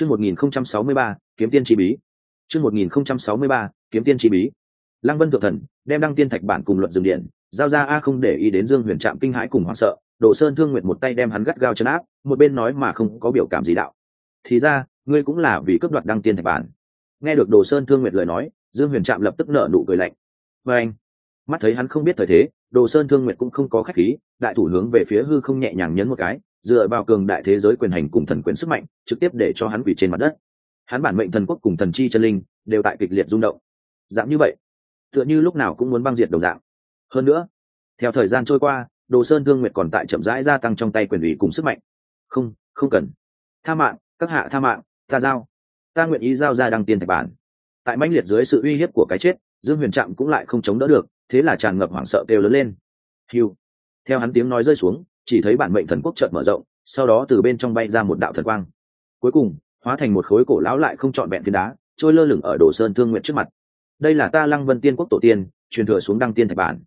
chương một nghìn không trăm sáu mươi ba, kiếm tiên chi bí. Chương một nghìn không trăm sáu mươi ba, kiếm tiên chi bí. Lăng vân thượng thần, đem đăng tiên thạch bản cùng luận dừng điện, giao ra a không để ý đến dương huyền trạm kinh hãi cùng hoảng sợ đồ sơn thương nguyệt một tay đem hắn gắt gao chấn áp, một bên nói mà không có biểu cảm gì đạo. Thì ra, ngươi cũng là vì cướp đoạt đăng tiên thạch bản. Nghe được đồ sơn thương nguyệt lời nói, dương huyền trạm lập tức nở nụ cười lạnh. Và anh, mắt thấy hắn không biết thời thế đồ sơn thương nguyệt cũng không có khách khí, đại thủ hướng về phía hư không nhẹ nhàng nhấn một cái dựa vào cường đại thế giới quyền hành cùng thần quyền sức mạnh, trực tiếp để cho hắn quỷ trên mặt đất. Hắn bản mệnh thần quốc cùng thần chi chân linh đều tại kịch liệt rung động. Dạng như vậy, tựa như lúc nào cũng muốn băng diệt đồng dạng. Hơn nữa, theo thời gian trôi qua, đồ sơn thương nguyệt còn tại chậm rãi gia tăng trong tay quyền ủy cùng sức mạnh. Không không cần. Tha mạng, các hạ tha mạng, ta giao. Ta nguyện ý giao ra đăng tiền thạch bản. Tại mãnh liệt dưới sự uy hiếp của cái chết, dương huyền trạm cũng lại không chống đỡ được, thế là tràn ngập hoảng sợ kêu lớn lên. Hiu theo hắn tiếng nói rơi xuống chỉ thấy bản mệnh thần quốc chợt mở rộng, sau đó từ bên trong bay ra một đạo thần quang. Cuối cùng, hóa thành một khối cổ lão lại không trọn vẹn phiến đá, trôi lơ lửng ở đồ sơn thương nguyện trước mặt. Đây là ta lăng vân tiên quốc tổ tiên, truyền thừa xuống đăng tiên thạch bản.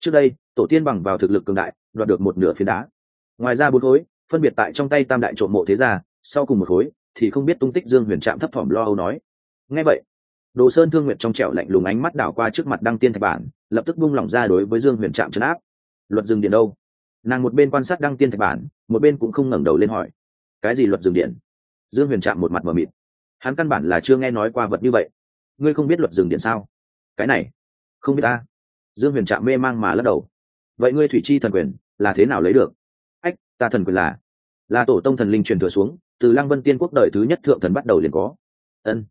Trước đây, tổ tiên bằng vào thực lực cường đại, đoạt được một nửa phiến đá. Ngoài ra bốn khối, phân biệt tại trong tay tam đại trộm mộ thế gia, sau cùng một khối, thì không biết tung tích dương huyền trạm thấp thỏm lo âu nói. Ngay vậy, đồ sơn thương nguyện trong trẻo lạnh lùng ánh mắt đảo qua trước mặt đăng tiên thạch bản, lập tức buông lỏng ra đối với dương huyền trạm trấn áp. Luật dừng điện đâu? Nàng một bên quan sát đăng tiên thạch bản, một bên cũng không ngẩng đầu lên hỏi, cái gì luật dừng điện? Dương huyền trạm một mặt mờ mịt. Hắn căn bản là chưa nghe nói qua vật như vậy. Ngươi không biết luật dừng điện sao? Cái này, không biết ta. Dương huyền trạm mê mang mà lắc đầu. Vậy ngươi thủy chi thần quyền là thế nào lấy được? Ách, ta thần quyền là là tổ tông thần linh truyền thừa xuống, từ lăng vân tiên quốc đời thứ nhất thượng thần bắt đầu liền có. Ân.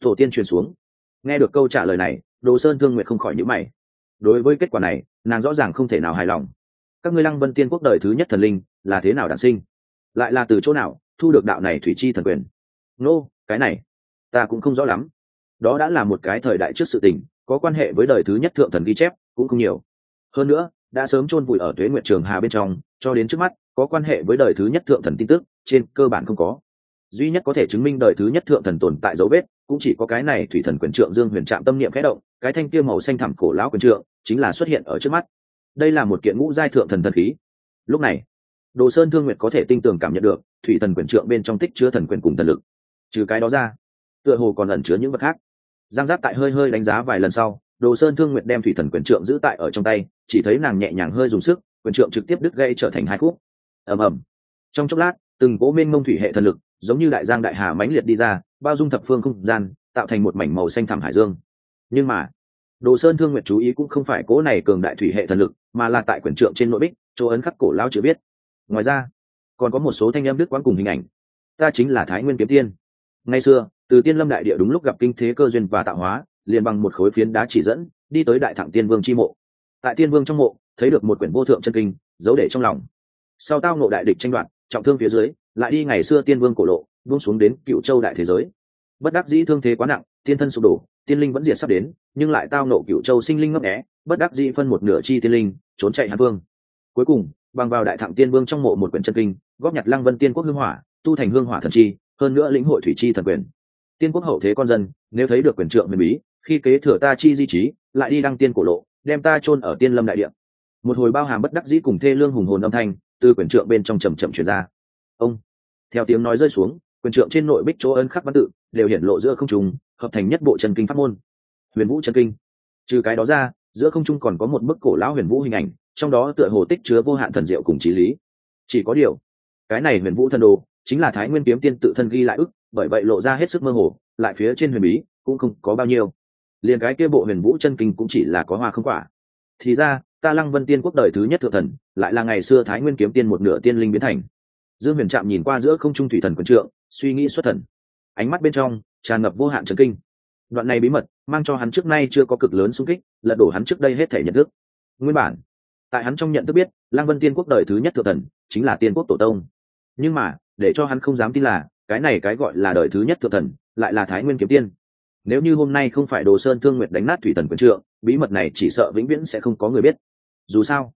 Tổ tiên truyền xuống. Nghe được câu trả lời này, đồ sơn thương nguyện không khỏi nhữ mày. Đối với kết quả này, nàng rõ ràng không thể nào hài lòng các ngươi lăng vân tiên quốc đời thứ nhất thần linh là thế nào đản sinh? Lại là từ chỗ nào thu được đạo này thủy chi thần quyền? Nô、no, cái này ta cũng không rõ lắm. Đó đã là một cái thời đại trước sự tình có quan hệ với đời thứ nhất thượng thần ghi chép cũng không nhiều. Hơn nữa đã sớm chôn vùi ở tuế nguyện trường hà bên trong cho đến trước mắt có quan hệ với đời thứ nhất thượng thần tin tức trên cơ bản không có. Duy nhất có thể chứng minh đời thứ nhất thượng thần tồn tại dấu vết cũng chỉ có cái này thủy thần quyền trượng dương huyền trạm tâm niệm khẽ động cái thanh kia màu xanh thẳm cổ lão quyền trượng chính là xuất hiện ở trước mắt đây là một kiện ngũ giai thượng thần thần khí. Lúc này, đồ sơn thương nguyệt có thể tinh tường cảm nhận được, thủy thần quyền trượng bên trong tích chứa thần quyền cùng thần lực. Trừ cái đó ra, tựa hồ còn ẩn chứa những vật khác. Giang giáp tại hơi hơi đánh giá vài lần sau, đồ sơn thương nguyệt đem thủy thần quyền trượng giữ tại ở trong tay, chỉ thấy nàng nhẹ nhàng hơi dùng sức, quyền trượng trực tiếp đứt gây trở thành hai khúc. Ầm ầm. Trong chốc lát, từng cố mênh mông thủy hệ thần lực, giống như đại giang đại hà mãnh liệt đi ra, bao dung thập phương không gian, tạo thành một mảnh màu xanh thẳm hải dương. Nhưng mà đồ sơn thương nguyện chú ý cũng không phải cố này cường đại thủy hệ thần lực, mà là tại quyển trượng trên nội bích, chỗ ấn khắc cổ lao chưa biết. Ngoài ra, còn có một số thanh âm đức quán cùng hình ảnh. Ta chính là thái nguyên kiếm tiên. Ngày xưa, từ tiên lâm đại địa đúng lúc gặp kinh thế cơ duyên và tạo hóa, liền bằng một khối phiến đá chỉ dẫn, đi tới đại thẳng tiên vương chi mộ. Tại tiên vương trong mộ, thấy được một quyển vô thượng chân kinh, giấu để trong lòng. Sau tao ngộ đại địch tranh đoạt, trọng thương phía dưới, lại đi ngày xưa tiên vương cổ lộ, buông xuống đến cựu châu đại thế giới. Bất đắc dĩ thương thế quá nặng, tiên thân sụp đổ tiên linh vẫn diệt sắp đến, nhưng lại tao nộ cựu châu sinh linh ngấp nghé, bất đắc dĩ phân một nửa chi tiên linh, trốn chạy hàn vương. Cuối cùng, bằng vào đại thẳng tiên vương trong mộ một quyển chân kinh, góp nhặt lăng vân tiên quốc hương hỏa, tu thành hương hỏa thần chi, hơn nữa lĩnh hội thủy chi thần quyền. Tiên quốc hậu thế con dân, nếu thấy được quyền trượng huyền bí, khi kế thừa ta chi di trí, lại đi đăng tiên cổ lộ, đem ta chôn ở tiên lâm đại địa. Một hồi bao hàm bất đắc dĩ cùng thê lương hùng hồn âm thanh, từ quyển trượng bên trong trầm chậm chuyển ra. Ông, theo tiếng nói rơi xuống, quyền trượng trên nội bích chỗ ấn khắc văn tự, đều hiển lộ giữa không trùng hợp thành nhất bộ chân kinh pháp môn. Huyền vũ chân kinh. Trừ cái đó ra, giữa không trung còn có một bức cổ lão huyền vũ hình ảnh, trong đó tựa hồ tích chứa vô hạn thần diệu cùng trí lý. Chỉ có điều, cái này huyền vũ thần đồ, chính là thái nguyên kiếm tiên tự thân ghi lại ức, bởi vậy lộ ra hết sức mơ hồ, lại phía trên huyền bí cũng không có bao nhiêu. Liền cái kia bộ huyền vũ chân kinh cũng chỉ là có hoa không quả. Thì ra, ta lăng vân tiên quốc đời thứ nhất thượng thần, lại là ngày xưa thái nguyên kiếm tiên một nửa tiên linh biến thành. Dương huyền trạm nhìn qua giữa không trung thủy thần quần trượng, suy nghĩ xuất thần. Ánh mắt bên trong tràn ngập vô hạn trần kinh. Đoạn này bí mật mang cho hắn trước nay chưa có cực lớn xung kích, lật đổ hắn trước đây hết thể nhận thức. Nguyên bản, tại hắn trong nhận thức biết, lăng vân tiên quốc đời thứ nhất thượng thần chính là tiên quốc tổ tông. Nhưng mà, để cho hắn không dám tin là, cái này cái gọi là đời thứ nhất thượng thần lại là thái nguyên kiếm tiên. Nếu như hôm nay không phải đồ sơn thương nguyện đánh nát thủy thần quyền trượng, bí mật này chỉ sợ vĩnh viễn sẽ không có người biết. Dù sao,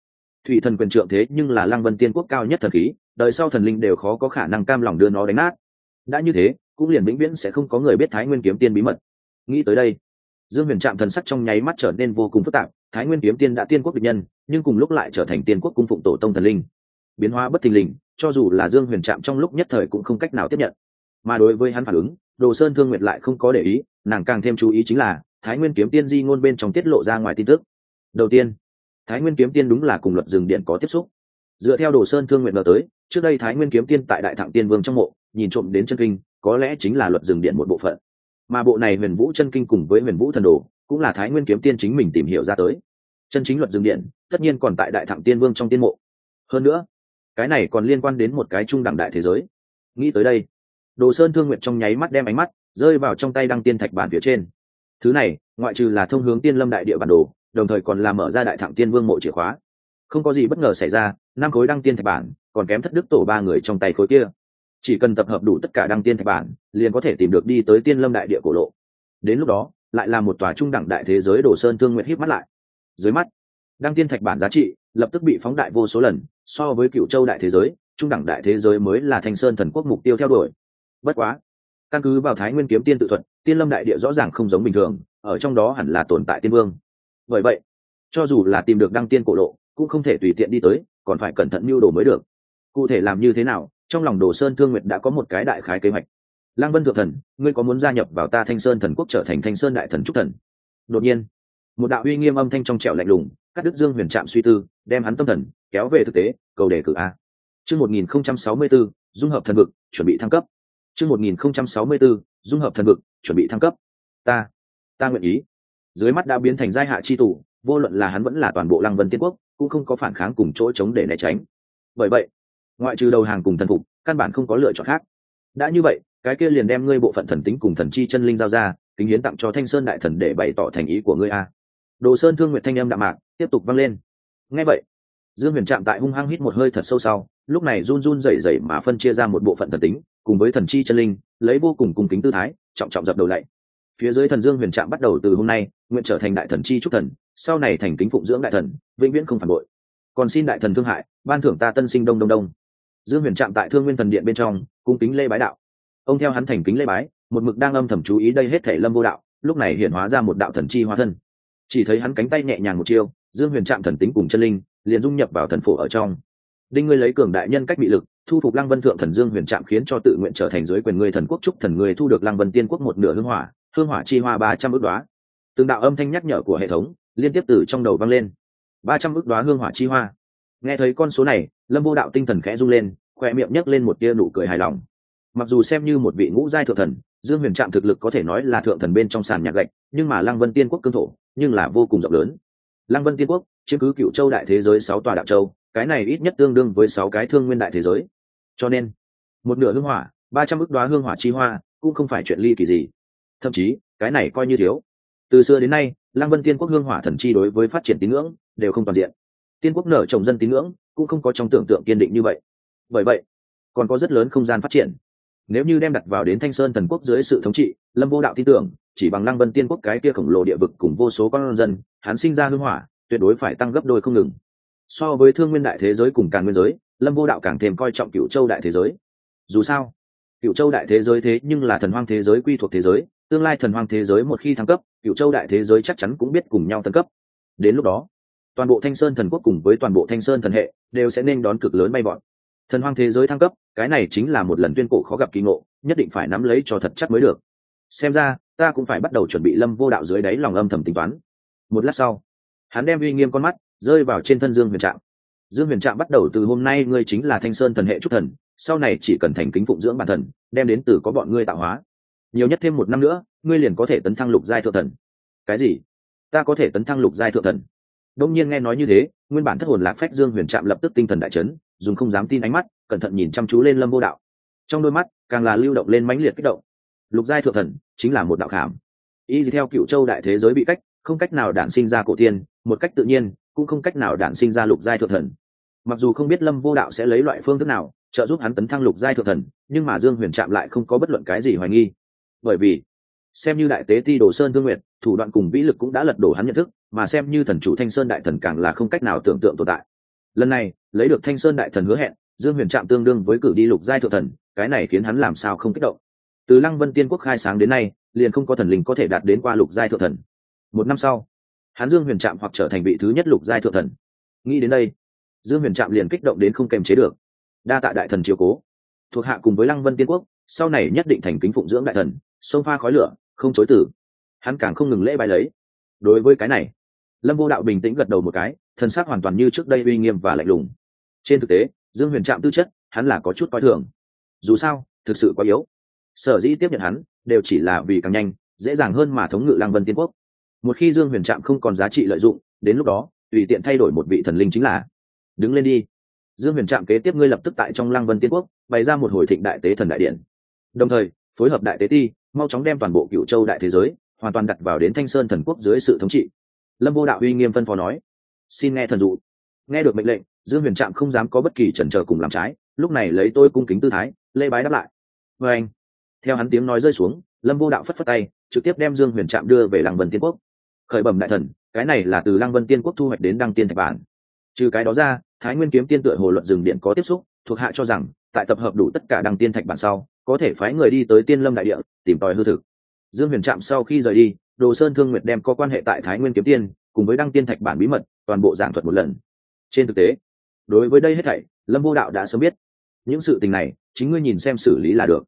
thủy thần quyền trượng thế nhưng là lăng vân tiên quốc cao nhất thần khí, đời sau thần linh đều khó có khả năng cam lòng đưa nó đánh nát. Đã như thế cũng liền vĩnh viễn sẽ không có người biết thái nguyên kiếm tiên bí mật. Nghĩ tới đây, dương huyền trạm thần sắc trong nháy mắt trở nên vô cùng phức tạp, thái nguyên kiếm tiên đã tiên quốc địch nhân, nhưng cùng lúc lại trở thành tiên quốc cung phụng tổ tông thần linh. Biến hóa bất thình lình, cho dù là dương huyền trạm trong lúc nhất thời cũng không cách nào tiếp nhận. Mà đối với hắn phản ứng, đồ sơn thương nguyệt lại không có để ý, nàng càng thêm chú ý chính là, thái nguyên kiếm tiên di ngôn bên trong tiết lộ ra ngoài tin tức. Đầu tiên, thái nguyên kiếm tiên đúng là cùng luật rừng điện có tiếp xúc. Dựa theo đồ sơn thương nguyện ngờ tới, trước đây thái nguyên kiếm tiên tại đại thạng tiên vương trong mộ, nhìn trộm đến chân kinh có lẽ chính là luật rừng điện một bộ phận. Mà bộ này huyền vũ chân kinh cùng với huyền vũ thần đồ cũng là thái nguyên kiếm tiên chính mình tìm hiểu ra tới. Chân chính luật rừng điện, tất nhiên còn tại đại thẳng tiên vương trong tiên mộ. Hơn nữa, cái này còn liên quan đến một cái trung đẳng đại thế giới. Nghĩ tới đây, đồ sơn thương nguyện trong nháy mắt đem ánh mắt rơi vào trong tay đăng tiên thạch bản phía trên. Thứ này, ngoại trừ là thông hướng tiên lâm đại địa bản đồ, đồng thời còn là mở ra đại thẳng tiên vương mộ chìa khóa. Không có gì bất ngờ xảy ra, năm khối đăng tiên thạch bản còn kém thất đức tổ ba người trong tay khối kia chỉ cần tập hợp đủ tất cả đăng tiên thạch bản, liền có thể tìm được đi tới tiên lâm đại địa cổ lộ. Đến lúc đó, lại là một tòa trung đẳng đại thế giới đồ sơn thương nguyện hít mắt lại. Dưới mắt, đăng tiên thạch bản giá trị lập tức bị phóng đại vô số lần, so với cựu châu đại thế giới, trung đẳng đại thế giới mới là thanh sơn thần quốc mục tiêu theo đuổi. Bất quá, căn cứ vào thái nguyên kiếm tiên tự thuật, tiên lâm đại địa rõ ràng không giống bình thường, ở trong đó hẳn là tồn tại tiên vương. Bởi vậy, cho dù là tìm được đăng tiên cổ lộ, cũng không thể tùy tiện đi tới, còn phải cẩn thận mưu đồ mới được. Cụ thể làm như thế nào trong lòng đồ sơn thương nguyệt đã có một cái đại khái kế hoạch. Lăng vân thượng thần, ngươi có muốn gia nhập vào ta thanh sơn thần quốc trở thành thanh sơn đại thần trúc thần? Đột nhiên, một đạo uy nghiêm âm thanh trong trẻo lạnh lùng, cắt đứt dương huyền trạm suy tư, đem hắn tâm thần kéo về thực tế, cầu đề cử a. Chương một nghìn không trăm sáu mươi b dung hợp thần vực, chuẩn bị thăng cấp. Chương một nghìn không trăm sáu mươi b dung hợp thần vực, chuẩn bị thăng cấp. Ta ta nguyện ý. Dưới mắt đã biến thành giai hạ chi tù, vô luận là hắn vẫn là toàn bộ lăng vân tiên quốc, cũng không có phản kháng cùng chỗ chống để né tránh. Bởi vậy ngoại trừ đầu hàng cùng thần phục, căn bản không có lựa chọn khác. Đã như vậy, cái kia liền đem ngươi bộ phận thần tính cùng thần chi chân linh giao ra, kính hiến tặng cho thanh sơn đại thần để bày tỏ thành ý của ngươi a. Đồ sơn thương nguyện thanh âm đạm mạc, tiếp tục vang lên. Ngay vậy, dương huyền chạm tại hung hăng hít một hơi thật sâu sau, lúc này run run rẩy rẩy mà phân chia ra một bộ phận thần tính, cùng với thần chi chân linh, lấy vô cùng cùng kính tư thái, trọng trọng dập đầu lạy phía dưới thần dương huyền trạm bắt đầu từ hôm nay, nguyện trở thành đại thần chi trúc thần, sau này thành kính phụng dưỡng đại thần, vĩnh viễn không phản bội. Còn xin đại thần thương hại, ban thưởng ta tân sinh đông đông đông dương huyền trạm tại thương nguyên thần điện bên trong, cung kính lê bái đạo. Ông theo hắn thành kính lê bái, một mực đang âm thầm chú ý đây hết thể lâm vô đạo, lúc này hiện hóa ra một đạo thần chi hóa thân. Chỉ thấy hắn cánh tay nhẹ nhàng một chiêu, dương huyền trạm thần tính cùng chân linh, liền dung nhập vào thần phổ ở trong. Đinh ngươi lấy cường đại nhân cách bị lực, thu phục lăng vân thượng thần dương huyền trạm khiến cho tự nguyện trở thành dưới quyền người thần quốc trúc thần người thu được lăng vân tiên quốc một nửa hương hỏa hương hỏa chi hoa ba trăm ước đoá. Từng đạo âm thanh nhắc nhở của hệ thống, liên tiếp từ trong đầu vang lên. Ba trăm ước đoá hương hỏa chi hoa. Nghe thấy con số này lâm vô đạo tinh thần khẽ rung lên khoe miệng nhấc lên một tia nụ cười hài lòng. Mặc dù xem như một vị ngũ giai thượng thần, dương huyền trạm thực lực có thể nói là thượng thần bên trong sàn nhạc gạch, nhưng mà lăng vân tiên quốc cương thổ, nhưng là vô cùng rộng lớn. Lăng vân tiên quốc, chiếm cứ cựu châu đại thế giới sáu tòa đạo châu, cái này ít nhất tương đương với sáu cái thương nguyên đại thế giới. Cho nên, một nửa hương hỏa, ba trăm ước đoá hương hỏa chi hoa, cũng không phải chuyện ly kỳ gì. Thậm chí, cái này coi như thiếu. Từ xưa đến nay, lăng vân tiên quốc hương hỏa thần chi đối với phát triển tín ngưỡng đều không toàn diện. Tiên quốc nở trồng dân tín ngưỡng cũng không có trong tưởng tượng kiên định như vậy. Bởi vậy, còn có rất lớn không gian phát triển. Nếu như đem đặt vào đến thanh sơn thần quốc dưới sự thống trị, lâm vô đạo tin tưởng, chỉ bằng lăng vân tiên quốc cái kia khổng lồ địa vực cùng vô số con dân, hắn sinh ra hương hỏa, tuyệt đối phải tăng gấp đôi không ngừng. So với thương nguyên đại thế giới cùng càn nguyên giới, lâm vô đạo càng thêm coi trọng cựu châu đại thế giới. Dù sao cựu châu đại thế giới thế nhưng là thần hoang thế giới quy thuộc thế giới, tương lai thần hoang thế giới một khi thăng cấp cựu châu đại thế giới chắc chắn cũng biết cùng nhau thăng cấp. Đến lúc đó, toàn bộ thanh sơn thần quốc cùng với toàn bộ thanh sơn thần hệ đều sẽ nên đón cực lớn bay bọn. Thần hoang thế giới thăng cấp, cái này chính là một lần tuyên cổ khó gặp kỳ ngộ, nhất định phải nắm lấy cho thật chắc mới được. Xem ra, ta cũng phải bắt đầu chuẩn bị lâm vô đạo dưới đáy lòng âm thầm tính toán. Một lát sau, hắn đem uy nghiêm con mắt rơi vào trên thân dương huyền trạm. Dương huyền trạm bắt đầu từ hôm nay ngươi chính là thanh sơn thần hệ trúc thần, sau này chỉ cần thành kính phụng dưỡng bản thần, đem đến từ có bọn ngươi tạo hóa. Nhiều nhất thêm một năm nữa, ngươi liền có thể tấn thăng lục giai thượng thần. Cái gì? Ta có thể tấn thăng lục giai thượng thần. Đông nhiên nghe nói như thế nguyên bản thất hồn lạc phách dương huyền trạm lập tức tinh thần đại chấn, dùng không dám tin ánh mắt, cẩn thận nhìn chăm chú lên lâm vô đạo. Trong đôi mắt, càng là lưu động lên mãnh liệt kích động. Lục giai thượng thần, chính là một đạo khảm. Y theo cựu châu đại thế giới bị cách, không cách nào đản sinh ra cổ tiên, một cách tự nhiên, cũng không cách nào đản sinh ra lục giai thượng thần. Mặc dù không biết lâm vô đạo sẽ lấy loại phương thức nào, trợ giúp hắn tấn thăng lục giai thượng thần, nhưng mà dương huyền trạm lại không có bất luận cái gì hoài nghi. Bởi vì, xem như đại tế ti đồ sơn thương nguyệt, thủ đoạn cùng vĩ lực cũng đã lật đổ hắn nhận thức mà xem như thần chủ thanh sơn đại thần càng là không cách nào tưởng tượng tồn tại. Lần này, lấy được thanh sơn đại thần hứa hẹn, dương huyền trạm tương đương với cử đi lục giai thượng thần, cái này khiến hắn làm sao không kích động. Từ lăng vân tiên quốc khai sáng đến nay, liền không có thần linh có thể đạt đến qua lục giai thượng thần. Một năm sau, hắn dương huyền trạm hoặc trở thành vị thứ nhất lục giai thượng thần. Nghĩ đến đây, dương huyền trạm liền kích động đến không kềm chế được. Đa tạ đại thần chiều cố. Thuộc hạ cùng với lăng vân tiên quốc, sau này nhất định thành kính phụng dưỡng đại thần sông pha khói lửa, không chối tử hắn càng không ngừng lễ bài lấy. Đối với cái này lâm vô đạo bình tĩnh gật đầu một cái, thân xác hoàn toàn như trước đây uy nghiêm và lạnh lùng. Trên thực tế, dương huyền trạm tư chất, hắn là có chút coi thường. Dù sao, thực sự quá yếu. Sở dĩ tiếp nhận hắn, đều chỉ là vì càng nhanh, dễ dàng hơn mà thống ngự Lang vân tiên quốc. Một khi dương huyền trạm không còn giá trị lợi dụng, đến lúc đó, tùy tiện thay đổi một vị thần linh chính là, đứng lên đi. Dương huyền trạm kế tiếp ngươi lập tức tại trong Lang vân tiên quốc, bày ra một hồi thịnh đại tế thần đại điện. Đồng thời, phối hợp đại tế ti, mau chóng đem toàn bộ cựu châu đại thế giới, hoàn toàn đặt vào đến thanh sơn thần quốc dưới sự thống trị lâm vô đạo uy nghiêm phân phó nói, xin nghe thần dụ. Nghe được mệnh lệnh, dương huyền trạm không dám có bất kỳ chần chờ cùng làm trái, lúc này lấy tôi cung kính tư thái lê bái đáp lại. Vê anh. Theo hắn tiếng nói rơi xuống, lâm vô đạo phất phất tay, trực tiếp đem dương huyền trạm đưa về làng vân tiên quốc. Khởi bẩm đại thần, cái này là từ lăng vân tiên quốc thu hoạch đến đăng tiên thạch bản. Trừ cái đó ra, thái nguyên kiếm tiên tựa hồ luận rừng điện có tiếp xúc, thuộc hạ cho rằng, tại tập hợp đủ tất cả đăng tiên thạch bản sau, có thể phái người đi tới tiên lâm đại địa, tìm tòi hư thực. Dương huyền trạm sau khi rời đi đồ sơn thương nguyệt đem có quan hệ tại thái nguyên kiếm tiên, cùng với đăng tiên thạch bản bí mật, toàn bộ giảng thuật một lần. Trên thực tế, đối với đây hết thảy, lâm vô đạo đã sớm biết. Những sự tình này, chính ngươi nhìn xem xử lý là được.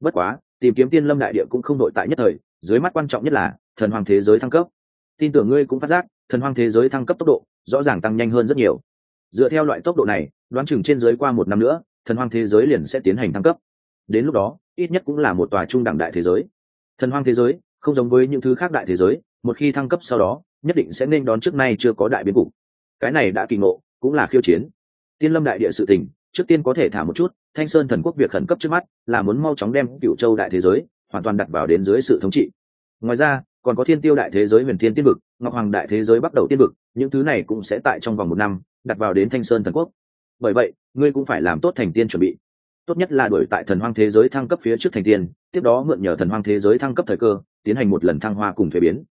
Bất quá, tìm kiếm tiên lâm đại địa cũng không đội tại nhất thời, dưới mắt quan trọng nhất là, thần hoàng thế giới thăng cấp. Tin tưởng ngươi cũng phát giác, thần hoàng thế giới thăng cấp tốc độ, rõ ràng tăng nhanh hơn rất nhiều. Dựa theo loại tốc độ này, đoán chừng trên giới qua một năm nữa, thần hoàng thế giới liền sẽ tiến hành thăng cấp. Đến lúc đó, ít nhất cũng là một tòa trung đẳng đại thế giới. Thần hoàng thế giới không giống với những thứ khác đại thế giới, một khi thăng cấp sau đó, nhất định sẽ nên đón trước nay chưa có đại biến cục. Cái này đã kỳ ngộ, cũng là khiêu chiến. Tiên lâm đại địa sự tình, trước tiên có thể thả một chút, thanh sơn thần quốc việc khẩn cấp trước mắt, là muốn mau chóng đem cựu châu đại thế giới, hoàn toàn đặt vào đến dưới sự thống trị. Ngoài ra, còn có thiên tiêu đại thế giới huyền thiên tiên vực, ngọc hoàng đại thế giới bắt đầu tiên vực, những thứ này cũng sẽ tại trong vòng một năm, đặt vào đến thanh sơn thần quốc. Bởi vậy, ngươi cũng phải làm tốt thành tiên chuẩn bị tốt nhất là đuổi tại thần hoang thế giới thăng cấp phía trước thành tiên, tiếp đó mượn nhờ thần hoang thế giới thăng cấp thời cơ, tiến hành một lần thăng hoa cùng thuế biến.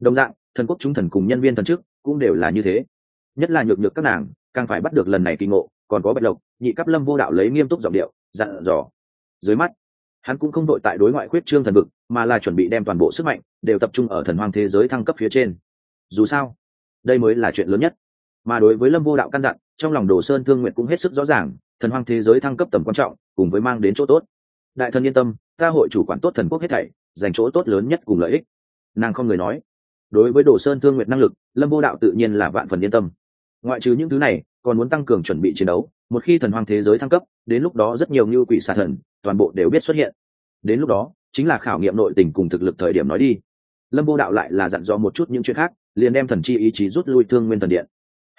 Đồng dạng, thần quốc chúng thần cùng nhân viên thần chức cũng đều là như thế. Nhất là nhược nhược các nàng, càng phải bắt được lần này kỳ ngộ, còn có bạch lộc, nhị cấp lâm vô đạo lấy nghiêm túc giọng điệu, dặn dò. Dưới mắt, hắn cũng không đội tại đối ngoại khuyết trương thần vực, mà là chuẩn bị đem toàn bộ sức mạnh đều tập trung ở thần hoang thế giới thăng cấp phía trên. Dù sao, đây mới là chuyện lớn nhất. Mà đối với lâm vô đạo căn dặn, trong lòng đồ sơn thương nguyện cũng hết sức rõ ràng thần hoang thế giới thăng cấp tầm quan trọng, cùng với mang đến chỗ tốt. Đại thần yên tâm, ta hội chủ quản tốt thần quốc hết thảy, dành chỗ tốt lớn nhất cùng lợi ích. Nàng không người nói. Đối với đồ sơn thương nguyện năng lực, lâm vô đạo tự nhiên là vạn phần yên tâm. Ngoại trừ những thứ này, còn muốn tăng cường chuẩn bị chiến đấu, một khi thần hoang thế giới thăng cấp, đến lúc đó rất nhiều như quỷ xà thần, toàn bộ đều biết xuất hiện. Đến lúc đó, chính là khảo nghiệm nội tình cùng thực lực thời điểm nói đi. Lâm vô đạo lại là dặn dò một chút những chuyện khác, liền đem thần chi ý chí rút lui thương nguyên thần điện.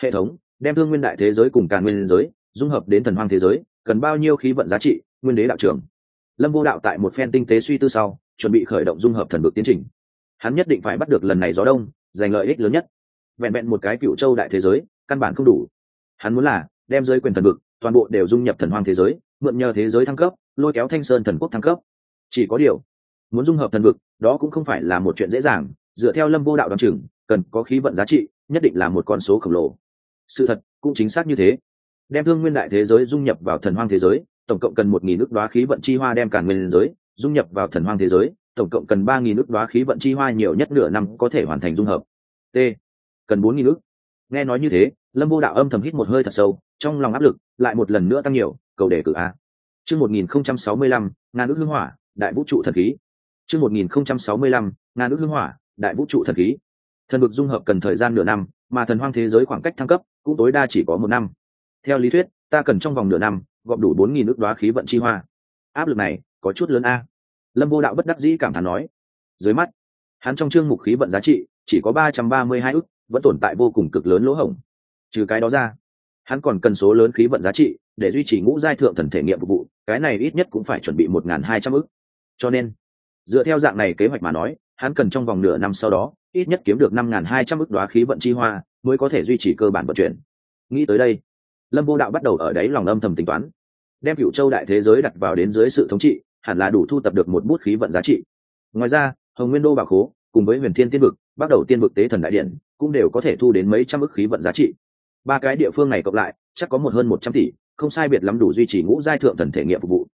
Hệ thống, đem thương nguyên đại thế giới cùng cả nguyên giới dung hợp đến thần hoang thế giới, cần bao nhiêu khí vận giá trị, nguyên đế đạo trưởng. Lâm vô đạo tại một phen tinh tế suy tư sau, chuẩn bị khởi động dung hợp thần vực tiến trình. Hắn nhất định phải bắt được lần này gió đông, giành lợi ích lớn nhất. Vẹn vẹn một cái cựu châu đại thế giới, căn bản không đủ. Hắn muốn là đem giới quyền thần vực, toàn bộ đều dung nhập thần hoang thế giới, mượn nhờ thế giới thăng cấp, lôi kéo thanh sơn thần quốc thăng cấp. Chỉ có điều, muốn dung hợp thần vực, đó cũng không phải là một chuyện dễ dàng. Dựa theo lâm vô đạo đ o á n chừng, cần có khí vận giá trị, nhất định là một con số khổng lồ. Sự thật cũng chính xác như thế đem thương nguyên đại thế giới dung nhập vào thần hoang thế giới, tổng cộng cần một nghìn ước đoá khí vận chi hoa đem cả nguyên giới, dung nhập vào thần hoang thế giới, tổng cộng cần ba nghìn ước đoá khí vận chi hoa nhiều nhất nửa năm có thể hoàn thành dung hợp. T. Cần bốn nghìn ước nghe nói như thế, lâm vô đạo âm thầm hít một hơi thật sâu, trong lòng áp lực lại một lần nữa tăng nhiều, cầu đề cử a. Chương một nghìn không trăm sáu mươi lăm, ngàn ước hưng hỏa, đại vũ trụ thần khí. Chương một nghìn không trăm sáu mươi lăm, ngàn ước hưng hỏa, đại vũ trụ thần khí. Thần vực dung hợp cần thời gian nửa năm, mà thần hoang thế giới khoảng cách thăng cấp cũng tối đa chỉ có một năm theo lý thuyết, ta cần trong vòng nửa năm, gọp đủ bốn nghìn ước đoá khí vận chi hoa. Áp lực này, có chút lớn a. Lâm vô đạo bất đắc dĩ cảm thán nói. Dưới mắt, hắn trong chương mục khí vận giá trị, chỉ có ba trăm ba mươi hai ước, vẫn tồn tại vô cùng cực lớn lỗ hổng. Trừ cái đó ra, hắn còn cần số lớn khí vận giá trị, để duy trì ngũ giai thượng thần thể nghiệm phục vụ, cái này ít nhất cũng phải chuẩn bị một n g h n hai trăm ức cho nên, dựa theo dạng này kế hoạch mà nói, hắn cần trong vòng nửa năm sau đó, ít nhất kiếm được năm n g h n hai trăm ức đoá khí vận chi hoa, mới có thể duy trì cơ bản vận chuyển. Nghĩ tới đây lâm vô đạo bắt đầu ở đấy lòng âm thầm tính toán. Đem cựu châu đại thế giới đặt vào đến dưới sự thống trị, hẳn là đủ thu tập được một bút khí vận giá trị. Ngoài ra, hồng nguyên đô bảo khố, cùng với huyền thiên tiên vực, bắt đầu tiên vực tế thần đại điện, cũng đều có thể thu đến mấy trăm ức khí vận giá trị. Ba cái địa phương này cộng lại, chắc có một hơn một trăm tỷ, không sai biệt lắm đủ duy trì ngũ giai thượng thần thể nghiệm phục vụ.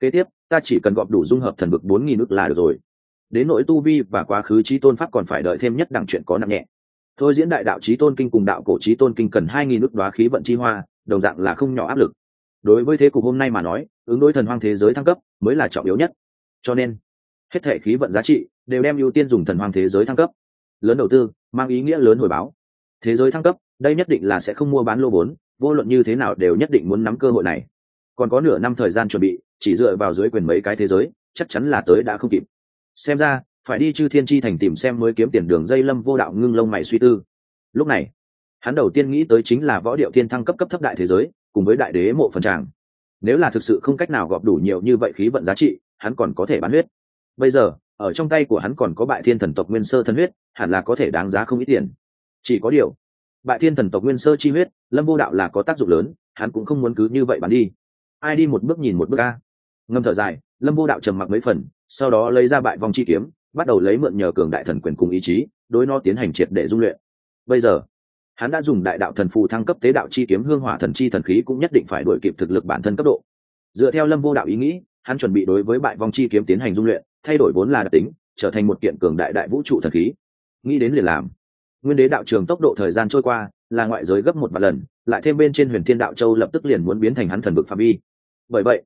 Kế tiếp, ta chỉ cần gọp đủ dung hợp thần vực bốn nghìn ức là được rồi. Đến nỗi tu vi và quá khứ trí tôn pháp còn phải đợi thêm nhất đẳng chuyện có nặng nhẹ. Thôi diễn đại đạo trí tôn kinh cùng đạo cổ trí tôn kinh cần hai nghìn ức đoá khí vận chi hoa đồng dạng là không nhỏ áp lực. Đối với thế cục hôm nay mà nói, ứng đối thần hoang thế giới thăng cấp mới là trọng yếu nhất. Cho nên, hết thể khí vận giá trị đều đem ưu tiên dùng thần hoang thế giới thăng cấp. Lớn đầu tư, mang ý nghĩa lớn hồi báo. Thế giới thăng cấp, đây nhất định là sẽ không mua bán lô vốn, vô luận như thế nào đều nhất định muốn nắm cơ hội này. Còn có nửa năm thời gian chuẩn bị, chỉ dựa vào dưới quyền mấy cái thế giới, chắc chắn là tới đã không kịp. Xem ra, phải đi chư thiên tri thành tìm xem mới kiếm tiền đường dây lâm vô đạo ngưng lông mày suy tư. Lúc này hắn đầu tiên nghĩ tới chính là võ điệu thiên thăng cấp cấp thấp đại thế giới, cùng với đại đế mộ phần tràng. Nếu là thực sự không cách nào gọp đủ nhiều như vậy khí vận giá trị, hắn còn có thể bán huyết. Bây giờ, ở trong tay của hắn còn có bại thiên thần tộc nguyên sơ thân huyết, hẳn là có thể đáng giá không ít tiền. Chỉ có điều, bại thiên thần tộc nguyên sơ chi huyết, lâm vô đạo là có tác dụng lớn, hắn cũng không muốn cứ như vậy bán đi. Ai đi một bước nhìn một bước a? Ngâm thở dài, lâm vô đạo trầm mặc mấy phần, sau đó lấy ra bại vòng chi kiếm, bắt đầu lấy mượn nhờ cường đại thần quyền cùng ý chí, đối nó tiến hành triệt để dung luyện. Bây giờ hắn đã dùng đại đạo thần phù thăng cấp tế đạo chi kiếm hương hỏa thần chi thần khí cũng nhất định phải đuổi kịp thực lực bản thân cấp độ. Dựa theo lâm vô đạo ý nghĩ, hắn chuẩn bị đối với bại vong chi kiếm tiến hành dung luyện, thay đổi vốn là đặc tính, trở thành một kiện cường đại đại vũ trụ thần khí. Nghĩ đến liền làm. Nguyên đế đạo trường tốc độ thời gian trôi qua, là ngoại giới gấp một vài lần, lại thêm bên trên huyền thiên đạo châu lập tức liền muốn biến thành hắn thần vực phạm vi. Bởi vậy,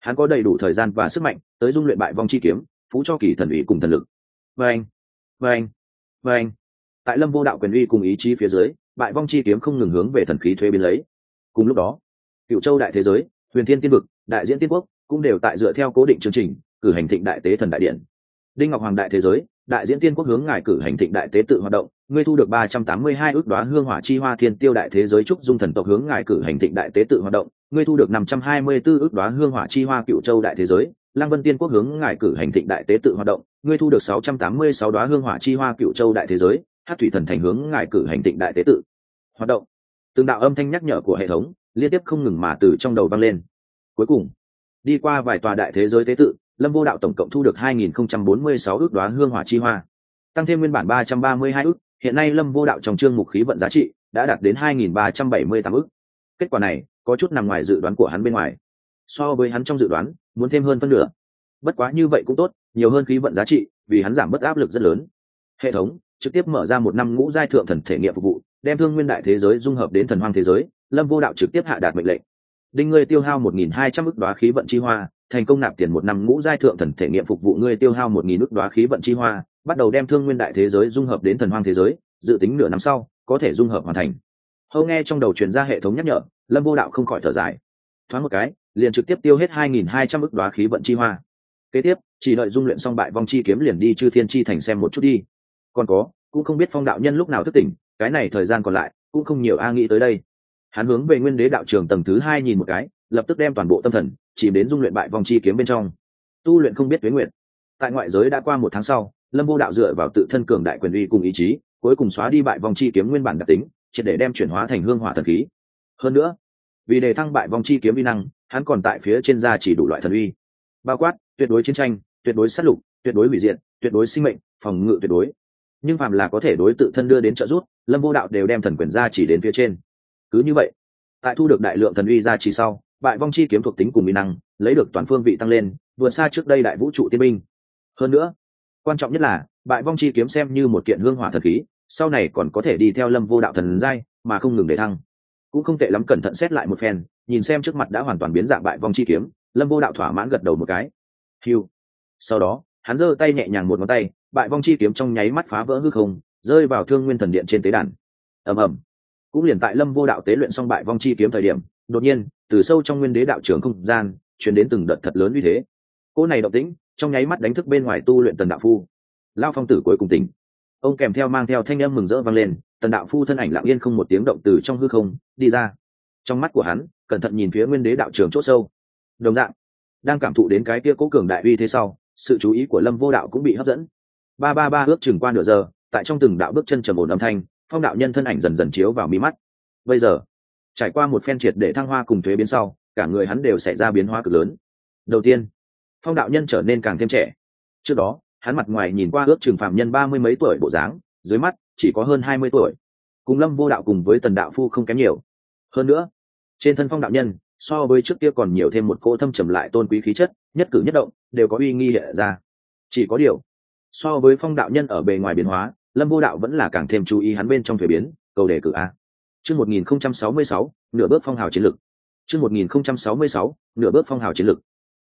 hắn có đầy đủ thời gian và sức mạnh tới dung luyện bại vong chi kiếm, phú cho kỳ thần ủy cùng thần lực. Vê anh vê anh vê anh tại lâm vô đạo quyền uy cùng ý chí phía dưới bại vong chi kiếm không ngừng hướng về thần khí thuế biến lấy. Cùng lúc đó cựu châu đại thế giới, huyền thiên tiên vực, đại diễn tiên quốc cũng đều tại dựa theo cố định chương trình, cử hành thịnh đại tế thần đại điện. Đinh ngọc hoàng đại thế giới, đại diễn tiên quốc hướng ngài cử hành thịnh đại tế tự hoạt động, ngươi thu được ba trăm tám mươi hai ước đoá hương hỏa chi hoa thiên tiêu đại thế giới trúc dung thần tộc hướng ngài cử hành thịnh đại tế tự hoạt động, ngươi thu được năm trăm hai mươi 524 ước đoá hương hỏa chi hoa cựu châu đại thế giới, lăng vân tiên quốc hướng ngài cử hành thịnh đại tế tự hoạt động, ngươi thu được sáu trăm tám mươi sáu đoá hương hỏa chi hoa cựu châu đại thế giới hát thủy thần thành hướng ngài cử hành tịnh đại tế tự. Hoạt động. Từng đạo âm thanh nhắc nhở của hệ thống, liên tiếp không ngừng mà từ trong đầu vang lên. Cuối cùng, đi qua vài tòa đại thế giới tế tự, lâm vô đạo tổng cộng thu được 2046 ước đoá hương hỏa chi hoa. Tăng thêm nguyên bản 332 ước, hiện nay lâm vô đạo trong chương mục khí vận giá trị đã đạt đến 2378 ước. Kết quả này có chút nằm ngoài dự đoán của hắn bên ngoài. So với hắn trong dự đoán, muốn thêm hơn phân nửa. Bất quá như vậy cũng tốt, nhiều hơn khí vận giá trị, vì hắn giảm bớt áp lực rất lớn. Hệ thống trực tiếp mở ra một năm ngũ giai thượng thần thể nghiệm phục vụ, đem thương nguyên đại thế giới dung hợp đến thần hoang thế giới, lâm vô đạo trực tiếp hạ đạt mệnh lệnh. Đinh ngươi tiêu hao một nghìn hai trăm ức đoá khí vận chi hoa, thành công nạp tiền một năm ngũ giai thượng thần thể nghiệm phục vụ ngươi tiêu hao một nghìn ức đoá khí vận chi hoa, bắt đầu đem thương nguyên đại thế giới dung hợp đến thần hoang thế giới, dự tính nửa năm sau, có thể dung hợp hoàn thành. Hô nghe trong đầu truyền ra hệ thống nhắc nhở, lâm vô đạo không khỏi thở dài. Thoáng một cái, liền trực tiếp tiêu hết hai nghìn hai trăm ức đoá khí vận chi hoa. Kế tiếp, chỉ đợi dung luyện xong bại vong chi kiếm liền đi chư thiên chi thành xem một chút đi còn có, cũng không biết phong đạo nhân lúc nào thức tỉnh, cái này thời gian còn lại, cũng không nhiều a nghĩ tới đây. Hắn hướng về nguyên đế đạo trường tầng thứ hai nhìn một cái, lập tức đem toàn bộ tâm thần chỉ đến dung luyện bại vòng chi kiếm bên trong. Tu luyện không biết tuyến nguyện tại ngoại giới đã qua một tháng sau, lâm vô đạo dựa vào tự thân cường đại quyền uy cùng ý chí, cuối cùng xóa đi bại vòng chi kiếm nguyên bản đặc tính, triệt để đem chuyển hóa thành hương hỏa thần khí. Hơn nữa, vì đề thăng bại vòng chi kiếm vi năng, hắn còn tại phía trên da chỉ đủ loại thần uy. Bao quát, tuyệt đối chiến tranh, tuyệt đối sát lục, tuyệt đối hủy diện tuyệt đối sinh mệnh, phòng ngự tuyệt đối nhưng phàm là có thể đối tự thân đưa đến trợ giúp, lâm vô đạo đều đem thần quyền ra chỉ đến phía trên. Cứ như vậy, tại thu được đại lượng thần uy ra chỉ sau, bại vong chi kiếm thuộc tính cùng mỹ năng, lấy được toàn phương vị tăng lên, vượt xa trước đây đại vũ trụ tiên binh. Hơn nữa, quan trọng nhất là, bại vong chi kiếm xem như một kiện hương hỏa thần khí, sau này còn có thể đi theo lâm vô đạo thần giai, mà không ngừng để thăng. Cũng không tệ lắm cẩn thận xét lại một phen, nhìn xem trước mặt đã hoàn toàn biến dạng bại vong chi kiếm, lâm vô đạo thỏa mãn gật đầu một cái. Hiu sau đó, hắn giơ tay nhẹ nhàng một ngón tay bại vong chi kiếm trong nháy mắt phá vỡ hư không, rơi vào thương nguyên thần điện trên tế đàn. Ầm ầm. Cũng liền tại lâm vô đạo tế luyện xong bại vong chi kiếm thời điểm, đột nhiên, từ sâu trong nguyên đế đạo trường không gian, chuyển đến từng đợt thật lớn uy thế. Cô này động tĩnh, trong nháy mắt đánh thức bên ngoài tu luyện tần đạo phu. Lao phong tử cuối cùng tỉnh. Ông kèm theo mang theo thanh âm mừng rỡ vang lên, tần đạo phu thân ảnh lặng yên không một tiếng động từ trong hư không, đi ra. Trong mắt của hắn, cẩn thận nhìn phía nguyên đế đạo trường c h ỗ sâu. Đồng dạng, đang cảm thụ đến cái kia cố cường đại uy thế sau, sự chú ý của lâm vô đạo cũng bị hấp dẫn ba ba ba ước chừng qua nửa giờ, tại trong từng đạo bước chân trầm ổn âm thanh, phong đạo nhân thân ảnh dần dần chiếu vào mí mắt. Bây giờ, trải qua một phen triệt để thăng hoa cùng thuế biến sau, cả người hắn đều xảy ra biến hóa cực lớn. Đầu tiên, phong đạo nhân trở nên càng thêm trẻ. Trước đó, hắn mặt ngoài nhìn qua ước chừng phạm nhân ba mươi mấy tuổi bộ dáng, dưới mắt, chỉ có hơn hai mươi tuổi. Cùng lâm vô đạo cùng với tần đạo phu không kém nhiều. Hơn nữa, trên thân phong đạo nhân, so với trước kia còn nhiều thêm một cỗ thâm trầm lại tôn quý khí chất, nhất cử nhất động, đều có uy nghi hiện ra. Chỉ có điều so với phong đạo nhân ở bề ngoài biến hóa, lâm vô đạo vẫn là càng thêm chú ý hắn bên trong thuế biến, cầu đề cử a. Chương một nghìn không trăm sáu mươi sáu, nửa bước phong hào chiến lực chương một nghìn không trăm sáu mươi sáu, nửa bước phong hào chiến lực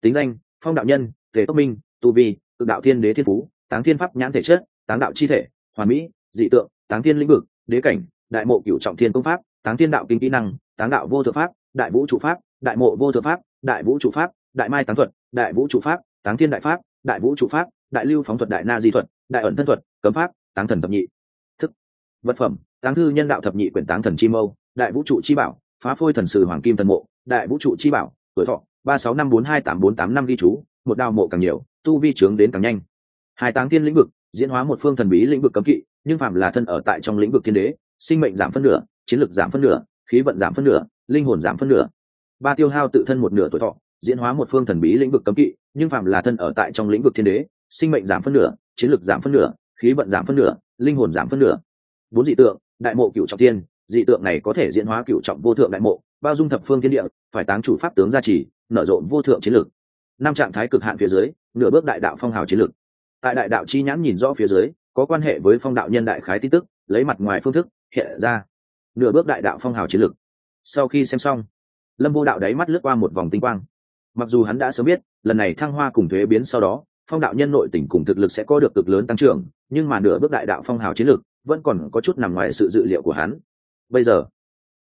tính danh, phong đạo nhân, tề tốc minh, tu vi tự đạo thiên đế thiên phú, táng thiên pháp nhãn thể chất, táng đạo chi thể, hoàn mỹ, dị tượng, táng thiên lĩnh vực, đế cảnh, đại mộ cửu trọng thiên công pháp, táng thiên đạo kinh kỹ năng, táng đạo vô thượng pháp, đại vũ trụ pháp, đại mộ vô thượng pháp, đại vũ trụ pháp, đại mai táng thuật, đại vũ trụ pháp, táng thiên đại pháp, đại vũ trụ pháp đại lưu phóng thuật đại na di thuật, đại ẩn thân thuật, cấm pháp, táng thần thập nhị. Thức. Vật phẩm, táng thư nhân đạo thập nhị quyển táng thần chi mâu, đại vũ trụ chi bảo, phá phôi thần sử hoàng kim thần mộ, đại vũ trụ chi bảo, tuổi thọ, ba sáu năm bốn hai tám bốn tám năm ghi chú, một đao mộ càng nhiều, tu vi trướng đến càng nhanh. Hai táng thiên lĩnh vực, diễn hóa một phương thần bí lĩnh vực cấm kỵ, nhưng phạm là thân ở tại trong lĩnh vực thiên đế, sinh mệnh giảm phân nửa, chiến lực giảm phân nửa, khí vận giảm phân nửa, linh hồn giảm phân nửa. Ba tiêu hao tự thân một nửa tuổi thọ, diễn hóa một phương thần bí lĩnh vực cấm kỵ, nhưng phạm là thân ở tại trong lĩnh vực thiên đế sinh mệnh giảm phân nửa, chiến lực giảm phân nửa, khí vận giảm phân nửa, linh hồn giảm phân nửa. Bốn dị tượng, đại mộ cựu trọng thiên, dị tượng này có thể diễn hóa cựu trọng vô thượng đại mộ, bao dung thập phương thiên địa, phải táng chủ pháp tướng gia trì, nở rộ vô thượng chiến lực năm trạng thái cực hạn phía dưới, nửa bước đại đạo phong hào chiến lực tại đại đạo chi nhãn nhìn rõ phía dưới, có quan hệ với phong đạo nhân đại khái tin tức, lấy mặt ngoài phương thức, hiện ra. Nửa bước đại đạo phong hào chiến lực sau khi xem xong, lâm vô đạo đáy mắt lướt qua một vòng tinh quang. Mặc dù hắn đã sớm biết, lần này thăng hoa cùng thuế biến sau đó phong đạo nhân nội tình cùng thực lực sẽ có được cực lớn tăng trưởng, nhưng mà nửa bước đại đạo phong hào chiến lực vẫn còn có chút nằm ngoài sự dự liệu của hắn. Bây giờ,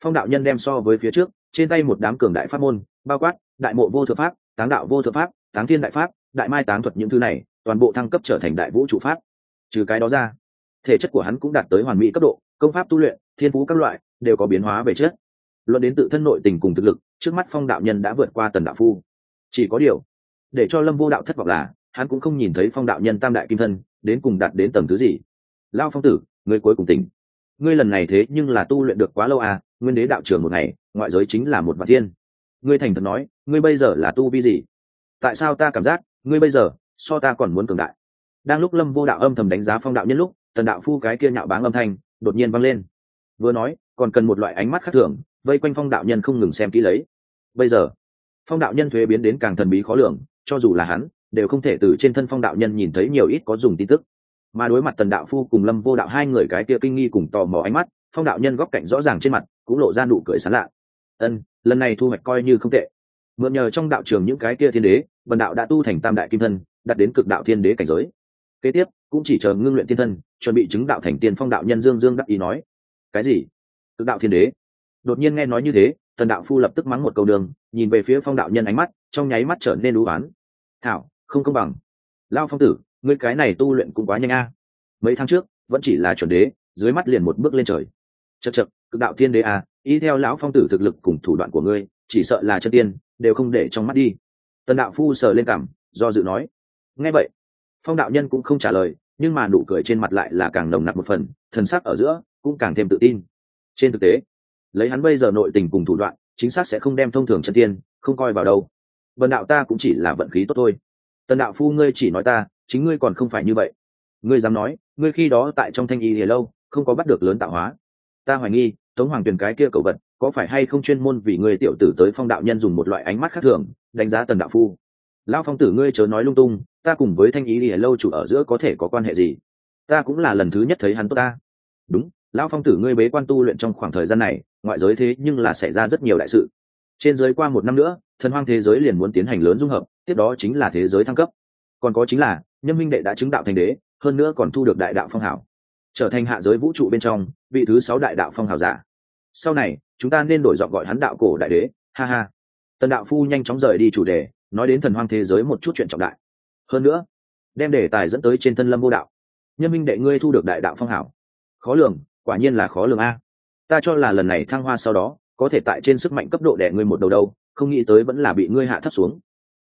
phong đạo nhân đem so với phía trước, trên tay một đám cường đại pháp môn, bao quát, đại mộ vô thượng pháp, táng đạo vô thượng pháp, táng thiên đại pháp, đại mai táng thuật những thứ này, toàn bộ thăng cấp trở thành đại vũ trụ pháp. Trừ cái đó ra, thể chất của hắn cũng đạt tới hoàn mỹ cấp độ, công pháp tu luyện, thiên phú các loại, đều có biến hóa về chất. Luận đến tự thân nội tình cùng thực lực, trước mắt phong đạo nhân đã vượt qua tần đạo phu. Chỉ có điều, để cho lâm vô đạo thất vọng là hắn cũng không nhìn thấy phong đạo nhân tam đại kim thân, đến cùng đạt đến tầng thứ gì. Lao phong tử người cuối cùng tỉnh. Ngươi lần này thế nhưng là tu luyện được quá lâu à nguyên đế đạo trường một ngày, ngoại giới chính là một vạn thiên. Ngươi thành thật nói, ngươi bây giờ là tu vi gì? Tại sao ta cảm giác, ngươi bây giờ, so ta còn muốn cường đại? Đang lúc lâm vô đạo âm thầm đánh giá phong đạo nhân lúc, tần đạo phu cái kia nhạo báng âm thanh, đột nhiên vang lên. Vừa nói, còn cần một loại ánh mắt khác thường, vây quanh phong đạo nhân không ngừng xem kỹ lấy. Bây giờ, phong đạo nhân thuế biến đến càng thần bí khó lường, cho dù là hắn đều không thể từ trên thân phong đạo nhân nhìn thấy nhiều ít có dùng tin tức. Mà đối mặt tần đạo phu cùng lâm vô đạo, hai người cái kia kinh nghi cùng tò mò ánh mắt, phong đạo nhân góc cạnh rõ ràng trên mặt cũng lộ ra nụ cười sán lạ. Ân, lần này thu hoạch coi như không tệ. Mượn nhờ trong đạo trường những cái kia thiên đế vần đạo đã tu thành tam đại kim thân đặt đến cực đạo thiên đế cảnh giới. Kế tiếp, cũng chỉ chờ ngưng luyện thiên thân, chuẩn bị chứng đạo thành tiên phong đạo nhân dương dương đắc ý nói. Cái gì? Cực đạo thiên đế? Đột nhiên nghe nói như thế, tần đạo phu lập tức mắng một câu đường, nhìn về phía phong đạo nhân ánh mắt, trong nháy mắt trở nên đũ oán thảo không công bằng. Lao phong tử, ngươi cái này tu luyện cũng quá nhanh a. Mấy tháng trước, vẫn chỉ là chuẩn đế, dưới mắt liền một bước lên trời. Chật chật cực đạo thiên đế a, y theo lão phong tử thực lực cùng thủ đoạn của ngươi, chỉ sợ là chân tiên, đều không để trong mắt đi. Tần đạo phu sờ lên cảm do dự nói. Nghe vậy, phong đạo nhân cũng không trả lời, nhưng mà nụ cười trên mặt lại là càng nồng nặc một phần, thần sắc ở giữa cũng càng thêm tự tin. Trên thực tế, lấy hắn bây giờ nội tình cùng thủ đoạn, chính xác sẽ không đem thông thường chân tiên, không coi vào đâu. Vần đạo ta cũng chỉ là vận khí tốt thôi tần đạo phu ngươi chỉ nói ta, chính ngươi còn không phải như vậy. Ngươi dám nói, ngươi khi đó tại trong thanh y thì lâu, không có bắt được lớn tạo hóa. Ta hoài nghi, tống hoàng tuyền cái kia cậu vật, có phải hay không chuyên môn vì người tiểu tử tới phong đạo nhân dùng một loại ánh mắt khác thường, đánh giá tần đạo phu? Lão phong tử ngươi chớ nói lung tung, ta cùng với thanh ý lìa lâu chủ ở giữa có thể có quan hệ gì? Ta cũng là lần thứ nhất thấy hắn tốt ta. Đúng, lão phong tử ngươi bế quan tu luyện trong khoảng thời gian này, ngoại giới thế nhưng là xảy ra rất nhiều đại sự. Trên giới qua một năm nữa, thần hoang thế giới liền muốn tiến hành lớn dung hợp tiếp đó chính là thế giới thăng cấp. Còn có chính là nhân minh đệ đã chứng đạo thành đế, hơn nữa còn thu được đại đạo phong hảo trở thành hạ giới vũ trụ bên trong, vị thứ sáu đại đạo phong hảo giả. Sau này, chúng ta nên đổi giọng gọi hắn đạo cổ đại đế, ha ha. Tần đạo phu nhanh chóng rời đi chủ đề, nói đến thần hoang thế giới một chút chuyện trọng đại. Hơn nữa, đem đề tài dẫn tới trên thân lâm vô đạo. Nhân minh đệ, ngươi thu được đại đạo phong hảo khó lường, quả nhiên là khó lường a. Ta cho là lần này thăng hoa sau đó, có thể tại trên sức mạnh cấp độ đẻ ngươi một đầu đâu, không nghĩ tới vẫn là bị ngươi hạ thấp xuống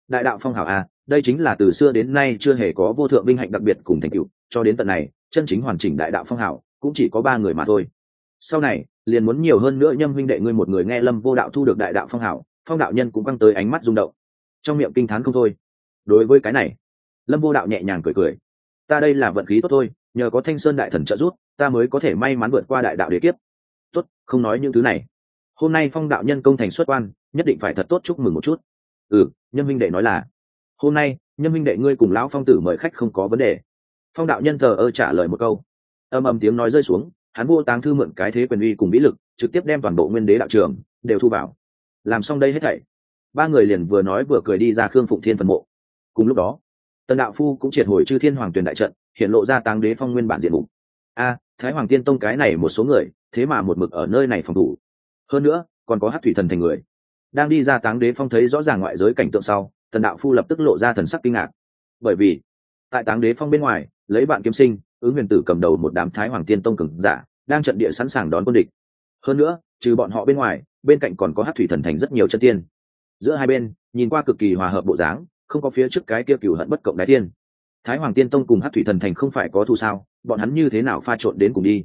đại đạo phong hảo a à, đây chính là từ xưa đến nay chưa hề có vô thượng binh hạnh đặc biệt cùng thành tựu, cho đến tận này, chân chính hoàn chỉnh đại đạo phong hảo cũng chỉ có ba người mà thôi. Sau này, liền muốn nhiều hơn nữa nhâm huynh đệ ngươi một người nghe lâm vô đạo thu được đại đạo phong hảo phong đạo nhân cũng căng tới ánh mắt rung động. Trong miệng kinh t h á n không thôi. Đối với cái này, lâm vô đạo nhẹ nhàng cười cười. Ta đây là vận khí tốt thôi, nhờ có thanh sơn đại thần trợ giúp, ta mới có thể may mắn vượt qua đại đạo đế kiếp. Tốt, không nói những thứ này. Hôm nay phong đạo nhân công thành xuất quan, nhất định phải thật tốt chúc mừng một chút ừ nhân minh đệ nói là, hôm nay nhân minh đệ ngươi cùng lão phong tử mời khách không có vấn đề. Phong đạo nhân thờ ơ trả lời một câu. Âm âm tiếng nói rơi xuống, hắn vô táng thư mượn cái thế quyền uy cùng vĩ lực, trực tiếp đem toàn bộ nguyên đế đạo trường đều thu vào. Làm xong đây hết thảy, ba người liền vừa nói vừa cười đi ra khương phụng thiên phần mộ. Cùng lúc đó, tần đạo phu cũng triệt hồi chư thiên hoàng tuyền đại trận, hiện lộ ra táng đế phong nguyên bản diện mục. A, thái hoàng tiên tông cái này một số người, thế mà một mực ở nơi này phòng thủ. Hơn nữa, còn có hát thủy thần thành người đang đi ra táng đế phong thấy rõ ràng ngoại giới cảnh tượng sau tần đạo phu lập tức lộ ra thần sắc kinh ngạc. Bởi vì, tại táng đế phong bên ngoài, lấy bạn kiếm sinh, ứng huyền tử cầm đầu một đám thái hoàng tiên tông cường giả, đang trận địa sẵn sàng đón quân địch. Hơn nữa, trừ bọn họ bên ngoài, bên cạnh còn có hát thủy thần thành rất nhiều chân tiên. Giữa hai bên, nhìn qua cực kỳ hòa hợp bộ dáng, không có phía trước cái kia cửu hận bất cộng đái tiên. Thái hoàng tiên tông cùng hát thủy thần thành không phải có thù sao, bọn hắn như thế nào pha trộn đến cùng đi?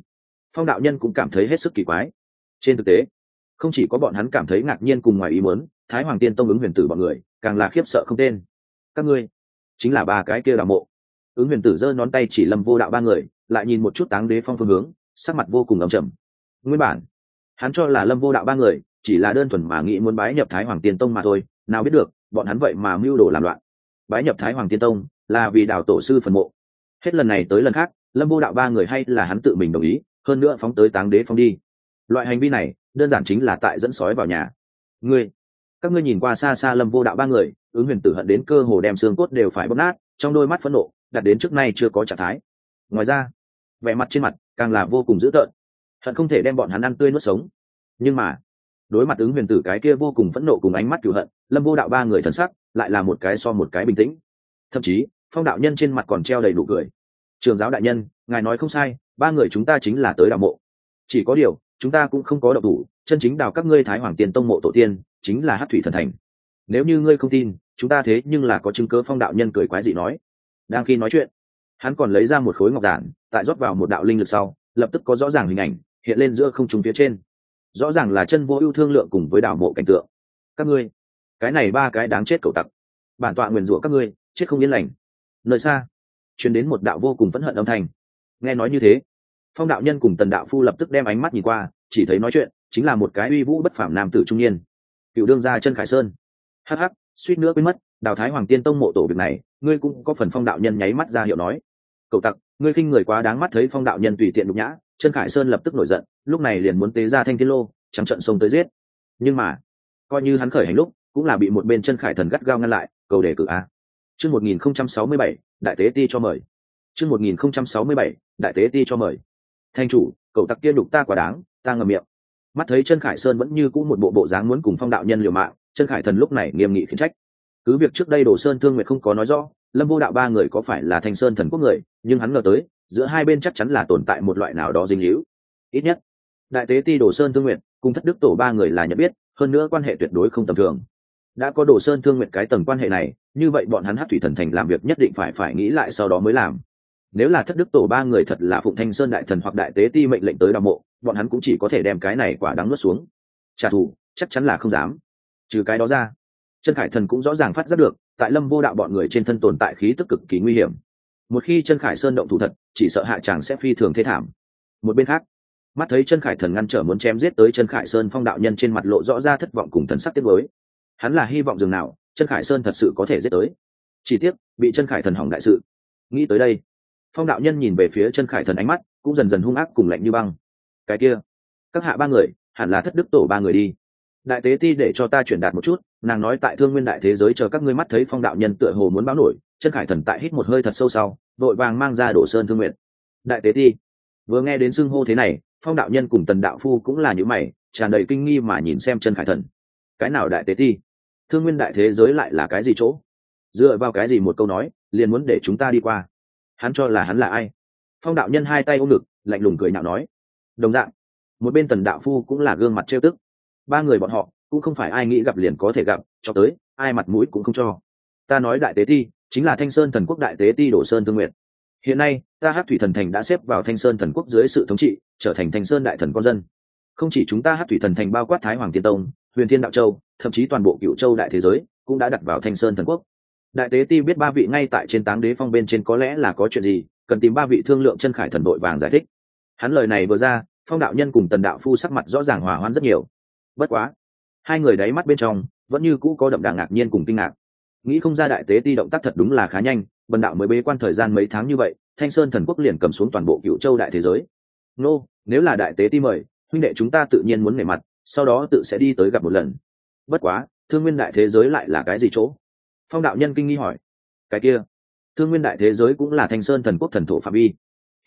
Phong đạo nhân cũng cảm thấy hết sức kỳ quái. Trên thực tế không chỉ có bọn hắn cảm thấy ngạc nhiên cùng ngoài ý muốn, thái hoàng tiên tông ứng huyền tử bọn người, càng là khiếp sợ không tên. Các ngươi, chính là ba cái kia đạo mộ. Ứng huyền tử giơ nón tay chỉ lâm vô đạo ba người, lại nhìn một chút táng đế phong phương hướng, sắc mặt vô cùng ấm trầm. Nguyên bản, hắn cho là lâm vô đạo ba người, chỉ là đơn thuần mà nghĩ muốn bái nhập thái hoàng tiên tông mà thôi, nào biết được, bọn hắn vậy mà mưu đồ làm loạn. Bái nhập thái hoàng tiên tông, là vì đào tổ sư phần mộ. Hết lần này tới lần khác lâm vô đạo ba người hay là hắn tự mình đồng ý, hơn nữa phóng tới táng đế phong đi. Loại hành vi này đơn giản chính là tại dẫn sói vào nhà. Ngươi, các ngươi nhìn qua xa xa lâm vô đạo ba người, ứng huyền tử hận đến cơ hồ đem xương cốt đều phải bóp nát, trong đôi mắt phẫn nộ, đặt đến trước nay chưa có trạng thái. Ngoài ra, vẻ mặt trên mặt càng là vô cùng dữ tợn, hận không thể đem bọn hắn ăn tươi nuốt sống. Nhưng mà, đối mặt ứng huyền tử cái kia vô cùng phẫn nộ cùng ánh mắt cựu hận, lâm vô đạo ba người thần sắc lại là một cái so một cái bình tĩnh. Thậm chí, phong đạo nhân trên mặt còn treo đầy đủ cười. Trường giáo đại nhân, ngài nói không sai, ba người chúng ta chính là tới đạo mộ. Chỉ có điều chúng ta cũng không có độc thủ, chân chính đào các ngươi thái hoàng tiền tông mộ tổ tiên, chính là hát thủy thần thành. Nếu như ngươi không tin, chúng ta thế nhưng là có chứng cớ phong đạo nhân cười quái dị nói. Đang khi nói chuyện, hắn còn lấy ra một khối ngọc giản, tại rót vào một đạo linh lực sau, lập tức có rõ ràng hình ảnh, hiện lên giữa không trung phía trên. Rõ ràng là chân vô ưu thương lượng cùng với đảo mộ cảnh tượng. Các ngươi, cái này ba cái đáng chết cầu tặc. Bản tọa nguyền rủa các ngươi, chết không yên lành. Nơi xa chuyển đến một đạo vô cùng phẫn hận âm thanh. Nghe nói như thế phong đạo nhân cùng tần đạo phu lập tức đem ánh mắt nhìn qua, chỉ thấy nói chuyện, chính là một cái uy vũ bất phảm nam tử trung niên. Cựu đương gia chân khải sơn. Hh suýt nữa quên mất, đào thái hoàng tiên tông mộ tổ việc này, ngươi cũng có phần phong đạo nhân nháy mắt ra hiệu nói. Cậu tặc, ngươi khinh người quá đáng mắt thấy phong đạo nhân tùy tiện nhục nhã, chân khải sơn lập tức nổi giận, lúc này liền muốn tế ra thanh thiên lô, trắng trận sông tới giết. Nhưng mà, coi như hắn khởi hành lúc, cũng là bị một bên chân khải thần gắt gao ngăn lại, cầu đề cử a. Chương một nghìn không trăm sáu mươi bảy, đại tế ti cho mời. Chương một nghìn không trăm sáu mươi bảy, đại tế ti cho mời thanh chủ, cậu tặc kia đục ta quá đáng, ta ngầm miệng. Mắt thấy chân khải sơn vẫn như cũ một bộ bộ dáng muốn cùng phong đạo nhân liều mạng chân khải thần lúc này nghiêm nghị khiển trách. Cứ việc trước đây đồ sơn thương nguyệt không có nói rõ, lâm vô đạo ba người có phải là thanh sơn thần quốc người, nhưng hắn ngờ tới, giữa hai bên chắc chắn là tồn tại một loại nào đó dinh hữu ít nhất, đại tế ti đồ sơn thương nguyện cùng thất đức tổ ba người là nhận biết, hơn nữa quan hệ tuyệt đối không tầm thường. Đã có đồ sơn thương nguyện cái tầng quan hệ này, như vậy bọn hắn hát thủy thần thành làm việc nhất định phải phải nghĩ lại sau đó mới làm nếu là thất đức tổ ba người thật là phụng thanh sơn đại thần hoặc đại tế ti mệnh lệnh tới đào mộ, bọn hắn cũng chỉ có thể đem cái này quả đắng nuốt xuống. Trả thù, chắc chắn là không dám. Trừ cái đó ra chân khải thần cũng rõ ràng phát giác được, tại lâm vô đạo bọn người trên thân tồn tại khí tức cực kỳ nguy hiểm. Một khi chân khải sơn động thủ thật, chỉ sợ hạ chàng sẽ phi thường thế thảm. Một bên khác, mắt thấy chân khải thần ngăn trở muốn chém giết tới chân khải sơn phong đạo nhân trên mặt lộ rõ ra thất vọng cùng thần sắc tiết với hắn là hy vọng dường nào chân khải sơn thật sự có thể giết tới. Chỉ tiếc, bị chân khải thần hỏng đại sự. Nghĩ tới đây phong đạo nhân nhìn về phía chân khải thần ánh mắt, cũng dần dần hung ác cùng lạnh như băng. Cái kia, các hạ ba người, hẳn là thất đức tổ ba người đi. Đại tế ti để cho ta chuyển đạt một chút, nàng nói tại thương nguyên đại thế giới chờ các ngươi mắt thấy phong đạo nhân tựa hồ muốn báo nổi, chân khải thần tại hít một hơi thật sâu sau, vội vàng mang ra đổ sơn thương nguyện. Đại tế ti, vừa nghe đến xưng hô thế này, phong đạo nhân cùng tần đạo phu cũng là những mày, tràn đầy kinh nghi mà nhìn xem chân khải thần. Cái nào đại tế ti? Thương nguyên đại thế giới lại là cái gì chỗ? Dựa vào cái gì một câu nói, liền muốn để chúng ta đi qua? Hắn cho là hắn là ai? Phong đạo nhân hai tay ôm ngực, lạnh lùng cười nhạo nói. Đồng dạng, một bên tần đạo phu cũng là gương mặt trêu tức. Ba người bọn họ cũng không phải ai nghĩ gặp liền có thể gặp, cho tới, ai mặt mũi cũng không cho. Ta nói đại tế ti, chính là thanh sơn thần quốc đại tế ti đổ sơn thương nguyện hiện nay, ta hát thủy thần thành đã xếp vào thanh sơn thần quốc dưới sự thống trị, trở thành thanh sơn đại thần con dân. Không chỉ chúng ta hát thủy thần thành bao quát thái hoàng tiên tông, huyền thiên đạo châu, thậm chí toàn bộ cựu châu đại thế giới cũng đã đặt vào thanh sơn thần quốc đại tế ti biết ba vị ngay tại trên táng đế phong bên trên có lẽ là có chuyện gì, cần tìm ba vị thương lượng chân khải thần đội vàng giải thích. Hắn lời này vừa ra, phong đạo nhân cùng tần đạo phu sắc mặt rõ ràng hòa hoãn rất nhiều. Bất quá, hai người đáy mắt bên trong vẫn như cũ có đậm đà ngạc nhiên cùng kinh ngạc. Nghĩ không ra đại tế ti động tác thật đúng là khá nhanh, bần đạo mới bế quan thời gian mấy tháng như vậy, thanh sơn thần quốc liền cầm xuống toàn bộ cựu châu đại thế giới. Nô, nếu là đại tế ti mời, huynh đệ chúng ta tự nhiên muốn nể mặt, sau đó tự sẽ đi tới gặp một lần. Bất quá, thương nguyên đại thế giới lại là cái gì chỗ? Phong đạo nhân kinh nghi hỏi, cái kia, thương nguyên đại thế giới cũng là thanh sơn thần quốc thần thổ phạm vi.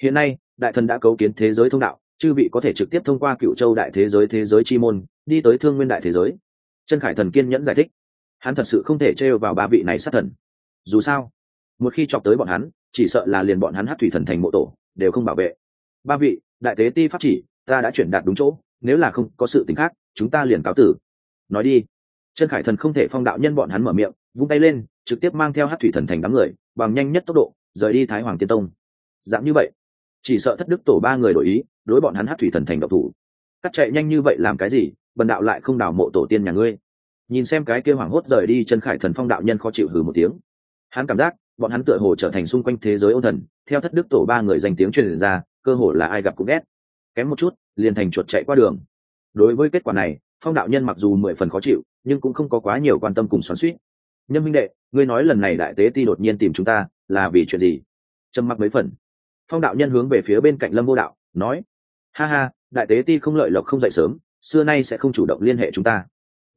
Hiện nay, đại thần đã cấu kiến thế giới thông đạo, chư vị có thể trực tiếp thông qua cựu châu đại thế giới thế giới chi môn, đi tới thương nguyên đại thế giới. Trân khải thần kiên nhẫn giải thích, hắn thật sự không thể trêu vào ba vị này sát thần. Dù sao, một khi chọc tới bọn hắn, chỉ sợ là liền bọn hắn hát thủy thần thành mộ tổ, đều không bảo vệ. Ba vị, đại tế ti pháp chỉ, ta đã chuyển đạt đúng chỗ, nếu là không có sự t ì n h khác, chúng ta liền cáo tử. Nói đi chân khải thần không thể phong đạo nhân bọn hắn mở miệng, vung tay lên, trực tiếp mang theo hát thủy thần thành đám người, bằng nhanh nhất tốc độ, rời đi thái hoàng tiên tông. Dạng như vậy, chỉ sợ thất đức tổ ba người đổi ý, đối bọn hắn hát thủy thần thành độc thủ. Cắt chạy nhanh như vậy làm cái gì, bần đạo lại không đào mộ tổ tiên nhà ngươi. Nhìn xem cái kia hoảng hốt rời đi chân khải thần phong đạo nhân khó chịu hừ một tiếng. Hắn cảm giác, bọn hắn tựa hồ trở thành xung quanh thế giới ôn thần, theo thất đức tổ ba người danh tiếng truyền ra, cơ hồ là ai gặp cũng ghét. Kém một chút, liền thành chuột chạy qua đường. Đối với kết quả này, phong đạo nhân mặc dù mười phần khó chịu nhưng cũng không có quá nhiều quan tâm cùng xoắn suýt. Nhân minh đệ, ngươi nói lần này đại tế ti đột nhiên tìm chúng ta, là vì chuyện gì? Trầm mặc mấy phần. Phong đạo nhân hướng về phía bên cạnh lâm vô đạo, nói, ha ha, đại tế ti không lợi lộc không dậy sớm, xưa nay sẽ không chủ động liên hệ chúng ta.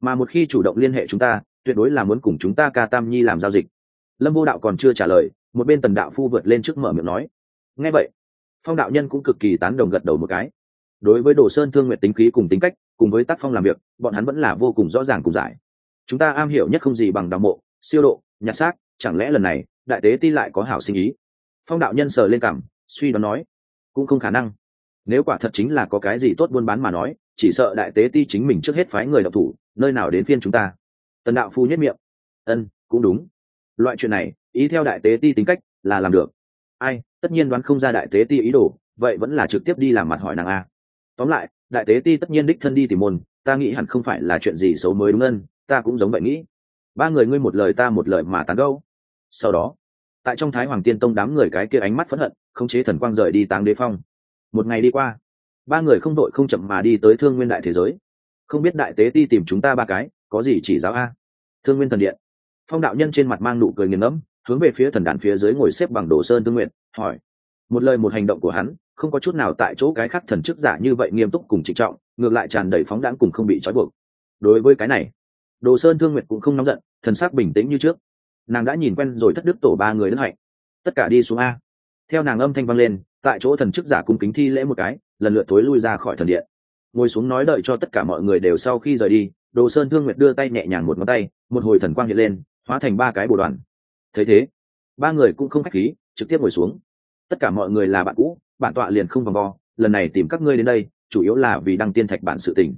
Mà một khi chủ động liên hệ chúng ta, tuyệt đối là muốn cùng chúng ta ca tam nhi làm giao dịch. Lâm vô đạo còn chưa trả lời, một bên tần đạo phu vượt lên trước mở miệng nói, nghe vậy. Phong đạo nhân cũng cực kỳ tán đồng gật đầu một cái. Đối với đồ sơn thương nguyện tính khí cùng tính cách cùng với tác phong làm việc, bọn hắn vẫn là vô cùng rõ ràng cùng giải. Chúng ta am hiểu nhất không gì bằng đào mộ, siêu độ, nhặt xác, chẳng lẽ lần này, đại tế ti lại có hảo sinh ý? Phong đạo nhân sờ lên cảm suy đoán nói, cũng không khả năng. Nếu quả thật chính là có cái gì tốt buôn bán mà nói, chỉ sợ đại tế ti chính mình trước hết phái người độc thủ, nơi nào đến phiên chúng ta. Tần đạo phu nhất miệng, ân, cũng đúng. Loại chuyện này, ý theo đại tế ti tính cách là làm được. Ai, tất nhiên đoán không ra đại tế ti ý đồ, vậy vẫn là trực tiếp đi làm mặt hỏi nàng a. Tóm lại đại tế ti tất nhiên đích thân đi tìm môn, ta nghĩ hẳn không phải là chuyện gì xấu mới đúng ân, ta cũng giống vậy nghĩ. Ba người ngươi một lời ta một lời mà tán gâu sau đó, tại trong thái hoàng tiên tông đám người cái kia ánh mắt phẫn hận, không chế thần quang rời đi táng đế phong. Một ngày đi qua, ba người không đội không chậm mà đi tới thương nguyên đại thế giới. Không biết đại tế ti tìm chúng ta ba cái, có gì chỉ giáo a? Thương nguyên thần điện. Phong đạo nhân trên mặt mang nụ cười nghiền ngẫm, hướng về phía thần đàn phía dưới ngồi xếp bằng đồ sơn tương nguyện hỏi. Một lời một hành động của hắn không có chút nào tại chỗ cái khác thần chức giả như vậy nghiêm túc cùng trịnh trọng, ngược lại tràn đầy phóng đãng cùng không bị trói buộc. Đối với cái này, đồ sơn thương nguyệt cũng không nóng giận, thần sắc bình tĩnh như trước. Nàng đã nhìn quen rồi thất đức tổ ba người đức hạnh. Tất cả đi xuống a. Theo nàng âm thanh vang lên, tại chỗ thần chức giả cung kính thi lễ một cái, lần lượt thối lui ra khỏi thần điện. Ngồi xuống nói đợi cho tất cả mọi người đều sau khi rời đi, đồ sơn thương nguyệt đưa tay nhẹ nhàng một ngón tay, một hồi thần quang hiện lên, hóa thành ba cái bồ đoàn. Thấy thế, ba người cũng không khách khí, trực tiếp ngồi xuống. Tất cả mọi người là bạn cũ bản tọa liền không vòng vo, lần này tìm các ngươi đến đây, chủ yếu là vì đăng tiên thạch bản sự tình.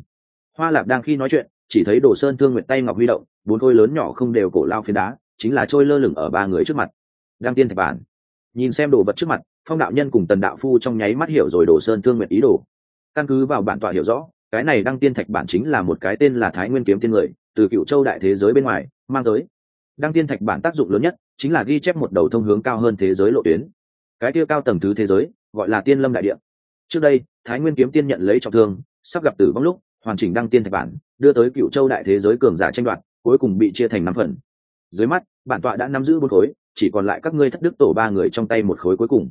Hoa lạp đang khi nói chuyện, chỉ thấy đồ sơn thương nguyện tay ngọc huy động, bốn khối lớn nhỏ không đều cổ lao phiến đá, chính là trôi lơ lửng ở ba người trước mặt. Đăng tiên thạch bản. Nhìn xem đồ vật trước mặt, phong đạo nhân cùng tần đạo phu trong nháy mắt hiểu rồi đồ sơn thương nguyện ý đồ. Căn cứ vào bản tọa hiểu rõ, cái này đăng tiên thạch bản chính là một cái tên là thái nguyên kiếm tiên người, từ cựu châu đại thế giới bên ngoài, mang tới. Đăng tiên thạch bản tác dụng lớn nhất, chính là ghi chép một đầu thông hướng cao hơn thế giới lộ tuyến. Cái kia cao tầng thứ thế giới gọi là tiên lâm đại địa trước đây, thái nguyên kiếm tiên nhận lấy trọng thương, sắp gặp tử vong lúc, hoàn chỉnh đăng tiên thạch bản, đưa tới cựu châu đại thế giới cường giả tranh đoạt, cuối cùng bị chia thành năm phần. Dưới mắt, bản tọa đã nắm giữ một khối, chỉ còn lại các ngươi thất đức tổ ba người trong tay một khối cuối cùng.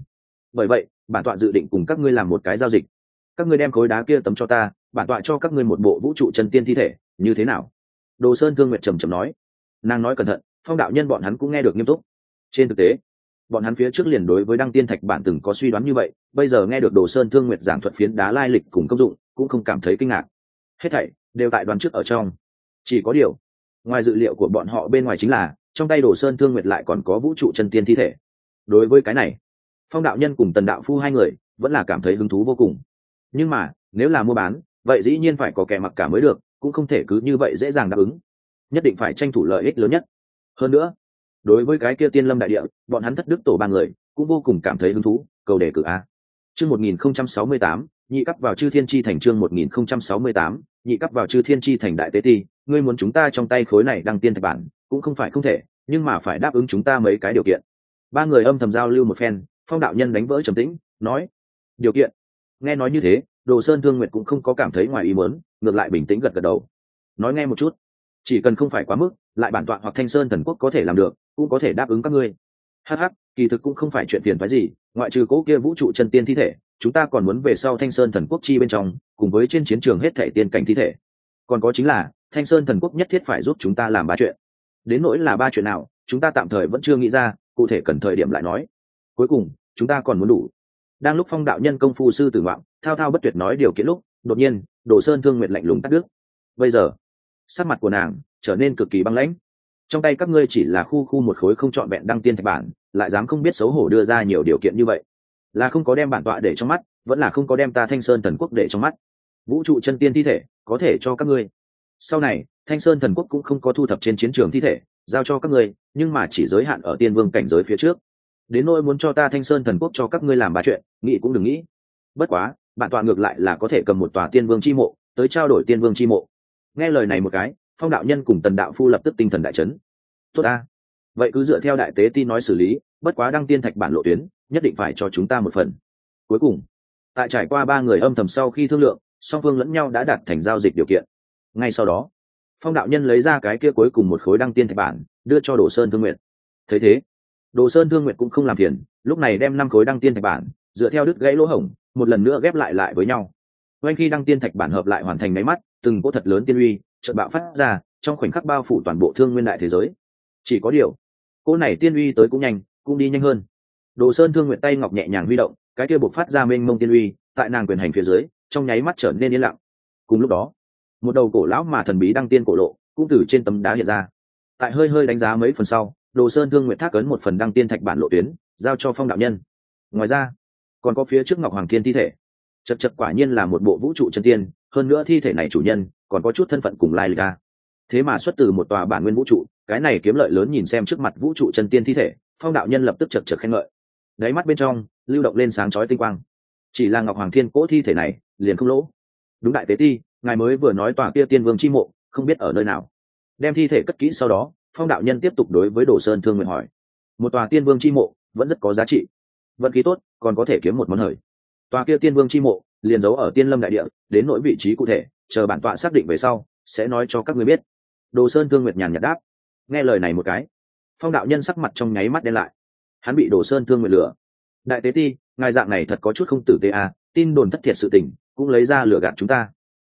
Bởi vậy, bản tọa dự định cùng các ngươi làm một cái giao dịch. Các ngươi đem khối đá kia tấm cho ta, bản tọa cho các ngươi một bộ vũ trụ chân tiên thi thể, như thế nào? Đồ sơn thương nguyệt trầm trầm nói. Nàng nói cẩn thận, phong đạo nhân bọn hắn cũng nghe được nghiêm túc. Trên thực tế bọn hắn phía trước liền đối với đăng tiên thạch bản từng có suy đoán như vậy, bây giờ nghe được đồ sơn thương nguyệt giảng thuật phiến đá lai lịch cùng công dụng, cũng không cảm thấy kinh ngạc. Hết thảy đều tại đoán trước ở trong. Chỉ có điều, ngoài dự liệu của bọn họ bên ngoài chính là, trong tay đồ sơn thương nguyệt lại còn có vũ trụ chân tiên thi thể. Đối với cái này, phong đạo nhân cùng tần đạo phu hai người vẫn là cảm thấy hứng thú vô cùng. Nhưng mà, nếu là mua bán, vậy dĩ nhiên phải có kẻ mặc cả mới được, cũng không thể cứ như vậy dễ dàng đáp ứng. Nhất định phải tranh thủ lợi ích lớn nhất. Hơn nữa đối với cái kia tiên lâm đại địa, bọn hắn thất đức tổ ba người cũng vô cùng cảm thấy hứng thú, cầu đề cử a. Chương một nghìn không trăm sáu mươi tám, nhị cấp vào chư thiên chi thành chương một nghìn không trăm sáu mươi tám, nhị cấp vào chư thiên chi thành đại tế ti, ngươi muốn chúng ta trong tay khối này đăng tiên thạch bản, cũng không phải không thể, nhưng mà phải đáp ứng chúng ta mấy cái điều kiện. Ba người âm thầm giao lưu một phen, phong đạo nhân đánh vỡ trầm tĩnh, nói, điều kiện. Nghe nói như thế, đồ sơn thương nguyệt cũng không có cảm thấy ngoài ý muốn, ngược lại bình tĩnh gật gật đầu. Nói nghe một chút chỉ cần không phải quá mức, lại bản tọa hoặc thanh sơn thần quốc có thể làm được, cũng có thể đáp ứng các ngươi. Hh kỳ thực cũng không phải chuyện phiền phái gì, ngoại trừ cỗ kia vũ trụ chân tiên thi thể, chúng ta còn muốn về sau thanh sơn thần quốc chi bên trong, cùng với trên chiến trường hết thể tiên cảnh thi thể. Còn có chính là, thanh sơn thần quốc nhất thiết phải giúp chúng ta làm ba chuyện. Đến nỗi là ba chuyện nào, chúng ta tạm thời vẫn chưa nghĩ ra, cụ thể cần thời điểm lại nói. Cuối cùng, chúng ta còn muốn đủ. Đang lúc phong đạo nhân công phu sư tử ngoạn, thao thao bất tuyệt nói điều kiện lúc, đột nhiên, đồ sơn thương nguyện lạnh lùng cắt đứt. Bây giờ sắc mặt của nàng trở nên cực kỳ băng lãnh. Trong tay các ngươi chỉ là khu khu một khối không trọn vẹn đăng tiên thạch bản, lại dám không biết xấu hổ đưa ra nhiều điều kiện như vậy. Là không có đem bản tọa để trong mắt, vẫn là không có đem ta thanh sơn thần quốc để trong mắt. Vũ trụ chân tiên thi thể, có thể cho các ngươi. Sau này, thanh sơn thần quốc cũng không có thu thập trên chiến trường thi thể, giao cho các ngươi, nhưng mà chỉ giới hạn ở tiên vương cảnh giới phía trước. Đến nỗi muốn cho ta thanh sơn thần quốc cho các ngươi làm ba chuyện, nghĩ cũng đừng nghĩ. Bất quá, bản tọa ngược lại là có thể cầm một tòa tiên vương chi mộ, tới trao đổi tiên vương chi mộ nghe lời này một cái, phong đạo nhân cùng tần đạo phu lập tức tinh thần đại chấn. Tốt ta. Vậy cứ dựa theo đại tế tin nói xử lý, bất quá đăng tiên thạch bản lộ tuyến, nhất định phải cho chúng ta một phần. Cuối cùng, tại trải qua ba người âm thầm sau khi thương lượng, song phương lẫn nhau đã đạt thành giao dịch điều kiện. Ngay sau đó, phong đạo nhân lấy ra cái kia cuối cùng một khối đăng tiên thạch bản, đưa cho đồ sơn thương nguyện thấy thế, đồ sơn thương nguyện cũng không làm phiền, lúc này đem năm khối đăng tiên thạch bản, dựa theo đứt gãy lỗ hổng, một lần nữa ghép lại lại với nhau ngay khi đăng tiên thạch bản hợp lại hoàn thành máy mắt, từng cỗ thật lớn tiên uy, chợt bạo phát ra, trong khoảnh khắc bao phủ toàn bộ thương nguyên đại thế giới. Chỉ có điều, cỗ này tiên uy tới cũng nhanh, cũng đi nhanh hơn. Đồ sơn thương nguyện tay ngọc nhẹ nhàng huy động, cái kia buộc phát ra mênh mông tiên uy, tại nàng quyền hành phía dưới, trong nháy mắt trở nên yên lặng. Cùng lúc đó, một đầu cổ lão mà thần bí đăng tiên cổ lộ cũng từ trên tấm đá hiện ra. Tại hơi hơi đánh giá mấy phần sau, đồ sơn thương nguyện thác ấn một phần đăng tiên thạch bản lộ tuyến, giao cho phong đạo nhân. Ngoài ra, còn có phía trước ngọc hoàng thiên thi thể chật chật quả nhiên là một bộ vũ trụ chân tiên, hơn nữa thi thể này chủ nhân còn có chút thân phận cùng lai lịch a thế mà xuất từ một tòa bản nguyên vũ trụ, cái này kiếm lợi lớn nhìn xem trước mặt vũ trụ chân tiên thi thể, phong đạo nhân lập tức chật chật khen ngợi. Đáy mắt bên trong, lưu động lên sáng chói tinh quang. Chỉ là ngọc hoàng thiên cỗ thi thể này, liền không lỗ. Đúng đại tế ti, ngài mới vừa nói tòa kia tiên vương chi mộ, không biết ở nơi nào. Đem thi thể cất kỹ sau đó, phong đạo nhân tiếp tục đối với đồ sơn thương nguyện hỏi. Một tòa tiên vương chi mộ, vẫn rất có giá trị. Vận khí tốt, còn có thể kiếm một món hời tòa kia tiên vương chi mộ, liền giấu ở tiên lâm đại địa, đến nỗi vị trí cụ thể, chờ bản tọa xác định về sau, sẽ nói cho các người biết. Đồ sơn thương nguyệt nhàn nhạt đáp. Nghe lời này một cái, phong đạo nhân sắc mặt trong nháy mắt đen lại. Hắn bị đồ sơn thương nguyệt lửa đại tế ti, ngài dạng này thật có chút không tử tế à tin đồn thất thiệt sự tình, cũng lấy ra lừa gạt chúng ta.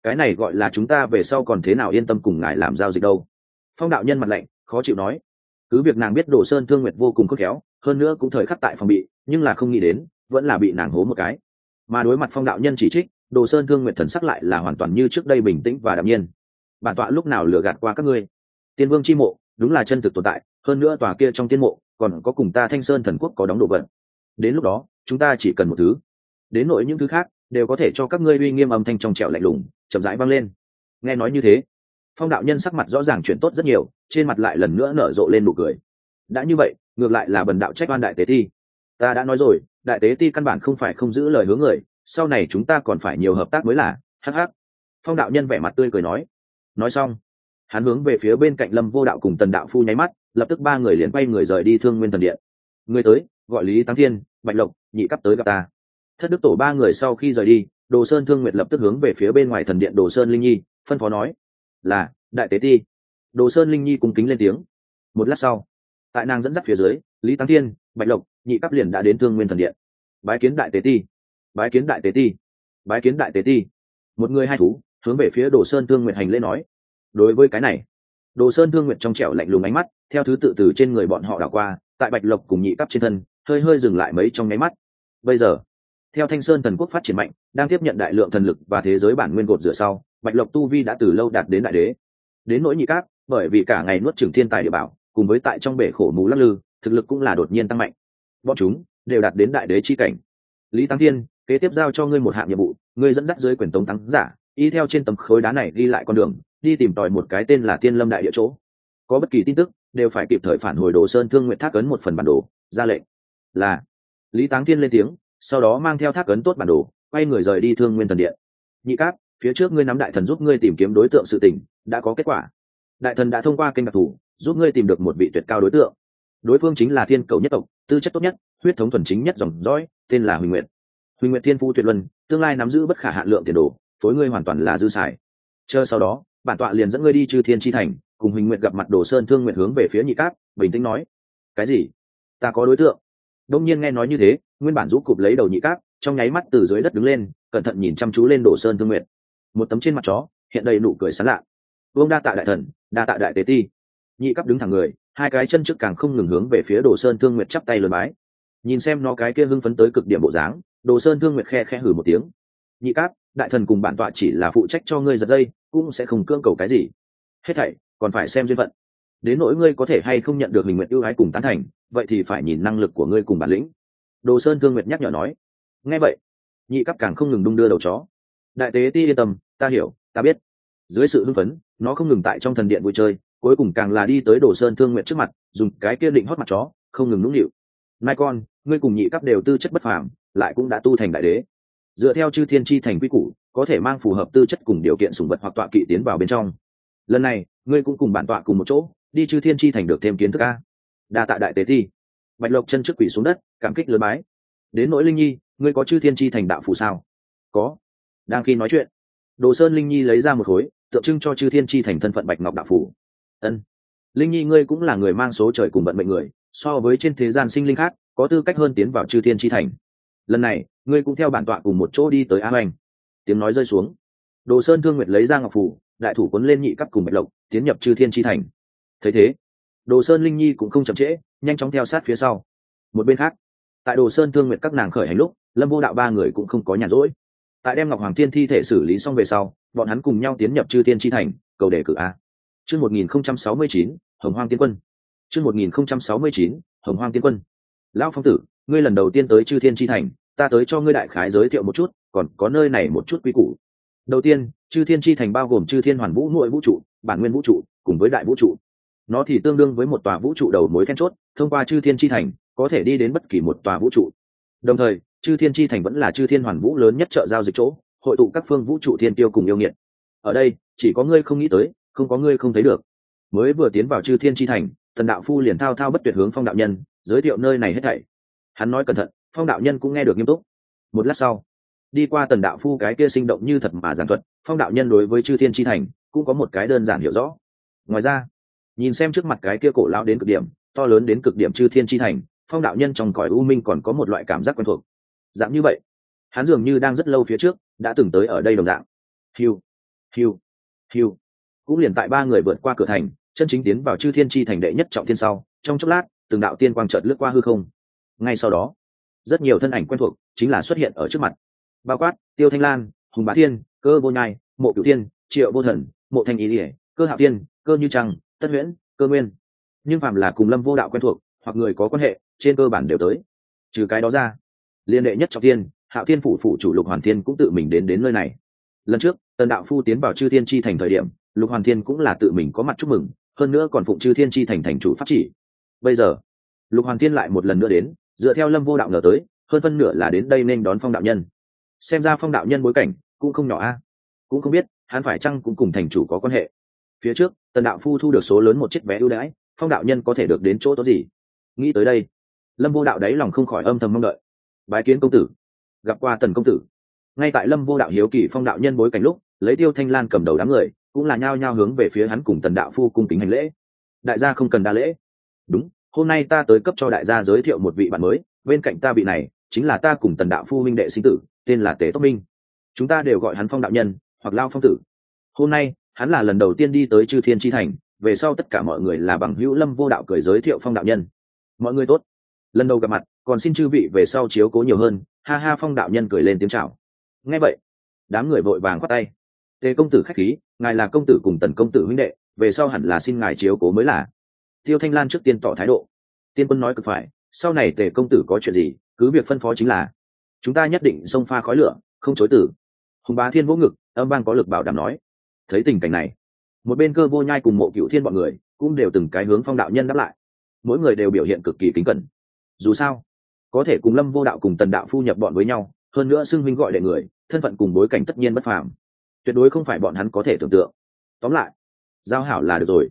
Cái này gọi là chúng ta về sau còn thế nào yên tâm cùng ngài làm giao dịch đâu. Phong đạo nhân mặt lạnh, khó chịu nói. Cứ việc nàng biết đồ sơn thương nguyệt vô cùng khôn khéo, hơn nữa cũng thời khắc tại phòng bị, nhưng là không nghĩ đến, vẫn là bị nàng hố một cái mà đối mặt phong đạo nhân chỉ trích, đồ sơn thương nguyệt thần sắc lại là hoàn toàn như trước đây bình tĩnh và đạm nhiên. Bản tọa lúc nào lừa gạt qua các ngươi? Tiên vương chi mộ, đúng là chân thực tồn tại, hơn nữa tòa kia trong tiên mộ, còn có cùng ta thanh sơn thần quốc có đóng đồ vật. Đến lúc đó, chúng ta chỉ cần một thứ. Đến nội những thứ khác, đều có thể cho các ngươi uy nghiêm âm thanh trong trẻo lạnh lùng, chậm rãi vang lên. Nghe nói như thế, phong đạo nhân sắc mặt rõ ràng chuyển tốt rất nhiều, trên mặt lại lần nữa nở rộ lên nụ cười. Đã như vậy, ngược lại là bần đạo trách oan đại tế thi. Ta đã nói rồi đại tế ti căn bản không phải không giữ lời hứa người, sau này chúng ta còn phải nhiều hợp tác mới là, hắc hắc. Phong đạo nhân vẻ mặt tươi cười nói. Nói xong, hắn hướng về phía bên cạnh lâm vô đạo cùng tần đạo phu nháy mắt, lập tức ba người liền quay người rời đi thương nguyên thần điện. Người tới, gọi lý tăng thiên, bạch lộc, nhị cấp tới gặp ta. Thất đức tổ ba người sau khi rời đi, đồ sơn thương nguyệt lập tức hướng về phía bên ngoài thần điện đồ sơn linh nhi, phân phó nói. Là, đại tế ti. Đồ sơn linh nhi cùng kính lên tiếng. Một lát sau, tại nàng dẫn dắt phía dưới, lý tăng thiên, bạch lộc nhị cấp liền đã đến thương nguyên thần điện. Bái kiến đại tế ti. Bái kiến đại tế ti. Bái kiến đại tế ti. Một người hai thú, hướng về phía đồ sơn thương nguyện hành lễ nói. Đối với cái này, đồ sơn thương nguyện trong trẻo lạnh lùng ánh mắt, theo thứ tự từ trên người bọn họ đảo qua, tại bạch lộc cùng nhị cấp trên thân, hơi hơi dừng lại mấy trong nháy mắt. Bây giờ, theo thanh sơn thần quốc phát triển mạnh, đang tiếp nhận đại lượng thần lực và thế giới bản nguyên gột rửa sau, bạch lộc tu vi đã từ lâu đạt đến đại đế. Đến nỗi nhị cáp bởi vì cả ngày nuốt trừng thiên tài địa bảo, cùng với tại trong bể khổ mù lắc lư, thực lực cũng là đột nhiên tăng mạnh bọn chúng đều đạt đến đại đế chi cảnh. Lý tăng thiên, kế tiếp giao cho ngươi một hạng nhiệm vụ, ngươi dẫn dắt dưới quyền tống thắng giả, y theo trên tấm khối đá này đi lại con đường, đi tìm tòi một cái tên là tiên lâm đại địa chỗ. Có bất kỳ tin tức, đều phải kịp thời phản hồi đồ sơn thương nguyện thác ấn một phần bản đồ, ra lệnh. Là, lý táng thiên lên tiếng, sau đó mang theo thác ấn tốt bản đồ, quay người rời đi thương nguyên thần điện. Nhị cáp, phía trước ngươi nắm đại thần giúp ngươi tìm kiếm đối tượng sự tình, đã có kết quả. Đại thần đã thông qua kênh đặc thù, giúp ngươi tìm được một vị tuyệt cao đối tượng. Đối phương chính là thiên cầu nhất tộc tư chất tốt nhất, huyết thống thuần chính nhất dòng dõi, tên là huỳnh nguyện huỳnh nguyện thiên phu tuyệt luân, tương lai nắm giữ bất khả hạn lượng tiền đồ, phối ngươi hoàn toàn là dư xài. Chờ sau đó, bản tọa liền dẫn ngươi đi chư thiên tri thành, cùng huỳnh nguyện gặp mặt đồ sơn thương nguyện hướng về phía nhị cáp bình tĩnh nói, cái gì? Ta có đối tượng. Đông nhiên nghe nói như thế, nguyên bản rũ cụp lấy đầu nhị cáp trong nháy mắt từ dưới đất đứng lên, cẩn thận nhìn chăm chú lên đồ sơn thương nguyện một tấm trên mặt chó, hiện đầy nụ cười sán lạ. Vương đa tạ đại thần, đa tạ đại tế ti. Nhị Cáp đứng thẳng người hai cái chân trước càng không ngừng hướng về phía đồ sơn thương nguyệt chắp tay lớn mái nhìn xem nó cái kia hưng phấn tới cực điểm bộ dáng, đồ sơn thương nguyệt khe khe hử một tiếng. Nhị cáp, đại thần cùng bản tọa chỉ là phụ trách cho ngươi giật dây, cũng sẽ không cưỡng cầu cái gì. Hết thảy, còn phải xem duyên phận. Đến nỗi ngươi có thể hay không nhận được hình nguyện ưu ái cùng tán thành, vậy thì phải nhìn năng lực của ngươi cùng bản lĩnh. Đồ sơn thương nguyệt nhắc nhở nói. Nghe vậy, nhị cấp càng không ngừng đung đưa đầu chó. Đại tế ti yên tâm, ta hiểu, ta biết. Dưới sự hưng phấn, nó không ngừng tại trong thần điện vui chơi cuối cùng càng là đi tới đồ sơn thương nguyện trước mặt, dùng cái kia định hót mặt chó, không ngừng nũng nịu. Mai con, ngươi cùng nhị cấp đều tư chất bất phàm, lại cũng đã tu thành đại đế. Dựa theo chư thiên chi thành quy củ, có thể mang phù hợp tư chất cùng điều kiện sùng vật hoặc tọa kỵ tiến vào bên trong. Lần này, ngươi cũng cùng bản tọa cùng một chỗ, đi chư thiên chi thành được thêm kiến thức a. Đa tạ đại tế thi. Bạch lộc chân trước quỷ xuống đất, cảm kích lớn mái đến nỗi linh nhi, ngươi có chư thiên chi thành đạo phù sao? Có. Đang khi nói chuyện, đồ sơn linh nhi lấy ra một khối, tượng trưng cho chư thiên chi thành thân phận bạch ngọc đạo phù ân. Linh nhi, ngươi cũng là người mang số trời cùng vận mệnh người, so với trên thế gian sinh linh khác, có tư cách hơn tiến vào chư thiên chi thành. Lần này, ngươi cũng theo bản tọa cùng một chỗ đi tới a anh. Tiếng nói rơi xuống. Đồ sơn thương nguyệt lấy ra ngọc phủ, đại thủ quấn lên nhị cấp cùng bạch lộc, tiến nhập chư thiên chi thành. Thấy thế, đồ sơn linh nhi cũng không chậm trễ, nhanh chóng theo sát phía sau. Một bên khác, tại đồ sơn thương nguyệt các nàng khởi hành lúc, lâm vô đạo ba người cũng không có nhàn rỗi. Tại đem ngọc hoàng thiên thi thể xử lý xong về sau, bọn hắn cùng nhau tiến nhập chư thiên chi thành, cầu đề cử a chương một nghìn không trăm sáu mươi chín, hồng hoang tiên quân. Chương một nghìn không trăm sáu mươi chín, hồng hoang tiên quân. Lão phong tử, ngươi lần đầu tiên tới chư thiên chi thành, ta tới cho ngươi đại khái giới thiệu một chút, còn có nơi này một chút quy củ. Đầu tiên, chư thiên chi thành bao gồm chư thiên hoàn vũ nội vũ trụ, bản nguyên vũ trụ, cùng với đại vũ trụ. Nó thì tương đương với một tòa vũ trụ đầu mối then chốt, thông qua chư thiên chi thành, có thể đi đến bất kỳ một tòa vũ trụ. Đồng thời, chư thiên chi thành vẫn là chư thiên hoàn vũ lớn nhất chợ giao dịch chỗ, hội tụ các phương vũ trụ thiên tiêu cùng yêu nghiệt. Ở đây, chỉ có ngươi không nghĩ tới không có ngươi không thấy được. Mới vừa tiến vào chư thiên chi thành, Tần đạo phu liền thao thao bất tuyệt hướng phong đạo nhân, giới thiệu nơi này hết thảy. Hắn nói cẩn thận, phong đạo nhân cũng nghe được nghiêm túc. Một lát sau, đi qua tần đạo phu cái kia sinh động như thật mà giảng thuật, phong đạo nhân đối với chư thiên chi thành cũng có một cái đơn giản hiểu rõ. Ngoài ra, nhìn xem trước mặt cái kia cổ lão đến cực điểm, to lớn đến cực điểm chư thiên chi thành, phong đạo nhân trong cõi u minh còn có một loại cảm giác quen thuộc. Dạng như vậy, hắn dường như đang rất lâu phía trước, đã từng tới ở đây đồng dạng. Hiu hiu hiu cũng liền tại ba người vượt qua cửa thành, chân chính tiến vào chư thiên chi thành đệ nhất trọng thiên sau, trong chốc lát, từng đạo tiên quang trợt lướt qua hư không. Ngay sau đó, rất nhiều thân ảnh quen thuộc chính là xuất hiện ở trước mặt. Bao quát, tiêu thanh lan, hùng bá thiên, cơ vô nhai, mộ cửu thiên, triệu vô thần, mộ thanh ý ỉa cơ hạo tiên cơ như trăng, tất nguyễn, cơ nguyên. Nhưng phạm là cùng lâm vô đạo quen thuộc, hoặc người có quan hệ, trên cơ bản đều tới. Trừ cái đó ra, liên đệ nhất trọng thiên, hạo thiên phủ phủ chủ lục hoàn thiên cũng tự mình đến đến nơi này. Lần trước, tần đạo phu tiến vào chư thiên chi thành thời điểm lục hoàn thiên cũng là tự mình có mặt chúc mừng, hơn nữa còn phụng chư thiên chi thành thành chủ phát chỉ. Bây giờ, lục hoàn thiên lại một lần nữa đến, dựa theo lâm vô đạo ngờ tới, hơn phân nửa là đến đây nên đón phong đạo nhân. Xem ra phong đạo nhân bối cảnh cũng không nhỏ a. Cũng không biết, hắn phải chăng cũng cùng thành chủ có quan hệ. Phía trước, tần đạo phu thu được số lớn một chiếc vé ưu đãi, phong đạo nhân có thể được đến chỗ tốt gì? Nghĩ tới đây, lâm vô đạo đáy lòng không khỏi âm thầm mong đợi. Bái kiến công tử. Gặp qua tần công tử. Ngay tại lâm vô đạo hiếu kỳ phong đạo nhân bối cảnh lúc, lấy tiêu thanh lan cầm đầu đám người cũng là nhao nhao hướng về phía hắn cùng tần đạo phu cung kính hành lễ. Đại gia không cần đa lễ. Đúng, hôm nay ta tới cấp cho đại gia giới thiệu một vị bạn mới, bên cạnh ta vị này, chính là ta cùng tần đạo phu minh đệ sinh tử, tên là tế tốc minh. Chúng ta đều gọi hắn phong đạo nhân, hoặc lao phong tử. Hôm nay, hắn là lần đầu tiên đi tới chư thiên tri thành, về sau tất cả mọi người là bằng hữu lâm vô đạo cười giới thiệu phong đạo nhân. Mọi người tốt. Lần đầu gặp mặt, còn xin chư vị về sau chiếu cố nhiều hơn, ha ha phong đạo nhân cười lên tiếng chào. Nghe vậy, đám người vội vàng khoát tay tề công tử khách khí, ngài là công tử cùng tần công tử huynh đệ, về sau hẳn là xin ngài chiếu cố mới là. Tiêu thanh lan trước tiên tỏ thái độ. Tiên quân nói cực phải, sau này tề công tử có chuyện gì, cứ việc phân phó chính là. Chúng ta nhất định xông pha khói lửa, không chối tử hùng bá thiên vỗ ngực, âm vang có lực bảo đảm nói. Thấy tình cảnh này, một bên cơ vô nhai cùng mộ cựu thiên bọn người cũng đều từng cái hướng phong đạo nhân đáp lại. Mỗi người đều biểu hiện cực kỳ kính cẩn. Dù sao, có thể cùng lâm vô đạo cùng tần đạo phu nhập bọn với nhau, hơn nữa xưng huynh gọi đệ người, thân phận cùng bối cảnh tất nhiên bất phàm tuyệt đối không phải bọn hắn có thể tưởng tượng. Tóm lại, giao hảo là được rồi.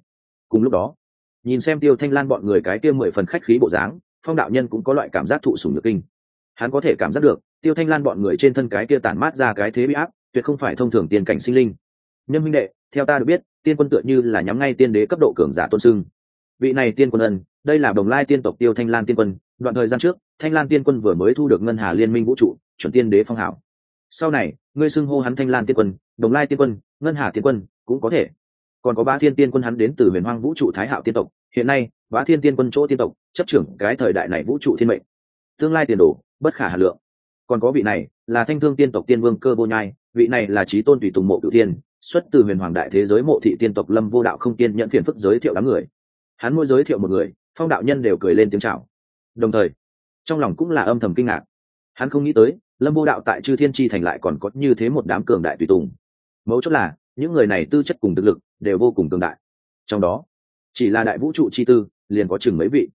Cùng lúc đó, nhìn xem tiêu thanh lan bọn người cái kia mười phần khách khí bộ dáng, phong đạo nhân cũng có loại cảm giác thụ sùng nhược kinh. Hắn có thể cảm giác được, tiêu thanh lan bọn người trên thân cái kia tản mát ra cái thế bị áp tuyệt không phải thông thường tiền cảnh sinh linh. Nhân minh đệ, theo ta được biết, tiên quân tựa như là nhắm ngay tiên đế cấp độ cường giả tôn sưng. Vị này tiên quân ân, đây là đồng lai tiên tộc tiêu thanh lan tiên quân. Đoạn thời gian trước, thanh lan tiên quân vừa mới thu được ngân hà liên minh vũ trụ, chuẩn tiên đế phong hảo sau này, ngươi xưng hô hắn thanh lan tiên quân, đồng lai tiên quân, ngân hà tiên quân, cũng có thể. Còn có ba thiên tiên quân hắn đến từ huyền hoang vũ trụ thái hạo tiên tộc, hiện nay, bá thiên tiên quân chỗ tiên tộc, chấp trưởng cái thời đại này vũ trụ thiên mệnh. Tương lai tiền đồ, bất khả hà lượng. Còn có vị này, là thanh thương tiên tộc tiên vương cơ vô nhai, vị này là trí tôn tùy tùng mộ cựu tiên xuất từ huyền hoàng đại thế giới mộ thị tiên tộc lâm vô đạo không tiên nhận phiền phức giới thiệu đám người. Hắn mỗi giới thiệu một người, phong đạo nhân đều cười lên tiếng chào. Đồng thời, trong lòng cũng là âm thầm kinh ngạc. Hắn không nghĩ tới lâm vô đạo tại chư thiên tri thành lại còn có như thế một đám cường đại tùy tùng. Mấu chốt là, những người này tư chất cùng thực lực đều vô cùng cường đại. Trong đó, chỉ là đại vũ trụ chi tư liền có chừng mấy vị.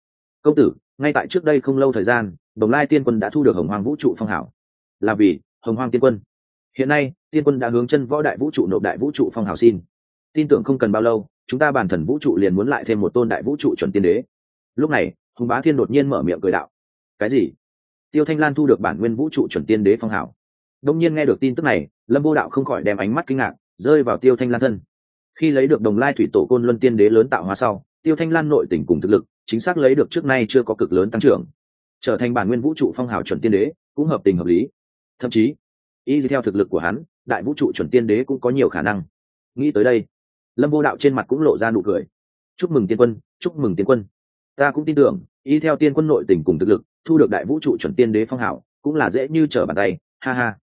Công tử, ngay tại trước đây không lâu thời gian, đồng lai tiên quân đã thu được hồng hoàng vũ trụ phong hảo. Là vì hồng hoàng tiên quân. Hiện nay, tiên quân đã hướng chân võ đại vũ trụ nộp đại vũ trụ phong hảo xin. Tin tưởng không cần bao lâu, chúng ta bản thần vũ trụ liền muốn lại thêm một tôn đại vũ trụ chuẩn tiên đế. Lúc này, hùng bá thiên đột nhiên mở miệng cười đạo. Cái gì? Tiêu thanh lan thu được bản nguyên vũ trụ chuẩn tiên đế phong hảo. Đông nhiên nghe được tin tức này, lâm vô đạo không khỏi đem ánh mắt kinh ngạc, rơi vào tiêu thanh lan thân. Khi lấy được đồng lai thủy tổ côn luân tiên đế lớn tạo hóa sau, tiêu thanh lan nội tỉnh cùng thực lực, chính xác lấy được trước nay chưa có cực lớn tăng trưởng. Trở thành bản nguyên vũ trụ phong hào chuẩn tiên đế, cũng hợp tình hợp lý. Thậm chí, y theo thực lực của hắn, đại vũ trụ chuẩn tiên đế cũng có nhiều khả năng. Nghĩ tới đây, lâm vô đạo trên mặt cũng lộ ra nụ cười. Chúc mừng tiên quân, chúc mừng tiên quân. Ta cũng tin tưởng, y theo tiên quân nội tình cùng thực lực thu được đại vũ trụ chuẩn tiên đế phong hảo, cũng là dễ như trở bàn tay, ha ha.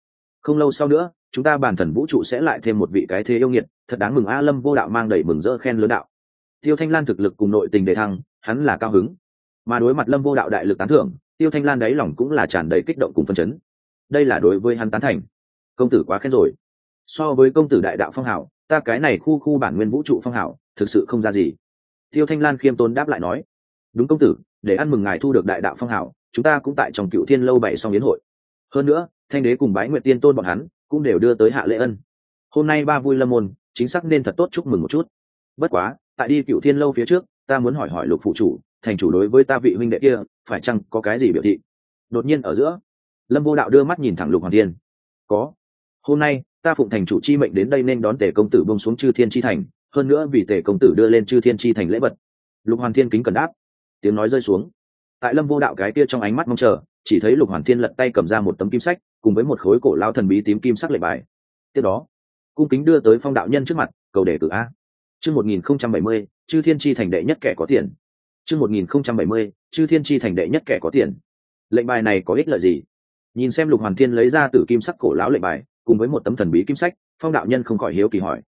Không lâu sau nữa, chúng ta bản thần vũ trụ sẽ lại thêm một vị cái thế yêu nghiệt, thật đáng mừng a lâm vô đạo mang đầy mừng rỡ khen lớn đạo. Tiêu thanh lan thực lực cùng nội tình đề thăng, hắn là cao hứng. Mà đối mặt lâm vô đạo đại lực tán thưởng, tiêu thanh lan đáy lòng cũng là tràn đầy kích động cùng phân chấn. Đây là đối với hắn tán thành. Công tử quá khen rồi. So với công tử đại đạo phong hảo, ta cái này khu khu bản nguyên vũ trụ phong hảo, thực sự không ra gì. Tiêu thanh lan khiêm tôn đáp lại nói, đúng công tử, để ăn mừng ngài thu được đại đạo phong hảo chúng ta cũng tại trong cựu thiên lâu bảy xong biến hội. Hơn nữa, thanh đế cùng bái nguyện tiên tôn bọn hắn cũng đều đưa tới hạ lễ ân. Hôm nay ba vui lâm môn, chính xác nên thật tốt chúc mừng một chút. Bất quá, tại đi cựu thiên lâu phía trước, ta muốn hỏi hỏi lục phụ chủ, thành chủ đối với ta vị huynh đệ kia, phải chăng có cái gì biểu thị? Đột nhiên ở giữa, lâm vô đạo đưa mắt nhìn thẳng lục hoàng thiên. Có. Hôm nay, ta phụng thành chủ chi mệnh đến đây nên đón tể công tử bông xuống chư thiên chi thành, hơn nữa vì tể công tử đưa lên chư thiên chi thành lễ vật. Lục hoàng thiên kính cần đáp. Tiếng nói rơi xuống tại lâm vô đạo cái kia trong ánh mắt mong chờ, chỉ thấy lục hoàn thiên lật tay cầm ra một tấm kim sách, cùng với một khối cổ lao thần bí tím kim sắc lệnh bài. Tiếp đó, cung kính đưa tới phong đạo nhân trước mặt, cầu đề cử a. Chương một nghìn không trăm bảy mươi, chư thiên tri thành đệ nhất kẻ có tiền. Chương một nghìn không trăm bảy mươi, chư thiên tri thành đệ nhất kẻ có tiền. Lệnh bài này có ích lợi gì? Nhìn xem lục hoàn thiên lấy ra từ kim sắc cổ lão lệnh bài, cùng với một tấm thần bí kim sách, phong đạo nhân không khỏi hiếu kỳ hỏi.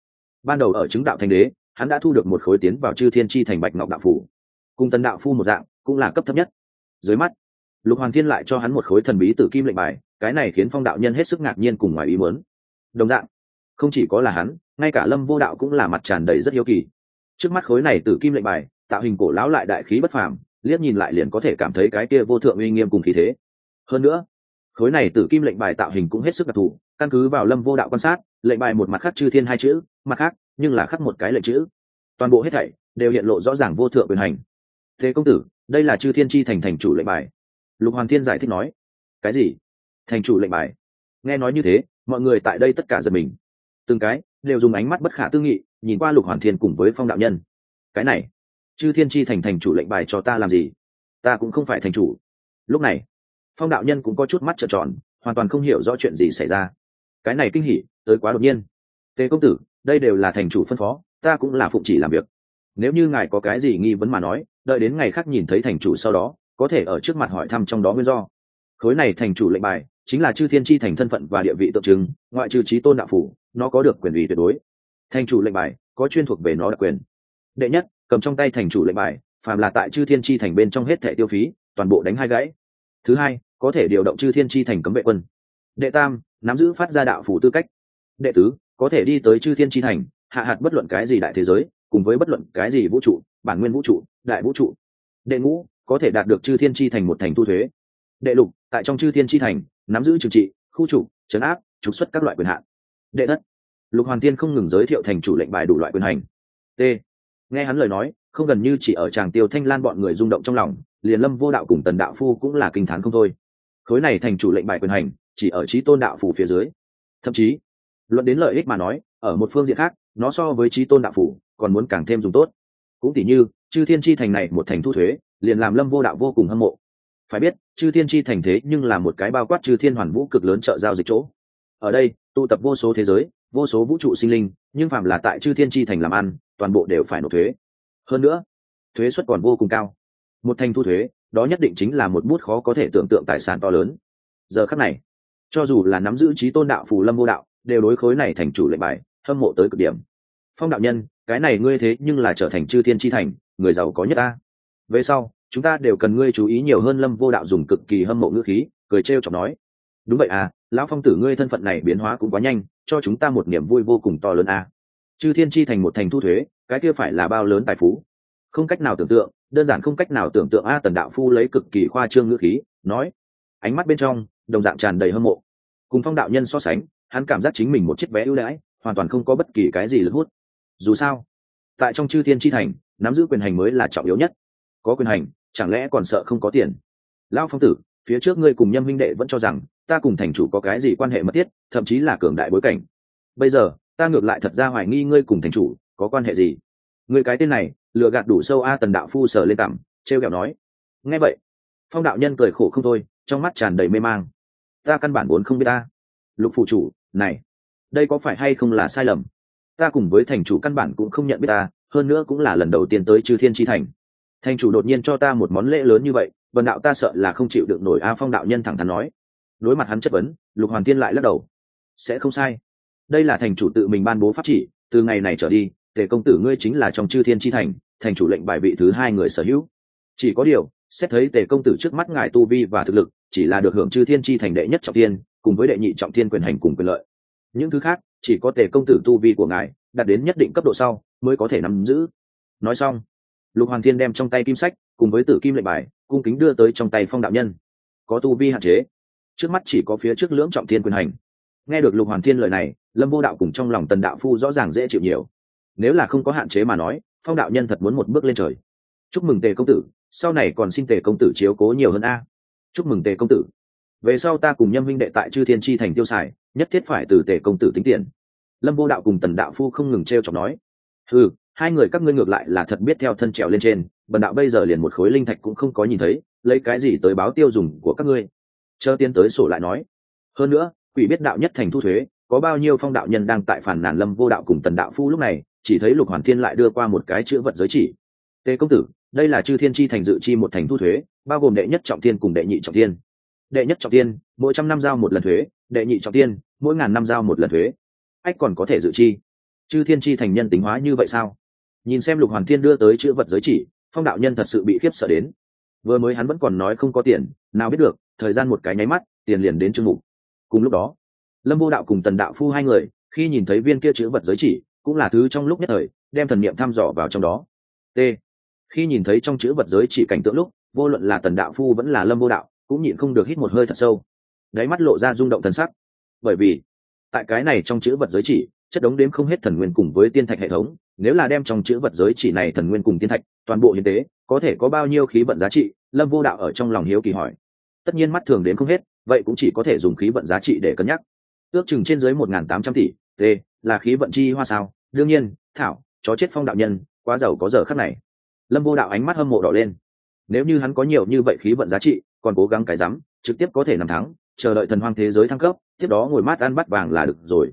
Ban đầu ở chứng đạo thành đế, hắn đã thu được một khối tiến vào chư thiên tri thành bạch ngọc đạo phủ. Cùng tần đạo phu một dạng, cũng là cấp thấp nhất dưới mắt. Lục hoàng thiên lại cho hắn một khối thần bí tử kim lệnh bài, cái này khiến phong đạo nhân hết sức ngạc nhiên cùng ngoài ý muốn. Đồng dạng, không chỉ có là hắn, ngay cả lâm vô đạo cũng là mặt tràn đầy rất hiếu kỳ. Trước mắt khối này tử kim lệnh bài, tạo hình cổ lão lại đại khí bất phàm, liếc nhìn lại liền có thể cảm thấy cái kia vô thượng uy nghiêm cùng khí thế. Hơn nữa, khối này tử kim lệnh bài tạo hình cũng hết sức đặc thù, căn cứ vào lâm vô đạo quan sát, lệnh bài một mặt khắc chư thiên hai chữ, mặt khác, nhưng là khắc một cái lệnh chữ. Toàn bộ hết thảy đều hiện lộ rõ ràng vô thượng quyền hành thế công tử, đây là chư thiên chi thành thành chủ lệnh bài. Lục hoàn thiên giải thích nói. Cái gì? Thành chủ lệnh bài? Nghe nói như thế, mọi người tại đây tất cả giật mình. Từng cái đều dùng ánh mắt bất khả tư nghị, nhìn qua lục hoàn thiên cùng với phong đạo nhân. Cái này, chư thiên chi thành thành chủ lệnh bài cho ta làm gì? Ta cũng không phải thành chủ. Lúc này, phong đạo nhân cũng có chút mắt trợn tròn, hoàn toàn không hiểu rõ chuyện gì xảy ra. Cái này kinh hỉ, tới quá đột nhiên. Tề công tử, đây đều là thành chủ phân phó, ta cũng là phụng chỉ làm việc. Nếu như ngài có cái gì nghi vấn mà nói đợi đến ngày khác nhìn thấy thành chủ sau đó, có thể ở trước mặt hỏi thăm trong đó nguyên do. Khối này thành chủ lệnh bài, chính là chư thiên tri thành thân phận và địa vị tượng trưng, ngoại trừ trí tôn đạo phủ, nó có được quyền ủy tuyệt đối. Thành chủ lệnh bài, có chuyên thuộc về nó đặc quyền. Đệ nhất, cầm trong tay thành chủ lệnh bài, phàm là tại chư thiên tri thành bên trong hết thẻ tiêu phí, toàn bộ đánh hai gãy. Thứ hai, có thể điều động chư thiên tri thành cấm vệ quân. Đệ tam, nắm giữ phát ra đạo phủ tư cách. Đệ tứ, có thể đi tới chư thiên tri thành, hạ hạt bất luận cái gì đại thế giới, cùng với bất luận cái gì vũ trụ, bản nguyên vũ trụ đại vũ trụ. Đệ ngũ, có thể đạt được chư thiên tri thành một thành thu thuế. Đệ lục, tại trong chư thiên tri thành, nắm giữ trừng trị, khu trục chấn áp, trục xuất các loại quyền hạn. Đệ thất, lục hoàn thiên không ngừng giới thiệu thành chủ lệnh bài đủ loại quyền hành. T. Nghe hắn lời nói, không gần như chỉ ở tràng tiêu thanh lan bọn người rung động trong lòng, liền lâm vô đạo cùng tần đạo phu cũng là kinh t h á n không thôi. Khối này thành chủ lệnh bài quyền hành, chỉ ở trí tôn đạo phủ phía dưới. Thậm chí, luận đến lợi ích mà nói, ở một phương diện khác, nó so với trí tôn đạo phủ, còn muốn càng thêm dùng tốt cũng tỉ như, chư thiên tri thành này một thành thu thuế, liền làm lâm vô đạo vô cùng hâm mộ. Phải biết, chư thiên tri thành thế nhưng là một cái bao quát chư thiên hoàn vũ cực lớn chợ giao dịch chỗ. Ở đây, tụ tập vô số thế giới, vô số vũ trụ sinh linh, nhưng phạm là tại chư thiên tri thành làm ăn, toàn bộ đều phải nộp thuế. Hơn nữa, thuế suất còn vô cùng cao. Một thành thu thuế, đó nhất định chính là một bút khó có thể tưởng tượng tài sản to lớn. Giờ khắc này, cho dù là nắm giữ trí tôn đạo phù lâm vô đạo, đều đối khối này thành chủ lệnh bài, hâm mộ tới cực điểm. Phong đạo nhân cái này ngươi thế nhưng là trở thành chư thiên tri thành, người giàu có nhất ta. Về sau, chúng ta đều cần ngươi chú ý nhiều hơn lâm vô đạo dùng cực kỳ hâm mộ ngữ khí, cười trêu chọc nói, đúng vậy à lão phong tử ngươi thân phận này biến hóa cũng quá nhanh, cho chúng ta một niềm vui vô cùng to lớn à. chư thiên tri thành một thành thu thuế, cái kia phải là bao lớn tài phú? Không cách nào tưởng tượng, đơn giản không cách nào tưởng tượng a tần đạo phu lấy cực kỳ khoa trương ngữ khí, nói, ánh mắt bên trong, đồng dạng tràn đầy hâm mộ. Cùng phong đạo nhân so sánh, hắn cảm giác chính mình một chiếc vé ưu đãi, hoàn toàn không có bất kỳ cái gì lực hút dù sao, tại trong chư thiên tri thành, nắm giữ quyền hành mới là trọng yếu nhất. Có quyền hành, chẳng lẽ còn sợ không có tiền? Lão phong tử, phía trước ngươi cùng nhâm huynh đệ vẫn cho rằng, ta cùng thành chủ có cái gì quan hệ mật thiết, thậm chí là cường đại bối cảnh. Bây giờ, ta ngược lại thật ra hoài nghi ngươi cùng thành chủ có quan hệ gì. Người cái tên này, lừa gạt đủ sâu a tần đạo phu sờ lên cảm trêu kẹo nói. Nghe vậy, phong đạo nhân cười khổ không thôi, trong mắt tràn đầy mê mang. Ta căn bản vốn không biết ta. Lục phụ chủ, này, đây có phải hay không là sai lầm? Ta cùng với thành chủ căn bản cũng không nhận biết ta, hơn nữa cũng là lần đầu tiên tới chư thiên tri thành. Thành chủ đột nhiên cho ta một món lễ lớn như vậy, vần đạo ta sợ là không chịu được nổi a phong đạo nhân thẳng thắn nói. Đối mặt hắn chất vấn, lục hoàn tiên lại lắc đầu. Sẽ không sai. Đây là thành chủ tự mình ban bố pháp chỉ, từ ngày này trở đi, tề công tử ngươi chính là trong chư thiên tri thành thành chủ lệnh bài vị thứ hai người sở hữu. Chỉ có điều, xét thấy tề công tử trước mắt ngài tu vi và thực lực, chỉ là được hưởng chư thiên tri thành đệ nhất trọng tiên cùng với đệ nhị trọng thiên quyền hành cùng quyền lợi. Những thứ khác chỉ có tề công tử tu vi của ngài đạt đến nhất định cấp độ sau mới có thể nắm giữ. Nói xong, lục hoàng thiên đem trong tay kim sách cùng với tử kim lệnh bài cung kính đưa tới trong tay phong đạo nhân. Có tu vi hạn chế, trước mắt chỉ có phía trước lưỡng trọng thiên quyền hành. Nghe được lục hoàng thiên lời này, lâm vô đạo cùng trong lòng tần đạo phu rõ ràng dễ chịu nhiều. Nếu là không có hạn chế mà nói, phong đạo nhân thật muốn một bước lên trời. Chúc mừng tề công tử, sau này còn xin tề công tử chiếu cố nhiều hơn a. Chúc mừng tề công tử. Về sau ta cùng nhâm minh đệ tại chư thiên tri thành tiêu xài nhất thiết phải từ tề công tử tính tiền. Lâm vô đạo cùng tần đạo phu không ngừng t r e o chọc nói ừ hai người các ngươi ngược lại là thật biết theo thân trèo lên trên, bần đạo bây giờ liền một khối linh thạch cũng không có nhìn thấy, lấy cái gì tới báo tiêu dùng của các ngươi? Chờ tiến tới sổ lại nói, hơn nữa, quỷ biết đạo nhất thành thu thuế, có bao nhiêu phong đạo nhân đang tại phản nàn lâm vô đạo cùng tần đạo phu lúc này, chỉ thấy lục hoàn thiên lại đưa qua một cái chữ vật giới chỉ. Tề công tử, đây là chư thiên chi thành dự chi một thành thu thuế, bao gồm đệ nhất trọng thiên cùng đệ nhị trọng thiên. Đệ nhất trọng thiên, mỗi trăm năm giao một lần thuế, đệ nhị trọng thiên mỗi ngàn năm giao một lần thuế. Ách còn có thể dự chi? Chư thiên chi thành nhân tính hóa như vậy sao? Nhìn xem lục hoàn thiên đưa tới chữ vật giới chỉ, phong đạo nhân thật sự bị khiếp sợ đến. Vừa mới hắn vẫn còn nói không có tiền, nào biết được, thời gian một cái nháy mắt, tiền liền đến chương mục. Cùng lúc đó, lâm vô đạo cùng tần đạo phu hai người, khi nhìn thấy viên kia chữ vật giới chỉ, cũng là thứ trong lúc nhất thời, đem thần niệm thăm dò vào trong đó. T. Khi nhìn thấy trong chữ vật giới chỉ cảnh tượng lúc, vô luận là tần đạo phu vẫn là lâm vô đạo, cũng nhịn không được hít một hơi thật sâu. Đáy mắt lộ ra rung động thần sắc bởi vì tại cái này trong chữ vật giới chỉ, chất đống đếm không hết thần nguyên cùng với tiên thạch hệ thống, nếu là đem trong chữ vật giới chỉ này thần nguyên cùng tiên thạch, toàn bộ hiến tế, có thể có bao nhiêu khí vận giá trị, lâm vô đạo ở trong lòng hiếu kỳ hỏi. Tất nhiên mắt thường đến không hết, vậy cũng chỉ có thể dùng khí vận giá trị để cân nhắc. Ước chừng trên dưới một n tám trăm tỷ, t, là khí vận chi hoa sao? Đương nhiên, thảo, chó chết phong đạo nhân, quá giàu có giờ khắc này. Lâm vô đạo ánh mắt hâm mộ đỏ lên. Nếu như hắn có nhiều như vậy khí vận giá trị, còn cố gắng cái rắm, trực tiếp có thể nằm thắng chờ đợi thần hoang thế giới thăng cấp, tiếp đó ngồi mát ăn bắt vàng là được rồi.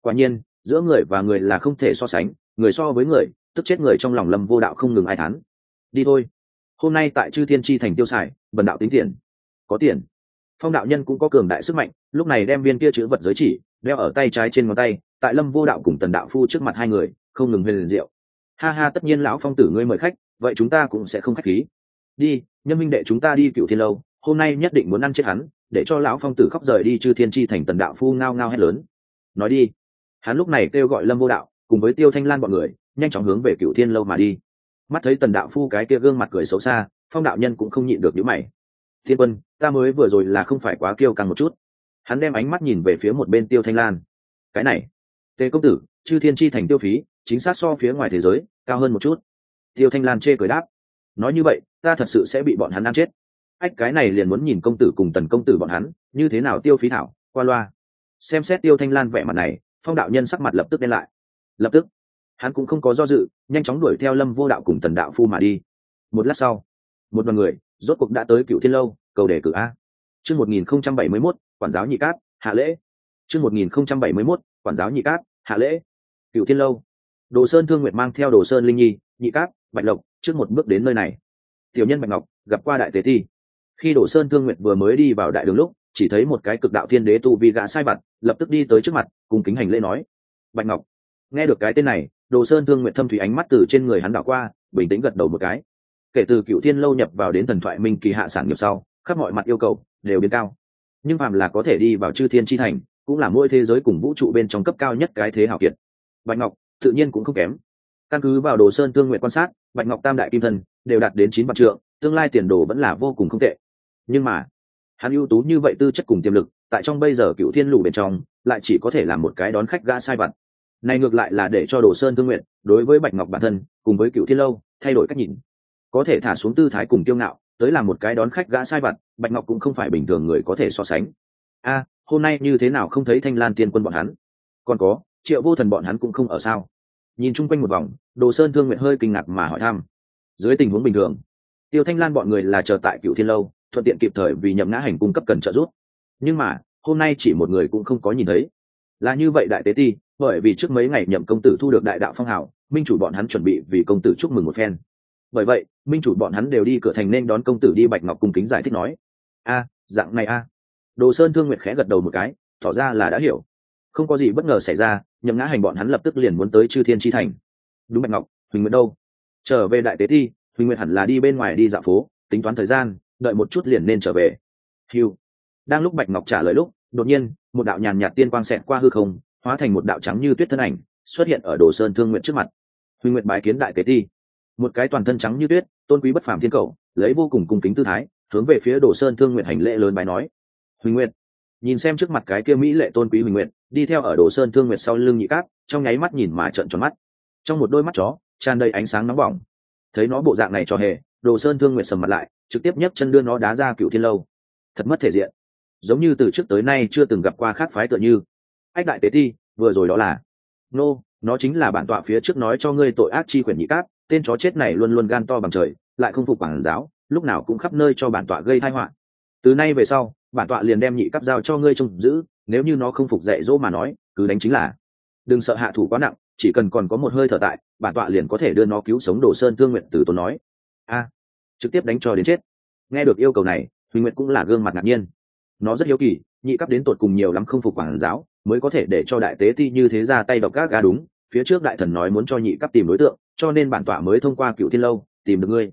Quả nhiên, giữa người và người là không thể so sánh, người so với người, tức chết người trong lòng lâm vô đạo không ngừng ai thán. Đi thôi. Hôm nay tại chư thiên tri thành tiêu xài, bần đạo tính tiền. Có tiền. Phong đạo nhân cũng có cường đại sức mạnh, lúc này đem viên kia chữ vật giới chỉ, đeo ở tay trái trên ngón tay, tại lâm vô đạo cùng tần đạo phu trước mặt hai người, không ngừng huyền rượu ha ha, tất nhiên lão phong tử ngươi mời khách, vậy chúng ta cũng sẽ không khách khí. Đi nhân minh đệ chúng ta đi cựu thiên lâu hôm nay nhất định muốn ăn chết hắn, để cho lão phong tử khóc rời đi chư thiên tri thành tần đạo phu ngao ngao hét lớn. Nói đi. Hắn lúc này kêu gọi lâm vô đạo, cùng với tiêu thanh lan bọn người, nhanh chóng hướng về cựu thiên lâu mà đi. Mắt thấy tần đạo phu cái kia gương mặt cười xấu xa, phong đạo nhân cũng không nhịn được những mày. Thiên quân, ta mới vừa rồi là không phải quá kiêu càng một chút. Hắn đem ánh mắt nhìn về phía một bên tiêu thanh lan. Cái này, tề công tử, chư thiên chi thành tiêu phí, chính xác so phía ngoài thế giới, cao hơn một chút. Tiêu thanh lan chê cười đáp. Nói như vậy, ta thật sự sẽ bị bọn hắn ăn chết ách cái này liền muốn nhìn công tử cùng tần công tử bọn hắn như thế nào tiêu phí thảo qua loa. Xem xét tiêu thanh lan vẻ mặt này phong đạo nhân sắc mặt lập tức đen lại. Lập tức hắn cũng không có do dự nhanh chóng đuổi theo lâm vô đạo cùng tần đạo phu mà đi. Một lát sau một đoàn người rốt cuộc đã tới cựu thiên lâu cầu đề cử a. Chương một nghìn không trăm bảy mươi mốt quản giáo nhị cát hạ lễ. Chương một nghìn không trăm bảy mươi mốt quản giáo nhị cát hạ lễ. Cựu thiên lâu. Đồ sơn thương nguyệt mang theo đồ sơn linh nhi nhị cát, bạch lộc trước một bước đến nơi này. Tiểu nhân bạch ngọc gặp qua đại tế thi khi đồ sơn thương nguyệt vừa mới đi vào đại đường lúc, chỉ thấy một cái cực đạo thiên đế tu vi gã sai vặt, lập tức đi tới trước mặt, cùng kính hành lễ nói, bạch ngọc. Nghe được cái tên này đồ sơn thương nguyệt thâm thủy ánh mắt từ trên người hắn đảo qua, bình tĩnh gật đầu một cái. Kể từ cựu thiên lâu nhập vào đến thần thoại minh kỳ hạ sản nghiệp sau, khắp mọi mặt yêu cầu đều biến cao. Nhưng phàm là có thể đi vào chư thiên tri thành, cũng là mỗi thế giới cùng vũ trụ bên trong cấp cao nhất cái thế hảo kiệt. Bạch ngọc, tự nhiên cũng không kém. Căn cứ vào đồ sơn thương nguyện quan sát, bạch ngọc tam đại kim thân đều đạt đến chín vạn trượng, tương lai tiền đồ vẫn là vô cùng không tệ nhưng mà, hắn ưu tú như vậy tư chất cùng tiềm lực, tại trong bây giờ cựu thiên lù bên trong, lại chỉ có thể là một cái đón khách gã sai vặt. Này ngược lại là để cho đồ sơn thương nguyện, đối với bạch ngọc bản thân, cùng với cựu thiên lâu, thay đổi cách nhìn. Có thể thả xuống tư thái cùng kiêu ngạo, tới làm một cái đón khách gã sai vặt, bạch ngọc cũng không phải bình thường người có thể so sánh. A, hôm nay như thế nào không thấy thanh lan tiên quân bọn hắn? Còn có, triệu vô thần bọn hắn cũng không ở sao? Nhìn chung quanh một vòng, đồ sơn thương nguyện hơi kinh ngạc mà hỏi thăm. Dưới tình huống bình thường, tiêu thanh lan bọn người là chờ tại cựu thiên lâu thuận tiện kịp thời vì nhậm ngã hành cung cấp cần trợ giúp. Nhưng mà, hôm nay chỉ một người cũng không có nhìn thấy. Là như vậy đại tế ti, bởi vì trước mấy ngày nhậm công tử thu được đại đạo phong hào, minh chủ bọn hắn chuẩn bị vì công tử chúc mừng một phen. Bởi vậy, minh chủ bọn hắn đều đi cửa thành nên đón công tử đi bạch ngọc cung kính giải thích nói, a, dạng này a. Đồ sơn thương nguyệt khẽ gật đầu một cái, tỏ ra là đã hiểu. Không có gì bất ngờ xảy ra, nhậm ngã hành bọn hắn lập tức liền muốn tới chư thiên tri thành. Đúng bạch ngọc, huỳnh nguyệt đâu? Trở về đại tế thi huỳnh nguyệt hẳn là đi bên ngoài đi dạo phố, tính toán thời gian đợi một chút liền nên trở về. Hiu đang lúc bạch ngọc trả lời lúc, đột nhiên, một đạo nhàn nhạt tiên quang xẹt qua hư không, hóa thành một đạo trắng như tuyết thân ảnh, xuất hiện ở đồ sơn thương nguyện trước mặt. Huy nguyệt bái kiến đại kế ti. Một cái toàn thân trắng như tuyết, tôn quý bất phàm thiên cầu, lấy vô cùng cung kính tư thái, hướng về phía đồ sơn thương nguyện hành lễ lớn bái nói. Huy nguyệt. Nhìn xem trước mặt cái kia mỹ lệ tôn quý Huy nguyệt, đi theo ở đồ sơn thương nguyệt sau lưng nhị cát, trong nháy mắt nhìn mà trợn tròn mắt. Trong một đôi mắt chó, tràn đầy ánh sáng nóng bỏng. Thấy nó bộ dạng này cho hề, đồ sơn thương nguyệt sầm mặt lại trực tiếp nhấc chân đưa nó đá ra cựu thiên lâu. Thật mất thể diện. Giống như từ trước tới nay chưa từng gặp qua khác phái tựa như. Ách đại tế thi vừa rồi đó là. Nô、no, nó chính là bản tọa phía trước nói cho ngươi tội ác chi quyển nhị cát tên chó chết này luôn luôn gan to bằng trời lại không phục bản giáo lúc nào cũng khắp nơi cho bản tọa gây thai họa. Từ nay về sau bản tọa liền đem nhị cắp giao cho ngươi trông giữ nếu như nó không phục dạy dỗ mà nói cứ đánh chính là. Đừng sợ hạ thủ quá nặng chỉ cần còn có một hơi thở tại bản tọa liền có thể đưa nó cứu sống đồ sơn tương nguyện từ tốn nói. A trực tiếp đánh cho đến chết. Nghe được yêu cầu này, huỳnh nguyệt cũng là gương mặt ngạc nhiên. Nó rất hiếu kỳ, nhị cấp đến tột cùng nhiều lắm không phục quản giáo, mới có thể để cho đại tế ti như thế ra tay độc gác ga đúng, phía trước đại thần nói muốn cho nhị cấp tìm đối tượng, cho nên bản tọa mới thông qua cựu thiên lâu, tìm được ngươi.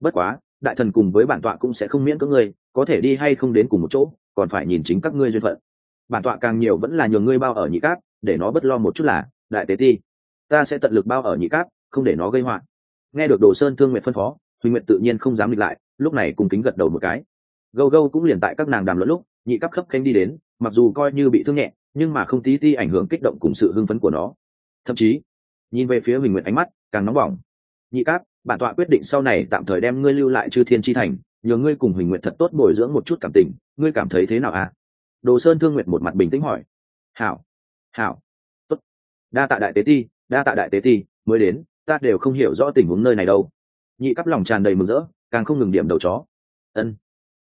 Bất quá, đại thần cùng với bản tọa cũng sẽ không miễn cưỡng ngươi, có thể đi hay không đến cùng một chỗ, còn phải nhìn chính các ngươi duyên phận. Bản tọa càng nhiều vẫn là nhường ngươi bao ở nhị cáp để nó bất lo một chút là, đại tế ti, ta sẽ tận lực bao ở nhị cáp không để nó gây họa. Nghe được đồ sơn thương nguyện phân phó huỳnh Nguyệt tự nhiên không dám địch lại, lúc này cùng kính gật đầu một cái. Gâu gâu cũng liền tại các nàng đàm luận lúc, nhị cấp khấp khanh đi đến, mặc dù coi như bị thương nhẹ, nhưng mà không tí ti ảnh hưởng kích động cùng sự hưng phấn của nó. Thậm chí, nhìn về phía huỳnh nguyệt ánh mắt càng nóng bỏng. Nhị cáp, bản tọa quyết định sau này tạm thời đem ngươi lưu lại chư thiên chi thành, nhờ ngươi cùng huỳnh Nguyệt thật tốt bồi dưỡng một chút cảm tình, ngươi cảm thấy thế nào à? Đồ sơn thương Nguyệt một mặt bình tĩnh hỏi. Hảo hảo, tốt. Đa tạ đại tế ti, đa tạ đại tế ti, mới đến, ta đều không hiểu rõ tình huống nơi này đâu nhị cấp lòng tràn đầy mừng rỡ, càng không ngừng điểm đầu chó. Ân,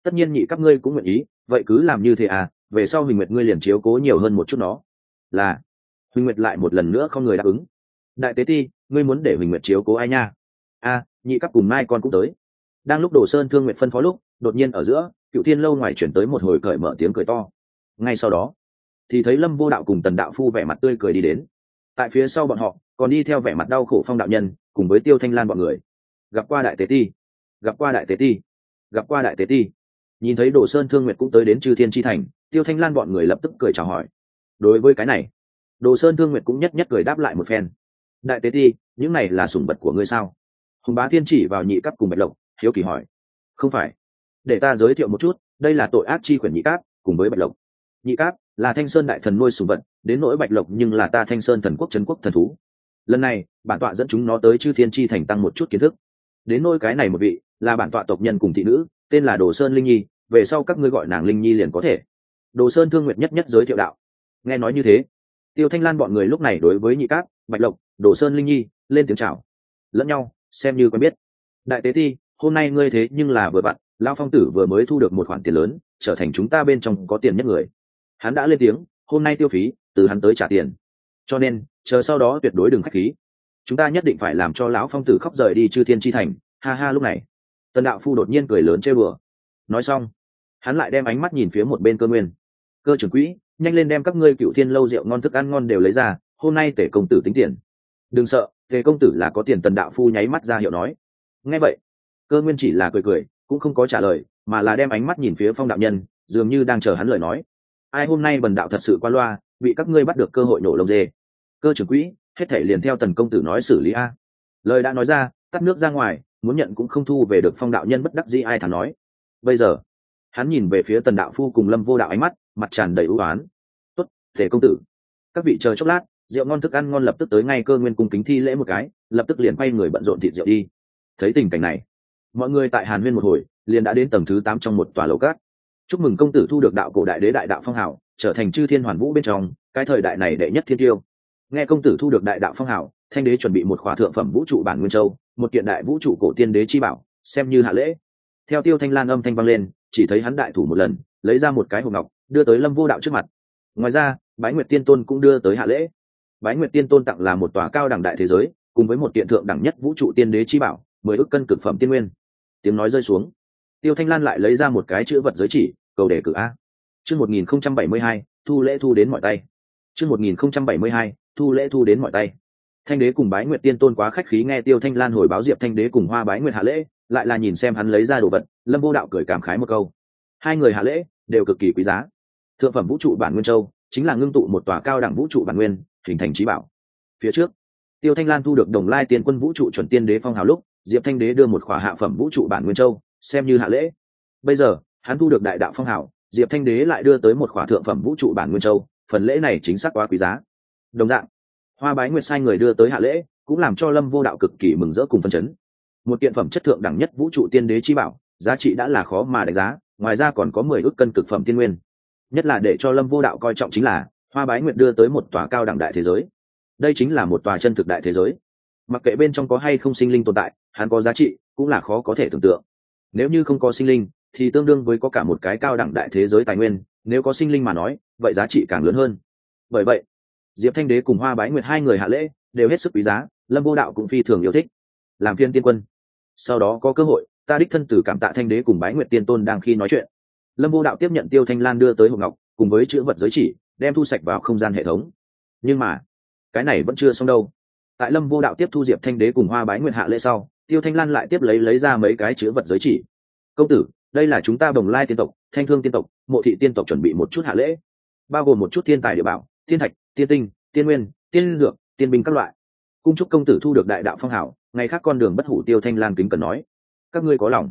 tất nhiên nhị cấp ngươi cũng nguyện ý, vậy cứ làm như thế à về sau huỳnh nguyệt ngươi liền chiếu cố nhiều hơn một chút nó. Là, huỳnh nguyệt lại một lần nữa không người đáp ứng. Đại tế ti, ngươi muốn để huỳnh nguyệt chiếu cố ai nha? A nhị cấp cùng mai con cũng tới. Đang lúc đồ sơn thương nguyện phân phó lúc, đột nhiên ở giữa, cựu thiên lâu ngoài chuyển tới một hồi cởi mở tiếng cười to. Ngay sau đó, thì thấy lâm vô đạo cùng tần đạo phu vẻ mặt tươi cười đi đến. Tại phía sau bọn họ, còn đi theo vẻ mặt đau khổ phong đạo nhân, cùng với tiêu thanh lan bọn người gặp qua đại tế ti, gặp qua đại tế ti, gặp qua đại tế ti. Nhìn thấy đồ sơn thương nguyệt cũng tới đến chư thiên tri thành, tiêu thanh lan bọn người lập tức cười chào hỏi. Đối với cái này, đồ sơn thương nguyệt cũng nhất nhất cười đáp lại một phen. Đại tế ti, những này là sủng vật của ngươi sao? Hùng bá thiên chỉ vào nhị cấp cùng bạch lộc, hiếu kỳ hỏi. Không phải. Để ta giới thiệu một chút, đây là tội ác chi quyển nhị cáp cùng với bạch lộc. Nhị cáp là thanh sơn đại thần nuôi sùng vật, đến nỗi bạch lộc nhưng là ta thanh sơn thần quốc trấn quốc thần thú. Lần này, bản tọa dẫn chúng nó tới chư thiên chi thành tăng một chút kiến thức đến nôi cái này một vị, là bản tọa tộc nhân cùng thị nữ, tên là đồ sơn linh nhi, về sau các ngươi gọi nàng linh nhi liền có thể. Đồ sơn thương nguyện nhất nhất giới thiệu đạo. Nghe nói như thế, tiêu thanh lan bọn người lúc này đối với nhị cát, bạch lộc, đồ sơn linh nhi lên tiếng chào. Lẫn nhau, xem như quen biết. Đại tế thi, hôm nay ngươi thế nhưng là vừa bạn lao phong tử vừa mới thu được một khoản tiền lớn, trở thành chúng ta bên trong có tiền nhất người. Hắn đã lên tiếng, hôm nay tiêu phí, từ hắn tới trả tiền. Cho nên, chờ sau đó tuyệt đối đừng k h á c h khí chúng ta nhất định phải làm cho lão phong tử khóc rời đi chư thiên chi thành. Ha ha, lúc này, tần đạo phu đột nhiên cười lớn chơi bừa nói xong, hắn lại đem ánh mắt nhìn phía một bên cơ nguyên. Cơ trưởng quỹ, nhanh lên đem các ngươi cựu thiên lâu rượu ngon thức ăn ngon đều lấy ra, hôm nay tể công tử tính tiền. Đừng sợ tề công tử là có tiền, tần đạo phu nháy mắt ra hiệu nói. Nghe vậy, cơ nguyên chỉ là cười cười, cũng không có trả lời, mà là đem ánh mắt nhìn phía phong đạo nhân, dường như đang chờ hắn lời nói. Ai hôm nay bần đạo thật sự qua loa, bị các ngươi bắt được cơ hội nổ lông dê. Cơ trưởng quỹ hết thể liền theo tần công tử nói xử lý a. Lời đã nói ra, tắt nước ra ngoài, muốn nhận cũng không thu về được phong đạo nhân bất đắc dĩ ai thản nói. Bây giờ, hắn nhìn về phía tần đạo phu cùng lâm vô đạo ánh mắt, mặt tràn đầy ưu oán. Tốt, thể công tử. Các vị chờ chốc lát, rượu ngon thức ăn ngon lập tức tới ngay cơ nguyên cung kính thi lễ một cái, lập tức liền quay người bận rộn thịt rượu đi. Thấy tình cảnh này, mọi người tại hàn huyên một hồi, liền đã đến tầng thứ tám trong một tòa lầu cát. Chúc mừng công tử thu được đạo cổ đại đế đại đạo phong hảo trở thành chư thiên hoàn vũ bên trong, cái thời đại này đệ nhất thiên tiêu nghe công tử thu được đại đạo phong hảo thanh đế chuẩn bị một khóa thượng phẩm vũ trụ bản nguyên châu, một kiện đại vũ trụ cổ tiên đế chi bảo, xem như hạ lễ. Theo tiêu thanh lan âm thanh vang lên, chỉ thấy hắn đại thủ một lần, lấy ra một cái hộp ngọc, đưa tới lâm vô đạo trước mặt. Ngoài ra, bái nguyệt tiên tôn cũng đưa tới hạ lễ. Bái nguyệt tiên tôn tặng là một tòa cao đẳng đại thế giới, cùng với một kiện thượng đẳng nhất vũ trụ tiên đế chi bảo, mười ước cân cực phẩm tiên nguyên. Tiếng nói rơi xuống. Tiêu thanh lan lại lấy ra một cái chữ vật giới chỉ, cầu đề cử a. Chương một nghìn không trăm bảy mươi hai, thu lễ thu đến mọi tay. Chương một nghìn không trăm bảy mươi hai thu lễ thu đến mọi tay. Thanh đế cùng bái nguyệt tiên tôn quá khách khí nghe tiêu thanh lan hồi báo diệp thanh đế cùng hoa bái nguyệt hạ lễ, lại là nhìn xem hắn lấy ra đồ vật, lâm vô đạo cười cảm khái một câu. Hai người hạ lễ, đều cực kỳ quý giá. Thượng phẩm vũ trụ bản nguyên châu, chính là ngưng tụ một tòa cao đẳng vũ trụ bản nguyên, hình thành trí bảo. Phía trước, tiêu thanh lan thu được đồng lai tiên quân vũ trụ chuẩn tiên đế phong hào lúc, diệp thanh đế đưa một khỏa hạ phẩm vũ trụ bản nguyên châu, xem như hạ lễ. Bây giờ, hắn thu được đại đạo phong hào, diệp thanh đế lại đưa tới một khỏa thượng phẩm vũ trụ bản nguyên châu, phần lễ này chính xác quá quý giá đồng dạng, hoa bái nguyệt sai người đưa tới hạ lễ, cũng làm cho lâm vô đạo cực kỳ mừng rỡ cùng phân chấn. Một kiện phẩm chất thượng đẳng nhất vũ trụ tiên đế chi bảo, giá trị đã là khó mà đánh giá, ngoài ra còn có mười ước cân cực phẩm tiên nguyên. Nhất là để cho lâm vô đạo coi trọng chính là, hoa bái nguyệt đưa tới một tòa cao đẳng đại thế giới. Đây chính là một tòa chân thực đại thế giới. Mặc kệ bên trong có hay không sinh linh tồn tại, hắn có giá trị cũng là khó có thể tưởng tượng. Nếu như không có sinh linh, thì tương đương với có cả một cái cao đẳng đại thế giới tài nguyên, nếu có sinh linh mà nói, vậy giá trị càng lớn hơn. Bởi vậy diệp thanh đế cùng hoa bái nguyệt hai người hạ lễ, đều hết sức quý giá, lâm vô đạo cũng phi thường yêu thích. Làm phiên tiên quân. Sau đó có cơ hội, ta đích thân từ cảm tạ thanh đế cùng bái nguyệt tiên tôn đang khi nói chuyện. Lâm vô đạo tiếp nhận tiêu thanh lan đưa tới hộp ngọc, cùng với chữ vật giới chỉ, đem thu sạch vào không gian hệ thống. Nhưng mà, cái này vẫn chưa xong đâu. Tại lâm vô đạo tiếp thu diệp thanh đế cùng hoa bái nguyệt hạ lễ sau, tiêu thanh lan lại tiếp lấy lấy ra mấy cái chữ vật giới chỉ. Công tử, đây là chúng ta bồng lai tiên tộc, thanh thương tiên tộc, mộ thị tiên tộc chuẩn bị một chút hạ lễ, bao gồm một chút thiên tài địa bảo Tiên thạch, tiên tinh, tiên nguyên, tiên dược, tiên binh các loại. Cung chúc công tử thu được đại đạo phong hảo ngày khác con đường bất hủ tiêu thanh lan kính cần nói, các ngươi có lòng.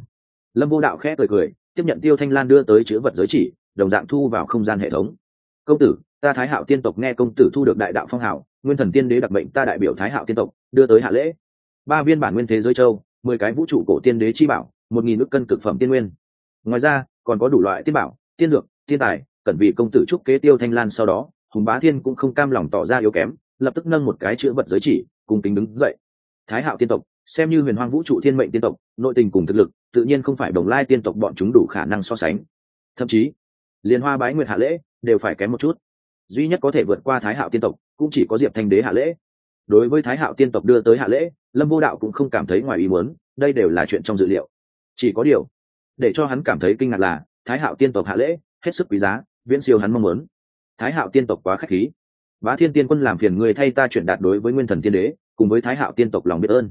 Lâm vô đạo khẽ cười cười, tiếp nhận tiêu thanh lan đưa tới chữ vật giới chỉ, đồng dạng thu vào không gian hệ thống. Công tử, ta thái hạo tiên tộc nghe công tử thu được đại đạo phong hảo nguyên thần tiên đế đặc mệnh ta đại biểu thái hạo tiên tộc, đưa tới hạ lễ. Ba viên bản nguyên thế giới châu, mười cái vũ trụ cổ tiên đế chi bảo, một nghìn nước cân cực phẩm tiên nguyên. Ngoài ra, còn có đủ loại tiên bảo, tiên dược, tiên tài cẩn vị công tử trúc kế tiêu thanh lan sau đó hùng bá thiên cũng không cam lòng tỏ ra yếu kém, lập tức nâng một cái chữ vật giới chỉ cùng kính đứng dậy. Thái hạo tiên tộc, xem như huyền hoang vũ trụ thiên mệnh tiên tộc, nội tình cùng thực lực, tự nhiên không phải đồng lai tiên tộc bọn chúng đủ khả năng so sánh. Thậm chí, liên hoa bái nguyệt hạ lễ đều phải kém một chút. Duy nhất có thể vượt qua thái hạo tiên tộc cũng chỉ có diệp thanh đế hạ lễ. Đối với thái hạo tiên tộc đưa tới hạ lễ, lâm vô đạo cũng không cảm thấy ngoài ý muốn, đây đều là chuyện trong dự liệu. Chỉ có điều, để cho hắn cảm thấy kinh ngạc là, thái hạo tiên tộc hạ lễ hết sức quý giá, viễn siêu hắn mong muốn thái hạo tiên tộc quá k h á c h khí. Bá thiên tiên quân làm phiền người thay ta chuyển đạt đối với nguyên thần tiên đế, cùng với thái hạo tiên tộc lòng biết ơn.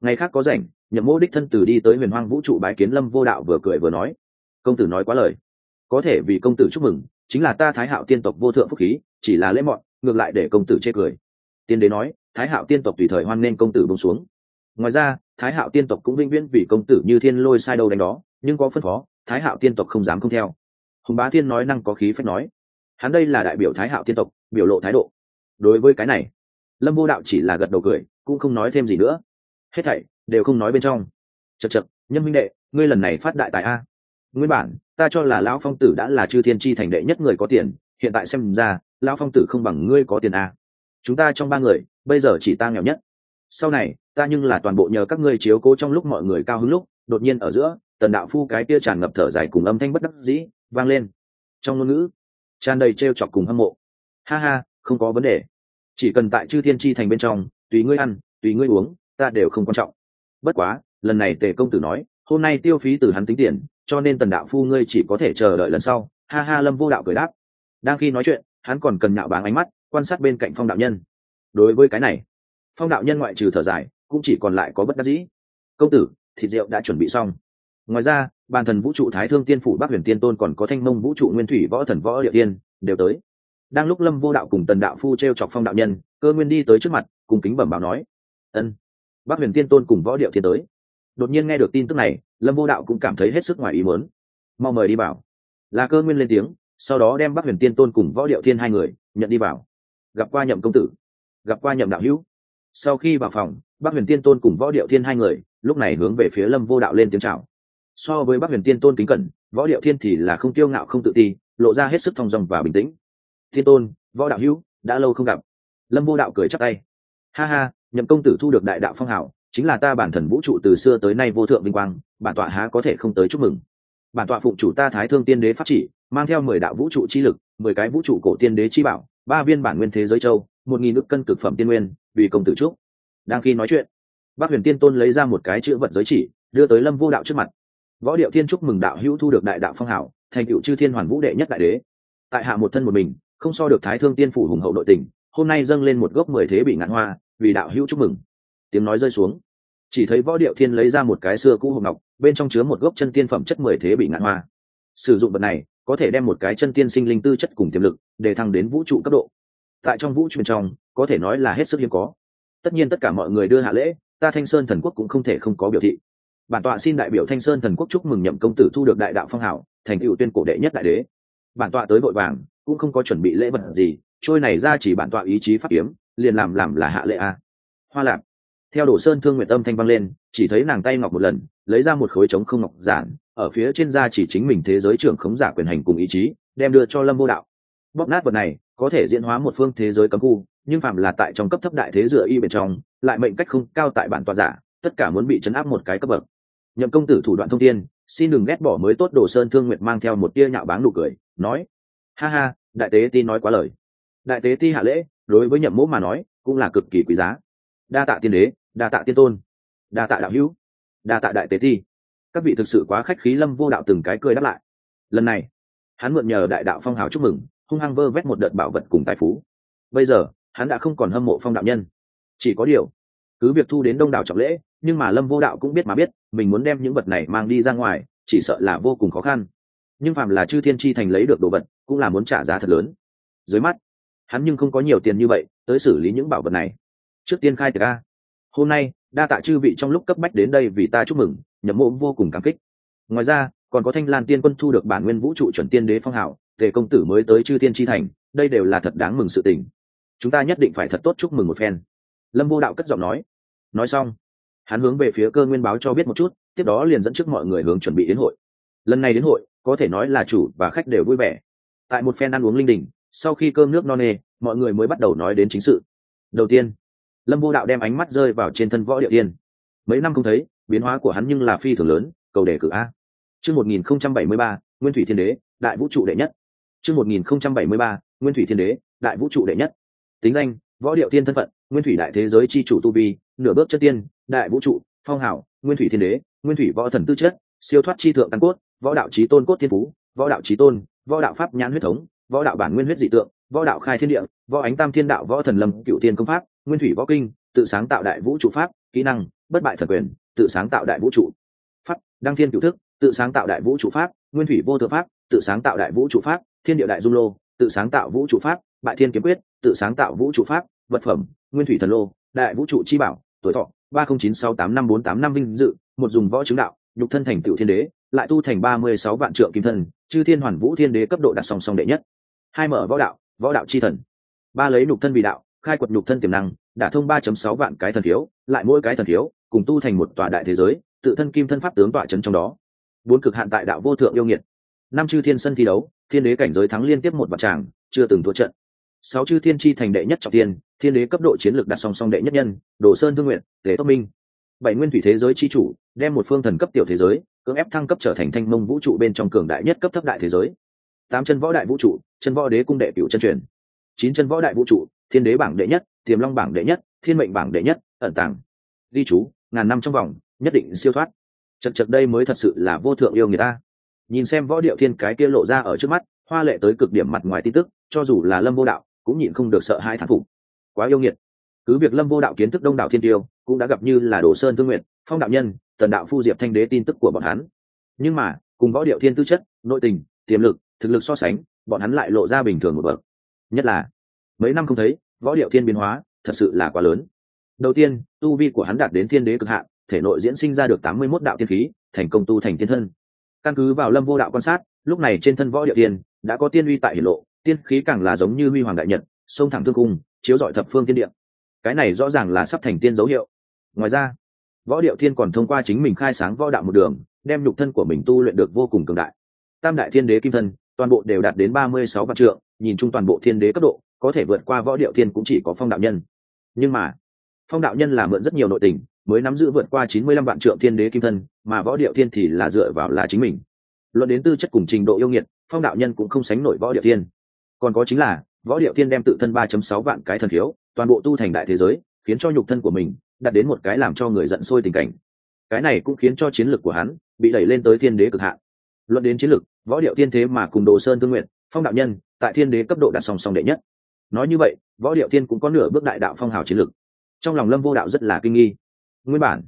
Ngày khác có rảnh, nhậm mô đích thân tử đi tới huyền hoang vũ trụ bái kiến lâm vô đạo vừa cười vừa nói. Công tử nói quá lời. Có thể vì công tử chúc mừng, chính là ta thái hạo tiên tộc vô thượng phúc khí, chỉ là lễ mọn, ngược lại để công tử chê cười. Tiên đế nói, thái hạo tiên tộc tùy thời hoan nên công tử bông xuống. Ngoài ra, thái hạo tiên tộc cũng vinh viễn vì công tử như thiên lôi sai đâu đánh đó, nhưng có phân phó, thái hạo tiên tộc không dám không theo. Hùng bá thiên nói năng có khí phép nói hắn đây là đại biểu thái hạo tiên tộc, biểu lộ thái độ. Đối với cái này, lâm vô đạo chỉ là gật đầu cười, cũng không nói thêm gì nữa. Hết thảy đều không nói bên trong. Chật chật nhân minh đệ, ngươi lần này phát đại tài a. Nguyên bản, ta cho là lão phong tử đã là chư thiên tri thành đệ nhất người có tiền, hiện tại xem ra, lão phong tử không bằng ngươi có tiền a. Chúng ta trong ba người, bây giờ chỉ ta nghèo nhất. Sau này, ta nhưng là toàn bộ nhờ các ngươi chiếu cố trong lúc mọi người cao hứng lúc, đột nhiên ở giữa, tần đạo phu cái kia tràn ngập thở dài cùng âm thanh bất đắc dĩ, vang lên. Trong ngôn ngữ tràn đầy t r e o chọc cùng hâm mộ. Ha ha, không có vấn đề. Chỉ cần tại chư thiên tri thành bên trong, tùy ngươi ăn, tùy ngươi uống, ta đều không quan trọng. Bất quá, lần này tề công tử nói, hôm nay tiêu phí từ hắn tính tiền, cho nên tần đạo phu ngươi chỉ có thể chờ đợi lần sau. Ha ha, lâm vô đạo cười đáp. Đang khi nói chuyện, hắn còn cần nhạo báng ánh mắt, quan sát bên cạnh phong đạo nhân. Đối với cái này, phong đạo nhân ngoại trừ thở dài, cũng chỉ còn lại có bất đắc dĩ. Công tử, thịt rượu đã chuẩn bị xong. Ngoài ra bàn thần vũ trụ thái thương tiên phủ bắc huyền tiên tôn còn có thanh mông vũ trụ nguyên thủy võ thần võ địa tiên đều tới. Đang lúc lâm vô đạo cùng tần đạo phu t r e o chọc phong đạo nhân, cơ nguyên đi tới trước mặt, cùng kính bẩm báo nói, ân, bắc huyền tiên tôn cùng võ điệu thiên tới. Đột nhiên nghe được tin tức này, lâm vô đạo cũng cảm thấy hết sức ngoài ý mớn mau mời đi bảo là cơ nguyên lên tiếng, sau đó đem bắc huyền tiên tôn cùng võ điệu thiên hai người nhận đi vào. Gặp qua nhậm công tử, gặp qua nhậm đạo hữu. Sau khi vào phòng, bắc huyền tiên tôn cùng võ điệu thiên hai người lúc này hướng về phía lâm vô đạo lên tiếng c h à o so với bắc huyền tiên tôn kính cẩn, võ điệu thiên thì là không tiêu ngạo, không tự ti, lộ ra hết sức thong dong và bình tĩnh. Thiên tôn, võ đạo hữu, đã lâu không gặp. Lâm vô đạo cười chắc tay. Ha ha, nhậm công tử thu được đại đạo phong hảo chính là ta bản thần vũ trụ từ xưa tới nay vô thượng vinh quang, bản tọa há có thể không tới chúc mừng. Bản tọa phụng chủ ta thái thương tiên đế pháp chỉ, mang theo mười đạo vũ trụ chi lực, mười cái vũ trụ cổ tiên đế chi bảo, ba viên bản nguyên thế giới châu, một nghìn ức cân cực phẩm tiên nguyên, vì công tử trúc đang khi nói chuyện bác huyền tiên tôn lấy ra một cái chữ vật giới chỉ, đưa tới lâm vô đạo trước mặt võ điệu thiên chúc mừng đạo hữu thu được đại đạo phong hảo, thành cựu chư thiên hoàn vũ đệ nhất đại đế. Tại hạ một thân một mình, không so được thái thương tiên phủ hùng hậu nội tình, hôm nay dâng lên một gốc mười thế bị ngạn hoa, vì đạo hữu chúc mừng. Tiếng nói rơi xuống. Chỉ thấy võ điệu thiên lấy ra một cái xưa cũ hộp ngọc, bên trong chứa một gốc chân tiên phẩm chất mười thế bị ngạn hoa. Sử dụng vật này, có thể đem một cái chân tiên sinh linh tư chất cùng tiềm lực, để thăng đến vũ trụ cấp độ. Tại trong vũ trụ trong, có thể nói là hết sức hiếm có. Tất nhiên tất cả mọi người đưa hạ lễ, ta thanh sơn thần quốc cũng không thể không có biểu thị bản tọa xin đại biểu thanh sơn thần quốc chúc mừng nhậm công tử thu được đại đạo phong hảo thành cựu tuyên cổ đệ nhất đại đế. Bản tọa tới vội vàng, cũng không có chuẩn bị lễ vật gì, trôi này ra chỉ bản tọa ý chí phát kiếm, liền làm làm là hạ lệ a. Hoa lạc theo đổ sơn thương nguyện tâm thanh vang lên, chỉ thấy nàng tay ngọc một lần, lấy ra một khối trống không ngọc giản, ở phía trên da chỉ chính mình thế giới trưởng khống giả quyền hành cùng ý chí, đem đưa cho lâm vô đạo. Bóp nát vật này, có thể diễn hóa một phương thế giới cấm khu, nhưng phạm là tại trong cấp thấp đại thế dựa y bên trong, lại mệnh cách không cao tại bản tọa giả, tất cả muốn bị chấn áp một cái cấp bậc nhậm công tử thủ đoạn thông tiên xin đừng ghét bỏ mới tốt đồ sơn thương nguyệt mang theo một tia nhạo báng nụ cười, nói, ha ha, đại tế ti nói quá lời. Đại tế ti hạ lễ, đối với nhậm mẫu mà nói, cũng là cực kỳ quý giá. Đa tạ tiên đế, đa tạ tiên tôn, đa tạ đạo hữu, đa tạ đại tế ti. Các vị thực sự quá khách khí lâm vô đạo từng cái cười đáp lại. Lần này, hắn mượn nhờ đại đạo phong hào chúc mừng, hung hăng vơ vét một đợt bảo vật cùng tài phú. Bây giờ, hắn đã không còn hâm mộ phong đạo nhân. Chỉ có điều, cứ việc thu đến đông đảo trọng lễ nhưng mà lâm vô đạo cũng biết mà biết, mình muốn đem những vật này mang đi ra ngoài, chỉ sợ là vô cùng khó khăn. Nhưng phàm là chư thiên chi thành lấy được đồ vật, cũng là muốn trả giá thật lớn. Dưới mắt, hắn nhưng không có nhiều tiền như vậy tới xử lý những bảo vật này. Trước tiên khai tờ a. Hôm nay, đa tạ chư vị trong lúc cấp bách đến đây vì ta chúc mừng nhậm mộ vô cùng cảm kích. Ngoài ra, còn có thanh lan tiên quân thu được bản nguyên vũ trụ chuẩn tiên đế phong hảo, tề công tử mới tới chư thiên chi thành, đây đều là thật đáng mừng sự tình. Chúng ta nhất định phải thật tốt chúc mừng một phen. Lâm vô đạo cất giọng nói. Nói xong hắn hướng về phía cơ nguyên báo cho biết một chút, tiếp đó liền dẫn trước mọi người hướng chuẩn bị đến hội. Lần này đến hội, có thể nói là chủ và khách đều vui vẻ. Tại một phen ăn uống linh đình, sau khi cơm nước no nê, mọi người mới bắt đầu nói đến chính sự. Đầu tiên, lâm vô đạo đem ánh mắt rơi vào trên thân võ địa tiên mấy năm không thấy, biến hóa của hắn nhưng là phi thường lớn, cầu đề cử a. Chương một nghìn không trăm bảy mươi ba, nguyên thủy thiên đế, đại vũ trụ đệ nhất. Chương một nghìn không trăm bảy mươi ba, nguyên thủy thiên đế, đại vũ trụ đệ nhất. Tính danh, võ điệu tiên thân phận, nguyên thủy đại thế giới c h i chủ tu vi, nửa bước chất tiên đại vũ trụ, phong hảo nguyên thủy thiên đế, nguyên thủy võ thần tư chất, siêu thoát chi thượng tăng cốt, võ đạo trí tôn cốt thiên phú, võ đạo trí tôn, võ đạo pháp nhãn huyết thống, võ đạo bản nguyên huyết dị tượng, võ đạo khai thiên địa, võ ánh tam thiên đạo võ thần lâm, cựu thiên công pháp, nguyên thủy võ kinh, tự sáng tạo đại vũ trụ pháp, kỹ năng, bất bại thần quyền, tự sáng tạo đại vũ trụ pháp, đăng thiên cựu thức, tự sáng tạo đại vũ trụ pháp, nguyên thủy vô thượng pháp, tự sáng tạo đại vũ trụ pháp, thiên địa đại dung lô, tự sáng tạo vũ trụ pháp, bại thiên kiếm quyết, tự sáng tạo vũ trụ pháp, vật phẩm, nguyên thủy thần lô, đại vũ trụ chi bảo, tuổi thọ ba không chín sáu tám năm bốn tám năm vinh dự, một dùng võ chứng đạo, nhục thân thành tựu thiên đế, lại tu thành ba mươi sáu vạn trượng kim thân, chư thiên hoàn vũ thiên đế cấp độ đặt song song đệ nhất. Hai mở võ đạo võ đạo chi thần. Ba lấy nhục thân vì đạo, khai quật nhục thân tiềm năng đã thông ba chấm sáu vạn cái thần thiếu, lại mỗi cái thần thiếu, cùng tu thành một tòa đại thế giới, tự thân kim thân pháp tướng tọa chấn trong đó. Bốn cực hạn tại đạo vô thượng yêu nghiệt. Năm chư thiên sân thi đấu, thiên đế cảnh giới thắng liên tiếp một vạn tràng, chưa từng thua trận sáu chư thiên chi thành đệ nhất trọng tiên thiên đế cấp độ chiến lược đặt song song đệ nhất nhân, đồ sơn thương nguyện tế tốc minh. Bảy nguyên thủy thế giới chi chủ, đem một phương thần cấp tiểu thế giới, cưỡng ép thăng cấp trở thành thanh mông vũ trụ bên trong cường đại nhất cấp thấp đại thế giới. Tám chân võ đại vũ trụ, chân võ đế cung đệ cựu chân truyền. Chín chân võ đại vũ trụ, thiên đế bảng đệ nhất, tiềm long bảng đệ nhất, thiên mệnh bảng đệ nhất, ẩn tàng. Ghi chú, ngàn năm trong vòng, nhất định siêu thoát. Chật chật đây mới thật sự là vô thượng yêu người ta. Nhìn xem võ điệu thiên cái kia lộ ra ở trước mắt, hoa lệ tới cực điểm mặt ngoài tin tức, cho dù là lâm vô đạo cũng nhịn không được sợ hai thán phục. Quá yêu nghiệt. Cứ việc lâm vô đạo kiến thức đông đảo thiên tiêu, cũng đã gặp như là đồ sơn thương nguyện phong đạo nhân, tần đạo phu diệp thanh đế tin tức của bọn hắn. Nhưng mà, cùng võ điệu thiên tư chất, nội tình, tiềm lực, thực lực so sánh, bọn hắn lại lộ ra bình thường một bậc. Nhất là, mấy năm không thấy, võ điệu thiên biến hóa, thật sự là quá lớn. Đầu tiên, tu vi của hắn đạt đến thiên đế cực hạn, thể nội diễn sinh ra được tám mươi mốt đạo tiên khí, thành công tu thành thiên thân. Căn cứ vào lâm vô đạo quan sát, lúc này trên thân võ điệu thiên đã có tiên uy tại hiển lộ tiên khí càng là giống như huy hoàng đại nhật, sông thẳng thương cung, chiếu dọi thập phương tiên địa. Cái này rõ ràng là sắp thành tiên dấu hiệu. Ngoài ra, võ điệu thiên còn thông qua chính mình khai sáng võ đạo một đường, đem nhục thân của mình tu luyện được vô cùng cường đại. Tam đại thiên đế kim thân, toàn bộ đều đạt đến ba mươi sáu vạn trượng, nhìn chung toàn bộ thiên đế cấp độ, có thể vượt qua võ điệu thiên cũng chỉ có phong đạo nhân. Nhưng mà, phong đạo nhân là mượn rất nhiều nội tình, mới nắm giữ vượt qua chín mươi lăm vạn trượng thiên đế kim thân, mà võ điệu thiên thì là dựa vào là chính mình. Luận đến tư chất cùng trình độ yêu nghiệt, phong đạo nhân cũng không sánh nổi võ điệu thiên còn có chính là, võ điệu thiên đem tự thân ba chấm sáu vạn cái thần thiếu toàn bộ tu thành đại thế giới, khiến cho nhục thân của mình, đạt đến một cái làm cho người giận sôi tình cảnh. Cái này cũng khiến cho chiến lược của hắn, bị đẩy lên tới thiên đế cực hạn. Luận đến chiến lược võ điệu thiên thế mà cùng đồ sơn tương nguyện, phong đạo nhân, tại thiên đế cấp độ đạt song song đệ nhất. Nói như vậy, võ điệu thiên cũng có nửa bước đại đạo phong hào chiến lược trong lòng lâm vô đạo rất là kinh nghi. Nguyên bản,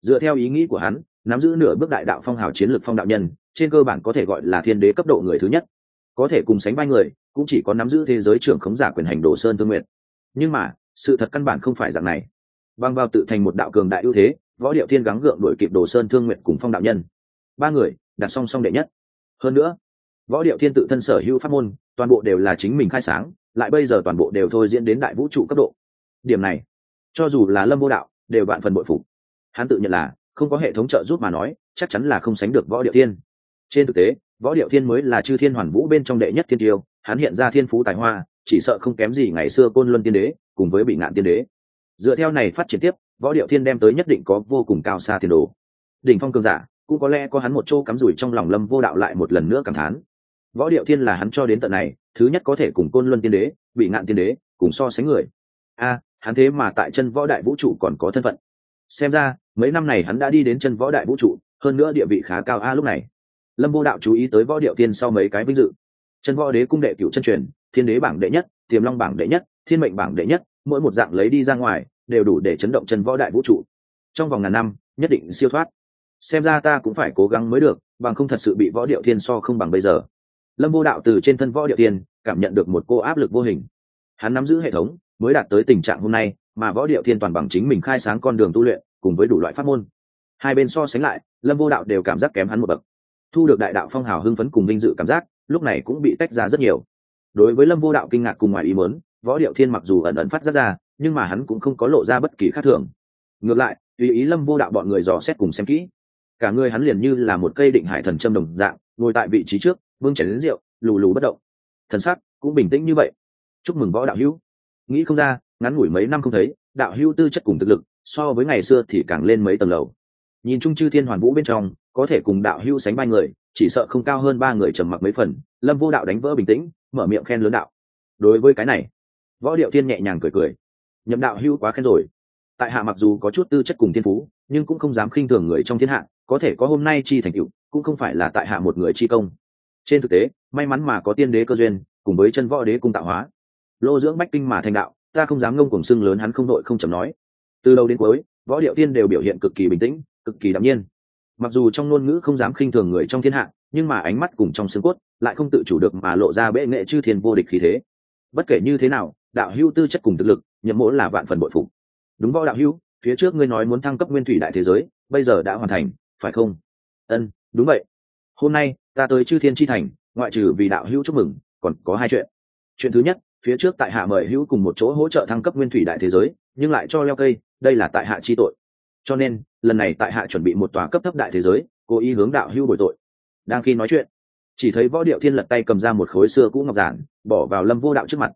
dựa theo ý nghĩ của hắn, nắm giữ nửa bước đại đạo phong hào chiến lược phong đạo nhân, trên cơ bản có thể gọi là thiên đế cấp độ người thứ nhất. Có thể cùng sánh vai người cũng chỉ có nắm giữ thế giới trưởng khống giả quyền hành đồ sơn thương nguyện. Nhưng mà, sự thật căn bản không phải dạng này. Băng vào tự thành một đạo cường đại ưu thế, võ điệu thiên gắng gượng đổi kịp đồ sơn thương nguyện cùng phong đạo nhân. Ba người, đặt song song đệ nhất. Hơn nữa, võ điệu thiên tự thân sở hữu pháp môn, toàn bộ đều là chính mình khai sáng, lại bây giờ toàn bộ đều thôi diễn đến đại vũ trụ cấp độ. Điểm này, cho dù là lâm vô đạo, đều vạn phần bội phục. Hắn tự nhận là, không có hệ thống trợ giúp mà nói, chắc chắn là không sánh được võ điệu thiên. Trên thực tế, võ điệu thiên mới là chư thiên hoàn vũ bên trong đệ nhất thiên tiêu hắn hiện ra thiên phú tài hoa, chỉ sợ không kém gì ngày xưa côn luân tiên đế, cùng với bị ngạn tiên đế. Dựa theo này phát triển tiếp, võ điệu thiên đem tới nhất định có vô cùng cao xa tiền đồ. Đỉnh phong cường giả, cũng có lẽ có hắn một chỗ cắm rủi trong lòng lâm vô đạo lại một lần nữa cảm thán. Võ điệu thiên là hắn cho đến tận này, thứ nhất có thể cùng côn luân tiên đế, bị ngạn tiên đế cùng so sánh người. A, hắn thế mà tại chân võ đại vũ trụ còn có thân phận. Xem ra, mấy năm này hắn đã đi đến chân võ đại vũ trụ, hơn nữa địa vị khá cao. A, lúc này, lâm vô đạo chú ý tới võ điệu tiên sau mấy cái vinh dự chân võ đế cung đệ cựu chân truyền, thiên đế bảng đệ nhất, tiềm long bảng đệ nhất, thiên mệnh bảng đệ nhất, mỗi một dạng lấy đi ra ngoài, đều đủ để chấn động chân võ đại vũ trụ. Trong vòng ngàn năm, nhất định siêu thoát. Xem ra ta cũng phải cố gắng mới được, bằng không thật sự bị võ điệu thiên so không bằng bây giờ. Lâm vô đạo từ trên thân võ điệu tiên, cảm nhận được một cô áp lực vô hình. Hắn nắm giữ hệ thống, mới đạt tới tình trạng hôm nay, mà võ điệu thiên toàn bằng chính mình khai sáng con đường tu luyện, cùng với đủ loại pháp môn. Hai bên so sánh lại, lâm vô đạo đều cảm giác kém hắn một bậc. Thu được đại đạo phong hào hưng phấn cùng vinh dự cảm giác lúc này cũng bị tách ra rất nhiều. Đối với lâm vô đạo kinh ngạc cùng ngoài ý mớn võ điệu thiên mặc dù ẩn ẩn phát ra ra, nhưng mà hắn cũng không có lộ ra bất kỳ khác thường. Ngược lại, tùy ý lâm vô đạo bọn người dò xét cùng xem kỹ. Cả người hắn liền như là một cây định hải thần châm đồng dạng, ngồi tại vị trí trước, vương chảy đến rượu, lù lù bất động. Thần sắc cũng bình tĩnh như vậy. Chúc mừng võ đạo hữu. Nghĩ không ra, ngắn ngủi mấy năm không thấy, đạo hữu tư chất cùng thực lực, so với ngày xưa thì càng lên mấy tầng lầu. Nhìn chung chư thiên hoàn vũ bên trong, có thể cùng đạo hữu sánh vai người chỉ sợ không cao hơn ba người trầm mặc mấy phần, lâm vô đạo đánh vỡ bình tĩnh, mở miệng khen lớn đạo. Đối với cái này, võ điệu thiên nhẹ nhàng cười cười. Nhậm đạo hưu quá khen rồi. Tại hạ mặc dù có chút tư chất cùng thiên phú, nhưng cũng không dám khinh thường người trong thiên hạ, có thể có hôm nay chi thành cựu cũng không phải là tại hạ một người chi công. Trên thực tế, may mắn mà có tiên đế cơ duyên, cùng với chân võ đế cung tạo hóa. Lô dưỡng bách kinh mà thành đạo, ta không dám ngông cùng xưng lớn hắn không đội không chầm nói. Từ đầu đến cuối, võ điệu tiên đều biểu hiện cực kỳ bình tĩnh, cực kỳ đạm nhiên mặc dù trong ngôn ngữ không dám khinh thường người trong thiên hạ, nhưng mà ánh mắt cùng trong xương cốt lại không tự chủ được mà lộ ra bệ nghệ chư thiên vô địch khí thế. Bất kể như thế nào, đạo hữu tư chất cùng thực lực nhậm mỗ là vạn phần bội phục. Đúng võ đạo hữu, phía trước ngươi nói muốn thăng cấp nguyên thủy đại thế giới, bây giờ đã hoàn thành, phải không? Ân, đúng vậy. Hôm nay, ta tới chư thiên chi thành, ngoại trừ vì đạo hữu chúc mừng, còn có hai chuyện. Chuyện thứ nhất, phía trước tại hạ mời hữu cùng một chỗ hỗ trợ thăng cấp nguyên thủy đại thế giới, nhưng lại cho leo cây, đây là tại hạ chi tội cho nên, lần này tại hạ chuẩn bị một tòa cấp thấp đại thế giới, cố ý hướng đạo hưu bồi tội. Đang khi nói chuyện, chỉ thấy võ điệu thiên lật tay cầm ra một khối xưa cũ ngọc giản, bỏ vào lâm vô đạo trước mặt.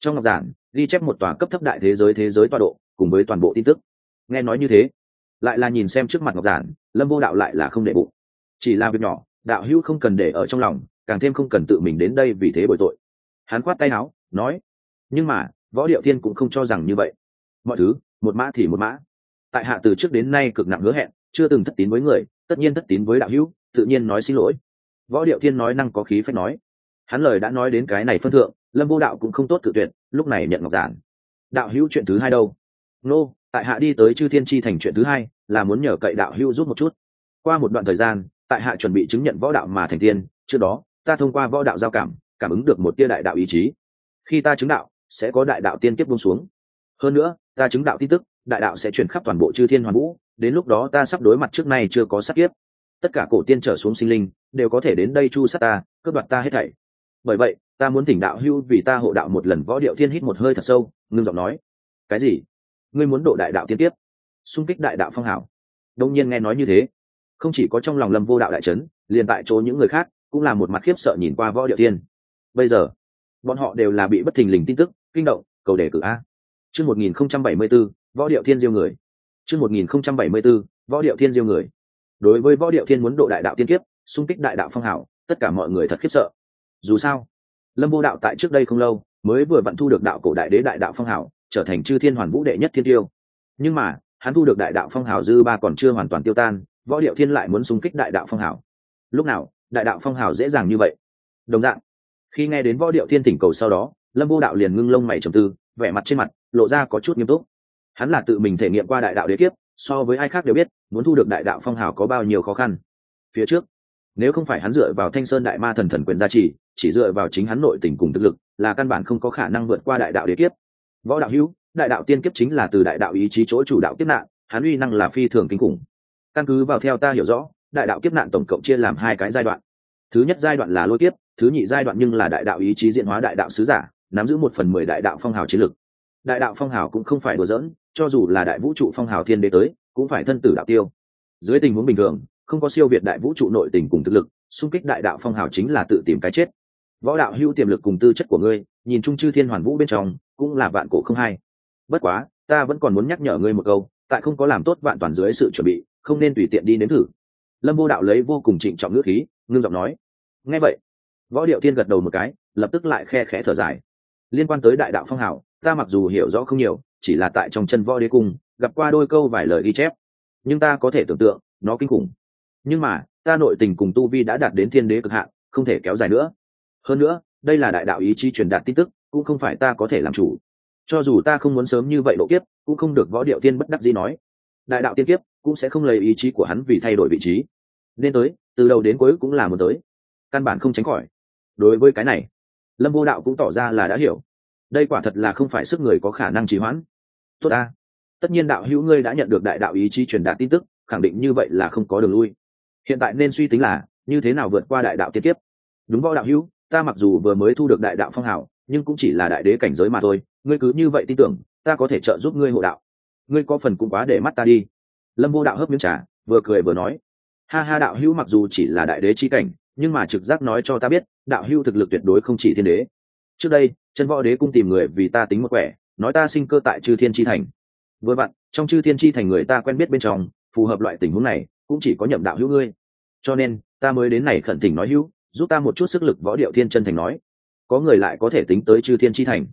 Trong ngọc giản, ghi chép một tòa cấp thấp đại thế giới thế giới tọa độ, cùng với toàn bộ tin tức. Nghe nói như thế, lại là nhìn xem trước mặt ngọc giản, lâm vô đạo lại là không để bụng. Chỉ là việc nhỏ, đạo hữu không cần để ở trong lòng, càng thêm không cần tự mình đến đây vì thế bồi tội. Hắn khoát tay áo, nói, nhưng mà, võ điệu thiên cũng không cho rằng như vậy. Mọi thứ, một mã thì một mã tại hạ từ trước đến nay cực nặng hứa hẹn, chưa từng thất tín với người, tất nhiên thất tín với đạo hữu, tự nhiên nói xin lỗi. Võ điệu thiên nói năng có khí phép nói. Hắn lời đã nói đến cái này phân thượng, lâm vô đạo cũng không tốt cự tuyệt, lúc này nhận ngọc giản. Đạo hữu chuyện thứ hai đâu? Nô, tại hạ đi tới chư thiên chi thành chuyện thứ hai, là muốn nhờ cậy đạo hữu giúp một chút. Qua một đoạn thời gian, tại hạ chuẩn bị chứng nhận võ đạo mà thành tiên, trước đó, ta thông qua võ đạo giao cảm cảm ứng được một tia đại đạo ý chí. Khi ta chứng đạo, sẽ có đại đạo tiên kiếp buông xuống. Hơn nữa, ta chứng đạo tin tức đại đạo sẽ chuyển khắp toàn bộ chư thiên hoàn vũ, đến lúc đó ta sắp đối mặt trước nay chưa có sát kiếp. Tất cả cổ tiên trở xuống sinh linh, đều có thể đến đây chu sát ta, cướp đoạt ta hết thảy. Bởi vậy, ta muốn thỉnh đạo hưu vì ta hộ đạo một lần võ điệu thiên hít một hơi thật sâu, ngưng giọng nói, cái gì? Ngươi muốn độ đại đạo tiên tiếp xung kích đại đạo phong hảo đông nhiên nghe nói như thế, không chỉ có trong lòng lâm vô đạo đại trấn liền tại chỗ những người khác cũng là một mặt khiếp sợ nhìn qua võ điệu tiên bây giờ, bọn họ đều là bị bất thình lình tin tức, kinh động, cầu đề cử a. Chương một nghìn không trăm bảy mươi bốn võ điệu thiên diêu người. Chương một nghìn không trăm bảy mươi bốn võ điệu thiên diêu người. Đối với võ điệu thiên muốn độ đại đạo tiên kiếp, xung kích đại đạo phong hảo tất cả mọi người thật khiếp sợ. Dù sao, lâm vô đạo tại trước đây không lâu, mới vừa bận thu được đạo cổ đại đế đại đạo phong hảo trở thành chư thiên hoàn vũ đệ nhất thiên tiêu. Nhưng mà, hắn thu được đại đạo phong hảo dư ba còn chưa hoàn toàn tiêu tan, võ điệu thiên lại muốn xung kích đại đạo phong hảo lúc nào, đại đạo phong hảo dễ dàng như vậy? Đồng dạng, khi nghe đến võ điệu thiên thỉnh cầu sau đó, lâm vô đạo liền ngưng lông mày trầm tư, vẻ mặt trên mặt, lộ ra có chút nghiêm túc hắn là tự mình thể nghiệm qua đại đạo đế kiếp, so với ai khác đều biết, muốn thu được đại đạo phong hào có bao nhiêu khó khăn. Phía trước, nếu không phải hắn dựa vào thanh sơn đại ma thần thần quyền gia trì, chỉ dựa vào chính hắn nội tình cùng thực lực, là căn bản không có khả năng vượt qua đại đạo đế kiếp. Võ đạo hữu, đại đạo tiên kiếp chính là từ đại đạo ý chí chỗ chủ đạo kiếp nạn, hắn uy năng là phi thường kinh khủng. Căn cứ vào theo ta hiểu rõ, đại đạo kiếp nạn tổng cộng chia làm hai cái giai đoạn. Thứ nhất giai đoạn là lôi kiếp, thứ nhị giai đoạn nhưng là đại đạo ý chí diện hóa đại đạo sứ giả, nắm giữ một phần mười đại đạo phong hào chiến lực đại đạo phong hào cũng không phải đùa dỡn cho dù là đại vũ trụ phong hào thiên đế tới, cũng phải thân tử đạo tiêu. Dưới tình huống bình thường, không có siêu việt đại vũ trụ nội tình cùng thực lực, xung kích đại đạo phong hào chính là tự tìm cái chết. Võ đạo hữu tiềm lực cùng tư chất của ngươi, nhìn trung chư thiên hoàn vũ bên trong, cũng là vạn cổ không hay bất quá, ta vẫn còn muốn nhắc nhở ngươi một câu, tại không có làm tốt vạn toàn dưới sự chuẩn bị, không nên tùy tiện đi nếm thử. Lâm vô đạo lấy vô cùng trịnh trọng ngữ khí, ngưng giọng nói. Nghe vậy, võ điệu thiên gật đầu một cái, lập tức lại khe khẽ thở dài. Liên quan tới đại đạo phong hào, ta mặc dù hiểu rõ không nhiều chỉ là tại trong chân võ đế cung, gặp qua đôi câu vài lời ghi chép. Nhưng ta có thể tưởng tượng, nó kinh khủng. Nhưng mà, ta nội tình cùng tu vi đã đạt đến thiên đế cực hạn, không thể kéo dài nữa. Hơn nữa, đây là đại đạo ý chí truyền đạt tin tức, cũng không phải ta có thể làm chủ. Cho dù ta không muốn sớm như vậy độ kiếp, cũng không được võ điệu tiên bất đắc dĩ nói. Đại đạo tiên kiếp cũng sẽ không lấy ý chí của hắn vì thay đổi vị trí. Nên tới, từ đầu đến cuối cũng là muốn tới. Căn bản không tránh khỏi. Đối với cái này, lâm vô đạo cũng tỏ ra là đã hiểu đây quả thật là không phải sức người có khả năng trì hoãn. Tốt ta. Tất nhiên đạo hữu ngươi đã nhận được đại đạo ý chí truyền đạt tin tức, khẳng định như vậy là không có đường lui. Hiện tại nên suy tính là, như thế nào vượt qua đại đạo tiên kiếp. Đúng võ đạo hữu, ta mặc dù vừa mới thu được đại đạo phong hào, nhưng cũng chỉ là đại đế cảnh giới mà thôi, ngươi cứ như vậy tin tưởng, ta có thể trợ giúp ngươi hộ đạo. Ngươi có phần cũng quá để mắt ta đi. Lâm vô đạo hớp miếng trà, vừa cười vừa nói. Ha ha đạo hữu mặc dù chỉ là đại đế chi cảnh, nhưng mà trực giác nói cho ta biết, đạo hữu thực lực tuyệt đối không chỉ thiên đế trước đây, chân võ đế cung tìm người vì ta tính một quẻ, nói ta sinh cơ tại chư thiên chi thành. Vừa vặn, trong chư thiên chi thành người ta quen biết bên trong, phù hợp loại tình huống này, cũng chỉ có nhậm đạo hữu ngươi. Cho nên, ta mới đến này khẩn thỉnh nói hữu, giúp ta một chút sức lực võ điệu thiên chân thành nói. Có người lại có thể tính tới chư thiên chi thành.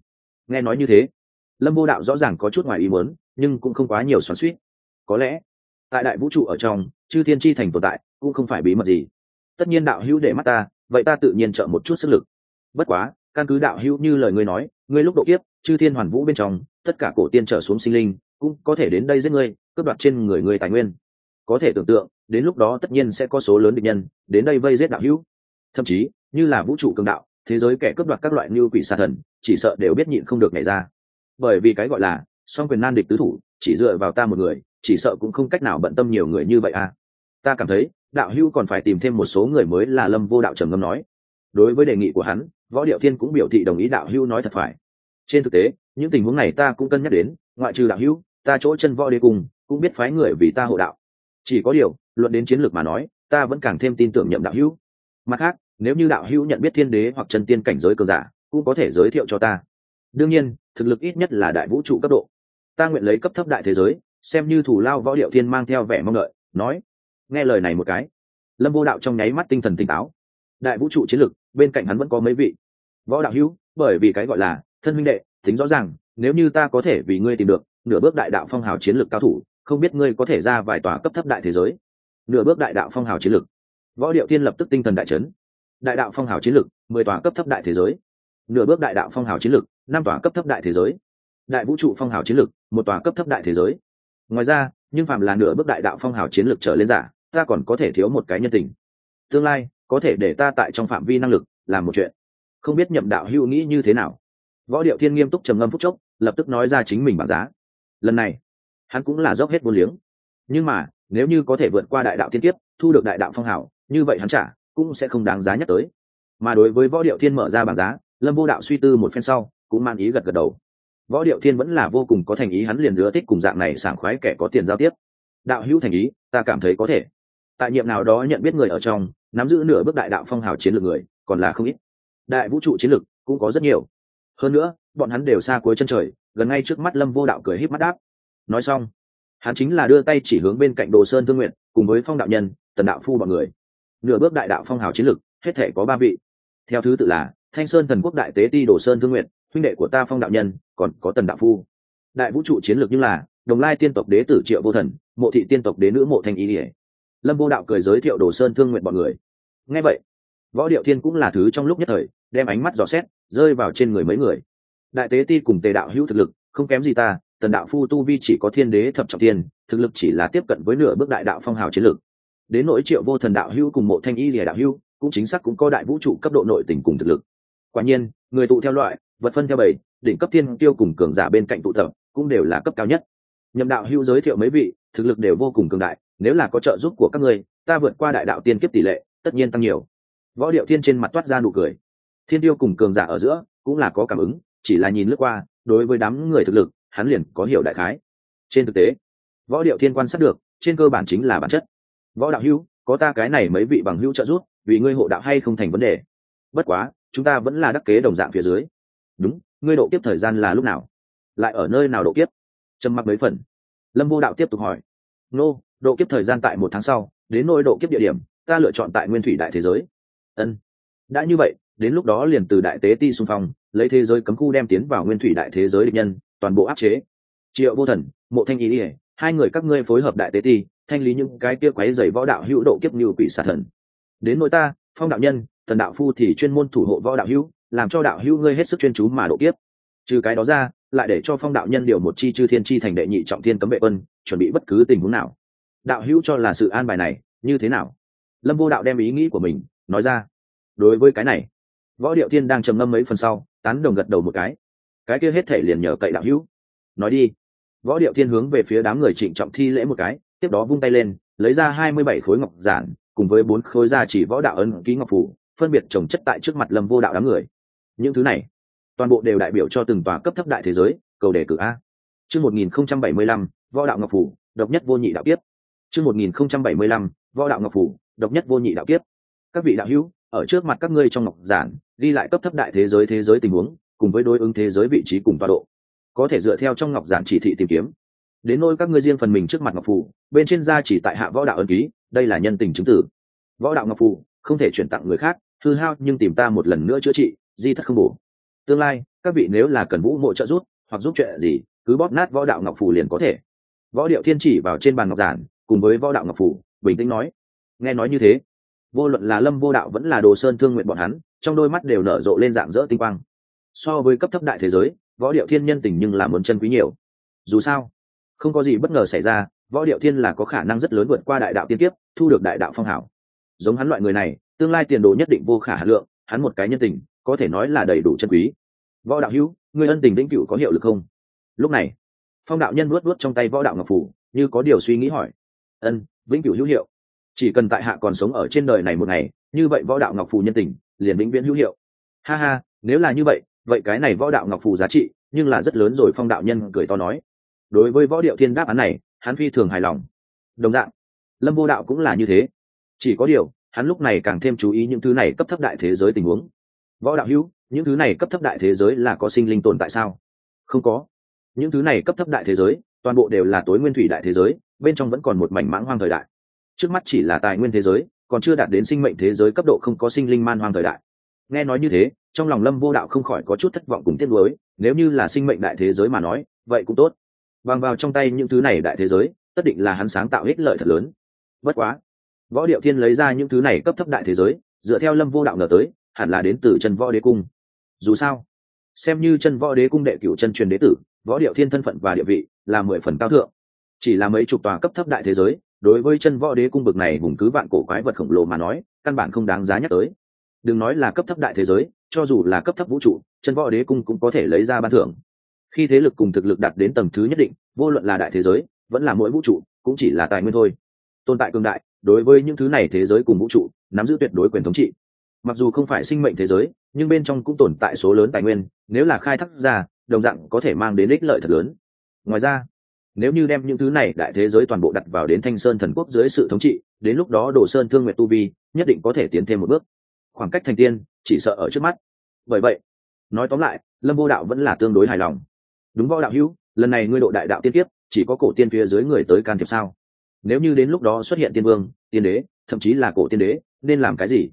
Nghe nói như thế, lâm vô đạo rõ ràng có chút ngoài ý muốn, nhưng cũng không quá nhiều xoắn suýt có lẽ, tại đại vũ trụ ở trong, chư thiên chi thành tồn tại cũng không phải bí mật gì. Tất nhiên đạo hữu để mắt ta, vậy ta tự nhiên trợ một chút sức lực. Bất quá căn cứ đạo hữu như lời ngươi nói, ngươi lúc độ kiếp, chư thiên hoàn vũ bên trong, tất cả cổ tiên trở xuống sinh linh, cũng có thể đến đây giết ngươi, cướp đoạt trên người ngươi tài nguyên. Có thể tưởng tượng, đến lúc đó tất nhiên sẽ có số lớn địch nhân, đến đây vây giết đạo hữu. Thậm chí, như là vũ trụ cường đạo, thế giới kẻ cướp đoạt các loại như quỷ xà thần, chỉ sợ đều biết nhịn không được nhảy ra. Bởi vì cái gọi là, song quyền nan địch tứ thủ, chỉ dựa vào ta một người, chỉ sợ cũng không cách nào bận tâm nhiều người như vậy à. Ta cảm thấy, đạo hữu còn phải tìm thêm một số người mới là lâm vô đạo trầm ngâm nói đối với đề nghị của hắn, võ điệu thiên cũng biểu thị đồng ý đạo hữu nói thật phải. Trên thực tế, những tình huống này ta cũng cân nhắc đến, ngoại trừ đạo hữu, ta chỗ chân võ đế cùng, cũng biết phái người vì ta hộ đạo. Chỉ có điều, luận đến chiến lược mà nói, ta vẫn càng thêm tin tưởng nhậm đạo hữu. Mặt khác, nếu như đạo hữu nhận biết thiên đế hoặc chân tiên cảnh giới cờ giả, cũng có thể giới thiệu cho ta. Đương nhiên, thực lực ít nhất là đại vũ trụ cấp độ. Ta nguyện lấy cấp thấp đại thế giới, xem như thủ lao võ điệu thiên mang theo vẻ mong đợi, nói. Nghe lời này một cái, lâm vô đạo trong nháy mắt tinh thần tỉnh táo. Đại vũ trụ chiến lực bên cạnh hắn vẫn có mấy vị. Võ đạo hữu, bởi vì cái gọi là thân minh đệ, tính rõ ràng, nếu như ta có thể vì ngươi tìm được nửa bước đại đạo phong hào chiến lược cao thủ, không biết ngươi có thể ra vài tòa cấp thấp đại thế giới. Nửa bước đại đạo phong hào chiến lược. Võ điệu thiên lập tức tinh thần đại chấn. Đại đạo phong hào chiến lược, mười tòa cấp thấp đại thế giới. Nửa bước đại đạo phong hào chiến lược, năm tòa cấp thấp đại thế giới. Đại vũ trụ phong hào chiến lược, một tòa cấp thấp đại thế giới. Ngoài ra, nhưng phạm là nửa bước đại đạo phong hào chiến lược trở lên giả, ta còn có thể thiếu một cái nhân tình. Tương lai có thể để ta tại trong phạm vi năng lực làm một chuyện. Không biết nhậm đạo hữu nghĩ như thế nào. Võ điệu thiên nghiêm túc trầm ngâm phúc chốc, lập tức nói ra chính mình bảng giá. Lần này, hắn cũng là dốc hết vô liếng. Nhưng mà, nếu như có thể vượt qua đại đạo thiên kiếp, thu được đại đạo phong hào, như vậy hắn trả cũng sẽ không đáng giá nhắc tới. Mà đối với võ điệu thiên mở ra bảng giá, lâm vô đạo suy tư một phen sau, cũng man ý gật gật đầu. Võ điệu thiên vẫn là vô cùng có thành ý hắn liền lứa thích cùng dạng này sảng khoái kẻ có tiền giao tiếp. Đạo hữu thành ý, ta cảm thấy có thể. Tại nhiệm nào đó nhận biết người ở trong nắm giữ nửa bước đại đạo phong hào chiến lược người, còn là không ít. Đại vũ trụ chiến lược cũng có rất nhiều. Hơn nữa, bọn hắn đều xa cuối chân trời, gần ngay trước mắt lâm vô đạo cười híp mắt đáp. Nói xong, hắn chính là đưa tay chỉ hướng bên cạnh đồ sơn thương nguyện cùng với phong đạo nhân, tần đạo phu bọn người. Nửa bước đại đạo phong hào chiến lược, hết thể có ba vị. Theo thứ tự là, thanh sơn thần quốc đại tế ti đồ sơn thương nguyện huynh đệ của ta phong đạo nhân, còn có tần đạo phu. Đại vũ trụ chiến lược như là, đồng lai tiên tộc đế tử triệu vô thần, mộ thị tiên tộc đế nữ mộ thanh ý ỉa lâm vô đạo cười giới thiệu đồ sơn thương nguyện bọn người. Ngay vậy, võ điệu thiên cũng là thứ trong lúc nhất thời, đem ánh mắt dò xét, rơi vào trên người mấy người. Đại tế ti cùng tề đạo hữu thực lực, không kém gì ta, tần đạo phu tu vi chỉ có thiên đế thập trọng tiên thực lực chỉ là tiếp cận với nửa bước đại đạo phong hào chiến lược. Đến nỗi triệu vô thần đạo hữu cùng mộ thanh y rìa đạo hữu, cũng chính xác cũng có đại vũ trụ cấp độ nội tình cùng thực lực. Quả nhiên, người tụ theo loại, vật phân theo bầy, đỉnh cấp thiên tiêu cùng cường giả bên cạnh tụ tập, cũng đều là cấp cao nhất nhậm đạo hữu giới thiệu mấy vị, thực lực đều vô cùng cường đại, nếu là có trợ giúp của các ngươi, ta vượt qua đại đạo tiên kiếp tỷ lệ, tất nhiên tăng nhiều. Võ điệu thiên trên mặt toát ra nụ cười. Thiên tiêu cùng cường giả ở giữa, cũng là có cảm ứng, chỉ là nhìn lướt qua, đối với đám người thực lực, hắn liền có hiểu đại khái. Trên thực tế, võ điệu thiên quan sát được, trên cơ bản chính là bản chất. Võ đạo hữu, có ta cái này mấy vị bằng hữu trợ giúp, vì ngươi hộ đạo hay không thành vấn đề? Bất quá, chúng ta vẫn là đắc kế đồng dạng phía dưới. Đúng, ngươi độ kiếp thời gian là lúc nào? Lại ở nơi nào độ kiếp? Trầm mặc mấy phần. Lâm vô đạo tiếp tục hỏi, nô, độ kiếp thời gian tại một tháng sau, đến nôi độ kiếp địa điểm, ta lựa chọn tại nguyên thủy đại thế giới. Ân, đã như vậy, đến lúc đó liền từ đại tế ti xung phong, lấy thế giới cấm khu đem tiến vào nguyên thủy đại thế giới địch nhân, toàn bộ áp chế. Triệu vô thần, mộ thanh ý ỉa hai người các ngươi phối hợp đại tế ti, thanh lý những cái kia quấy dày võ đạo hữu độ kiếp như quỷ xà thần. Đến nỗi ta, phong đạo nhân, thần đạo phu thì chuyên môn thủ hộ võ đạo hữu, làm cho đạo hữu ngươi hết sức chuyên chú mà độ kiếp. Trừ cái đó ra lại để cho phong đạo nhân điều một chi chư thiên chi thành đệ nhị trọng thiên cấm vệ quân, chuẩn bị bất cứ tình huống nào. Đạo hữu cho là sự an bài này, như thế nào? Lâm vô đạo đem ý nghĩ của mình, nói ra. Đối với cái này, võ điệu thiên đang trầm ngâm mấy phần sau, tán đồng gật đầu một cái. Cái kia hết thể liền nhờ cậy đạo hữu. Nói đi. Võ điệu thiên hướng về phía đám người trịnh trọng thi lễ một cái, tiếp đó vung tay lên, lấy ra hai mươi bảy khối ngọc giản, cùng với bốn khối gia chỉ võ đạo ân ký ngọc phủ, phân biệt trồng chất tại trước mặt lâm vô đạo đám người. Những thứ này toàn bộ đều đại biểu cho từng tòa cấp thấp đại thế giới, cầu đề cử a. Chương một nghìn không trăm bảy mươi lăm, võ đạo ngọc phủ, độc nhất vô nhị đạo kiếp. Chương một nghìn không trăm bảy mươi lăm, võ đạo ngọc phủ, độc nhất vô nhị đạo kiếp. Các vị đạo hữu, ở trước mặt các ngươi trong ngọc giản, ghi lại cấp thấp đại thế giới thế giới tình huống, cùng với đối ứng thế giới vị trí cùng tọa độ. Có thể dựa theo trong ngọc giản chỉ thị tìm kiếm. Đến nôi các ngươi riêng phần mình trước mặt ngọc phủ, bên trên da chỉ tại hạ võ đạo ân ký, đây là nhân tình chứng tử. Võ đạo ngọc phủ, không thể chuyển tặng người khác, hư hao nhưng tìm ta một lần nữa chữa trị, di thất không bổ tương lai, các vị nếu là cần vũ mộ trợ giúp, hoặc giúp chuyện gì, cứ bóp nát võ đạo ngọc phủ liền có thể. Võ điệu thiên chỉ vào trên bàn ngọc giản, cùng với võ đạo ngọc phủ bình tĩnh nói. Nghe nói như thế, vô luận là lâm vô đạo vẫn là đồ sơn thương nguyện bọn hắn, trong đôi mắt đều nở rộ lên dạng dỡ tinh quang. So với cấp thấp đại thế giới, võ điệu thiên nhân tình nhưng là muốn chân quý nhiều. Dù sao, không có gì bất ngờ xảy ra, võ điệu thiên là có khả năng rất lớn vượt qua đại đạo tiên tiếp thu được đại đạo phong hảo. Giống hắn loại người này, tương lai tiền đồ nhất định vô khả hà lượng, hắn một cái nhân tình có thể nói là đầy đủ chân quý. Võ đạo hữu người ân tình vĩnh cửu có hiệu lực không? Lúc này, phong đạo nhân luốt luốt trong tay võ đạo ngọc phủ, như có điều suy nghĩ hỏi. Ân, vĩnh cửu hữu hiệu. Chỉ cần tại hạ còn sống ở trên đời này một ngày, như vậy võ đạo ngọc phù nhân tình, liền vĩnh viễn hữu hiệu. Ha ha, nếu là như vậy vậy cái này võ đạo ngọc phù giá trị, nhưng là rất lớn rồi, phong đạo nhân cười to nói. Đối với võ điệu thiên đáp án này, hắn phi thường hài lòng. Đồng dạng, lâm vô đạo cũng là như thế. Chỉ có điều, hắn lúc này càng thêm chú ý những thứ này cấp thấp đại thế giới tình huống võ đạo hữu, những thứ này cấp thấp đại thế giới là có sinh linh tồn tại sao? Không có. Những thứ này cấp thấp đại thế giới, toàn bộ đều là tối nguyên thủy đại thế giới, bên trong vẫn còn một mảnh mãng hoang thời đại. Trước mắt chỉ là tài nguyên thế giới, còn chưa đạt đến sinh mệnh thế giới cấp độ không có sinh linh man hoang thời đại. Nghe nói như thế, trong lòng lâm vô đạo không khỏi có chút thất vọng cùng tiếc nuối, nếu như là sinh mệnh đại thế giới mà nói, vậy cũng tốt. Bằng vào trong tay những thứ này đại thế giới, tất định là hắn sáng tạo ích lợi thật lớn. Bất quá, võ điệu thiên lấy ra những thứ này cấp thấp đại thế giới, dựa theo lâm vô đạo ngờ tới hẳn là đến từ chân võ đế cung. Dù sao, xem như chân võ đế cung đệ cửu chân truyền đế tử, võ điệu thiên thân phận và địa vị là mười phần cao thượng. Chỉ là mấy chục tòa cấp thấp đại thế giới, đối với chân võ đế cung bực này vùng cứ vạn cổ quái vật khổng lồ mà nói, căn bản không đáng giá nhắc tới. Đừng nói là cấp thấp đại thế giới, cho dù là cấp thấp vũ trụ, chân võ đế cung cũng có thể lấy ra ban thưởng. Khi thế lực cùng thực lực đạt đến tầng thứ nhất định, vô luận là đại thế giới, vẫn là mỗi vũ trụ, cũng chỉ là tài nguyên thôi. Tồn tại cường đại, đối với những thứ này thế giới cùng vũ trụ, nắm giữ tuyệt đối quyền thống trị mặc dù không phải sinh mệnh thế giới, nhưng bên trong cũng tồn tại số lớn tài nguyên, nếu là khai thác ra, đồng dạng có thể mang đến ích lợi thật lớn. Ngoài ra, nếu như đem những thứ này đại thế giới toàn bộ đặt vào đến thanh sơn thần quốc dưới sự thống trị, đến lúc đó đồ sơn thương nguyện tu vi nhất định có thể tiến thêm một bước. Khoảng cách thành tiên, chỉ sợ ở trước mắt. Bởi vậy, nói tóm lại, lâm vô đạo vẫn là tương đối hài lòng. Đúng võ đạo hữu, lần này ngươi độ đại đạo tiên tiếp chỉ có cổ tiên phía dưới người tới can thiệp sao? Nếu như đến lúc đó xuất hiện tiên vương, tiên đế, thậm chí là cổ tiên đế, nên làm cái gì?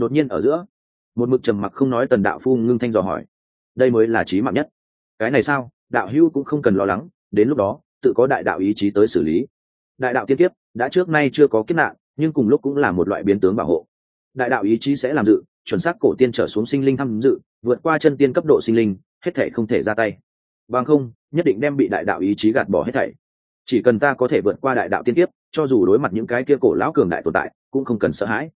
Đột nhiên ở giữa, một mực trầm mặc không nói tần đạo phu ngưng thanh dò hỏi, đây mới là trí mạng nhất. Cái này sao? Đạo hữu cũng không cần lo lắng, đến lúc đó, tự có đại đạo ý chí tới xử lý. Đại đạo tiên kiếp, đã trước nay chưa có kiếp nạn, nhưng cùng lúc cũng là một loại biến tướng bảo hộ. Đại đạo ý chí sẽ làm dự, chuẩn xác cổ tiên trở xuống sinh linh tham dự, vượt qua chân tiên cấp độ sinh linh, hết thể không thể ra tay. Bằng không, nhất định đem bị đại đạo ý chí gạt bỏ hết thảy. Chỉ cần ta có thể vượt qua đại đạo tiên tiếp cho dù đối mặt những cái kia cổ lão cường đại tồn tại, cũng không cần sợ hãi.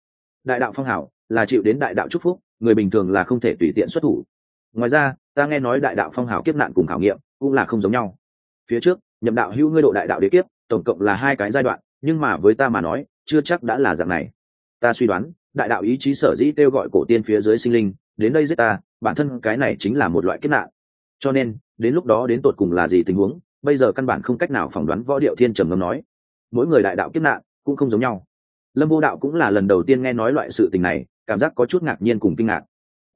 Đại đạo phong hảo là chịu đến đại đạo chúc phúc, người bình thường là không thể tùy tiện xuất thủ. Ngoài ra, ta nghe nói đại đạo phong hào kiếp nạn cùng khảo nghiệm cũng là không giống nhau. Phía trước, nhậm đạo hữu ngươi độ đại đạo đế kiếp, tổng cộng là hai cái giai đoạn, nhưng mà với ta mà nói, chưa chắc đã là dạng này. Ta suy đoán, đại đạo ý chí sở dĩ kêu gọi cổ tiên phía dưới sinh linh, đến đây giết ta, bản thân cái này chính là một loại kiếp nạn. Cho nên, đến lúc đó đến tột cùng là gì tình huống, bây giờ căn bản không cách nào phỏng đoán võ điệu thiên trầm ngâm nói. Mỗi người đại đạo kiếp nạn cũng không giống nhau. Lâm vô đạo cũng là lần đầu tiên nghe nói loại sự tình này cảm giác có chút ngạc nhiên cùng kinh ngạc.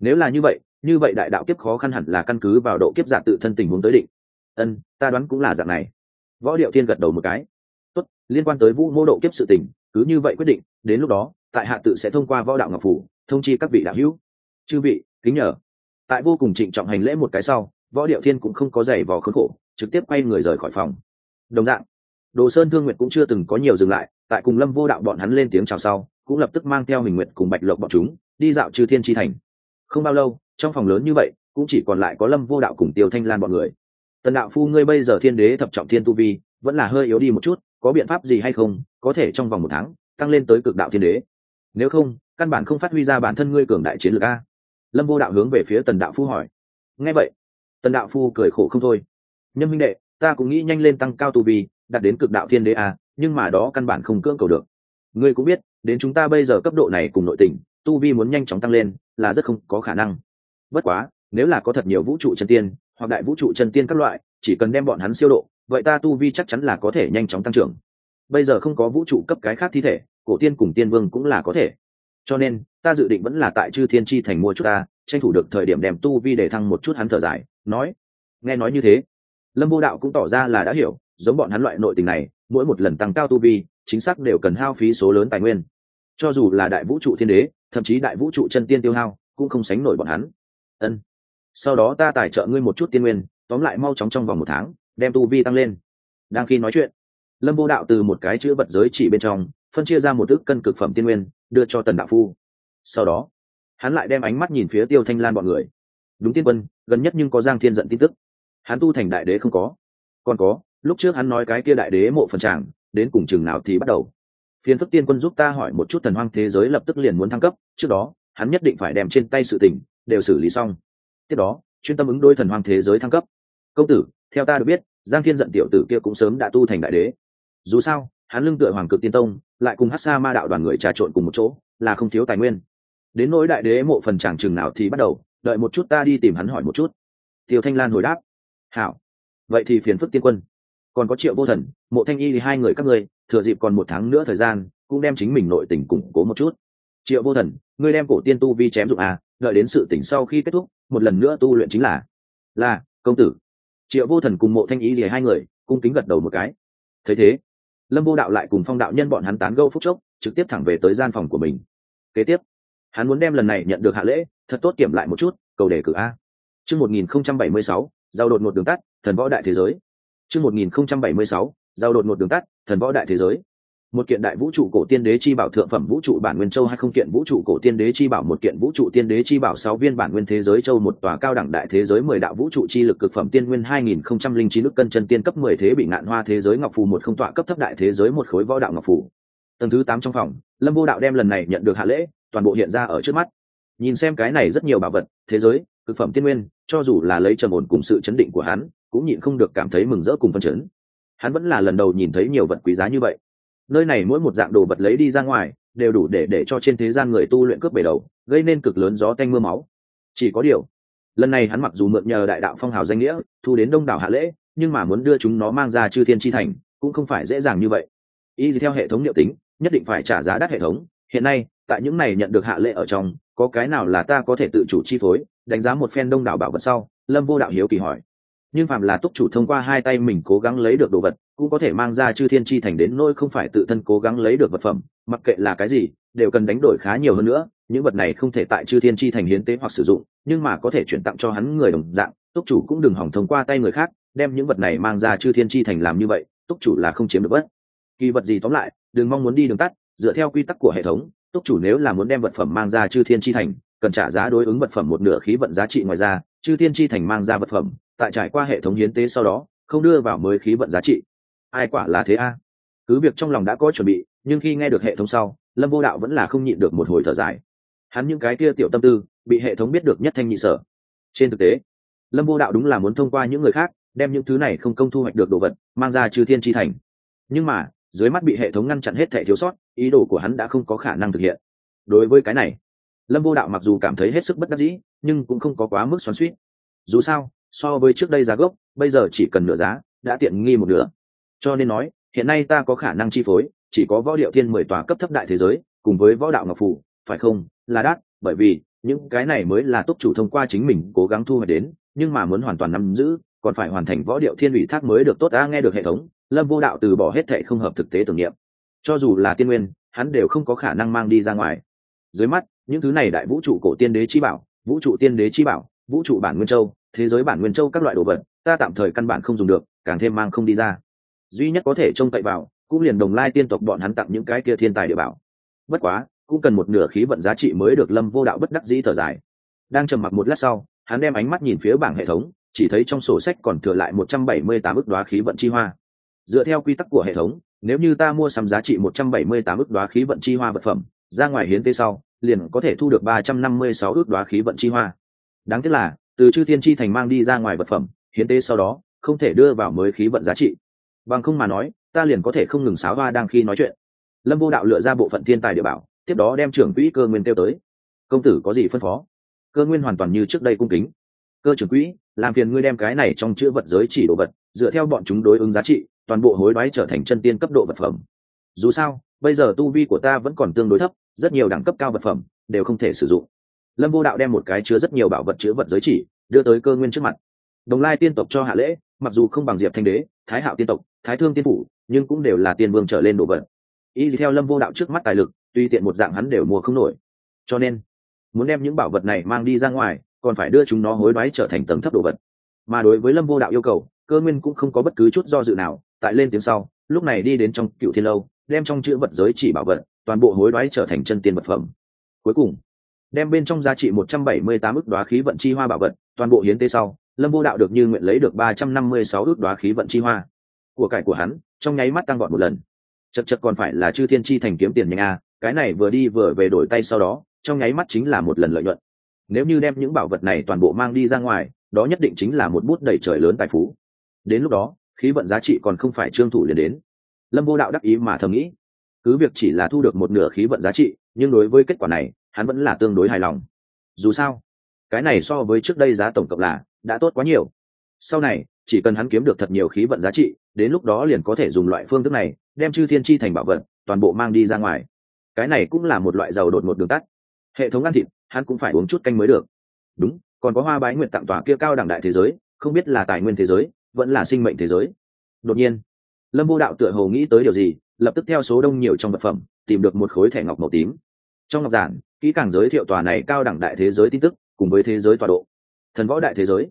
Nếu là như vậy như vậy đại đạo kiếp khó khăn hẳn là căn cứ vào độ kiếp giả tự thân tình huống tới định. Ân, ta đoán cũng là dạng này. Võ điệu thiên gật đầu một cái. Tốt, liên quan tới vũ mô độ kiếp sự tình, cứ như vậy quyết định, đến lúc đó, tại hạ tự sẽ thông qua võ đạo ngọc phủ, thông chi các vị đạo hữu. Chư vị, kính nhờ. Tại vô cùng trịnh trọng hành lễ một cái sau, võ điệu thiên cũng không có giày vò khốn khổ, trực tiếp quay người rời khỏi phòng. Đồng dạng, đồ sơn thương nguyện cũng chưa từng có nhiều dừng lại, tại cùng lâm vô đạo bọn hắn lên tiếng chào sau cũng lập tức mang theo hình nguyện cùng bạch lộc bọn chúng, đi dạo trừ thiên tri thành. Không bao lâu, trong phòng lớn như vậy, cũng chỉ còn lại có lâm vô đạo cùng tiêu thanh lan bọn người. Tần đạo phu ngươi bây giờ thiên đế thập trọng thiên tu vi, vẫn là hơi yếu đi một chút, có biện pháp gì hay không, có thể trong vòng một tháng, tăng lên tới cực đạo thiên đế. Nếu không, căn bản không phát huy ra bản thân ngươi cường đại chiến lược a. Lâm vô đạo hướng về phía tần đạo phu hỏi. Nghe vậy, tần đạo phu cười khổ không thôi. Nhân minh đệ, ta cũng nghĩ nhanh lên tăng cao tu vi, đạt đến cực đạo thiên đế a, nhưng mà đó căn bản không cưỡng cầu được. Ngươi cũng biết đến chúng ta bây giờ cấp độ này cùng nội tình, tu vi muốn nhanh chóng tăng lên là rất không có khả năng. Bất quá, nếu là có thật nhiều vũ trụ chân tiên, hoặc đại vũ trụ chân tiên các loại, chỉ cần đem bọn hắn siêu độ, vậy ta tu vi chắc chắn là có thể nhanh chóng tăng trưởng. Bây giờ không có vũ trụ cấp cái khác thi thể, cổ tiên cùng tiên vương cũng là có thể. Cho nên, ta dự định vẫn là tại chư thiên tri thành mua chút ta, tranh thủ được thời điểm đem tu vi để thăng một chút hắn thở dài, nói. Nghe nói như thế, lâm vô đạo cũng tỏ ra là đã hiểu, giống bọn hắn loại nội tình này mỗi một lần tăng cao tu vi, chính xác đều cần hao phí số lớn tài nguyên. Cho dù là đại vũ trụ thiên đế, thậm chí đại vũ trụ chân tiên tiêu hao, cũng không sánh nổi bọn hắn. Ân. Sau đó ta tài trợ ngươi một chút tiên nguyên, tóm lại mau chóng trong vòng một tháng, đem tu vi tăng lên. Đang khi nói chuyện, lâm vô đạo từ một cái chữ vật giới chỉ bên trong, phân chia ra một ức cân cực phẩm tiên nguyên, đưa cho tần đạo phu. Sau đó, hắn lại đem ánh mắt nhìn phía tiêu thanh lan bọn người. Đúng tiên quân, gần nhất nhưng có giang thiên giận tin tức. Hắn tu thành đại đế không có. Còn có lúc trước hắn nói cái kia đại đế mộ phần tràng, đến cùng chừng nào thì bắt đầu. Phiền phức tiên quân giúp ta hỏi một chút thần hoang thế giới lập tức liền muốn thăng cấp, trước đó, hắn nhất định phải đem trên tay sự tình, đều xử lý xong. Tiếp đó, chuyên tâm ứng đôi thần hoang thế giới thăng cấp. Công tử, theo ta được biết, giang thiên giận tiểu tử kia cũng sớm đã tu thành đại đế. Dù sao, hắn lưng tựa hoàng cực tiên tông, lại cùng hát sa ma đạo đoàn người trà trộn cùng một chỗ, là không thiếu tài nguyên. Đến nỗi đại đế mộ phần chàng chừng nào thì bắt đầu, đợi một chút ta đi tìm hắn hỏi một chút. Tiêu thanh lan hồi đáp. Hảo. Vậy thì phiền phức tiên quân còn có triệu vô thần, mộ thanh y thì hai người các ngươi, thừa dịp còn một tháng nữa thời gian, cũng đem chính mình nội tình củng cố một chút. Triệu vô thần, ngươi đem cổ tiên tu vi chém dụng à đợi đến sự tỉnh sau khi kết thúc, một lần nữa tu luyện chính là. Là, công tử. Triệu vô thần cùng mộ thanh y thì hai người, cung kính gật đầu một cái. Thấy thế, lâm vô đạo lại cùng phong đạo nhân bọn hắn tán gâu phúc chốc, trực tiếp thẳng về tới gian phòng của mình. Kế tiếp, hắn muốn đem lần này nhận được hạ lễ, thật tốt kiểm lại một chút, cầu đề cử a. Chương một nghìn không trăm bảy mươi sáu, giao đột một đường tắt, thần võ đại thế giới chương một nghìn không trăm bảy mươi sáu, giao đột một đường tắt, thần võ đại thế giới. Một kiện đại vũ trụ cổ tiên đế chi bảo thượng phẩm vũ trụ bản nguyên châu, hai không kiện vũ trụ cổ tiên đế chi bảo, một kiện vũ trụ tiên đế chi bảo, sáu viên bản nguyên thế giới châu, một tòa cao đẳng đại thế giới, mười đạo vũ trụ chi lực cực phẩm tiên nguyên, hai nghìn không trăm linh chín ức cân chân tiên cấp mười thế bị ngạn hoa thế giới ngọc phù, một không tọa cấp thấp đại thế giới, một khối võ đạo ngọc phù. Tầng thứ tám trong phòng, lâm vô đạo đem lần này nhận được hạ lễ, toàn bộ hiện ra ở trước mắt. Nhìn xem cái này rất nhiều bảo vật, thế giới, cực phẩm tiên nguyên, cho dù là lấy trầm ổn cùng sự chấn định của hắn cũng nhịn không được cảm thấy mừng rỡ cùng phân chấn. Hắn vẫn là lần đầu nhìn thấy nhiều vật quý giá như vậy. Nơi này mỗi một dạng đồ vật lấy đi ra ngoài, đều đủ để để cho trên thế gian người tu luyện cướp bể đầu, gây nên cực lớn gió tanh mưa máu. Chỉ có điều, lần này hắn mặc dù mượn nhờ đại đạo phong hào danh nghĩa, thu đến đông đảo hạ lễ, nhưng mà muốn đưa chúng nó mang ra chư thiên tri thành, cũng không phải dễ dàng như vậy. Y theo hệ thống liệu tính, nhất định phải trả giá đắt hệ thống. Hiện nay, tại những này nhận được hạ lễ ở trong, có cái nào là ta có thể tự chủ chi phối, đánh giá một phen đông đảo bảo vật sau, lâm vô đạo hiếu kỳ hỏi nhưng phạm là túc chủ thông qua hai tay mình cố gắng lấy được đồ vật, cũng có thể mang ra chư thiên chi thành đến nỗi không phải tự thân cố gắng lấy được vật phẩm, mặc kệ là cái gì, đều cần đánh đổi khá nhiều hơn nữa. Những vật này không thể tại chư thiên chi thành hiến tế hoặc sử dụng, nhưng mà có thể chuyển tặng cho hắn người đồng dạng, túc chủ cũng đừng hỏng thông qua tay người khác, đem những vật này mang ra chư thiên chi thành làm như vậy, túc chủ là không chiếm được bất. Kỳ vật gì tóm lại, đừng mong muốn đi đường tắt, dựa theo quy tắc của hệ thống, túc chủ nếu là muốn đem vật phẩm mang ra chư thiên chi thành, cần trả giá đối ứng vật phẩm một nửa khí vận giá trị ngoài ra chư thiên chi thành mang ra vật phẩm, tại trải qua hệ thống hiến tế sau đó, không đưa vào mới khí vận giá trị. Ai quả là thế a? Cứ việc trong lòng đã có chuẩn bị, nhưng khi nghe được hệ thống sau, lâm vô đạo vẫn là không nhịn được một hồi thở dài. Hắn những cái kia tiểu tâm tư, bị hệ thống biết được nhất thanh nhị sở. Trên thực tế, lâm vô đạo đúng là muốn thông qua những người khác, đem những thứ này không công thu hoạch được đồ vật, mang ra trừ thiên tri thành. Nhưng mà, dưới mắt bị hệ thống ngăn chặn hết thẻ thiếu sót, ý đồ của hắn đã không có khả năng thực hiện. Đối với cái này lâm vô đạo mặc dù cảm thấy hết sức bất đắc dĩ, nhưng cũng không có quá mức xoắn suýt dù sao, so với trước đây giá gốc, bây giờ chỉ cần nửa giá, đã tiện nghi một nửa. Cho nên nói, hiện nay ta có khả năng chi phối, chỉ có võ điệu thiên mười tòa cấp thấp đại thế giới, cùng với võ đạo ngọc phủ, phải không? Là đắt, bởi vì, những cái này mới là túc chủ thông qua chính mình cố gắng thu hoạch đến, nhưng mà muốn hoàn toàn nắm giữ, còn phải hoàn thành võ điệu thiên ủy thác mới được tốt, đã nghe được hệ thống, lâm vô đạo từ bỏ hết thệ không hợp thực tế tưởng niệm. Cho dù là tiên nguyên, hắn đều không có khả năng mang đi ra ngoài. Dưới mắt những thứ này đại vũ trụ cổ tiên đế chi bảo, vũ trụ tiên đế chi bảo, vũ trụ bản nguyên châu, thế giới bản nguyên châu các loại đồ vật, ta tạm thời căn bản không dùng được, càng thêm mang không đi ra. Duy nhất có thể trông cậy vào, cũng liền đồng lai tiên tộc bọn hắn tặng những cái kia thiên tài địa bảo. Bất quá, cũng cần một nửa khí vận giá trị mới được lâm vô đạo bất đắc dĩ thở dài. Đang trầm mặc một lát sau, hắn đem ánh mắt nhìn phía bảng hệ thống, chỉ thấy trong sổ sách còn thừa lại một trăm bảy mươi tám ức đoá khí vận chi hoa. Dựa theo quy tắc của hệ thống, nếu như ta mua sắm giá trị một trăm bảy mươi tám ức đoá khí vận chi hoa vật phẩm, ra ngoài hiến tế sau liền có thể thu được ba trăm năm mươi sáu ước đoá khí vận chi hoa. Đáng tiếc là, từ chư thiên chi thành mang đi ra ngoài vật phẩm, hiến tế sau đó, không thể đưa vào mới khí vận giá trị. Bằng không mà nói, ta liền có thể không ngừng sáo hoa đang khi nói chuyện. Lâm vô đạo lựa ra bộ phận thiên tài địa bảo, tiếp đó đem trưởng quỹ cơ nguyên tiêu tới. Công tử có gì phân phó? Cơ nguyên hoàn toàn như trước đây cung kính. Cơ trưởng quỹ, làm phiền ngươi đem cái này trong chữ vật giới chỉ đồ vật, dựa theo bọn chúng đối ứng giá trị, toàn bộ hối đoái trở thành chân tiên cấp độ vật phẩm. Dù sao bây giờ tu vi của ta vẫn còn tương đối thấp, rất nhiều đẳng cấp cao vật phẩm đều không thể sử dụng. Lâm vô đạo đem một cái chứa rất nhiều bảo vật chứa vật giới chỉ đưa tới cơ nguyên trước mặt. Đồng lai tiên tộc cho hạ lễ, mặc dù không bằng diệp thanh đế, thái hạo tiên tộc, thái thương tiên phủ, nhưng cũng đều là tiên vương trở lên đồ vật. Y theo lâm vô đạo trước mắt tài lực, tuy tiện một dạng hắn đều mua không nổi. Cho nên, muốn đem những bảo vật này mang đi ra ngoài, còn phải đưa chúng nó hối đoái trở thành tầng thấp đồ vật. Mà đối với lâm vô đạo yêu cầu, cơ nguyên cũng không có bất cứ chút do dự nào, tại lên tiếng sau, lúc này đi đến trong cựu thiên lâu đem trong chữ vật giới chỉ bảo vật, toàn bộ hối đoái trở thành chân tiên vật phẩm. Cuối cùng, đem bên trong giá trị một trăm bảy mươi tám ước đoá khí vận chi hoa bảo vật, toàn bộ hiến tế sau, lâm vô đạo được như nguyện lấy được ba trăm năm mươi sáu ước đoá khí vận chi hoa. Của cải của hắn, trong nháy mắt tăng gọn một lần. Chật chật còn phải là chư thiên chi thành kiếm tiền nhanh a, cái này vừa đi vừa về đổi tay sau đó, trong nháy mắt chính là một lần lợi nhuận. Nếu như đem những bảo vật này toàn bộ mang đi ra ngoài, đó nhất định chính là một bút đầy trời lớn tài phú. Đến lúc đó, khí vận giá trị còn không phải trương thủ liền đến lâm vô đạo đắc ý mà thầm nghĩ, cứ việc chỉ là thu được một nửa khí vận giá trị, nhưng đối với kết quả này, hắn vẫn là tương đối hài lòng. Dù sao, cái này so với trước đây giá tổng cộng là đã tốt quá nhiều. Sau này, chỉ cần hắn kiếm được thật nhiều khí vận giá trị, đến lúc đó liền có thể dùng loại phương thức này, đem chư thiên chi thành bảo vật, toàn bộ mang đi ra ngoài. Cái này cũng là một loại dầu đột một đường tắt. Hệ thống ăn thịt, hắn cũng phải uống chút canh mới được. Đúng, còn có hoa bái nguyện tặng tòa kia cao đẳng đại thế giới, không biết là tài nguyên thế giới, vẫn là sinh mệnh thế giới. Đột nhiên lâm vô đạo tựa hồ nghĩ tới điều gì, lập tức theo số đông nhiều trong vật phẩm, tìm được một khối thẻ ngọc màu tím. Trong ngọc giản, kỹ càng giới thiệu tòa này cao đẳng đại thế giới tin tức, cùng với thế giới tọa độ. Thần võ đại thế giới.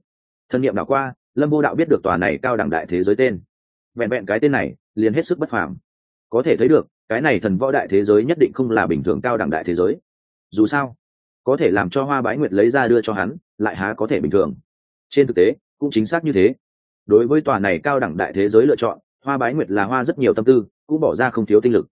Thân nhiệm đảo qua, lâm vô đạo biết được tòa này cao đẳng đại thế giới tên. Vẹn vẹn cái tên này, liền hết sức bất phàm. Có thể thấy được, cái này thần võ đại thế giới nhất định không là bình thường cao đẳng đại thế giới. Dù sao, có thể làm cho hoa bái nguyệt lấy ra đưa cho hắn, lại há có thể bình thường. Trên thực tế, cũng chính xác như thế. Đối với tòa này cao đẳng đại thế giới lựa chọn hoa bái nguyệt là hoa rất nhiều tâm tư, cũng bỏ ra không thiếu tinh lực.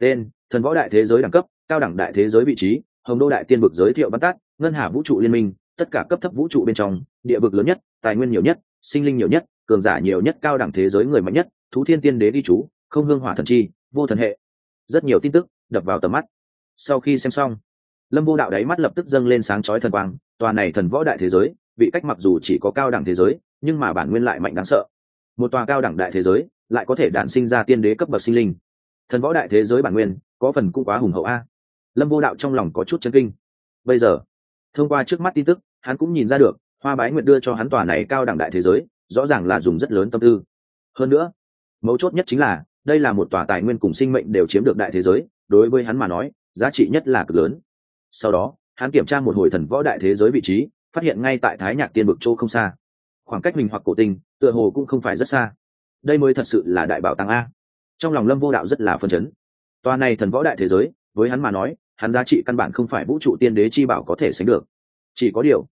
Tên, thần võ đại thế giới đẳng cấp, cao đẳng đại thế giới vị trí, hồng đô đại tiên vực giới thiệu văn tát, ngân hà vũ trụ liên minh, tất cả cấp thấp vũ trụ bên trong, địa vực lớn nhất, tài nguyên nhiều nhất, sinh linh nhiều nhất, cường giả nhiều nhất, cao đẳng thế giới người mạnh nhất, thú thiên tiên đế đi chú, không hương hỏa thần chi, vô thần hệ. Rất nhiều tin tức đập vào tầm mắt. Sau khi xem xong, lâm vô đạo đáy mắt lập tức dâng lên sáng chói thần quang, tòa này thần võ đại thế giới, vị cách mặc dù chỉ có cao đẳng thế giới, nhưng mà bản nguyên lại mạnh đáng sợ. Một tòa cao đẳng đại thế giới lại có thể đản sinh ra tiên đế cấp bậc sinh linh. Thần võ đại thế giới bản nguyên, có phần cũng quá hùng hậu a. Lâm vô đạo trong lòng có chút chân kinh. Bây giờ, thông qua trước mắt tin tức, hắn cũng nhìn ra được, hoa bái nguyệt đưa cho hắn tòa này cao đẳng đại thế giới, rõ ràng là dùng rất lớn tâm tư. Hơn nữa, mấu chốt nhất chính là, đây là một tòa tài nguyên cùng sinh mệnh đều chiếm được đại thế giới, đối với hắn mà nói, giá trị nhất là cực lớn. Sau đó, hắn kiểm tra một hồi thần võ đại thế giới vị trí, phát hiện ngay tại thái nhạc tiên vực châu không xa. Khoảng cách mình hoặc cổ tinh, tựa hồ cũng không phải rất xa đây mới thật sự là đại bảo tàng a. Trong lòng lâm vô đạo rất là phân chấn. Tòa này thần võ đại thế giới, với hắn mà nói, hắn giá trị căn bản không phải vũ trụ tiên đế chi bảo có thể sánh được. Chỉ có điều,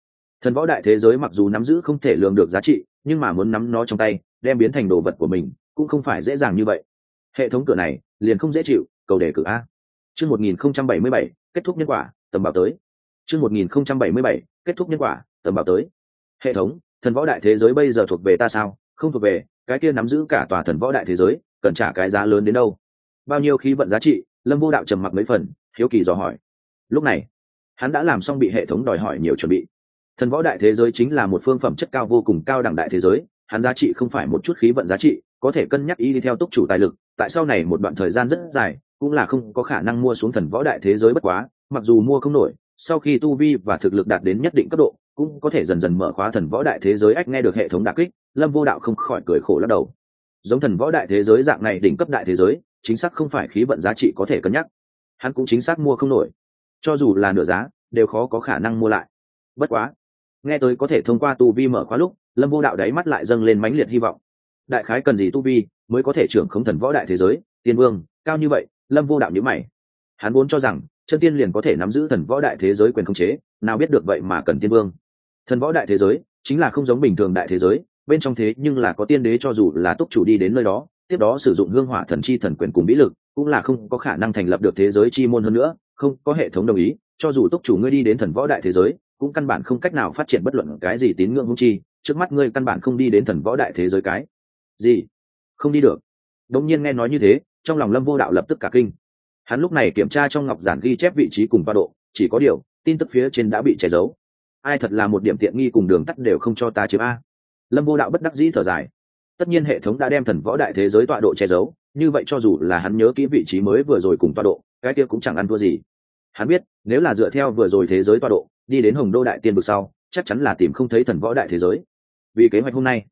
thần võ đại thế giới mặc dù nắm giữ không thể lường được giá trị, nhưng mà muốn nắm nó trong tay, đem biến thành đồ vật của mình, cũng không phải dễ dàng như vậy. Hệ thống cửa này, liền không dễ chịu, cầu đề cử a. Chương một nghìn không trăm bảy mươi bảy, kết thúc nhân quả, tầm bảo tới. Chương một nghìn không trăm bảy mươi bảy, kết thúc nhân quả, tầm bảo tới. Hệ thống, thần võ đại thế giới bây giờ thuộc về ta sao? Không thuộc về cái kia nắm giữ cả tòa thần võ đại thế giới, cần trả cái giá lớn đến đâu? Bao nhiêu khí vận giá trị? Lâm vô đạo trầm mặc mấy phần, hiếu kỳ dò hỏi. Lúc này, hắn đã làm xong bị hệ thống đòi hỏi nhiều chuẩn bị. Thần võ đại thế giới chính là một phương phẩm chất cao vô cùng cao đẳng đại thế giới, hắn giá trị không phải một chút khí vận giá trị, có thể cân nhắc ý đi theo túc chủ tài lực, tại sau này một đoạn thời gian rất dài, cũng là không có khả năng mua xuống thần võ đại thế giới bất quá, mặc dù mua không nổi, sau khi tu vi và thực lực đạt đến nhất định cấp độ, cũng có thể dần dần mở khóa thần võ đại thế giới ách nghe được hệ thống đà kích lâm vô đạo không khỏi cười khổ lắc đầu. Giống thần võ đại thế giới dạng này đỉnh cấp đại thế giới, chính xác không phải khí vận giá trị có thể cân nhắc. Hắn cũng chính xác mua không nổi. Cho dù là nửa giá, đều khó có khả năng mua lại. Bất quá, nghe tới có thể thông qua tu vi mở khóa lúc, lâm vô đạo đáy mắt lại dâng lên mãnh liệt hy vọng. Đại khái cần gì tu vi mới có thể trưởng không thần võ đại thế giới? Tiên vương, cao như vậy, lâm vô đạo nhữ mày. Hắn vốn cho rằng, chân tiên liền có thể nắm giữ thần võ đại thế giới quyền khống chế, nào biết được vậy mà cần tiên vương. Thần võ đại thế giới chính là không giống bình thường đại thế giới bên trong thế nhưng là có tiên đế cho dù là túc chủ đi đến nơi đó, tiếp đó sử dụng hương hỏa thần chi thần quyền cùng vĩ lực, cũng là không có khả năng thành lập được thế giới chi môn hơn nữa, không có hệ thống đồng ý, cho dù túc chủ ngươi đi đến thần võ đại thế giới, cũng căn bản không cách nào phát triển bất luận cái gì tín ngưỡng hung chi, trước mắt ngươi căn bản không đi đến thần võ đại thế giới cái. Gì? Không đi được. Đống nhiên nghe nói như thế, trong lòng lâm vô đạo lập tức cả kinh. Hắn lúc này kiểm tra trong ngọc giản ghi chép vị trí cùng ba độ, chỉ có điều, tin tức phía trên đã bị che giấu. Ai thật là một điểm tiện nghi cùng đường tắt đều không cho ta chiếm a lâm vô đạo bất đắc dĩ thở dài. Tất nhiên hệ thống đã đem thần võ đại thế giới tọa độ che giấu, như vậy cho dù là hắn nhớ kỹ vị trí mới vừa rồi cùng tọa độ, cái kia cũng chẳng ăn thua gì. Hắn biết, nếu là dựa theo vừa rồi thế giới tọa độ, đi đến hồng đô đại tiên vực sau, chắc chắn là tìm không thấy thần võ đại thế giới. Vì kế hoạch hôm nay,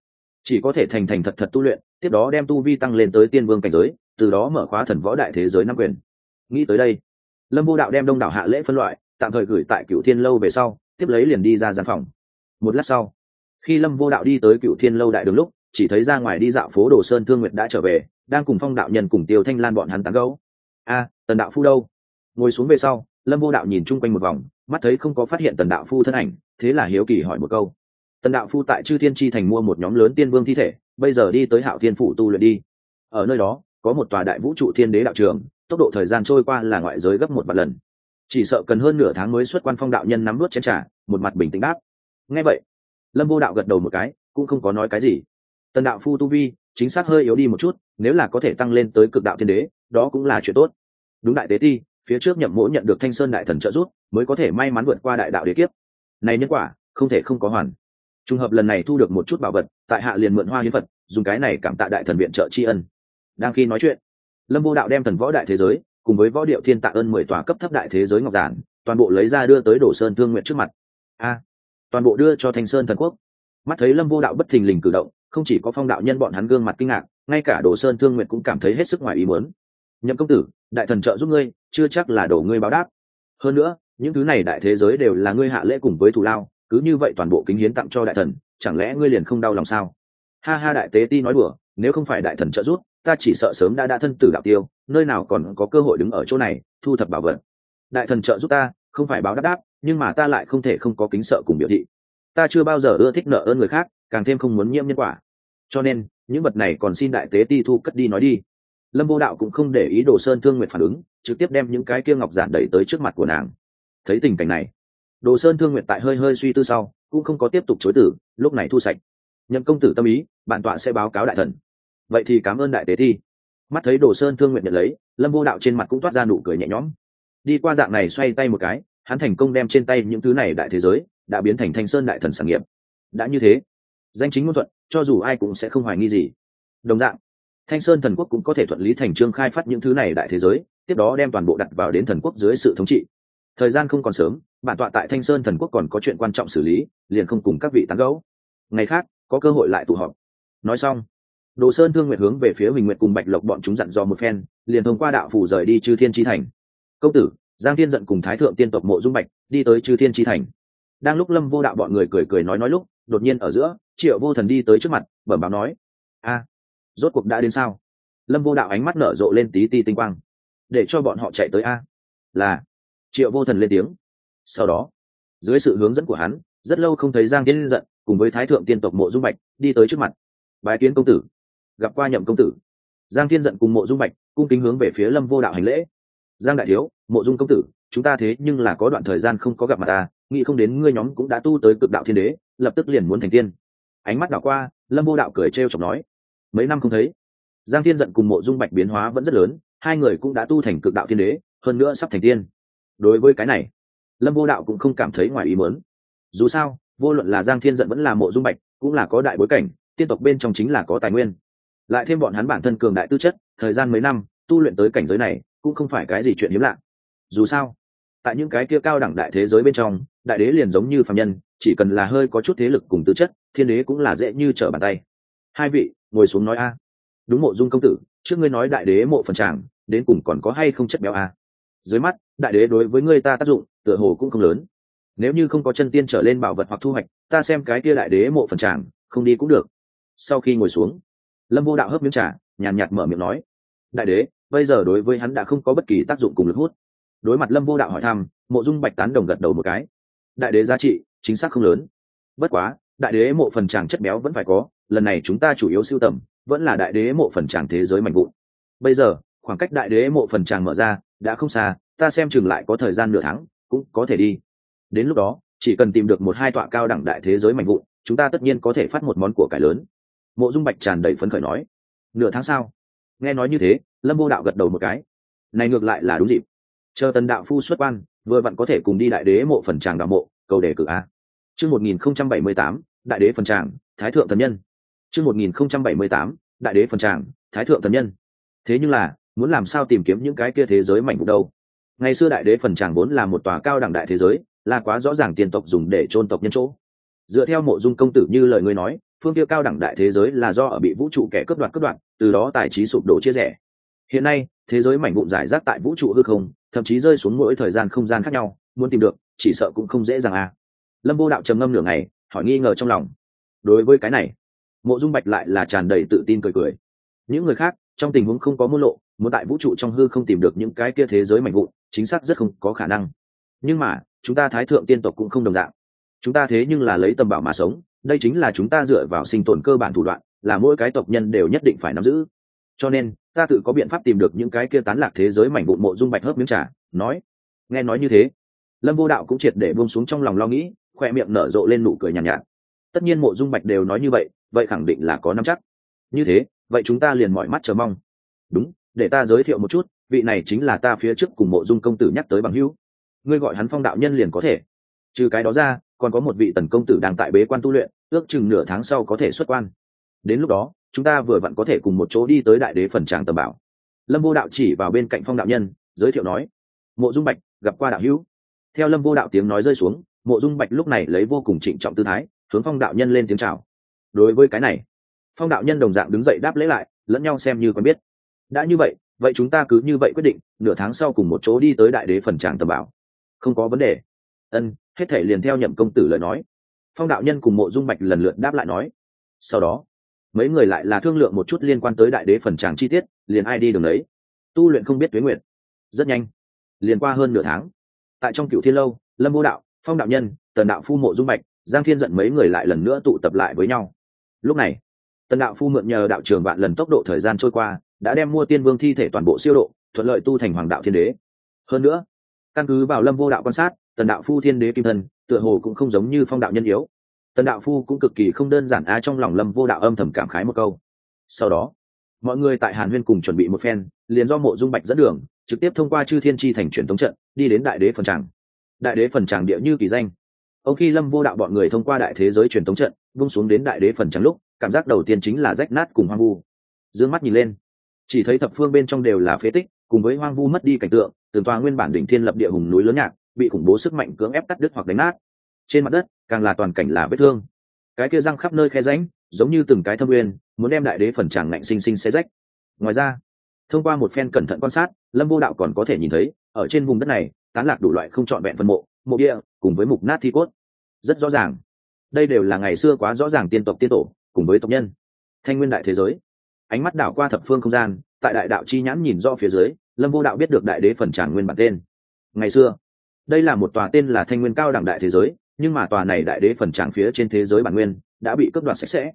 chỉ có thể thành thành thật thật tu luyện, tiếp đó đem tu vi tăng lên tới tiên vương cảnh giới, từ đó mở khóa thần võ đại thế giới năm quyền. Nghĩ tới đây, lâm vô đạo đem đông đảo hạ lễ phân loại, tạm thời gửi tại cựu thiên lâu về sau, tiếp lấy liền đi ra gian phòng. Một lát sau khi lâm vô đạo đi tới cựu thiên lâu đại đường lúc, chỉ thấy ra ngoài đi dạo phố đồ sơn thương nguyệt đã trở về, đang cùng phong đạo nhân cùng tiêu thanh lan bọn hắn tán gấu a, tần đạo phu đâu? Ngồi xuống về sau, lâm vô đạo nhìn chung quanh một vòng, mắt thấy không có phát hiện tần đạo phu thân ảnh, thế là hiếu kỳ hỏi một câu. Tần đạo phu tại chư thiên tri thành mua một nhóm lớn tiên vương thi thể, bây giờ đi tới hạo thiên phủ tu luyện đi. Ở nơi đó, có một tòa đại vũ trụ thiên đế đạo trường, tốc độ thời gian trôi qua là ngoại giới gấp một vạn lần. Chỉ sợ cần hơn nửa tháng mới xuất quan phong đạo nhân nắm vớt chén trả một mặt bình tĩnh đáp. Nghe vậy lâm vô đạo gật đầu một cái, cũng không có nói cái gì. Tần đạo phu tu vi, chính xác hơi yếu đi một chút, nếu là có thể tăng lên tới cực đạo thiên đế, đó cũng là chuyện tốt. Đúng đại tế ti, phía trước nhậm mỗ nhận được thanh sơn đại thần trợ giúp, mới có thể may mắn vượt qua đại đạo đế kiếp. Này nhân quả, không thể không có hoàn. Trùng hợp lần này thu được một chút bảo vật, tại hạ liền mượn hoa hiến vật dùng cái này cảm tạ đại thần viện trợ tri ân. Đang khi nói chuyện, lâm vô đạo đem thần võ đại thế giới, cùng với võ điệu thiên tạ ơn mười tòa cấp thấp đại thế giới ngọc giản, toàn bộ lấy ra đưa tới đổ sơn thương nguyện trước mặt. A toàn bộ đưa cho thanh sơn thần quốc. Mắt thấy lâm vô đạo bất thình lình cử động, không chỉ có phong đạo nhân bọn hắn gương mặt kinh ngạc, ngay cả đồ sơn thương nguyện cũng cảm thấy hết sức ngoài ý muốn. Nhậm công tử, đại thần trợ giúp ngươi, chưa chắc là đổ ngươi báo đáp. Hơn nữa, những thứ này đại thế giới đều là ngươi hạ lễ cùng với thù lao, cứ như vậy toàn bộ kính hiến tặng cho đại thần, chẳng lẽ ngươi liền không đau lòng sao? Ha ha, đại tế ti nói đùa, nếu không phải đại thần trợ giúp, ta chỉ sợ sớm đã đã thân tử đạo tiêu, nơi nào còn có cơ hội đứng ở chỗ này, thu thập bảo vật. Đại thần trợ giúp ta, không phải báo đáp đáp nhưng mà ta lại không thể không có kính sợ cùng biểu thị. Ta chưa bao giờ ưa thích nợ ơn người khác, càng thêm không muốn nhiễm nhân quả. Cho nên, những vật này còn xin đại tế ti thu cất đi nói đi. Lâm vô đạo cũng không để ý đồ sơn thương nguyện phản ứng, trực tiếp đem những cái kia ngọc giản đẩy tới trước mặt của nàng. Thấy tình cảnh này, đồ sơn thương nguyện tại hơi hơi suy tư sau, cũng không có tiếp tục chối tử lúc này thu sạch. Nhậm công tử tâm ý, bản tọa sẽ báo cáo đại thần. Vậy thì cảm ơn đại tế thi mắt thấy đồ sơn thương nguyện nhận lấy, lâm vô đạo trên mặt cũng toát ra nụ cười nhẹ nhõm. Đi qua dạng này xoay tay một cái hắn thành công đem trên tay những thứ này đại thế giới đã biến thành thanh sơn đại thần sản nghiệp. Đã như thế, danh chính ngôn thuận, cho dù ai cũng sẽ không hoài nghi gì. Đồng dạng, thanh sơn thần quốc cũng có thể thuận lý thành trương khai phát những thứ này đại thế giới, tiếp đó đem toàn bộ đặt vào đến thần quốc dưới sự thống trị. Thời gian không còn sớm, bản tọa tại thanh sơn thần quốc còn có chuyện quan trọng xử lý, liền không cùng các vị tán gấu ngày khác, có cơ hội lại tụ họp. Nói xong, đồ sơn thương nguyện hướng về phía huỳnh nguyện cùng bạch lộc bọn chúng dặn dò một phen, liền thông qua đạo phủ rời đi chư thiên tri thành. Công tử giang thiên giận cùng thái thượng tiên tộc mộ dung bạch đi tới chư thiên tri thành. Đang lúc lâm vô đạo bọn người cười cười nói nói lúc, đột nhiên ở giữa, triệu vô thần đi tới trước mặt, bẩm báo nói, a, rốt cuộc đã đến sao? Lâm vô đạo ánh mắt nở rộ lên tí ti tinh quang. Để cho bọn họ chạy tới a. Là. Triệu vô thần lên tiếng. Sau đó, dưới sự hướng dẫn của hắn, rất lâu không thấy giang Thiên giận cùng với thái thượng tiên tộc mộ dung bạch đi tới trước mặt. Bái kiến công tử, gặp qua nhậm công tử. Giang thiên giận cùng mộ dung bạch cung kính hướng về phía lâm vô đạo hành lễ giang đại thiếu, mộ dung công tử, chúng ta thế nhưng là có đoạn thời gian không có gặp mặt ta, nghĩ không đến ngươi nhóm cũng đã tu tới cực đạo thiên đế, lập tức liền muốn thành tiên. Ánh mắt đảo qua, lâm vô đạo cười trêu chọc nói, mấy năm không thấy. Giang thiên giận cùng mộ dung bạch biến hóa vẫn rất lớn, hai người cũng đã tu thành cực đạo thiên đế, hơn nữa sắp thành tiên. Đối với cái này, lâm vô đạo cũng không cảm thấy ngoài ý mớn dù sao, vô luận là giang thiên giận vẫn là mộ dung bạch, cũng là có đại bối cảnh, tiên tộc bên trong chính là có tài nguyên. Lại thêm bọn hắn bản thân cường đại tư chất, thời gian mấy năm, tu luyện tới cảnh giới này cũng không phải cái gì chuyện hiếm lạ. Dù sao, tại những cái kia cao đẳng đại thế giới bên trong, đại đế liền giống như phạm nhân, chỉ cần là hơi có chút thế lực cùng tư chất, thiên đế cũng là dễ như trở bàn tay. Hai vị, ngồi xuống nói a. Đúng mộ dung công tử, trước ngươi nói đại đế mộ phần tràng, đến cùng còn có hay không chất béo a? Dưới mắt, đại đế đối với ngươi ta tác dụng, tựa hồ cũng không lớn. Nếu như không có chân tiên trở lên bảo vật hoặc thu hoạch, ta xem cái kia đại đế mộ phần tràng, không đi cũng được. Sau khi ngồi xuống, lâm vô đạo hớp miếng trà, nhàn nhạt mở miệng nói, đại đế bây giờ đối với hắn đã không có bất kỳ tác dụng cùng lực hút. Đối mặt lâm vô đạo hỏi thăm, mộ dung bạch tán đồng gật đầu một cái. Đại đế giá trị, chính xác không lớn. Bất quá, đại đế mộ phần tràng chất béo vẫn phải có, lần này chúng ta chủ yếu siêu tầm, vẫn là đại đế mộ phần tràng thế giới mạnh vụn. Bây giờ, khoảng cách đại đế mộ phần tràng mở ra, đã không xa, ta xem chừng lại có thời gian nửa tháng, cũng có thể đi. Đến lúc đó, chỉ cần tìm được một hai tọa cao đẳng đại thế giới mạnh vụn, chúng ta tất nhiên có thể phát một món của cải lớn. Mộ dung bạch tràn đầy phấn khởi nói. Nửa tháng sau nghe nói như thế lâm vô đạo gật đầu một cái. Này ngược lại là đúng dịp. Chờ tần đạo phu xuất quan, vừa vặn có thể cùng đi đại đế mộ phần tràng đạo mộ, cầu đề cử a. Chương một nghìn không trăm bảy mươi tám, đại đế phần tràng, thái thượng thần nhân. Chương một nghìn không trăm bảy mươi tám, đại đế phần tràng, thái thượng thần nhân. Thế nhưng là, muốn làm sao tìm kiếm những cái kia thế giới mảnh vụ đâu? Ngày xưa đại đế phần tràng vốn là một tòa cao đẳng đại thế giới, là quá rõ ràng tiền tộc dùng để chôn tộc nhân chỗ. Dựa theo mộ dung công tử như lời ngươi nói, phương kia cao đẳng đại thế giới là do ở bị vũ trụ kẻ cướp đoạt cướp đoạt, từ đó tài trí sụp đổ chia rẽ hiện nay, thế giới mảnh vụn giải rác tại vũ trụ hư không, thậm chí rơi xuống mỗi thời gian không gian khác nhau, muốn tìm được, chỉ sợ cũng không dễ dàng à. Lâm vô đạo trầm ngâm nửa ngày, hỏi nghi ngờ trong lòng. Đối với cái này, mộ dung bạch lại là tràn đầy tự tin cười cười. Những người khác, trong tình huống không có môn lộ, muốn tại vũ trụ trong hư không tìm được những cái kia thế giới mạnh vụn, chính xác rất không có khả năng. Nhưng mà, chúng ta thái thượng tiên tộc cũng không đồng dạng. Chúng ta thế nhưng là lấy tầm bảo mà sống, đây chính là chúng ta dựa vào sinh tồn cơ bản thủ đoạn, là mỗi cái tộc nhân đều nhất định phải nắm giữ. Cho nên ta tự có biện pháp tìm được những cái kia tán lạc thế giới mảnh vụn mộ dung bạch hớp miếng trà nói. Nghe nói như thế lâm vô đạo cũng triệt để buông xuống trong lòng lo nghĩ khoe miệng nở rộ lên nụ cười nhàn nhạt, nhạt. Tất nhiên mộ dung bạch đều nói như vậy vậy khẳng định là có nắm chắc. Như thế vậy chúng ta liền mọi mắt chờ mong. Đúng để ta giới thiệu một chút vị này chính là ta phía trước cùng mộ dung công tử nhắc tới bằng hữu. Ngươi gọi hắn phong đạo nhân liền có thể. Trừ cái đó ra còn có một vị tần công tử đang tại bế quan tu luyện ước chừng nửa tháng sau có thể xuất quan đến lúc đó, chúng ta vừa vặn có thể cùng một chỗ đi tới đại đế phần tràng tầm bảo. Lâm vô đạo chỉ vào bên cạnh phong đạo nhân, giới thiệu nói, mộ dung bạch, gặp qua đạo hữu. Theo lâm vô đạo tiếng nói rơi xuống, mộ dung bạch lúc này lấy vô cùng trịnh trọng tư thái, hướng phong đạo nhân lên tiếng chào. Đối với cái này, phong đạo nhân đồng dạng đứng dậy đáp lễ lại, lẫn nhau xem như quen biết. Đã như vậy vậy chúng ta cứ như vậy quyết định, nửa tháng sau cùng một chỗ đi tới đại đế phần tràng tầm bảo. Không có vấn đề. Ân, hết thể liền theo nhậm công tử lời nói. Phong đạo nhân cùng mộ dung bạch lần lượt đáp lại nói. Sau đó mấy người lại là thương lượng một chút liên quan tới đại đế phần tràng chi tiết, liền ai đi đường đấy. Tu luyện không biết tuế nguyện rất nhanh. Liền qua hơn nửa tháng. Tại trong cựu thiên lâu, lâm vô đạo, phong đạo nhân, tần đạo phu mộ dung bạch, giang thiên giận mấy người lại lần nữa tụ tập lại với nhau. Lúc này, tần đạo phu mượn nhờ đạo trường vạn lần tốc độ thời gian trôi qua, đã đem mua tiên vương thi thể toàn bộ siêu độ, thuận lợi tu thành hoàng đạo thiên đế. Hơn nữa, căn cứ vào lâm vô đạo quan sát, tần đạo phu thiên đế kim thân, tựa hồ cũng không giống như phong đạo nhân yếu tần đạo phu cũng cực kỳ không đơn giản a, trong lòng lâm vô đạo âm thầm cảm khái một câu. Sau đó, mọi người tại hàn huyên cùng chuẩn bị một phen, liền do mộ dung bạch dẫn đường, trực tiếp thông qua chư thiên tri thành truyền thống trận, đi đến đại đế phần tràng. Đại đế phần tràng địa như kỳ danh. Ông khi lâm vô đạo bọn người thông qua đại thế giới truyền thống trận, vung xuống đến đại đế phần tràng lúc, cảm giác đầu tiên chính là rách nát cùng hoang vu. D mắt nhìn lên, chỉ thấy thập phương bên trong đều là phế tích, cùng với hoang vu mất đi cảnh tượng từ tòa nguyên bản đỉnh thiên lập địa hùng núi lớn nhạc, bị khủng bố sức mạnh cưỡng ép cắt đứt hoặc đánh nát. Trên mặt đất càng là toàn cảnh là vết thương. Cái kia răng khắp nơi khe ránh giống như từng cái thâm uyên, muốn đem đại đế phần tràng ngạnh sinh sinh xé rách. Ngoài ra, thông qua một phen cẩn thận quan sát, lâm vô đạo còn có thể nhìn thấy, ở trên vùng đất này, tán lạc đủ loại không trọn vẹn phân mộ mộ địa, cùng với mục nát thi cốt. Rất rõ ràng. Đây đều là ngày xưa quá rõ ràng tiên tộc tiên tổ, cùng với tộc nhân. Thanh nguyên đại thế giới. Ánh mắt đảo qua thập phương không gian, tại đại đạo chi nhãn nhìn do phía dưới, lâm vô đạo biết được đại đế phần tràng nguyên bản tên. Ngày xưa, đây là một tòa tên là thanh nguyên cao đẳng đại thế giới nhưng mà tòa này đại đế phần tràng phía trên thế giới bản nguyên đã bị cướp đoạt sạch sẽ.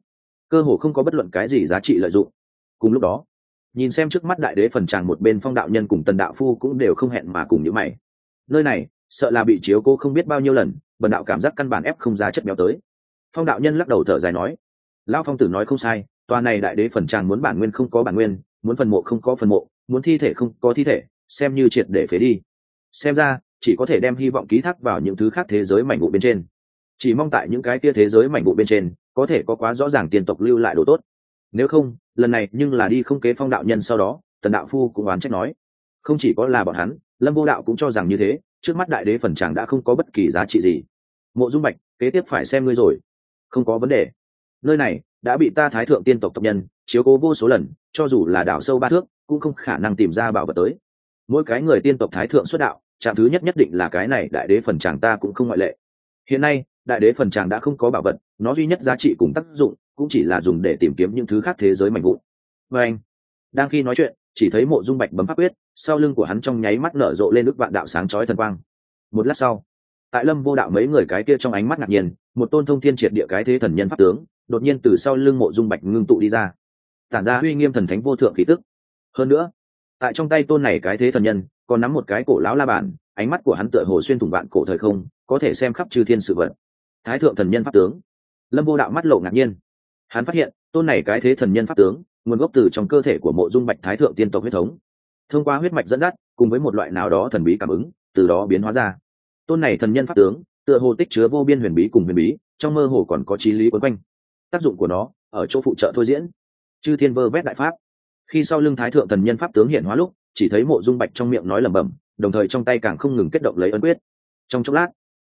Cơ hồ không có bất luận cái gì giá trị lợi dụng. Cùng lúc đó, nhìn xem trước mắt đại đế phần tràng một bên phong đạo nhân cùng tần đạo phu cũng đều không hẹn mà cùng những mày. Nơi này, sợ là bị chiếu cô không biết bao nhiêu lần, bần đạo cảm giác căn bản ép không giá chất béo tới. Phong đạo nhân lắc đầu thở dài nói, lão phong tử nói không sai, tòa này đại đế phần tràng muốn bản nguyên không có bản nguyên, muốn phần mộ không có phần mộ, muốn thi thể không có thi thể, xem như triệt để phế đi. Xem ra chỉ có thể đem hy vọng ký thác vào những thứ khác thế giới mảnh vụ bên trên. Chỉ mong tại những cái kia thế giới mảnh vụ bên trên, có thể có quá rõ ràng tiền tộc lưu lại đồ tốt. Nếu không, lần này nhưng là đi không kế phong đạo nhân sau đó, tần đạo phu cũng oán trách nói. Không chỉ có là bọn hắn, lâm vô đạo cũng cho rằng như thế, trước mắt đại đế phần chàng đã không có bất kỳ giá trị gì. Mộ dung bạch, kế tiếp phải xem ngươi rồi. Không có vấn đề. Nơi này đã bị ta thái thượng tiên tộc tộc nhân chiếu cố vô số lần, cho dù là đảo sâu ba thước, cũng không khả năng tìm ra bảo vật tới. Mỗi cái người tiên tộc thái thượng xuất đạo trạm thứ nhất nhất định là cái này, đại đế phần chàng ta cũng không ngoại lệ. Hiện nay, đại đế phần chàng đã không có bảo vật, nó duy nhất giá trị cùng tác dụng cũng chỉ là dùng để tìm kiếm những thứ khác thế giới mạnh vụn. Và anh, đang khi nói chuyện, chỉ thấy mộ dung bạch bấm pháp quyết, sau lưng của hắn trong nháy mắt nở rộ lên ức vạn đạo sáng chói thần quang. Một lát sau, tại lâm vô đạo mấy người cái kia trong ánh mắt ngạc nhiên, một tôn thông thiên triệt địa cái thế thần nhân pháp tướng, đột nhiên từ sau lưng mộ dung bạch ngưng tụ đi ra. Tản ra uy nghiêm thần thánh vô thượng khí tức. Hơn nữa, tại trong tay tôn này cái thế thần nhân còn nắm một cái cổ lão la bàn, ánh mắt của hắn tựa hồ xuyên thủng vạn cổ thời không, có thể xem khắp chư thiên sự vật. Thái thượng thần nhân pháp tướng. Lâm vô đạo mắt lộ ngạc nhiên. Hắn phát hiện, tôn này cái thế thần nhân pháp tướng, nguồn gốc từ trong cơ thể của mộ dung bạch thái thượng tiên tộc huyết thống. Thông qua huyết mạch dẫn dắt, cùng với một loại nào đó thần bí cảm ứng, từ đó biến hóa ra. Tôn này thần nhân pháp tướng, tựa hồ tích chứa vô biên huyền bí cùng huyền bí, trong mơ hồ còn có trí lý quấn quanh. Tác dụng của nó, ở chỗ phụ trợ thôi diễn. Chư thiên vơ vét đại pháp. Khi sau lưng thái thượng thần nhân pháp tướng hiện hóa lúc chỉ thấy mộ dung bạch trong miệng nói lẩm bẩm, đồng thời trong tay càng không ngừng kết động lấy ấn quyết. Trong chốc lát,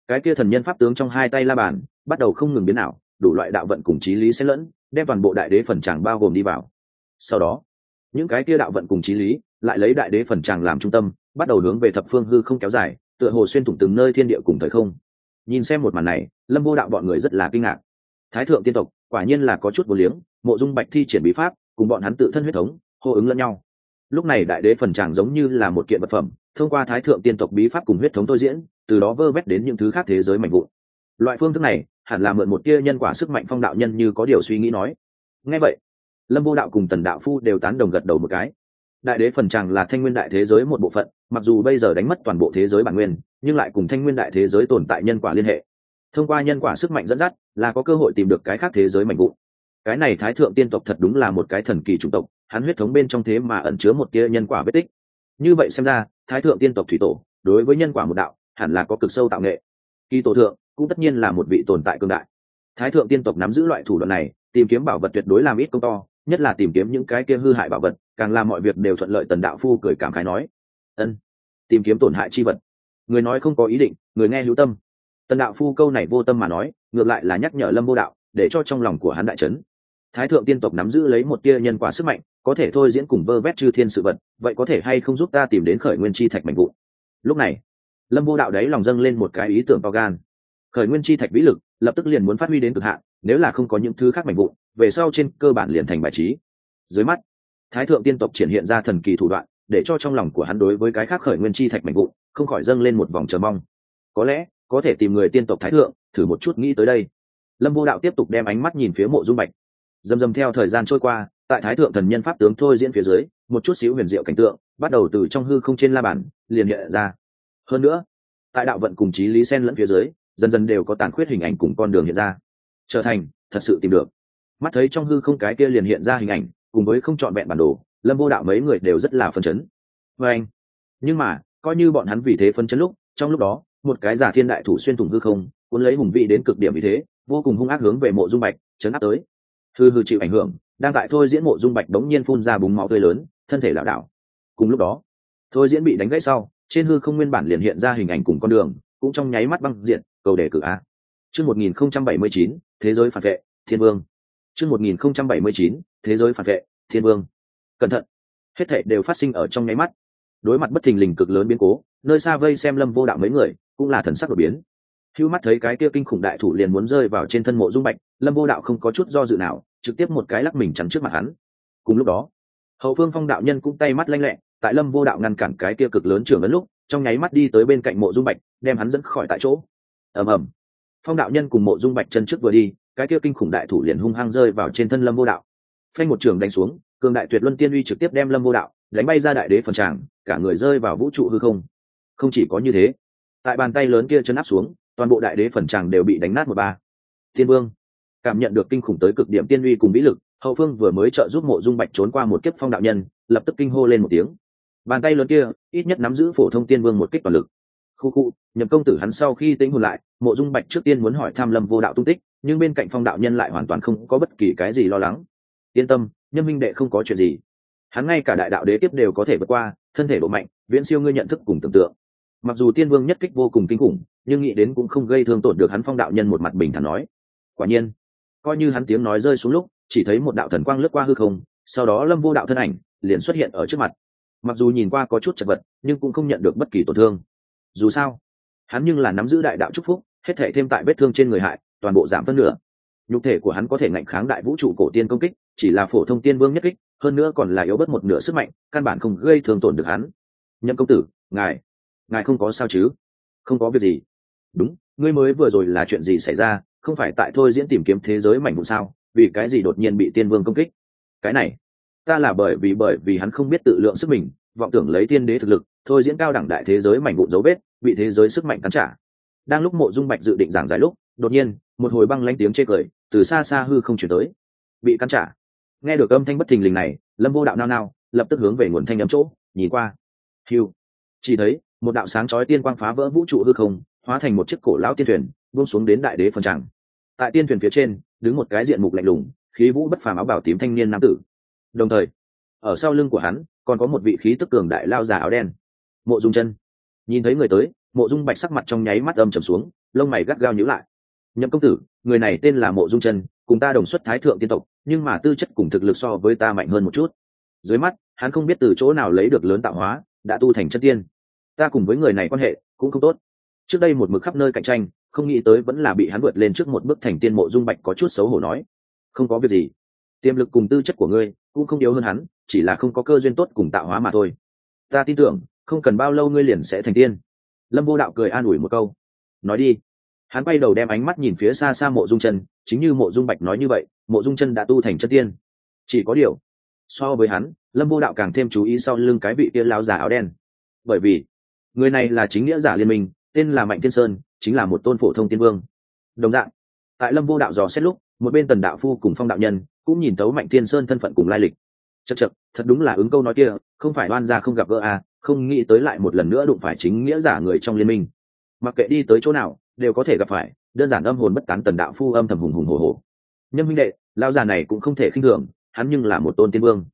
cái kia thần nhân pháp tướng trong hai tay la bàn bắt đầu không ngừng biến ảo, đủ loại đạo vận cùng trí lý xen lẫn, đem toàn bộ đại đế phần tràng bao gồm đi vào. Sau đó, những cái kia đạo vận cùng trí lý lại lấy đại đế phần tràng làm trung tâm, bắt đầu hướng về thập phương hư không kéo dài, tựa hồ xuyên thủng từng nơi thiên địa cùng thời không. Nhìn xem một màn này, lâm vô đạo bọn người rất là kinh ngạc. Thái thượng tiên tộc, quả nhiên là có chút vô liếng, mộ dung bạch thi triển bí pháp, cùng bọn hắn tự thân huyết thống, hô ứng lẫn nhau lúc này đại đế phần tràng giống như là một kiện vật phẩm, thông qua thái thượng tiên tộc bí pháp cùng huyết thống tôi diễn, từ đó vơ vét đến những thứ khác thế giới mạnh vụn. Loại phương thức này, hẳn là mượn một tia nhân quả sức mạnh phong đạo nhân như có điều suy nghĩ nói. Ngay vậy, lâm vô đạo cùng tần đạo phu đều tán đồng gật đầu một cái. Đại đế phần tràng là thanh nguyên đại thế giới một bộ phận, mặc dù bây giờ đánh mất toàn bộ thế giới bản nguyên, nhưng lại cùng thanh nguyên đại thế giới tồn tại nhân quả liên hệ. Thông qua nhân quả sức mạnh dẫn dắt, là có cơ hội tìm được cái khác thế giới mạnh vụn. Cái này thái thượng tiên tộc thật đúng là một cái thần kỳ chủng tộc hắn huyết thống bên trong thế mà ẩn chứa một tia nhân quả vết tích. Như vậy xem ra, thái thượng tiên tộc thủy tổ, đối với nhân quả một đạo, hẳn là có cực sâu tạo nghệ. Kỳ tổ thượng, cũng tất nhiên là một vị tồn tại cương đại. Thái thượng tiên tộc nắm giữ loại thủ đoạn này, tìm kiếm bảo vật tuyệt đối làm ít công to, nhất là tìm kiếm những cái kia hư hại bảo vật, càng làm mọi việc đều thuận lợi tần đạo phu cười cảm khái nói. Ân, tìm kiếm tổn hại chi vật. Người nói không có ý định, người nghe hữu tâm. Tần đạo phu câu này vô tâm mà nói, ngược lại là nhắc nhở lâm vô đạo, để cho trong lòng của hắn đại trấn thái thượng tiên tộc nắm giữ lấy một tia nhân quả sức mạnh, có thể thôi diễn cùng vơ vét chư thiên sự vật, vậy có thể hay không giúp ta tìm đến khởi nguyên chi thạch mạnh vụ lúc này, lâm vô đạo đấy lòng dâng lên một cái ý tưởng to gan. Khởi nguyên chi thạch vĩ lực, lập tức liền muốn phát huy đến cực hạn, nếu là không có những thứ khác mạnh vụ về sau trên cơ bản liền thành bài trí. Dưới mắt, thái thượng tiên tộc triển hiện ra thần kỳ thủ đoạn, để cho trong lòng của hắn đối với cái khác khởi nguyên chi thạch mạnh vụ không khỏi dâng lên một vòng chờ mong. Có lẽ, có thể tìm người tiên tộc thái thượng, thử một chút nghĩ tới đây. Lâm vô đạo tiếp tục đem ánh mắt nhìn phía mộ dung bạch dầm dầm theo thời gian trôi qua, tại thái thượng thần nhân pháp tướng thôi diễn phía dưới, một chút xíu huyền diệu cảnh tượng bắt đầu từ trong hư không trên la bản liền hiện ra. Hơn nữa, tại đạo vận cùng trí lý sen lẫn phía dưới, dần dần đều có tàn khuyết hình ảnh cùng con đường hiện ra. Trở thành, thật sự tìm được. Mắt thấy trong hư không cái kia liền hiện ra hình ảnh, cùng với không trọn vẹn bản đồ, lâm vô đạo mấy người đều rất là phân chấn. Và anh, nhưng mà, coi như bọn hắn vì thế phân chấn lúc, trong lúc đó, một cái giả thiên đại thủ xuyên thủng hư không, cuốn lấy hùng vị đến cực điểm vì thế, vô cùng hung ác hướng về mộ dung bạch, chấn áp tới hư hư chịu ảnh hưởng, đang tại thôi diễn mộ dung bạch đống nhiên phun ra búng máu tươi lớn, thân thể lảo đảo. Cùng lúc đó, thôi diễn bị đánh gãy sau, trên hư không nguyên bản liền hiện ra hình ảnh cùng con đường, cũng trong nháy mắt băng diện cầu đề cử a. Chương một nghìn không trăm bảy mươi chín, thế giới phản vệ, thiên vương. Chương một nghìn không trăm bảy mươi chín, thế giới phản vệ, thiên vương. Cẩn thận. Hết thệ đều phát sinh ở trong nháy mắt. Đối mặt bất thình lình cực lớn biến cố, nơi xa vây xem lâm vô đạo mấy người, cũng là thần sắc đột biến hưu mắt thấy cái kia kinh khủng đại thủ liền muốn rơi vào trên thân mộ dung bạch, lâm vô đạo không có chút do dự nào, trực tiếp một cái lắc mình chắn trước mặt hắn. Cùng lúc đó, hậu phương phong đạo nhân cũng tay mắt lanh lẹ, tại lâm vô đạo ngăn cản cái kia cực lớn trưởng ấn lúc, trong nháy mắt đi tới bên cạnh mộ dung bạch, đem hắn dẫn khỏi tại chỗ. Ầm ầm. Phong đạo nhân cùng mộ dung bạch chân trước vừa đi, cái kia kinh khủng đại thủ liền hung hăng rơi vào trên thân lâm vô đạo. Phanh một trường đánh xuống, cường đại tuyệt luân tiên uy trực tiếp đem lâm vô đạo đánh bay ra đại đế phần tràng, cả người rơi vào vũ trụ hư không. Không chỉ có như thế, tại bàn tay lớn kia chân áp xuống toàn bộ đại đế phần tràng đều bị đánh nát một ba. Thiên vương, cảm nhận được kinh khủng tới cực điểm tiên uy cùng vĩ lực, hậu phương vừa mới trợ giúp mộ dung bạch trốn qua một kiếp phong đạo nhân, lập tức kinh hô lên một tiếng. Bàn tay lớn kia, ít nhất nắm giữ phổ thông tiên vương một kích toàn lực. Khu khu, nhậm công tử hắn sau khi tính hồn lại, mộ dung bạch trước tiên muốn hỏi tham lâm vô đạo tung tích, nhưng bên cạnh phong đạo nhân lại hoàn toàn không có bất kỳ cái gì lo lắng. Yên tâm nhân minh đệ không có chuyện gì. Hắn ngay cả đại đạo đế tiếp đều có thể vượt qua, thân thể độ mạnh, viễn siêu ngươi nhận thức cùng tưởng tượng mặc dù tiên vương nhất kích vô cùng kinh khủng, nhưng nghĩ đến cũng không gây thương tổn được hắn phong đạo nhân một mặt bình thản nói. Quả nhiên, coi như hắn tiếng nói rơi xuống lúc, chỉ thấy một đạo thần quang lướt qua hư không, sau đó lâm vô đạo thân ảnh liền xuất hiện ở trước mặt. Mặc dù nhìn qua có chút chật vật, nhưng cũng không nhận được bất kỳ tổn thương. Dù sao, hắn nhưng là nắm giữ đại đạo c phúc, hết thể thêm tại vết thương trên người hại, toàn bộ giảm phân nửa. Nhục thể của hắn có thể ngạnh kháng đại vũ trụ cổ tiên công kích, chỉ là phổ thông tiên vương nhất kích, hơn nữa còn là yếu bớt một nửa sức mạnh, căn bản không gây thương tổn được hắn. Nhậm công tử, ngài ngài không có sao chứ? Không có việc gì. Đúng, ngươi mới vừa rồi là chuyện gì xảy ra? Không phải tại thôi diễn tìm kiếm thế giới mảnh vụ sao? Vì cái gì đột nhiên bị tiên vương công kích? Cái này, ta là bởi vì bởi vì hắn không biết tự lượng sức mình, vọng tưởng lấy tiên đế thực lực, thôi diễn cao đẳng đại thế giới mảnh vụn dấu vết, bị thế giới sức mạnh cắn trả. Đang lúc mộ dung bạch dự định giảng giải lúc, đột nhiên, một hồi băng lanh tiếng chê cười, từ xa xa hư không chuyển tới. Bị cắn trả. Nghe được âm thanh bất thình lình này, lâm vô đạo nao nao, lập tức hướng về nguồn thanh ấm chỗ, nhìn qua. Hiu chỉ thấy một đạo sáng chói tiên quang phá vỡ vũ trụ hư không, hóa thành một chiếc cổ lão tiên thuyền, buông xuống đến đại đế phần tràng. Tại tiên thuyền phía trên, đứng một cái diện mục lạnh lùng, khí vũ bất phàm áo bảo tím thanh niên nam tử. Đồng thời, ở sau lưng của hắn, còn có một vị khí tức cường đại lao già áo đen. Mộ dung chân. Nhìn thấy người tới, mộ dung bạch sắc mặt trong nháy mắt âm trầm xuống, lông mày gắt gao nhíu lại. Nhậm công tử, người này tên là mộ dung chân, cùng ta đồng xuất thái thượng tiên tộc, nhưng mà tư chất cùng thực lực so với ta mạnh hơn một chút. Dưới mắt, hắn không biết từ chỗ nào lấy được lớn tạo hóa, đã tu thành chất tiên ta cùng với người này quan hệ cũng không tốt. Trước đây một mực khắp nơi cạnh tranh, không nghĩ tới vẫn là bị hắn vượt lên trước một bước thành tiên mộ dung bạch có chút xấu hổ nói. Không có việc gì, tiềm lực cùng tư chất của ngươi cũng không yếu hơn hắn, chỉ là không có cơ duyên tốt cùng tạo hóa mà thôi. Ta tin tưởng, không cần bao lâu ngươi liền sẽ thành tiên. Lâm vô đạo cười an ủi một câu. Nói đi. Hắn bay đầu đem ánh mắt nhìn phía xa xa mộ dung chân, chính như mộ dung bạch nói như vậy, mộ dung chân đã tu thành chân tiên. Chỉ có điều, so với hắn, lâm vô đạo càng thêm chú ý sau lưng cái vị tiên lao già áo đen. Bởi vì người này là chính nghĩa giả liên minh, tên là mạnh thiên sơn, chính là một tôn phổ thông tiên vương. Đồng dạng, tại lâm vô đạo dò xét lúc, một bên tần đạo phu cùng phong đạo nhân cũng nhìn tấu mạnh thiên sơn thân phận cùng lai lịch. Chật chật thật đúng là ứng câu nói kia, không phải oan ra không gặp gỡ à không nghĩ tới lại một lần nữa đụng phải chính nghĩa giả người trong liên minh. Mặc kệ đi tới chỗ nào, đều có thể gặp phải, đơn giản âm hồn bất tán tần đạo phu âm thầm hùng hùng hồ hồ nhân huynh đệ lao già này cũng không thể khinh thường, hắn nhưng là một tôn tiên vương.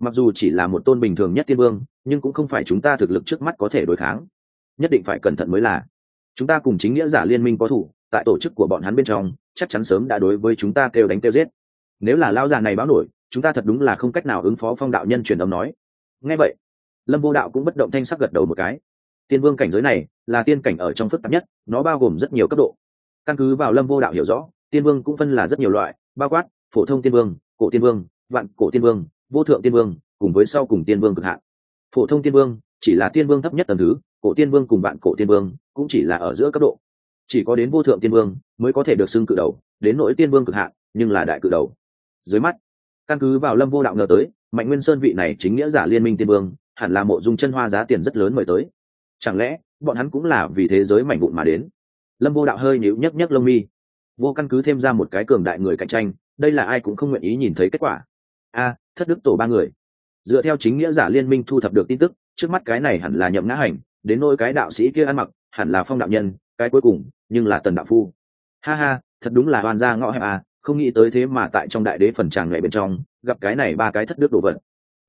Mặc dù chỉ là một tôn bình thường nhất tiên vương nhưng cũng không phải chúng ta thực lực trước mắt có thể đối kháng. Nhất định phải cẩn thận mới là. Chúng ta cùng chính nghĩa giả liên minh có thủ, tại tổ chức của bọn hắn bên trong, chắc chắn sớm đã đối với chúng ta kêu đánh kêu giết. Nếu là lao già này báo nổi, chúng ta thật đúng là không cách nào ứng phó phong đạo nhân truyền âm nói. Ngay vậy, lâm vô đạo cũng bất động thanh sắc gật đầu một cái. Tiên vương cảnh giới này là tiên cảnh ở trong phức tạp nhất, nó bao gồm rất nhiều cấp độ. Căn cứ vào lâm vô đạo hiểu rõ, tiên vương cũng phân là rất nhiều loại, bao quát phổ thông tiên vương, cổ tiên vương, vạn cổ tiên vương, vô thượng tiên vương, cùng với sau cùng tiên vương cực hạn phổ thông tiên vương, chỉ là tiên vương thấp nhất tầm thứ, cổ tiên vương cùng bạn cổ tiên vương cũng chỉ là ở giữa cấp độ. Chỉ có đến vô thượng tiên vương mới có thể được xưng cự đầu, đến nỗi tiên vương cực hạn, nhưng là đại cự đầu. Dưới mắt, căn cứ vào lâm vô đạo ngờ tới, mạnh nguyên sơn vị này chính nghĩa giả liên minh tiên vương, hẳn là mộ dung chân hoa giá tiền rất lớn mời tới. Chẳng lẽ, bọn hắn cũng là vì thế giới mảnh vụn mà đến? Lâm vô đạo hơi nhíu nhấc nhấc lông mi. Vô căn cứ thêm ra một cái cường đại người cạnh tranh, đây là ai cũng không nguyện ý nhìn thấy kết quả. A, thất đức tổ ba người dựa theo chính nghĩa giả liên minh thu thập được tin tức, trước mắt cái này hẳn là nhậm ngã hành, đến nôi cái đạo sĩ kia ăn mặc, hẳn là phong đạo nhân, cái cuối cùng, nhưng là tần đạo phu. Ha ha, thật đúng là oan gia ngõ hẹp à không nghĩ tới thế mà tại trong đại đế phần tràng ngày bên trong, gặp cái này ba cái thất đức đồ vật.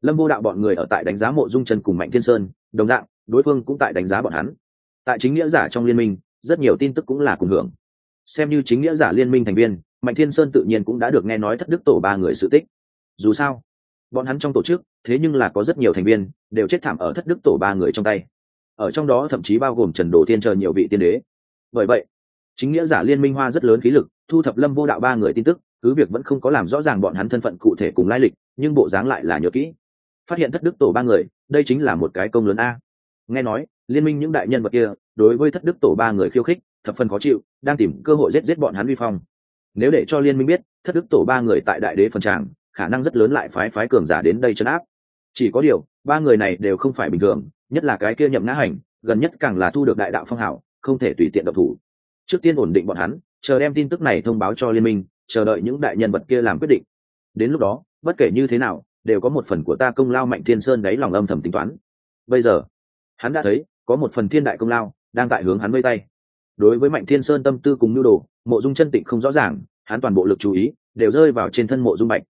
Lâm vô đạo bọn người ở tại đánh giá mộ dung trần cùng mạnh thiên sơn, đồng dạng, đối phương cũng tại đánh giá bọn hắn. Tại chính nghĩa giả trong liên minh, rất nhiều tin tức cũng là cùng hưởng. Xem như chính nghĩa giả liên minh thành viên, mạnh thiên sơn tự nhiên cũng đã được nghe nói thất đức tổ ba người sự tích. Dù sao bọn hắn trong tổ chức, thế nhưng là có rất nhiều thành viên, đều chết thảm ở thất đức tổ ba người trong tay. Ở trong đó thậm chí bao gồm trần đồ tiên chờ nhiều vị tiên đế. Bởi vậy, chính nghĩa giả liên minh hoa rất lớn khí lực, thu thập lâm vô đạo ba người tin tức, cứ việc vẫn không có làm rõ ràng bọn hắn thân phận cụ thể cùng lai lịch, nhưng bộ dáng lại là nhớ kỹ. Phát hiện thất đức tổ ba người, đây chính là một cái công lớn a. Nghe nói, liên minh những đại nhân vật kia, đối với thất đức tổ ba người khiêu khích, thập phần khó chịu, đang tìm cơ hội giết giết bọn hắn vi phong. Nếu để cho liên minh biết, thất đức tổ ba người tại đại đế phần tràng khả năng rất lớn lại phái phái cường giả đến đây chấn áp. Chỉ có điều, ba người này đều không phải bình thường, nhất là cái kia nhậm ngã hành, gần nhất càng là thu được đại đạo phong hảo không thể tùy tiện độc thủ. Trước tiên ổn định bọn hắn, chờ đem tin tức này thông báo cho liên minh, chờ đợi những đại nhân vật kia làm quyết định. Đến lúc đó, bất kể như thế nào, đều có một phần của ta công lao mạnh thiên sơn đáy lòng âm thầm tính toán. Bây giờ, hắn đã thấy, có một phần thiên đại công lao đang tại hướng hắn vây tay. Đối với mạnh thiên sơn tâm tư cùng nhu đồ, mộ dung chân tịnh không rõ ràng, hắn toàn bộ lực chú ý đều rơi vào trên thân mộ dung bạch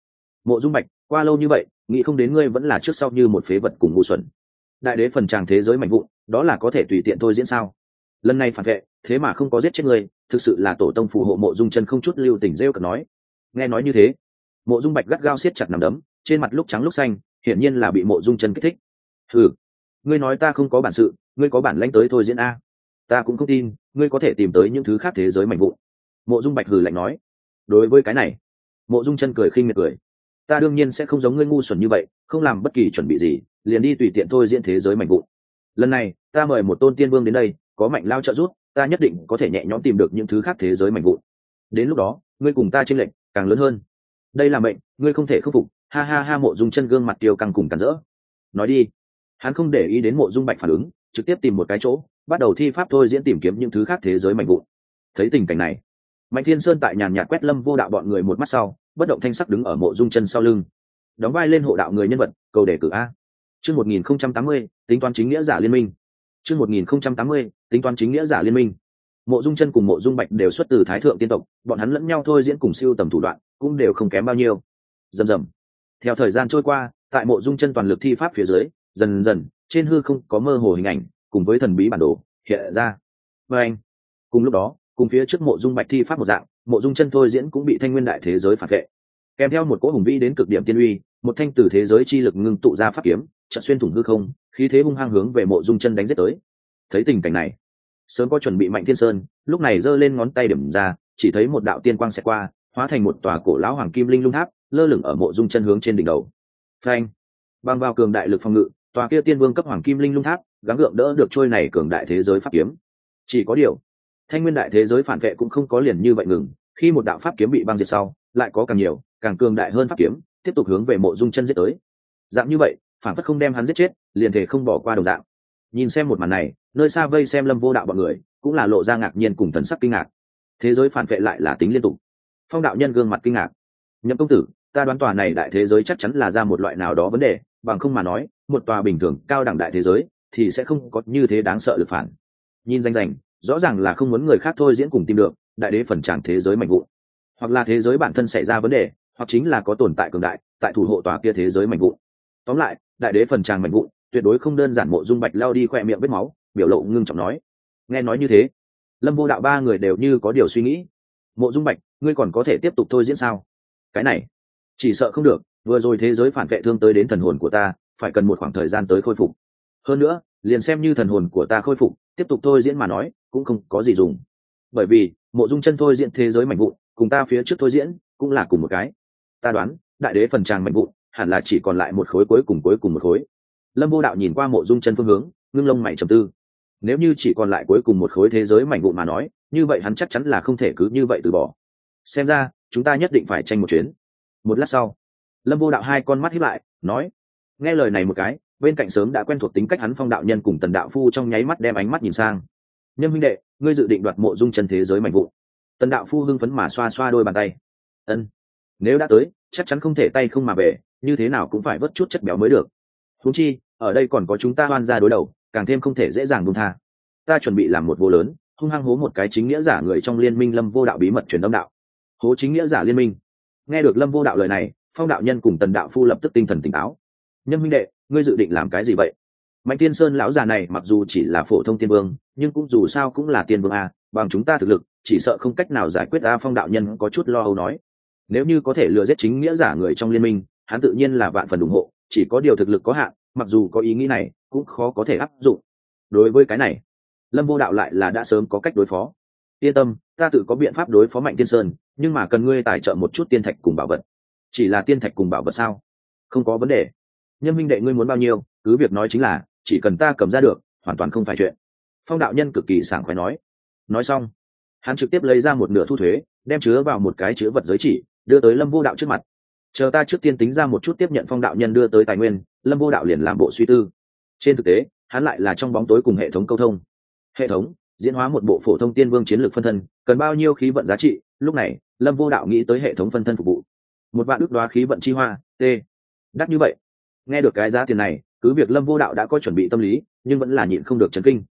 mộ dung bạch, qua lâu như vậy, nghĩ không đến ngươi vẫn là trước sau như một phế vật cùng ngu xuẩn. Đại đế phần tràng thế giới mạnh vụn, đó là có thể tùy tiện thôi diễn sao? Lần này phản vệ, thế mà không có giết chết ngươi, thực sự là tổ tông phù hộ mộ dung chân không chút lưu tình rêu cực nói. Nghe nói như thế, mộ dung bạch gắt gao siết chặt nằm đấm, trên mặt lúc trắng lúc xanh, hiển nhiên là bị mộ dung chân kích thích. Ừ ngươi nói ta không có bản sự, ngươi có bản lãnh tới thôi diễn a. Ta cũng không tin, ngươi có thể tìm tới những thứ khác thế giới mạnh vụn. Mộ dung bạch hừ lạnh nói. Đối với cái này, mộ dung chân cười khinh miệt cười ta đương nhiên sẽ không giống ngươi ngu xuẩn như vậy, không làm bất kỳ chuẩn bị gì, liền đi tùy tiện thôi diễn thế giới mạnh vụn. Lần này, ta mời một tôn tiên vương đến đây, có mạnh lao trợ giúp, ta nhất định có thể nhẹ nhõm tìm được những thứ khác thế giới mạnh vụn. Đến lúc đó, ngươi cùng ta tranh lệnh càng lớn hơn. Đây là mệnh, ngươi không thể khắc phục. Ha ha ha, mộ dung chân gương mặt tiêu căng cùng cản rỡ. Nói đi. Hắn không để ý đến mộ dung bạch phản ứng, trực tiếp tìm một cái chỗ, bắt đầu thi pháp thôi diễn tìm kiếm những thứ khác thế giới mạnh vụn. Thấy tình cảnh này, mạnh thiên sơn tại nhàn nhạt quét lâm vô đạo bọn người một mắt sau bất động thanh sắc đứng ở mộ dung chân sau lưng. Đóng vai lên hộ đạo người nhân vật, cầu đề cử a. Chương một nghìn không trăm tám mươi, tính toán chính nghĩa giả liên minh. Chương một nghìn không trăm tám mươi, tính toán chính nghĩa giả liên minh. Mộ dung chân cùng mộ dung bạch đều xuất từ thái thượng tiên tộc, bọn hắn lẫn nhau thôi diễn cùng siêu tầm thủ đoạn, cũng đều không kém bao nhiêu. Dầm dầm theo thời gian trôi qua, tại mộ dung chân toàn lực thi pháp phía dưới, dần dần, trên hư không có mơ hồ hình ảnh, cùng với thần bí bản đồ hiện ra. Và anh, cùng lúc đó, cùng phía trước mộ dung bạch thi pháp một dạng mộ dung chân thôi diễn cũng bị thanh nguyên đại thế giới phản vệ. Kèm theo một cỗ hùng vĩ đến cực điểm tiên uy, một thanh từ thế giới chi lực ngưng tụ ra pháp kiếm, trận xuyên thủng hư không, khí thế hung hăng hướng về mộ dung chân đánh giết tới. Thấy tình cảnh này, sớm có chuẩn bị mạnh thiên sơn, lúc này giơ lên ngón tay điểm ra, chỉ thấy một đạo tiên quang xẹt qua, hóa thành một tòa cổ lão hoàng kim linh lung tháp, lơ lửng ở mộ dung chân hướng trên đỉnh đầu. Phanh! Bằng vào cường đại lực phòng ngự, tòa kia tiên vương cấp hoàng kim linh lung tháp, gắng gượng đỡ được trôi này cường đại thế giới pháp kiếm. Chỉ có điều thanh nguyên đại thế giới phản vệ cũng không có liền như vậy ngừng, khi một đạo pháp kiếm bị băng diệt sau, lại có càng nhiều, càng cường đại hơn pháp kiếm, tiếp tục hướng về mộ dung chân giết tới. Dạng như vậy, phản phất không đem hắn giết chết, liền thể không bỏ qua đồng dạng. Nhìn xem một màn này, nơi xa vây xem lâm vô đạo bọn người, cũng là lộ ra ngạc nhiên cùng thần sắc kinh ngạc. Thế giới phản vệ lại là tính liên tục. Phong đạo nhân gương mặt kinh ngạc. Nhậm công tử, ta đoán tòa này đại thế giới chắc chắn là ra một loại nào đó vấn đề, bằng không mà nói, một tòa bình thường cao đẳng đại thế giới, thì sẽ không có như thế đáng sợ lực phản. Nhìn danh rành rõ ràng là không muốn người khác thôi diễn cùng tìm được, đại đế phần tràng thế giới mạnh vụ hoặc là thế giới bản thân xảy ra vấn đề, hoặc chính là có tồn tại cường đại, tại thủ hộ tòa kia thế giới mạnh vụ tóm lại, đại đế phần tràng mạnh vụ tuyệt đối không đơn giản mộ dung bạch lao đi khoe miệng vết máu, biểu lộ ngưng trọng nói. Nghe nói như thế, lâm vô đạo ba người đều như có điều suy nghĩ. Mộ dung bạch, ngươi còn có thể tiếp tục thôi diễn sao? Cái này, chỉ sợ không được, vừa rồi thế giới phản vệ thương tới đến thần hồn của ta, phải cần một khoảng thời gian tới khôi phục hơn nữa, liền xem như thần hồn của ta khôi phục, tiếp tục thôi diễn mà nói, cũng không có gì dùng. Bởi vì, mộ dung chân thôi diễn thế giới mạnh vụn, cùng ta phía trước thôi diễn, cũng là cùng một cái. Ta đoán, đại đế phần tràng mạnh vụn, hẳn là chỉ còn lại một khối cuối cùng cuối cùng một khối. Lâm vô đạo nhìn qua mộ dung chân phương hướng, ngưng lông mày trầm tư. Nếu như chỉ còn lại cuối cùng một khối thế giới mảnh vụn mà nói, như vậy hắn chắc chắn là không thể cứ như vậy từ bỏ. Xem ra, chúng ta nhất định phải tranh một chuyến. Một lát sau, lâm vô đạo hai con mắt hiếp lại, nói, nghe lời này một cái bên cạnh sớm đã quen thuộc tính cách hắn phong đạo nhân cùng tần đạo phu trong nháy mắt đem ánh mắt nhìn sang. Nhân huynh đệ, ngươi dự định đoạt mộ dung chân thế giới mạnh vụ tần đạo phu hưng phấn mà xoa xoa đôi bàn tay. Ân, nếu đã tới, chắc chắn không thể tay không mà về, như thế nào cũng phải vớt chút chất béo mới được. Húng chi, ở đây còn có chúng ta oan ra đối đầu, càng thêm không thể dễ dàng buông tha. Ta chuẩn bị làm một vô lớn, hung hăng hố một cái chính nghĩa giả người trong liên minh lâm vô đạo bí mật truyền đông đạo. Hố chính nghĩa giả liên minh. Nghe được lâm vô đạo lời này, phong đạo nhân cùng tần đạo phu lập tức tinh thần tỉnh táo nhân huynh đệ, ngươi dự định làm cái gì vậy? Mạnh tiên sơn lão già này mặc dù chỉ là phổ thông tiên vương, nhưng cũng dù sao cũng là tiên vương a, bằng chúng ta thực lực, chỉ sợ không cách nào giải quyết a phong đạo nhân có chút lo âu nói. Nếu như có thể lừa giết chính nghĩa giả người trong liên minh, hắn tự nhiên là vạn phần ủng hộ, chỉ có điều thực lực có hạn, mặc dù có ý nghĩ này, cũng khó có thể áp dụng. Đối với cái này, lâm vô đạo lại là đã sớm có cách đối phó. Yên tâm, ta tự có biện pháp đối phó mạnh tiên sơn, nhưng mà cần ngươi tài trợ một chút tiên thạch cùng bảo vật. Chỉ là tiên thạch cùng bảo vật sao? Không có vấn đề nhân minh đệ ngươi muốn bao nhiêu, cứ việc nói chính là, chỉ cần ta cầm ra được, hoàn toàn không phải chuyện. Phong đạo nhân cực kỳ sảng khoái nói. Nói xong, hắn trực tiếp lấy ra một nửa thu thuế, đem chứa vào một cái chứa vật giới chỉ, đưa tới lâm vô đạo trước mặt. Chờ ta trước tiên tính ra một chút tiếp nhận phong đạo nhân đưa tới tài nguyên, lâm vô đạo liền làm bộ suy tư. Trên thực tế, hắn lại là trong bóng tối cùng hệ thống câu thông. Hệ thống, diễn hóa một bộ phổ thông tiên vương chiến lược phân thân, cần bao nhiêu khí vận giá trị, lúc này, lâm vô đạo nghĩ tới hệ thống phân thân phục vụ. Một vạn ước đoá khí vận chi hoa, t. Đắt như vậy nghe được cái giá tiền này, cứ việc lâm vô đạo đã có chuẩn bị tâm lý, nhưng vẫn là nhịn không được chấn kinh.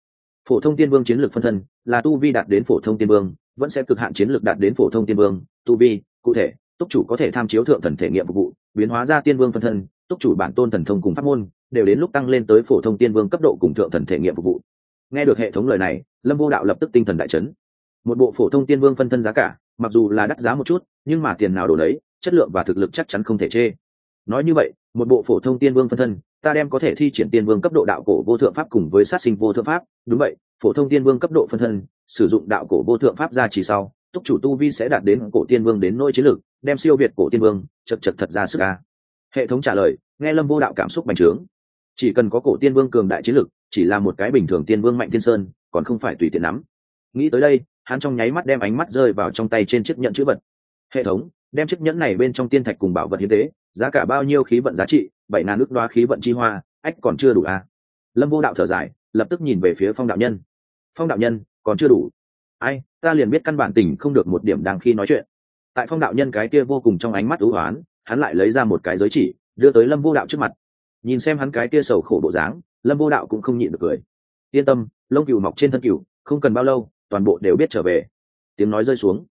Phổ thông tiên vương chiến lược phân thân là tu vi đạt đến phổ thông tiên vương, vẫn sẽ cực hạn chiến lược đạt đến phổ thông tiên vương. Tu vi, cụ thể, túc chủ có thể tham chiếu thượng thần thể nghiệm phục vụ, biến hóa ra tiên vương phân thân, túc chủ bản tôn thần thông cùng pháp môn, đều đến lúc tăng lên tới phổ thông tiên vương cấp độ cùng thượng thần thể nghiệm phục vụ. Nghe được hệ thống lời này, lâm vô đạo lập tức tinh thần đại chấn. Một bộ phổ thông tiên vương phân thân giá cả, mặc dù là đắt giá một chút, nhưng mà tiền nào đổ đấy, chất lượng và thực lực chắc chắn không thể chê nói như vậy, một bộ phổ thông tiên vương phân thân, ta đem có thể thi triển tiên vương cấp độ đạo cổ vô thượng pháp cùng với sát sinh vô thượng pháp. Đúng vậy, phổ thông tiên vương cấp độ phân thân, sử dụng đạo cổ vô thượng pháp ra chỉ sau, túc chủ tu vi sẽ đạt đến cổ tiên vương đến nỗi chiến lược, đem siêu việt cổ tiên vương, chật chật thật ra sức ca hệ thống trả lời, nghe lâm vô đạo cảm xúc bành trướng. Chỉ cần có cổ tiên vương cường đại chiến lược, chỉ là một cái bình thường tiên vương mạnh thiên sơn, còn không phải tùy tiện lắm. nghĩ tới đây, hắn trong nháy mắt đem ánh mắt rơi vào trong tay trên chiếc nhẫn chữ vật. Hệ thống, đem chiếc nhẫn này bên trong tiên thạch cùng bảo vật hiến tế giá cả bao nhiêu khí vận giá trị, bảy ngàn nước đoá khí vận chi hoa, ách còn chưa đủ à. lâm vô đạo thở dài, lập tức nhìn về phía phong đạo nhân. Phong đạo nhân, còn chưa đủ. Ai, ta liền biết căn bản tình không được một điểm đang khi nói chuyện. Tại phong đạo nhân cái kia vô cùng trong ánh mắt ưu hoán, hắn lại lấy ra một cái giới chỉ, đưa tới lâm vô đạo trước mặt. Nhìn xem hắn cái kia sầu khổ bộ dáng, lâm vô đạo cũng không nhịn được cười. Yên tâm, lông cừu mọc trên thân cừu, không cần bao lâu, toàn bộ đều biết trở về. Tiếng nói rơi xuống.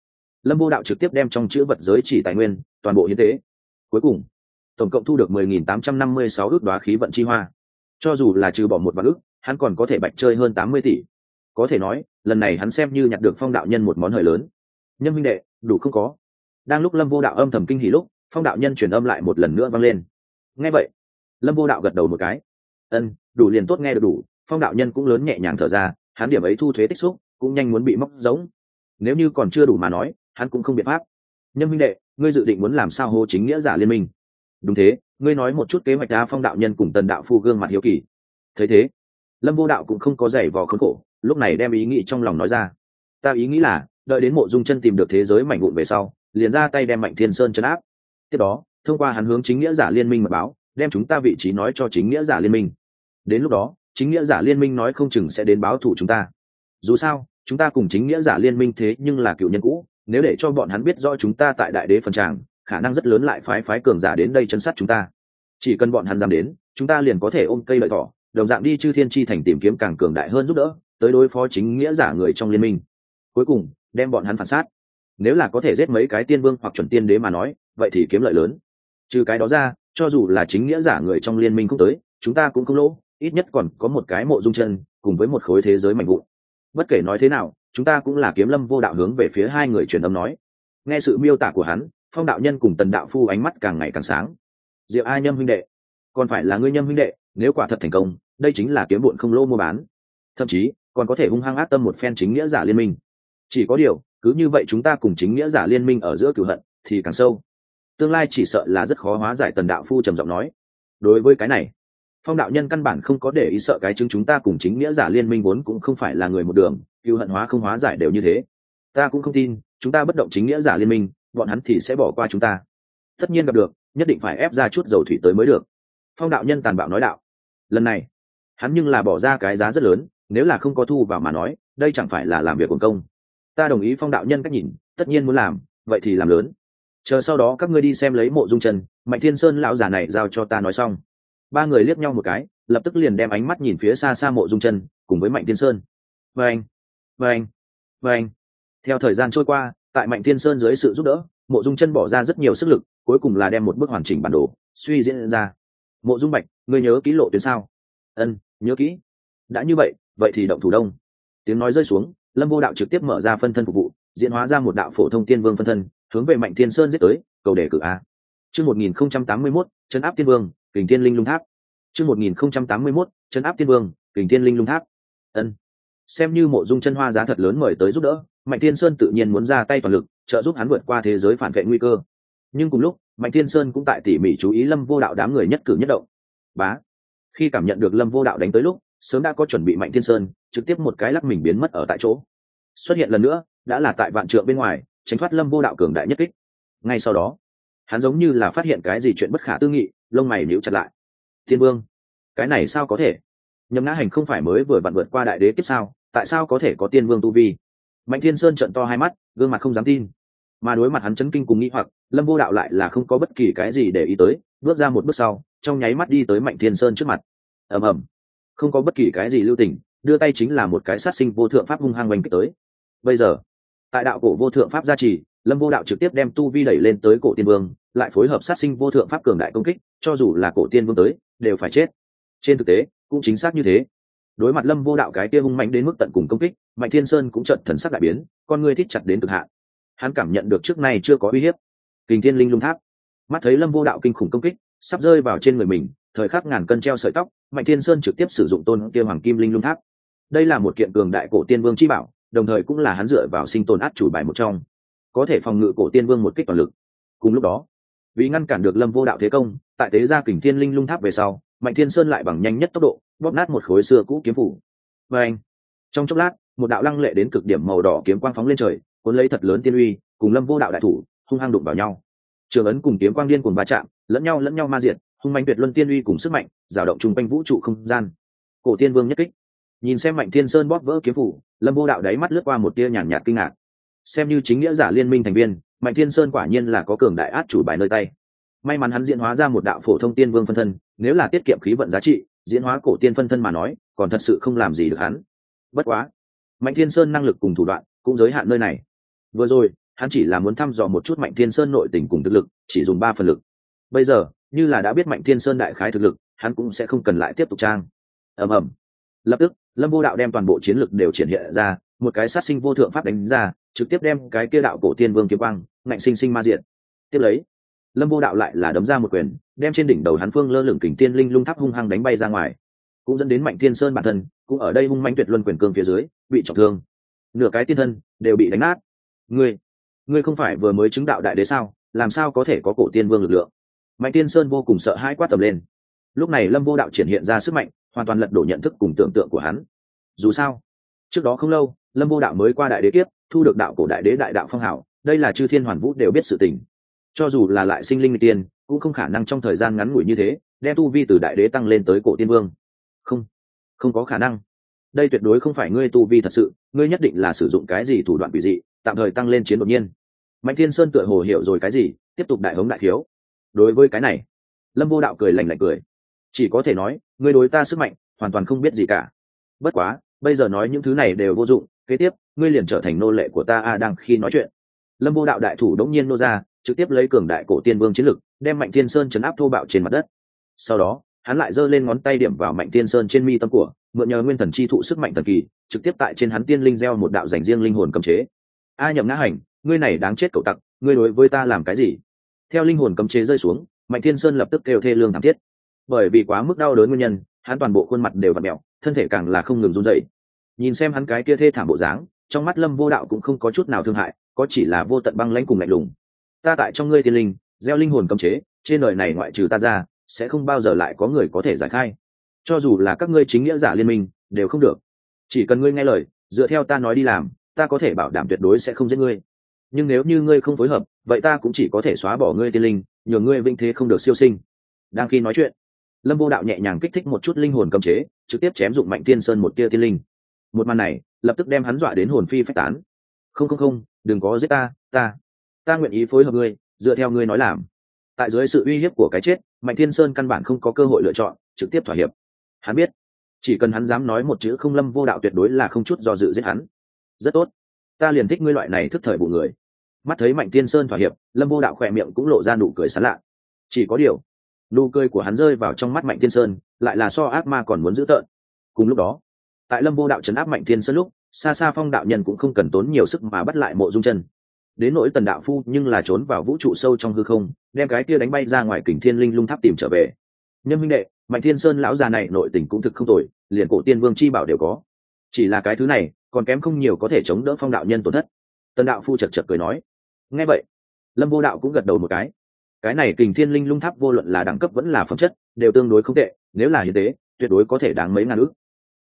Lâm vô đạo trực tiếp đem trong chữ vật giới chỉ tài nguyên, toàn bộ hiến tế cuối cùng, tổng cộng thu được mười nghìn tám trăm năm mươi sáu ước đoá khí vận chi hoa. Cho dù là trừ bỏ một vạn ước, hắn còn có thể bạch chơi hơn tám mươi tỷ. Có thể nói, lần này hắn xem như nhặt được phong đạo nhân một món hời lớn. Nhân minh đệ, đủ không có. Đang lúc lâm vô đạo âm thầm kinh hỉ lúc, phong đạo nhân truyền âm lại một lần nữa vang lên. Nghe vậy, lâm vô đạo gật đầu một cái. Ân, đủ liền tốt nghe được đủ. Phong đạo nhân cũng lớn nhẹ nhàng thở ra, hắn điểm ấy thu thuế tích xúc, cũng nhanh muốn bị móc giống. Nếu như còn chưa đủ mà nói, hắn cũng không biện pháp nhân minh đệ, ngươi dự định muốn làm sao hô chính nghĩa giả liên minh? Đúng thế, ngươi nói một chút kế hoạch đa phong đạo nhân cùng tần đạo phu gương mặt hiếu kỳ. Thấy thế, lâm vô đạo cũng không có giày vò khốn khổ, lúc này đem ý nghĩ trong lòng nói ra. Ta ý nghĩ là, đợi đến mộ dung chân tìm được thế giới mảnh vụn về sau, liền ra tay đem mạnh thiên sơn chấn áp. Tiếp đó, thông qua hắn hướng chính nghĩa giả liên minh mật báo, đem chúng ta vị trí nói cho chính nghĩa giả liên minh. Đến lúc đó, chính nghĩa giả liên minh nói không chừng sẽ đến báo thủ chúng ta. Dù sao, chúng ta cùng chính nghĩa giả liên minh thế nhưng là cựu nhân cũ nếu để cho bọn hắn biết rõ chúng ta tại đại đế phần tràng, khả năng rất lớn lại phái phái cường giả đến đây chấn sát chúng ta. Chỉ cần bọn hắn dám đến, chúng ta liền có thể ôm cây lợi thỏ, đồng dạng đi chư thiên chi thành tìm kiếm càng cường đại hơn giúp đỡ, tới đối phó chính nghĩa giả người trong liên minh. Cuối cùng, đem bọn hắn phản sát. Nếu là có thể giết mấy cái tiên vương hoặc chuẩn tiên đế mà nói, vậy thì kiếm lợi lớn. Trừ cái đó ra, cho dù là chính nghĩa giả người trong liên minh không tới, chúng ta cũng không lỗ, ít nhất còn có một cái mộ dung chân, cùng với một khối thế giới mạnh vụn. Bất kể nói thế nào chúng ta cũng là kiếm lâm vô đạo hướng về phía hai người truyền âm nói. Nghe sự miêu tả của hắn, phong đạo nhân cùng tần đạo phu ánh mắt càng ngày càng sáng. Diệu ai nhâm huynh đệ? Còn phải là ngươi nhâm huynh đệ, nếu quả thật thành công, đây chính là kiếm bụn không lô mua bán. Thậm chí, còn có thể hung hăng ác tâm một phen chính nghĩa giả liên minh. Chỉ có điều, cứ như vậy chúng ta cùng chính nghĩa giả liên minh ở giữa cửu hận, thì càng sâu. Tương lai chỉ sợ là rất khó hóa giải tần đạo phu trầm giọng nói. Đối với cái này phong đạo nhân căn bản không có để ý sợ cái chứng chúng ta cùng chính nghĩa giả liên minh vốn cũng không phải là người một đường cựu hận hóa không hóa giải đều như thế. Ta cũng không tin, chúng ta bất động chính nghĩa giả liên minh, bọn hắn thì sẽ bỏ qua chúng ta. Tất nhiên gặp được, nhất định phải ép ra chút dầu thủy tới mới được. Phong đạo nhân tàn bạo nói đạo. Lần này, hắn nhưng là bỏ ra cái giá rất lớn, nếu là không có thu vào mà nói, đây chẳng phải là làm việc quần công. Ta đồng ý phong đạo nhân cách nhìn, tất nhiên muốn làm, vậy thì làm lớn. Chờ sau đó các ngươi đi xem lấy mộ dung trần mạnh thiên sơn lão già này giao cho ta nói xong ba người liếc nhau một cái, lập tức liền đem ánh mắt nhìn phía xa xa mộ dung chân, cùng với mạnh thiên sơn. Vâng vâng vâng theo thời gian trôi qua, tại mạnh thiên sơn dưới sự giúp đỡ, mộ dung chân bỏ ra rất nhiều sức lực, cuối cùng là đem một bức hoàn chỉnh bản đồ, suy diễn ra. Mộ dung bạch, ngươi nhớ ký lộ tuyến sao? Ân, nhớ kỹ đã như vậy vậy thì động thủ đông. Tiếng nói rơi xuống, lâm vô đạo trực tiếp mở ra phân thân phục vụ, diễn hóa ra một đạo phổ thông tiên vương phân thân, hướng về mạnh thiên sơn giết tới, cầu đề cử a. Chương một nghìn không trăm tám mươi mốt, chấn áp tiên vương kình thiên linh lung tháp. Chương một nghìn không trăm tám mươi mốt chấn áp tiên vương, kình thiên linh lung tháp. Ân. Xem như mộ dung chân hoa giá thật lớn mời tới giúp đỡ, mạnh thiên sơn tự nhiên muốn ra tay toàn lực, trợ giúp hắn vượt qua thế giới phản vệ nguy cơ. Nhưng cùng lúc, mạnh thiên sơn cũng tại tỉ mỉ chú ý lâm vô đạo đám người nhất cử nhất động. Bá. Khi cảm nhận được lâm vô đạo đánh tới lúc, sớm đã có chuẩn bị mạnh thiên sơn, trực tiếp một cái lắc mình biến mất ở tại chỗ. Xuất hiện lần nữa, đã là tại vạn trượng bên ngoài, tránh thoát lâm vô đạo cường đại nhất kích. Ngay sau đó hắn giống như là phát hiện cái gì chuyện bất khả tư nghị, lông mày níu chặt lại. Thiên vương, cái này sao có thể? Nhấm ngã hành không phải mới vừa vặn vượt qua đại đế kiếp sao, tại sao có thể có tiên vương tu vi? Mạnh thiên sơn trận to hai mắt, gương mặt không dám tin. Mà đối mặt hắn chấn kinh cùng nghĩ hoặc, lâm vô đạo lại là không có bất kỳ cái gì để ý tới, bước ra một bước sau, trong nháy mắt đi tới mạnh thiên sơn trước mặt. Ầm ầm. Không có bất kỳ cái gì lưu tình, đưa tay chính là một cái sát sinh vô thượng pháp hung hăng oanh kích tới. Bây giờ, tại đạo cổ vô thượng pháp gia trì, lâm vô đạo trực tiếp đem tu vi đẩy lên tới cổ tiên vương lại phối hợp sát sinh vô thượng pháp cường đại công kích, cho dù là cổ tiên vương tới, đều phải chết. Trên thực tế, cũng chính xác như thế. Đối mặt lâm vô đạo cái kia hung mạnh đến mức tận cùng công kích, mạnh thiên sơn cũng trận thần sắc đại biến, con người thích chặt đến cực hạn. Hắn cảm nhận được trước nay chưa có uy hiếp. Kình thiên linh lung tháp. Mắt thấy lâm vô đạo kinh khủng công kích, sắp rơi vào trên người mình, thời khắc ngàn cân treo sợi tóc, mạnh thiên sơn trực tiếp sử dụng tôn kia hoàng kim linh lung tháp. Đây là một kiện cường đại cổ tiên vương chi bảo, đồng thời cũng là hắn dựa vào sinh tồn át chủ bài một trong. Có thể phòng ngự cổ tiên vương một kích toàn lực. Cùng lúc đó vì ngăn cản được lâm vô đạo thế công, tại tế gia kình thiên linh lung tháp về sau, mạnh thiên sơn lại bằng nhanh nhất tốc độ, bóp nát một khối xưa cũ kiếm phủ. Và anh, trong chốc lát, một đạo lăng lệ đến cực điểm màu đỏ kiếm quang phóng lên trời, cuốn lấy thật lớn tiên uy, cùng lâm vô đạo đại thủ, hung hăng đụng vào nhau. Trường ấn cùng kiếm quang điên cùng va chạm, lẫn nhau lẫn nhau ma diệt, hung mạnh tuyệt luân tiên uy cùng sức mạnh rào động chung quanh vũ trụ không gian. Cổ tiên vương nhất kích. Nhìn xem mạnh thiên sơn bóp vỡ kiếm phủ, lâm vô đạo đáy mắt lướt qua một tia nhàn nhạt kinh ngạc xem như chính nghĩa giả liên minh thành viên, mạnh thiên sơn quả nhiên là có cường đại át chủ bài nơi tay. May mắn hắn diễn hóa ra một đạo phổ thông tiên vương phân thân, nếu là tiết kiệm khí vận giá trị, diễn hóa cổ tiên phân thân mà nói, còn thật sự không làm gì được hắn. Bất quá, mạnh thiên sơn năng lực cùng thủ đoạn cũng giới hạn nơi này. Vừa rồi, hắn chỉ là muốn thăm dò một chút mạnh thiên sơn nội tình cùng thực lực, chỉ dùng ba phần lực. Bây giờ, như là đã biết mạnh thiên sơn đại khái thực lực, hắn cũng sẽ không cần lại tiếp tục trang. Ầm ầm. Lập tức, lâm vô đạo đem toàn bộ chiến lực đều triển hiện ra một cái sát sinh vô thượng pháp đánh ra, trực tiếp đem cái kia đạo cổ tiên vương kiếm quang, ngạnh sinh sinh ma diện. Tiếp lấy, lâm vô đạo lại là đấm ra một quyền, đem trên đỉnh đầu hắn phương lơ lửng kình tiên linh lung tháp hung hăng đánh bay ra ngoài. Cũng dẫn đến mạnh thiên sơn bản thân, cũng ở đây hung manh tuyệt luân quyền cương phía dưới, bị trọng thương. Nửa cái tiên thân đều bị đánh nát. Ngươi ngươi không phải vừa mới chứng đạo đại đế sao? Làm sao có thể có cổ tiên vương lực lượng? Mạnh tiên sơn vô cùng sợ hãi quát tầm lên. Lúc này lâm vô đạo triển hiện ra sức mạnh, hoàn toàn lật đổ nhận thức cùng tưởng tượng của hắn. Dù sao, trước đó không lâu lâm vô đạo mới qua đại đế kiếp, thu được đạo cổ đại đế đại đạo phong hảo đây là chư thiên hoàn vũ đều biết sự tình. Cho dù là lại sinh linh tiên, cũng không khả năng trong thời gian ngắn ngủi như thế, đem tu vi từ đại đế tăng lên tới cổ tiên vương. Không không có khả năng. Đây tuyệt đối không phải ngươi tu vi thật sự, ngươi nhất định là sử dụng cái gì thủ đoạn quỷ dị, tạm thời tăng lên chiến đột nhiên. Mạnh thiên sơn tựa hồ hiểu rồi cái gì, tiếp tục đại hống đại thiếu. Đối với cái này, lâm vô đạo cười lành lạnh cười. Chỉ có thể nói, ngươi đối ta sức mạnh, hoàn toàn không biết gì cả. Bất quá, bây giờ nói những thứ này đều vô dụng kế tiếp, ngươi liền trở thành nô lệ của ta a đang khi nói chuyện. Lâm vô đạo đại thủ đống nhiên nô ra, trực tiếp lấy cường đại cổ tiên vương chiến lực, đem mạnh thiên sơn chấn áp thô bạo trên mặt đất. Sau đó, hắn lại giơ lên ngón tay điểm vào mạnh thiên sơn trên mi tâm của, mượn nhờ nguyên thần chi thụ sức mạnh thần kỳ, trực tiếp tại trên hắn tiên linh gieo một đạo dành riêng linh hồn cầm chế. A nhậm ngã hành, ngươi này đáng chết cậu tặc, ngươi đối với ta làm cái gì? Theo linh hồn cầm chế rơi xuống, mạnh thiên sơn lập tức kêu thê lương thảm thiết. Bởi vì quá mức đau đớn nguyên nhân, hắn toàn bộ khuôn mặt đều v ặ mẹo, thân thể càng là không ngừng run dậy nhìn xem hắn cái kia thê thảm bộ dáng, trong mắt lâm vô đạo cũng không có chút nào thương hại, có chỉ là vô tận băng lãnh cùng lạnh lùng. Ta tại trong ngươi tiên linh, gieo linh hồn cấm chế, trên đời này ngoại trừ ta ra, sẽ không bao giờ lại có người có thể giải khai. Cho dù là các ngươi chính nghĩa giả liên minh, đều không được. Chỉ cần ngươi nghe lời, dựa theo ta nói đi làm, ta có thể bảo đảm tuyệt đối sẽ không giết ngươi. Nhưng nếu như ngươi không phối hợp, vậy ta cũng chỉ có thể xóa bỏ ngươi tiên linh nhờ ngươi vinh thế không được siêu sinh. Đang khi nói chuyện, lâm vô đạo nhẹ nhàng kích thích một chút linh hồn cầm chế, trực tiếp chém dụng mạnh tiên sơn một tia tiên linh một màn này, lập tức đem hắn dọa đến hồn phi phách tán. Không không không, đừng có giết ta ta ta nguyện ý phối hợp ngươi, dựa theo ngươi nói làm. Tại dưới sự uy hiếp của cái chết, mạnh thiên sơn căn bản không có cơ hội lựa chọn, trực tiếp thỏa hiệp. Hắn biết, chỉ cần hắn dám nói một chữ không lâm vô đạo tuyệt đối là không chút do dự giết hắn. Rất tốt, ta liền thích ngươi loại này thức thời vụ người. Mắt thấy mạnh tiên sơn thỏa hiệp, lâm vô đạo khỏe miệng cũng lộ ra nụ cười sán lạ. Chỉ có điều, nụ cười của hắn rơi vào trong mắt mạnh tiên sơn, lại là so ác ma còn muốn giữ tợn. Cùng lúc đó tại lâm vô đạo trấn áp mạnh Thiên sơn lúc xa xa phong đạo nhân cũng không cần tốn nhiều sức mà bắt lại mộ dung chân. Đến nỗi tần đạo phu nhưng là trốn vào vũ trụ sâu trong hư không, đem cái kia đánh bay ra ngoài kình thiên linh lung tháp tìm trở về. Nhân minh đệ, mạnh thiên sơn lão già này nội tình cũng thực không tồi, liền cổ tiên vương chi bảo đều có. Chỉ là cái thứ này, còn kém không nhiều có thể chống đỡ phong đạo nhân tổn thất. Tần đạo phu chật chật cười nói. Nghe vậy, lâm vô đạo cũng gật đầu một cái. Cái này kình thiên linh lung tháp vô luận là đẳng cấp vẫn là phẩm chất, đều tương đối không tệ, nếu là như thế tuyệt đối có thể đáng mấy ngàn ước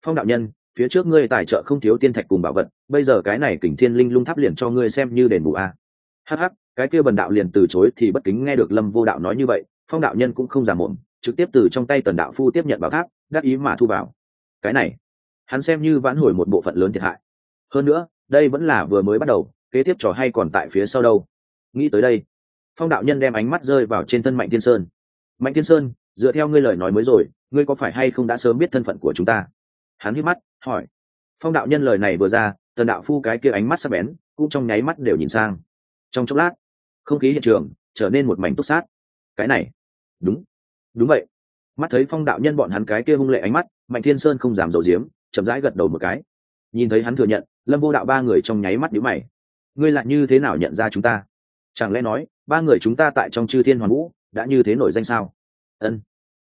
phong đạo nhân, phía trước ngươi tài trợ không thiếu tiên thạch cùng bảo vật, bây giờ cái này kình thiên linh lung tháp liền cho ngươi xem như đền bù a. Hh cái kia bần đạo liền từ chối thì bất kính nghe được lâm vô đạo nói như vậy, phong đạo nhân cũng không giả mộn trực tiếp từ trong tay tần đạo phu tiếp nhận bảo tháp, đắc ý mà thu vào. Cái này, hắn xem như vãn hồi một bộ phận lớn thiệt hại. Hơn nữa, đây vẫn là vừa mới bắt đầu, kế tiếp trò hay còn tại phía sau đâu. Nghĩ tới đây, phong đạo nhân đem ánh mắt rơi vào trên thân mạnh thiên sơn. Mạnh thiên sơn, dựa theo ngươi lời nói mới rồi, ngươi có phải hay không đã sớm biết thân phận của chúng ta? Hắn hít mắt, hỏi. Phong đạo nhân lời này vừa ra, tần đạo phu cái kia ánh mắt sắc bén, cũng trong nháy mắt đều nhìn sang. Trong chốc lát, không khí hiện trường trở nên một mảnh túc sát. Cái này, đúng đúng vậy. Mắt thấy phong đạo nhân bọn hắn cái kia hung lệ ánh mắt, mạnh thiên sơn không dám dầu diếm, chậm rãi gật đầu một cái. Nhìn thấy hắn thừa nhận, lâm vô đạo ba người trong nháy mắt nhíu mày. Ngươi lại như thế nào nhận ra chúng ta? Chẳng lẽ nói, ba người chúng ta tại trong chư thiên hoàn vũ đã như thế nổi danh sao? Ân,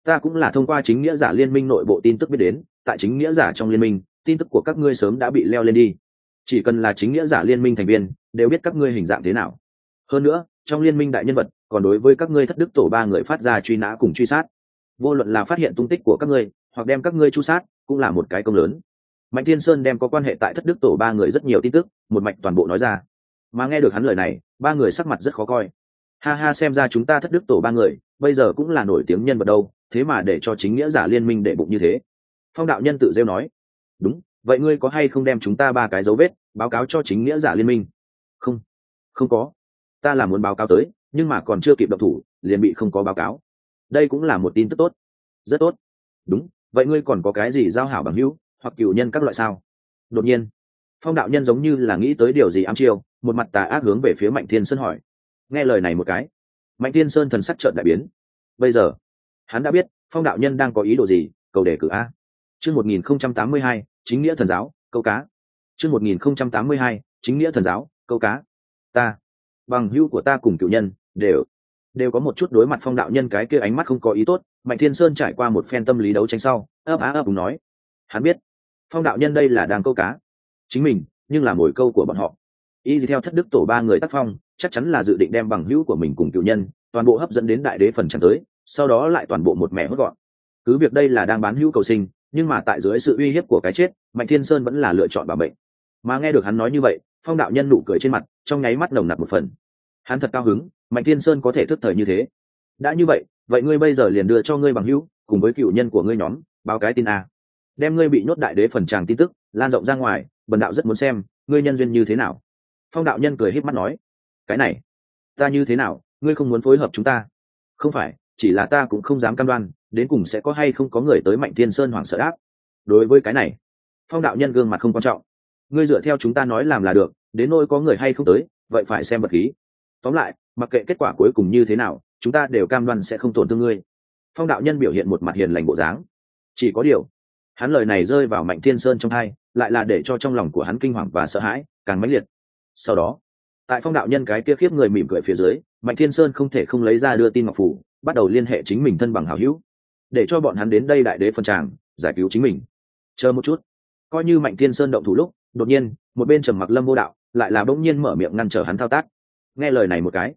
ta cũng là thông qua chính nghĩa giả liên minh nội bộ tin tức biết đến tại chính nghĩa giả trong liên minh, tin tức của các ngươi sớm đã bị leo lên đi. Chỉ cần là chính nghĩa giả liên minh thành viên, đều biết các ngươi hình dạng thế nào. Hơn nữa, trong liên minh đại nhân vật, còn đối với các ngươi thất đức tổ ba người phát ra truy nã cùng truy sát. Vô luận là phát hiện tung tích của các ngươi, hoặc đem các ngươi chu sát, cũng là một cái công lớn. Mạnh thiên sơn đem có quan hệ tại thất đức tổ ba người rất nhiều tin tức, một mạch toàn bộ nói ra. Mà nghe được hắn lời này, ba người sắc mặt rất khó coi. Ha ha, xem ra chúng ta thất đức tổ ba người, bây giờ cũng là nổi tiếng nhân vật đâu, thế mà để cho chính nghĩa giả liên minh để bụng như thế phong đạo nhân tự rêu nói, đúng, vậy ngươi có hay không đem chúng ta ba cái dấu vết báo cáo cho chính nghĩa giả liên minh? Không không có. Ta là muốn báo cáo tới, nhưng mà còn chưa kịp độc thủ, liền bị không có báo cáo. Đây cũng là một tin tức tốt. Rất tốt. Đúng, vậy ngươi còn có cái gì giao hảo bằng hữu, hoặc cựu nhân các loại sao? Đột nhiên, phong đạo nhân giống như là nghĩ tới điều gì ám chiêu, một mặt tà ác hướng về phía mạnh thiên sơn hỏi. Nghe lời này một cái, mạnh thiên sơn thần sắc trợn đại biến. Bây giờ, hắn đã biết phong đạo nhân đang có ý đồ gì, cầu đề cử a chương một nghìn không trăm tám mươi hai, chính nghĩa thần giáo, câu cá. Chương một nghìn không trăm tám mươi hai, chính nghĩa thần giáo, câu cá. Ta, bằng hữu của ta cùng cựu nhân, đều đều có một chút đối mặt phong đạo nhân cái kia ánh mắt không có ý tốt. Mạnh thiên sơn trải qua một phen tâm lý đấu tranh sau, ấp á ấp úng nói, hắn biết, phong đạo nhân đây là đang câu cá. Chính mình, nhưng là mồi câu của bọn họ. Y theo thất đức tổ ba người tác phong, chắc chắn là dự định đem bằng hữu của mình cùng cựu nhân, toàn bộ hấp dẫn đến đại đế phần chẳng tới, sau đó lại toàn bộ một mẹ hốt gọn. Cứ việc đây là đang bán hữu cầu sinh nhưng mà tại dưới sự uy hiếp của cái chết, mạnh thiên sơn vẫn là lựa chọn bảo mệnh. Mà nghe được hắn nói như vậy, phong đạo nhân nụ cười trên mặt, trong nháy mắt nồng nặc một phần. Hắn thật cao hứng, mạnh thiên sơn có thể thức thời như thế. Đã như vậy vậy ngươi bây giờ liền đưa cho ngươi bằng hữu, cùng với cựu nhân của ngươi nhóm, báo cái tin a. Đem ngươi bị nhốt đại đế phần tràng tin tức, lan rộng ra ngoài, bần đạo rất muốn xem, ngươi nhân duyên như thế nào. Phong đạo nhân cười h í p mắt nói, cái này, ta như thế nào, ngươi không muốn phối hợp chúng ta? Không phải, chỉ là ta cũng không dám cam đoan đến cùng sẽ có hay không có người tới mạnh thiên sơn hoảng sợ đáp. Đối với cái này, phong đạo nhân gương mặt không quan trọng. Ngươi dựa theo chúng ta nói làm là được, đến nỗi có người hay không tới, vậy phải xem vật khí. Tóm lại, mặc kệ kết quả cuối cùng như thế nào, chúng ta đều cam đoan sẽ không tổn thương ngươi. Phong đạo nhân biểu hiện một mặt hiền lành bộ dáng. Chỉ có điều, hắn lời này rơi vào mạnh thiên sơn trong hai, lại là để cho trong lòng của hắn kinh hoàng và sợ hãi càng mãnh liệt. Sau đó, tại phong đạo nhân cái kia khiếp người mỉm cười phía dưới, mạnh thiên sơn không thể không lấy ra đưa tin ngọc phủ, bắt đầu liên hệ chính mình thân bằng hảo hữu để cho bọn hắn đến đây đại đế phần tràng, giải cứu chính mình. Chờ một chút. Coi như mạnh thiên sơn động thủ lúc, đột nhiên, một bên trầm mặc lâm vô đạo, lại là bỗng nhiên mở miệng ngăn trở hắn thao tác. Nghe lời này một cái,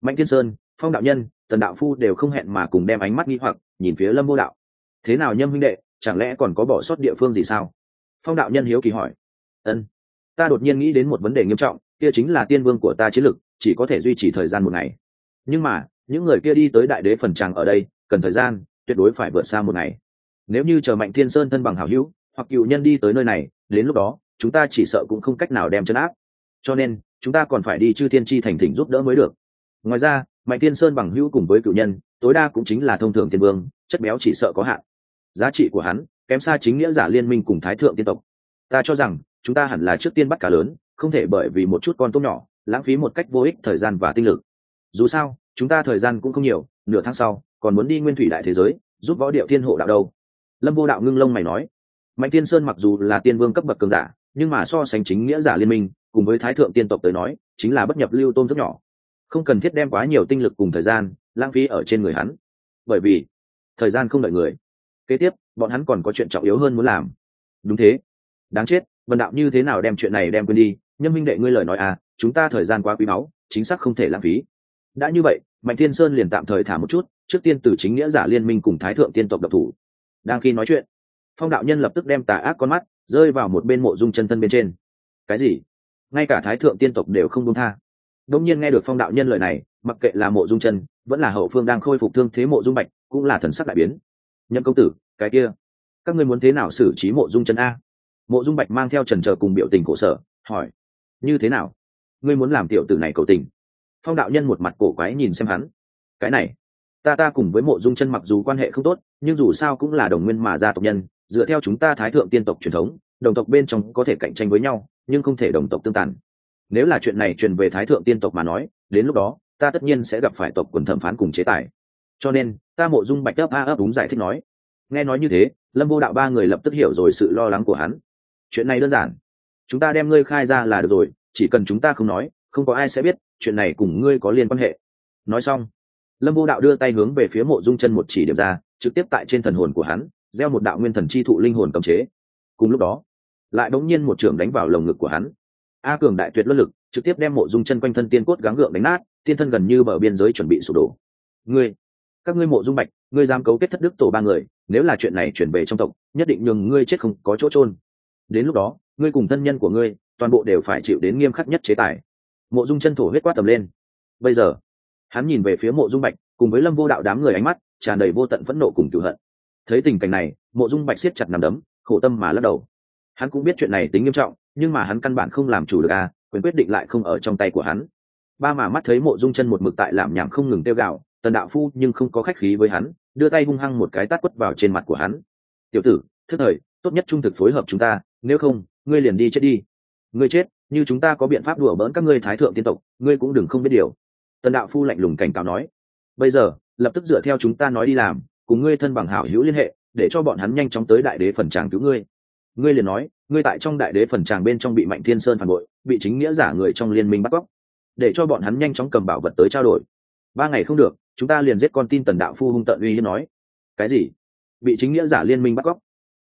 mạnh thiên sơn, phong đạo nhân, tần đạo phu đều không hẹn mà cùng đem ánh mắt nghi hoặc nhìn phía lâm vô đạo. Thế nào nhâm huynh đệ, chẳng lẽ còn có bỏ sót địa phương gì sao? Phong đạo nhân hiếu kỳ hỏi. Ân. Ta đột nhiên nghĩ đến một vấn đề nghiêm trọng, kia chính là tiên vương của ta chiến lực, chỉ có thể duy trì thời gian một ngày. Nhưng mà, những người kia đi tới đại đế phần tràng ở đây, cần thời gian tuyệt đối phải vượt xa một ngày. Nếu như chờ mạnh thiên sơn thân bằng hảo hữu, hoặc cựu nhân đi tới nơi này, đến lúc đó, chúng ta chỉ sợ cũng không cách nào đem chân áp. Cho nên, chúng ta còn phải đi chư thiên tri thành thỉnh giúp đỡ mới được. Ngoài ra, mạnh thiên sơn bằng hữu cùng với cựu nhân, tối đa cũng chính là thông thường thiên vương, chất béo chỉ sợ có hạn. Giá trị của hắn, kém xa chính nghĩa giả liên minh cùng thái thượng tiên tộc. Ta cho rằng, chúng ta hẳn là trước tiên bắt cá lớn, không thể bởi vì một chút con tôm nhỏ, lãng phí một cách vô ích thời gian và tinh lực. Dù sao, chúng ta thời gian cũng không nhiều nửa tháng sau, còn muốn đi nguyên thủy đại thế giới, giúp võ điệu thiên hộ đạo đâu? Lâm vô đạo ngưng lông mày nói. Mạnh tiên sơn mặc dù là tiên vương cấp bậc cường giả, nhưng mà so sánh chính nghĩa giả liên minh, cùng với thái thượng tiên tộc tới nói, chính là bất nhập lưu tôn rất nhỏ. Không cần thiết đem quá nhiều tinh lực cùng thời gian, lãng phí ở trên người hắn. Bởi vì, thời gian không đợi người. Kế tiếp, bọn hắn còn có chuyện trọng yếu hơn muốn làm. Đúng thế. Đáng chết vần đạo như thế nào đem chuyện này đem quên đi? Nhân minh đệ, ngươi lời nói à chúng ta thời gian quá quý báu, chính xác không thể lãng phí. Đã như vậy mạnh thiên sơn liền tạm thời thả một chút, trước tiên từ chính nghĩa giả liên minh cùng thái thượng tiên tộc độc thủ. Đang khi nói chuyện, phong đạo nhân lập tức đem tà ác con mắt rơi vào một bên mộ dung chân thân bên trên. Cái gì? Ngay cả thái thượng tiên tộc đều không đúng tha. Đông nhiên nghe được phong đạo nhân lời này, mặc kệ là mộ dung chân, vẫn là hậu phương đang khôi phục thương thế mộ dung bạch, cũng là thần sắc đại biến. Nhậm công tử, cái kia, các ngươi muốn thế nào xử trí mộ dung chân a? Mộ dung bạch mang theo trần trờ cùng biểu tình cổ sở, hỏi, như thế nào? Ngươi muốn làm tiểu tử này cầu tình? Phong đạo nhân một mặt cổ quái nhìn xem hắn. Cái này, ta ta cùng với mộ dung chân mặc dù quan hệ không tốt, nhưng dù sao cũng là đồng nguyên mà gia tộc nhân, dựa theo chúng ta thái thượng tiên tộc truyền thống, đồng tộc bên trong có thể cạnh tranh với nhau, nhưng không thể đồng tộc tương tàn. Nếu là chuyện này truyền về thái thượng tiên tộc mà nói, đến lúc đó, ta tất nhiên sẽ gặp phải tộc quần thẩm phán cùng chế tài. Cho nên, ta mộ dung bạch ấp a ấp đúng giải thích nói. Nghe nói như thế, lâm vô đạo ba người lập tức hiểu rồi sự lo lắng của hắn. Chuyện này đơn giản. Chúng ta đem ngươi khai ra là được rồi, chỉ cần chúng ta không nói, không có ai sẽ biết chuyện này cùng ngươi có liên quan hệ. Nói xong, lâm vô đạo đưa tay hướng về phía mộ dung chân một chỉ điểm ra, trực tiếp tại trên thần hồn của hắn, gieo một đạo nguyên thần chi thụ linh hồn cầm chế. Cùng lúc đó, lại bỗng nhiên một trưởng đánh vào lồng ngực của hắn. A cường đại tuyệt luân lực, trực tiếp đem mộ dung chân quanh thân tiên cốt gắng gượng đánh nát, tiên thân gần như bờ biên giới chuẩn bị sụp đổ. Ngươi, các ngươi mộ dung bạch, ngươi dám cấu kết thất đức tổ ba người, nếu là chuyện này chuyển về trong tộc, nhất định nhường ngươi chết không có chỗ trôn đến lúc đó, ngươi cùng thân nhân của ngươi, toàn bộ đều phải chịu đến nghiêm khắc nhất chế tài mộ dung chân thổ huyết quát tầm lên. Bây giờ, hắn nhìn về phía mộ dung bạch, cùng với lâm vô đạo đám người ánh mắt tràn đầy vô tận phẫn nộ cùng cựu hận. Thấy tình cảnh này, mộ dung bạch siết chặt nằm đấm, khổ tâm mà lắc đầu. Hắn cũng biết chuyện này tính nghiêm trọng, nhưng mà hắn căn bản không làm chủ được à quyền quyết định lại không ở trong tay của hắn. Ba mà mắt thấy mộ dung chân một mực tại làm nhảm không ngừng tiêu gạo tần đạo phu nhưng không có khách khí với hắn, đưa tay hung hăng một cái tát quất vào trên mặt của hắn. Tiểu tử, thức thời, tốt nhất trung thực phối hợp chúng ta, nếu không, ngươi liền đi chết đi. Ngươi chết? Như chúng ta có biện pháp đùa bỡn các ngươi thái thượng tiên tộc, ngươi cũng đừng không biết điều. Tần đạo phu lạnh lùng cảnh cáo nói, bây giờ, lập tức dựa theo chúng ta nói đi làm, cùng ngươi thân bằng hảo hữu liên hệ, để cho bọn hắn nhanh chóng tới đại đế phần tràng cứu ngươi. Ngươi liền nói, ngươi tại trong đại đế phần tràng bên trong bị mạnh thiên sơn phản bội, bị chính nghĩa giả người trong liên minh bắt cóc. Để cho bọn hắn nhanh chóng cầm bảo vật tới trao đổi. Ba ngày không được, chúng ta liền giết con tin tần đạo phu hung tận uy hiếp nói. Cái gì? Bị chính nghĩa giả liên minh bắt cóc?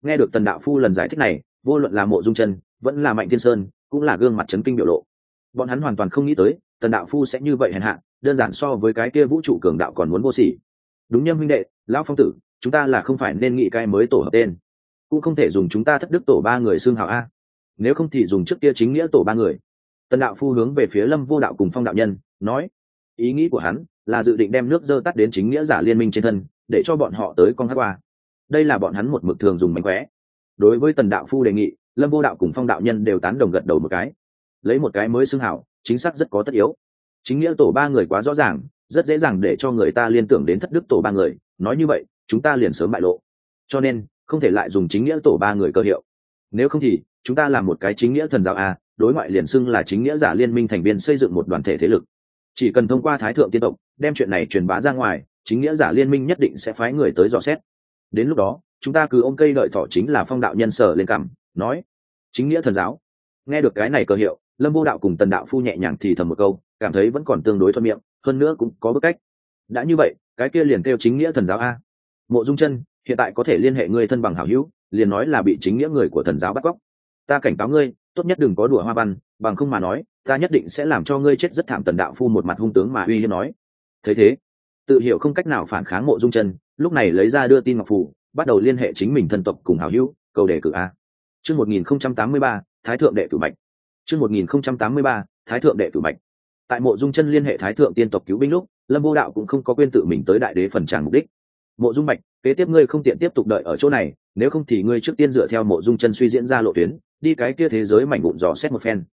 Nghe được tần đạo phu lần giải thích này, vô luận là mộ dung chân, vẫn là mạnh thiên sơn cũng là gương mặt chấn kinh biểu lộ. Bọn hắn hoàn toàn không nghĩ tới, tần đạo phu sẽ như vậy hèn hạ, đơn giản so với cái kia vũ trụ cường đạo còn muốn vô sỉ. Đúng nhâm huynh đệ, lão phong tử, chúng ta là không phải nên nghĩ cái mới tổ hợp tên. Cũng không thể dùng chúng ta thất đức tổ ba người xương hào a. Nếu không thì dùng trước kia chính nghĩa tổ ba người. Tần đạo phu hướng về phía lâm vô đạo cùng phong đạo nhân, nói, ý nghĩ của hắn là dự định đem nước dơ tắt đến chính nghĩa giả liên minh trên thân, để cho bọn họ tới con hát qua. Đây là bọn hắn một mực thường dùng mánh khóe. Đối với tần đạo phu đề nghị lâm vô đạo cùng phong đạo nhân đều tán đồng gật đầu một cái. Lấy một cái mới xưng hảo, chính xác rất có tất yếu. Chính nghĩa tổ ba người quá rõ ràng, rất dễ dàng để cho người ta liên tưởng đến thất đức tổ ba người, nói như vậy, chúng ta liền sớm bại lộ. Cho nên, không thể lại dùng chính nghĩa tổ ba người cơ hiệu. Nếu không thì, chúng ta làm một cái chính nghĩa thần giáo a, đối ngoại liền xưng là chính nghĩa giả liên minh thành viên xây dựng một đoàn thể thế lực. Chỉ cần thông qua thái thượng tiên tộc, đem chuyện này truyền bá ra ngoài, chính nghĩa giả liên minh nhất định sẽ phái người tới dò xét. Đến lúc đó, chúng ta cứ ôm cây đợi thọ chính là phong đạo nhân sở lên cảm nói chính nghĩa thần giáo. Nghe được cái này cơ hiệu, lâm vô đạo cùng tần đạo phu nhẹ nhàng thì thầm một câu, cảm thấy vẫn còn tương đối thuận miệng, hơn nữa cũng có bức cách. Đã như vậy, cái kia liền kêu chính nghĩa thần giáo a. Mộ dung chân, hiện tại có thể liên hệ ngươi thân bằng hảo hữu, liền nói là bị chính nghĩa người của thần giáo bắt cóc. Ta cảnh cáo ngươi, tốt nhất đừng có đùa hoa văn, bằng không mà nói, ta nhất định sẽ làm cho ngươi chết rất thảm tần đạo phu một mặt hung tướng mà uy hiếp nói. Thấy thế, tự hiểu không cách nào phản kháng mộ dung chân, lúc này lấy ra đưa tin ngọc phủ, bắt đầu liên hệ chính mình thân tộc cùng hảo hữu cầu đề cử a chương một nghìn không trăm tám mươi ba, thái thượng đệ tử bạch chương một nghìn không trăm tám mươi ba, thái thượng đệ tử bạch tại mộ dung chân liên hệ thái thượng tiên tộc cứu binh lúc, lâm vô đạo cũng không có quên tự mình tới đại đế phần tràng mục đích. Mộ dung bạch kế tiếp ngươi không tiện tiếp tục đợi ở chỗ này, nếu không thì ngươi trước tiên dựa theo mộ dung chân suy diễn ra lộ tuyến, đi cái kia thế giới mảnh vụn dò xét một phen.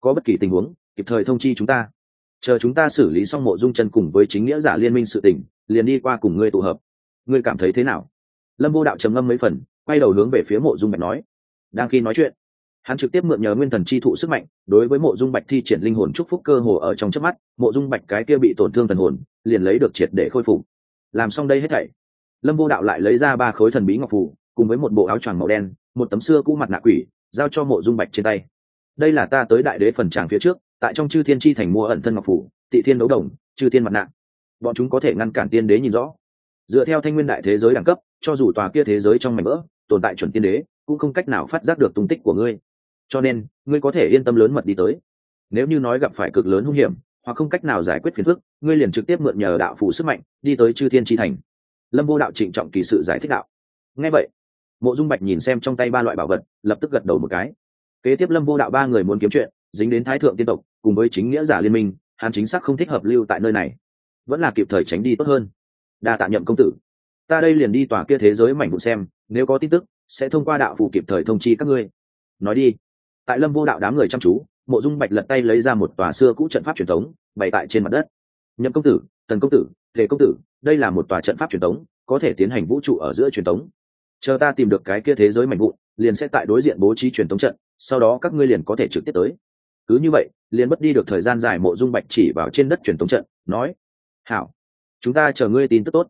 Có bất kỳ tình huống, kịp thời thông chi chúng ta. Chờ chúng ta xử lý xong mộ dung chân cùng với chính nghĩa giả liên minh sự tình, liền đi qua cùng ngươi tụ hợp. Ngươi cảm thấy thế nào? Lâm vô đạo trầm ngâm mấy phần, quay đầu hướng về phía mộ dung bạch nói đang khi nói chuyện. Hắn trực tiếp mượn nhờ nguyên thần chi thụ sức mạnh, đối với mộ dung bạch thi triển linh hồn chúc phúc cơ hồ ở trong chớp mắt, mộ dung bạch cái kia bị tổn thương thần hồn, liền lấy được triệt để khôi phục. Làm xong đây hết thảy, lâm vô đạo lại lấy ra ba khối thần bí ngọc phủ cùng với một bộ áo choàng màu đen, một tấm xưa cũ mặt nạ quỷ, giao cho mộ dung bạch trên tay. Đây là ta tới đại đế phần tràng phía trước, tại trong chư thiên chi thành mua ẩn thân ngọc phủ tị thiên đấu đồng, chư thiên mặt nạ. Bọn chúng có thể ngăn cản tiên đế nhìn rõ. Dựa theo thanh nguyên đại thế giới đẳng cấp, cho dù tòa kia thế giới trong mảnh vỡ tồn tại chuẩn tiên đế, cũng không cách nào phát giác được tung tích của ngươi. Cho nên, ngươi có thể yên tâm lớn mật đi tới. Nếu như nói gặp phải cực lớn hung hiểm, hoặc không cách nào giải quyết phiền phức, ngươi liền trực tiếp mượn nhờ đạo phủ sức mạnh, đi tới chư thiên tri thành. Lâm vô đạo trịnh trọng kỳ sự giải thích đạo. Ngay vậy, mộ dung bạch nhìn xem trong tay ba loại bảo vật, lập tức gật đầu một cái. Kế tiếp lâm vô đạo ba người muốn kiếm chuyện, dính đến thái thượng tiên tộc, cùng với chính nghĩa giả liên minh, hắn chính xác không thích hợp lưu tại nơi này. Vẫn là kịp thời tránh đi tốt hơn. Đa tạ nhậm công tử. Ta đây liền đi tòa kia thế giới mảnh vụ xem nếu có tin tức, sẽ thông qua đạo phủ kịp thời thông chi các ngươi. Nói đi. Tại lâm vô đạo đám người chăm chú, mộ dung bạch lật tay lấy ra một tòa xưa cũ trận pháp truyền thống, bày tại trên mặt đất. Nhậm công tử, tần công tử thể công tử, đây là một tòa trận pháp truyền thống, có thể tiến hành vũ trụ ở giữa truyền thống. Chờ ta tìm được cái kia thế giới mạnh vụn, liền sẽ tại đối diện bố trí truyền thống trận, sau đó các ngươi liền có thể trực tiếp tới. Cứ như vậy, liền mất đi được thời gian dài mộ dung bạch chỉ vào trên đất truyền thống trận, nói, hảo, chúng ta chờ ngươi tin tức tốt.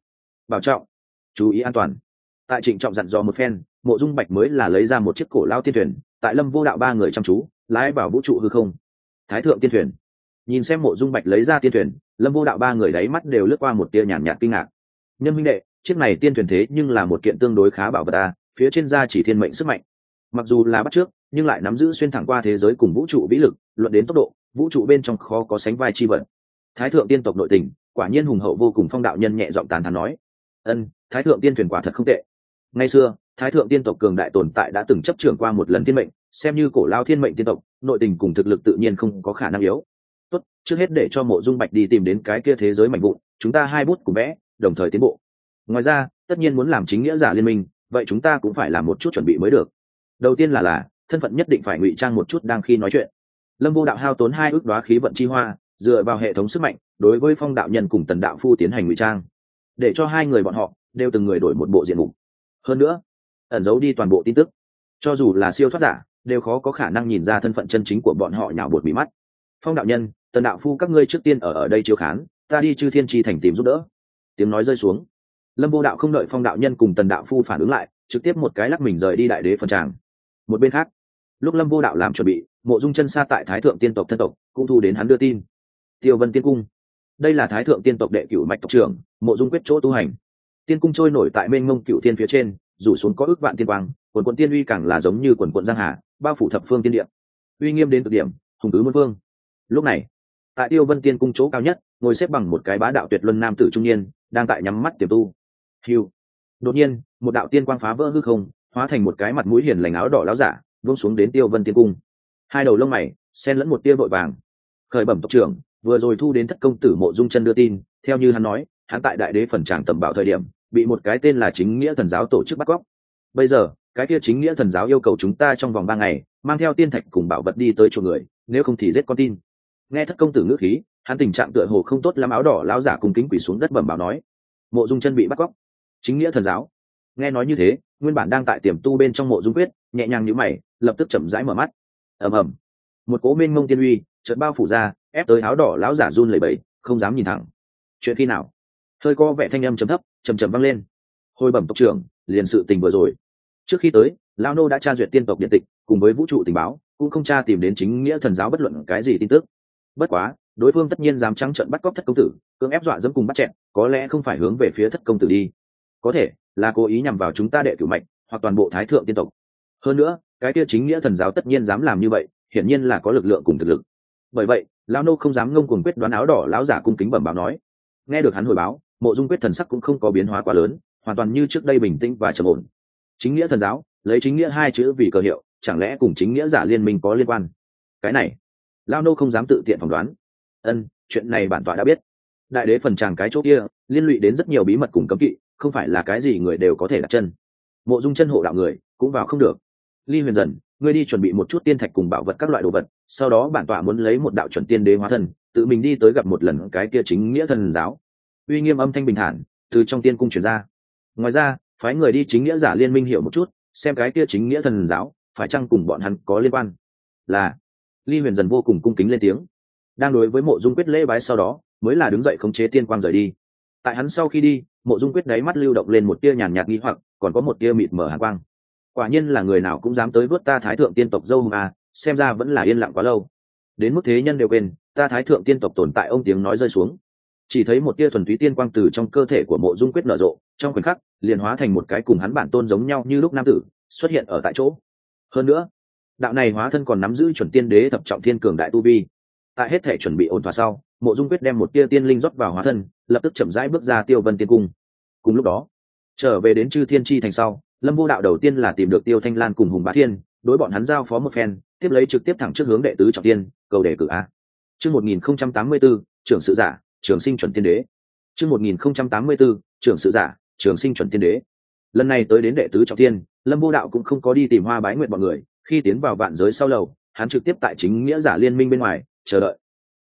Bảo trọng, chú ý an toàn tại trịnh trọng dặn dò một phen, mộ dung bạch mới là lấy ra một chiếc cổ lao tiên thuyền, tại lâm vô đạo ba người chăm chú, lái vào vũ trụ hư không. Thái thượng tiên thuyền. Nhìn xem mộ dung bạch lấy ra tiên thuyền, lâm vô đạo ba người đáy mắt đều lướt qua một tia nhàn nhạt kinh ngạc. Nhân minh đệ, chiếc này tiên thuyền thế nhưng là một kiện tương đối khá bảo vật ta phía trên da chỉ thiên mệnh sức mạnh. Mặc dù là bắt trước, nhưng lại nắm giữ xuyên thẳng qua thế giới cùng vũ trụ vĩ lực, luận đến tốc độ, vũ trụ bên trong khó có sánh vai chi vật. Thái thượng tiên tộc nội tình, quả nhiên hùng hậu vô cùng phong đạo nhân nhẹ giọng tàn thắn nói. Ân, thái thượng tiên thuyền quả thật không tệ ngày xưa, thái thượng tiên tộc cường đại tồn tại đã từng chấp trưởng qua một lần thiên mệnh, xem như cổ lao thiên mệnh tiên tộc, nội tình cùng thực lực tự nhiên không có khả năng yếu. Tốt, trước hết để cho mộ dung bạch đi tìm đến cái kia thế giới mạnh vụn, chúng ta hai bút cùng vẽ, đồng thời tiến bộ. Ngoài ra, tất nhiên muốn làm chính nghĩa giả liên minh, vậy chúng ta cũng phải làm một chút chuẩn bị mới được. Đầu tiên là là, thân phận nhất định phải ngụy trang một chút đang khi nói chuyện. Lâm vô đạo hao tốn hai ước đoá khí vận chi hoa, dựa vào hệ thống sức mạnh, đối với phong đạo nhân cùng tần đạo phu tiến hành ngụy trang. Để cho hai người bọn họ đều từng người đổi một bộ diện mục hơn nữa, ẩn giấu đi toàn bộ tin tức. Cho dù là siêu thoát giả, đều khó có khả năng nhìn ra thân phận chân chính của bọn họ nhào bột bị mắt. Phong đạo nhân, tần đạo phu các ngươi trước tiên ở ở đây chiếu khán, ta đi chư thiên tri thành tìm giúp đỡ. Tiếng nói rơi xuống. Lâm vô đạo không đợi phong đạo nhân cùng tần đạo phu phản ứng lại, trực tiếp một cái lắc mình rời đi đại đế phần tràng. Một bên khác, lúc lâm vô đạo làm chuẩn bị, mộ dung chân xa tại thái thượng tiên tộc thân tộc, cũng thu đến hắn đưa tin. Tiêu vân tiên cung. Đây là thái thượng tiên tộc đệ cửu mạch tộc trưởng, mộ dung quyết chỗ tu hành tiên cung trôi nổi tại mênh mông cửu Thiên phía trên, rủ xuống có ước vạn tiên quang, quần quận tiên uy càng là giống như quần quận giang hà, bao phủ thập phương tiên địa. Uy nghiêm đến cực điểm, hùng tứ môn phương. Lúc này, tại tiêu vân tiên cung chỗ cao nhất, ngồi xếp bằng một cái bá đạo tuyệt luân nam tử trung niên, đang tại nhắm mắt tiềm tu. Hiu đột nhiên, một đạo tiên quang phá vỡ hư không, hóa thành một cái mặt mũi hiền lành áo đỏ láo giả vung xuống đến tiêu vân tiên cung. Hai đầu lông mày, xen lẫn một tia vội vàng. Khởi bẩm tộc trưởng, vừa rồi thu đến thất công tử mộ dung chân đưa tin, theo như hắn nói hắn tại đại đế phần tràng tầm bảo thời điểm, bị một cái tên là chính nghĩa thần giáo tổ chức bắt cóc. Bây giờ, cái kia chính nghĩa thần giáo yêu cầu chúng ta trong vòng ba ngày, mang theo tiên thạch cùng bảo vật đi tới chỗ người, nếu không thì giết con tin. Nghe thất công tử ngữ khí, hắn tình trạng tựa hồ không tốt lắm, áo đỏ lão giả cùng kính quỷ xuống đất bẩm báo nói, mộ dung chân bị bắt cóc. Chính nghĩa thần giáo. Nghe nói như thế, nguyên bản đang tại tiềm tu bên trong mộ dung quyết, nhẹ nhàng nhữ mày, lập tức chậm rãi mở mắt. Ầm ầm. Một cố minh mông tiên uy chợt bao phủ ra, ép tới áo đỏ lão giả run lẩy bẩy, không dám nhìn thẳng. Chuyện khi nào? Hơi có vẻ thanh âm chấm thấp chầm chầm vang lên. Hồi bẩm tộc trưởng, liền sự tình vừa rồi. Trước khi tới lao nô đã tra duyệt tiên tộc điện tịch, cùng với vũ trụ tình báo, cũng không tra tìm đến chính nghĩa thần giáo bất luận cái gì tin tức. Bất quá, đối phương tất nhiên dám trắng trận bắt cóc thất công tử, cưỡng ép dọa dẫm cùng bắt chẹn, có lẽ không phải hướng về phía thất công tử đi. Có thể là cố ý nhằm vào chúng ta đệ cửu mạch hoặc toàn bộ thái thượng tiên tộc. Hơn nữa, cái kia chính nghĩa thần giáo tất nhiên dám làm như vậy, hiển nhiên là có lực lượng cùng thực lực. Bởi vậy, lão nô không dám ngông cuồng quyết đoán áo đỏ lão giả cung kính bẩm báo nói. Nghe được hắn hồi báo mộ dung quyết thần sắc cũng không có biến hóa quá lớn, hoàn toàn như trước đây bình tĩnh và trầm ổn. Chính nghĩa thần giáo, lấy chính nghĩa hai chữ vì cờ hiệu, chẳng lẽ cùng chính nghĩa giả liên minh có liên quan? Cái này, lao nô không dám tự tiện phỏng đoán. Ân, chuyện này bản tọa đã biết. Đại đế phần tràng cái chỗ kia, liên lụy đến rất nhiều bí mật cùng cấm kỵ, không phải là cái gì người đều có thể đặt chân. Mộ dung chân hộ đạo người, cũng vào không được. Ly huyền dần, ngươi đi chuẩn bị một chút tiên thạch cùng bảo vật các loại đồ vật, sau đó bản tọa muốn lấy một đạo chuẩn tiên đế hóa thân, tự mình đi tới gặp một lần cái kia chính nghĩa thần giáo uy nghiêm âm thanh bình thản từ trong tiên cung truyền ra. Ngoài ra, phái người đi chính nghĩa giả liên minh hiểu một chút, xem cái kia chính nghĩa thần giáo, phải chăng cùng bọn hắn có liên quan. Là, ly huyền dần vô cùng cung kính lên tiếng. Đang đối với mộ dung quyết lễ bái sau đó, mới là đứng dậy khống chế tiên quang rời đi. Tại hắn sau khi đi, mộ dung quyết đáy mắt lưu động lên một tia nhàn nhạt nghi hoặc, còn có một tia mịt mở hàn quang. Quả nhiên là người nào cũng dám tới vớt ta thái thượng tiên tộc dâu hùng à xem ra vẫn là yên lặng quá lâu. Đến mức thế nhân đều quên, ta thái thượng tiên tộc tồn tại ông tiếng nói rơi xuống chỉ thấy một tia thuần túy tiên quang từ trong cơ thể của mộ dung quyết nở rộ, trong khoảnh khắc, liền hóa thành một cái cùng hắn bản tôn giống nhau như lúc nam tử, xuất hiện ở tại chỗ. Hơn nữa, đạo này hóa thân còn nắm giữ chuẩn tiên đế thập trọng thiên cường đại tu vi. Tại hết thể chuẩn bị ổn thỏa sau, mộ dung quyết đem một tia tiên linh rót vào hóa thân, lập tức chậm rãi bước ra tiêu vân tiên cung. Cùng lúc đó, trở về đến chư thiên tri thành sau, lâm vô đạo đầu tiên là tìm được tiêu thanh lan cùng hùng bá thiên, đối bọn hắn giao phó một phen, tiếp lấy trực tiếp thẳng trước hướng đệ tứ trọng tiên, cầu đề cử a. Chương một nghìn không trăm tám mươi bốn, trưởng sự giả trường sinh chuẩn tiên đế. Chương một nghìn không trăm tám mươi b ố trưởng sự giả, trường sinh chuẩn tiên đế. Lần này tới đến đệ tứ trọng tiên, lâm vô đạo cũng không có đi tìm hoa bái nguyện bọn người. Khi tiến vào vạn giới sau lầu, hắn trực tiếp tại chính nghĩa giả liên minh bên ngoài, chờ đợi.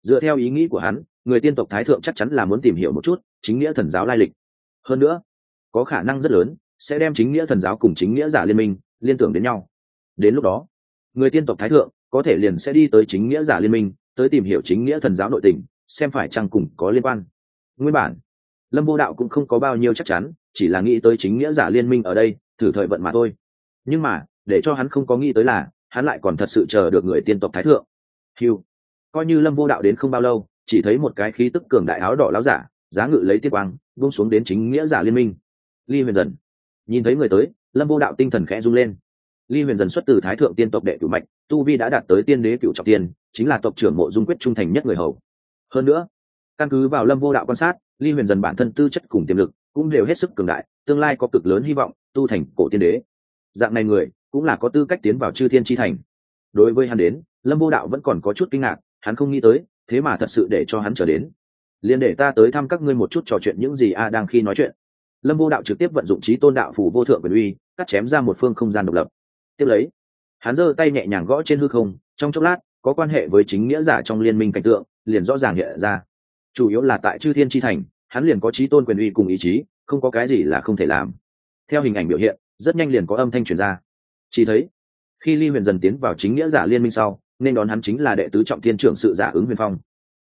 Dựa theo ý nghĩ của hắn, người tiên tộc thái thượng chắc chắn là muốn tìm hiểu một chút chính nghĩa thần giáo lai lịch. Hơn nữa, có khả năng rất lớn sẽ đem chính nghĩa thần giáo cùng chính nghĩa giả liên minh liên tưởng đến nhau. Đến lúc đó, người tiên tộc thái thượng có thể liền sẽ đi tới chính nghĩa giả liên minh, tới tìm hiểu chính nghĩa thần giáo nội tình xem phải chăng cùng có liên quan. Nguyên bản, lâm vô đạo cũng không có bao nhiêu chắc chắn, chỉ là nghĩ tới chính nghĩa giả liên minh ở đây, thử thời vận mà thôi. Nhưng mà, để cho hắn không có nghĩ tới là, hắn lại còn thật sự chờ được người tiên tộc thái thượng. Hiu coi như lâm vô đạo đến không bao lâu, chỉ thấy một cái khí tức cường đại áo đỏ láo giả, giá ngự lấy tiếp quang, buông xuống đến chính nghĩa giả liên minh. Ly huyền dần. Nhìn thấy người tới, lâm vô đạo tinh thần khẽ rung lên. Ly huyền dần xuất từ thái thượng tiên tộc đệ cửu mạch, tu vi đã đạt tới tiên đế cửu trọng tiên, chính là tộc trưởng mộ dung quyết trung thành nhất người hầu hơn nữa, căn cứ vào lâm vô đạo quan sát, ly huyền dần bản thân tư chất cùng tiềm lực cũng đều hết sức cường đại, tương lai có cực lớn hy vọng, tu thành cổ tiên đế. Dạng này người cũng là có tư cách tiến vào chư thiên tri thành. Đối với hắn đến, lâm vô đạo vẫn còn có chút kinh ngạc, hắn không nghĩ tới, thế mà thật sự để cho hắn trở đến. Liền để ta tới thăm các ngươi một chút trò chuyện những gì a đang khi nói chuyện. Lâm vô đạo trực tiếp vận dụng trí tôn đạo phủ vô thượng quyền uy, cắt chém ra một phương không gian độc lập. Tiếp lấy, hắn giơ tay nhẹ nhàng gõ trên hư không, trong chốc lát, có quan hệ với chính nghĩa giả trong liên minh cảnh tượng liền rõ ràng hiện ra. Chủ yếu là tại chư thiên tri thành, hắn liền có trí tôn quyền uy cùng ý chí, không có cái gì là không thể làm. Theo hình ảnh biểu hiện, rất nhanh liền có âm thanh truyền ra. Chỉ thấy, khi ly huyền dần tiến vào chính nghĩa giả liên minh sau, nên đón hắn chính là đệ tứ trọng thiên trưởng sự giả ứng huyền phong.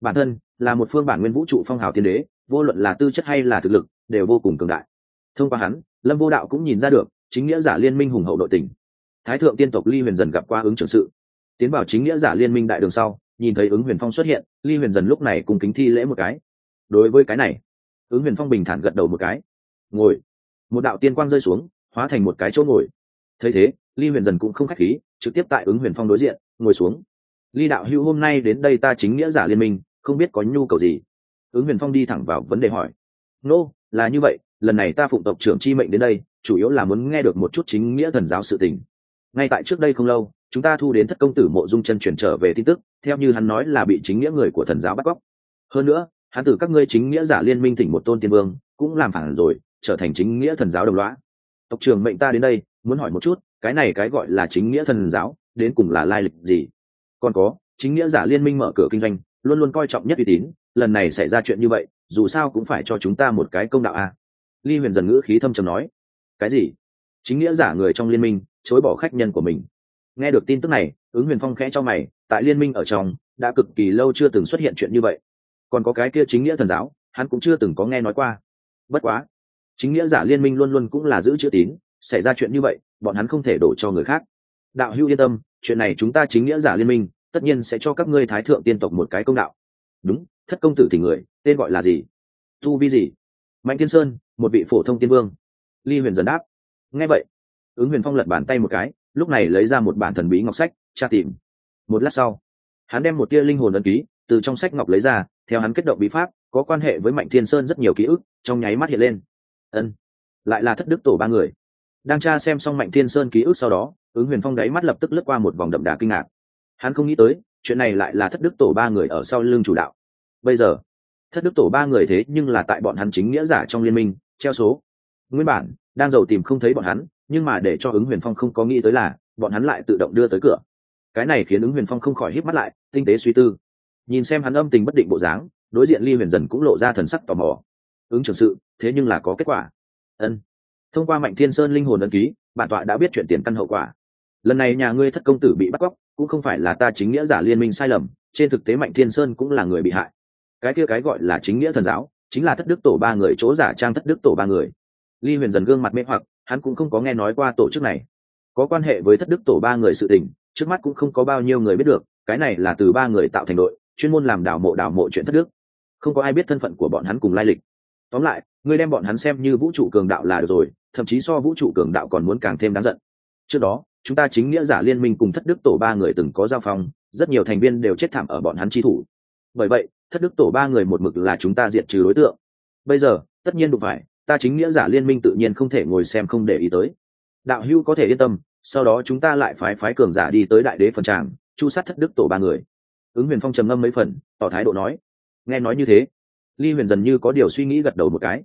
Bản thân là một phương bản nguyên vũ trụ phong hào tiên đế, vô luận là tư chất hay là thực lực, đều vô cùng cường đại. Thông qua hắn, lâm vô đạo cũng nhìn ra được chính nghĩa giả liên minh hùng hậu nội tình. Thái thượng tiên tộc ly huyền dần gặp qua ứng trưởng sự. Tiến vào chính nghĩa giả liên minh đại đường sau nhìn thấy ứng huyền phong xuất hiện ly huyền dần lúc này cùng kính thi lễ một cái. Đối với cái này ứng huyền phong bình thản gật đầu một cái. Ngồi. Một đạo tiên quang rơi xuống hóa thành một cái chỗ ngồi. Thấy thế ly huyền dần cũng không k h á c h khí trực tiếp tại ứng huyền phong đối diện ngồi xuống. Ly đạo hữu hôm nay đến đây ta chính nghĩa giả liên minh không biết có nhu cầu gì? Ứng huyền phong đi thẳng vào vấn đề hỏi. Nô、no, là như vậy lần này ta phụng tộc trưởng chi mệnh đến đây chủ yếu là muốn nghe được một chút chính nghĩa thần giáo sự tình ngay tại trước đây không lâu, chúng ta thu đến thất công tử mộ dung chân chuyển trở về tin tức, theo như hắn nói là bị chính nghĩa người của thần giáo bắt cóc. Hơn nữa, hắn từ các ngươi chính nghĩa giả liên minh thỉnh một tôn tiên vương, cũng làm phản rồi, trở thành chính nghĩa thần giáo đồng loá tộc trưởng mệnh ta đến đây, muốn hỏi một chút, cái này cái gọi là chính nghĩa thần giáo, đến cùng là lai lịch gì? Còn có, chính nghĩa giả liên minh mở cửa kinh doanh, luôn luôn coi trọng nhất uy tín, lần này xảy ra chuyện như vậy, dù sao cũng phải cho chúng ta một cái công đạo a. À. ly huyền dần ngữ khí thâm trầm nói, cái gì? Chính nghĩa giả người trong liên minh chối bỏ khách nhân của mình. Nghe được tin tức này, ứng huyền phong khẽ cho mày, tại liên minh ở trong, đã cực kỳ lâu chưa từng xuất hiện chuyện như vậy. Còn có cái kia chính nghĩa thần giáo, hắn cũng chưa từng có nghe nói qua. Bất quá, chính nghĩa giả liên minh luôn luôn cũng là giữ chữ tín, xảy ra chuyện như vậy, bọn hắn không thể đổ cho người khác. Đạo hữu yên tâm, chuyện này chúng ta chính nghĩa giả liên minh, tất nhiên sẽ cho các ngươi thái thượng tiên tộc một cái công đạo. Đúng, thất công tử thì người, tên gọi là gì? Tu vi gì? Mạnh tiên sơn, một vị phổ thông tiên vương. Ly huyền dần đáp. Nghe vậy ứng huyền phong lật bàn tay một cái, lúc này lấy ra một bản thần bí ngọc sách, tra tìm. Một lát sau, hắn đem một tia linh hồn ấn ký, từ trong sách ngọc lấy ra, theo hắn kết động bí pháp, có quan hệ với mạnh thiên sơn rất nhiều ký ức, trong nháy mắt hiện lên. Ân, lại là thất đức tổ ba người. Đang tra xem xong mạnh thiên sơn ký ức sau đó, ứng huyền phong đáy mắt lập tức lướt qua một vòng đậm đà kinh ngạc. Hắn không nghĩ tới, chuyện này lại là thất đức tổ ba người ở sau lưng chủ đạo. Bây giờ, thất đức tổ ba người thế nhưng là tại bọn hắn chính nghĩa giả trong liên minh, treo số. Nguyên bản, đang giàu tìm không thấy bọn hắn nhưng mà để cho ứng huyền phong không có nghĩ tới là, bọn hắn lại tự động đưa tới cửa. Cái này khiến ứng huyền phong không khỏi hít mắt lại, tinh tế suy tư. Nhìn xem hắn âm tình bất định bộ dáng, đối diện ly huyền dần cũng lộ ra thần sắc tò mò. Ứng trưởng sự, thế nhưng là có kết quả. Ân. Thông qua mạnh thiên sơn linh hồn ân ký, bản tọa đã biết chuyện tiền căn hậu quả. Lần này nhà ngươi thất công tử bị bắt cóc, cũng không phải là ta chính nghĩa giả liên minh sai lầm, trên thực tế mạnh thiên sơn cũng là người bị hại. Cái kia cái gọi là chính nghĩa thần giáo, chính là thất đức tổ ba người, chỗ giả trang thất đức tổ ba người. Ly huyền dần gương mặt mê hoặc hắn cũng không có nghe nói qua tổ chức này. Có quan hệ với thất đức tổ ba người sự tình, trước mắt cũng không có bao nhiêu người biết được, cái này là từ ba người tạo thành đội, chuyên môn làm đảo mộ đảo mộ chuyện thất đức. Không có ai biết thân phận của bọn hắn cùng lai lịch. Tóm lại ngươi đem bọn hắn xem như vũ trụ cường đạo là được rồi, thậm chí so vũ trụ cường đạo còn muốn càng thêm đáng giận. Trước đó, chúng ta chính nghĩa giả liên minh cùng thất đức tổ ba người từng có giao phong, rất nhiều thành viên đều chết thảm ở bọn hắn chi thủ. Bởi vậy, thất đức tổ ba người một mực là chúng ta diệt trừ đối tượng. Bây giờ, tất nhiên đụng phải ta chính nghĩa giả liên minh tự nhiên không thể ngồi xem không để ý tới. Đạo hữu có thể yên tâm, sau đó chúng ta lại phái phái cường giả đi tới đại đế phần tràng, chu sát thất đức tổ ba người. Ứng huyền phong trầm ngâm mấy phần, tỏ thái độ nói. Nghe nói như thế, ly huyền dần như có điều suy nghĩ gật đầu một cái.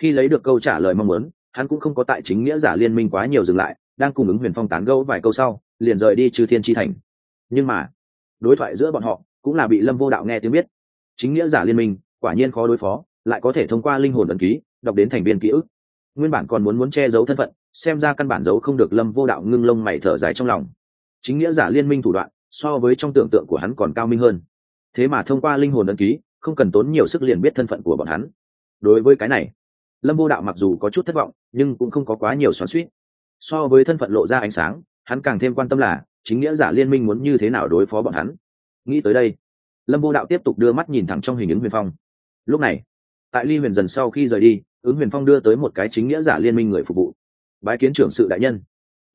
Khi lấy được câu trả lời mong muốn, hắn cũng không có tại chính nghĩa giả liên minh quá nhiều dừng lại, đang cùng ứng huyền phong tán gẫu vài câu sau, liền rời đi trừ thiên tri thành. Nhưng mà, đối thoại giữa bọn họ cũng là bị lâm vô đạo nghe tiếng biết. Chính nghĩa giả liên minh, quả nhiên khó đối phó, lại có thể thông qua linh hồn ẩn ký đọc đến thành viên ký ức. Nguyên bản còn muốn muốn che giấu thân phận, xem ra căn bản giấu không được lâm vô đạo ngưng lông mày thở dài trong lòng. Chính nghĩa giả liên minh thủ đoạn, so với trong tưởng tượng của hắn còn cao minh hơn. Thế mà thông qua linh hồn ấn ký, không cần tốn nhiều sức liền biết thân phận của bọn hắn. Đối với cái này, lâm vô đạo mặc dù có chút thất vọng, nhưng cũng không có quá nhiều xoắn suýt so với thân phận lộ ra ánh sáng, hắn càng thêm quan tâm là, chính nghĩa giả liên minh muốn như thế nào đối phó bọn hắn. Nghĩ tới đây, lâm vô đạo tiếp tục đưa mắt nhìn thẳng trong hình ứng huyền phong. Lúc này tại ly huyền dần sau khi rời đi, ứng huyền phong đưa tới một cái chính nghĩa giả liên minh người phục vụ. Bái kiến trưởng sự đại nhân.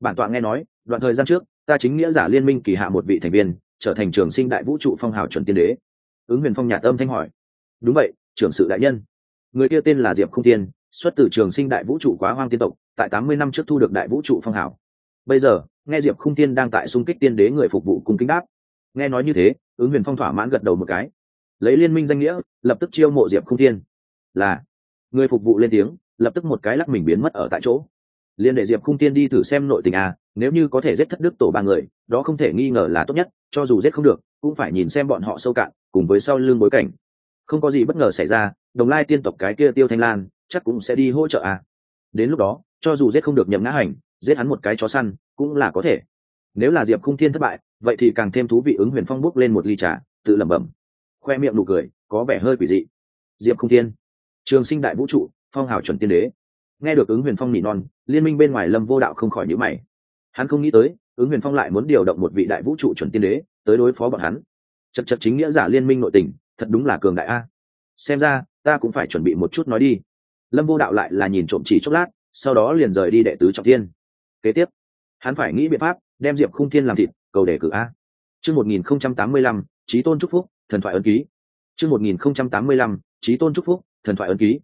Bản tọa nghe nói, đoạn thời gian trước, ta chính nghĩa giả liên minh kỳ hạ một vị thành viên, trở thành trường sinh đại vũ trụ phong hào chuẩn tiên đế. Ứng huyền phong nhạt âm thanh hỏi. Đúng vậy, trưởng sự đại nhân. Người kia tên là diệp không tiên, xuất từ trường sinh đại vũ trụ quá hoang tiên tộc, tại tám mươi năm trước thu được đại vũ trụ phong hào. Bây giờ, nghe diệp không tiên đang tại xung kích tiên đế người phục vụ cùng kính đáp. Nghe nói như thế, ứng huyền phong thỏa mãn gật đầu một cái. Lấy liên minh danh nghĩa, lập tức chiêu mộ diệp không tiên là, người phục vụ lên tiếng, lập tức một cái lắc mình biến mất ở tại chỗ. Liên đệ diệp khung tiên đi thử xem nội tình à nếu như có thể giết thất đức tổ ba người, đó không thể nghi ngờ là tốt nhất, cho dù giết không được, cũng phải nhìn xem bọn họ sâu cạn, cùng với sau lưng bối cảnh. Không có gì bất ngờ xảy ra, đồng lai tiên tộc cái kia tiêu thanh lan, chắc cũng sẽ đi hỗ trợ à. Đến lúc đó, cho dù giết không được nhậm ngã hành, giết hắn một cái chó săn, cũng là có thể. Nếu là diệp khung thiên thất bại, vậy thì càng thêm thú vị ứng huyền phong bốc lên một ly trà, tự lẩm bẩm. Khoe miệng nụ cười, có vẻ hơi quỷ dị. Diệp không thiên trường sinh đại vũ trụ, phong hào chuẩn tiên đế. Nghe được ứng huyền phong nỉ non, liên minh bên ngoài lâm vô đạo không khỏi nhữ mày. Hắn không nghĩ tới, ứng huyền phong lại muốn điều động một vị đại vũ trụ chuẩn tiên đế tới đối phó bọn hắn. Chật chật chính nghĩa giả liên minh nội tình, thật đúng là cường đại a. Xem ra, ta cũng phải chuẩn bị một chút nói đi. Lâm vô đạo lại là nhìn trộm chỉ chốc lát, sau đó liền rời đi đệ tứ trọng thiên kế tiếp, hắn phải nghĩ biện pháp đem diệp khung thiên làm thịt, cầu đề cử a. Chương một nghìn không trăm tám mươi lăm trí tôn trúc phúc, thần thoại ấn ký. Chương một nghìn không trăm tám mươi lăm trí tôn trúc phúc thần thoại ấn ký.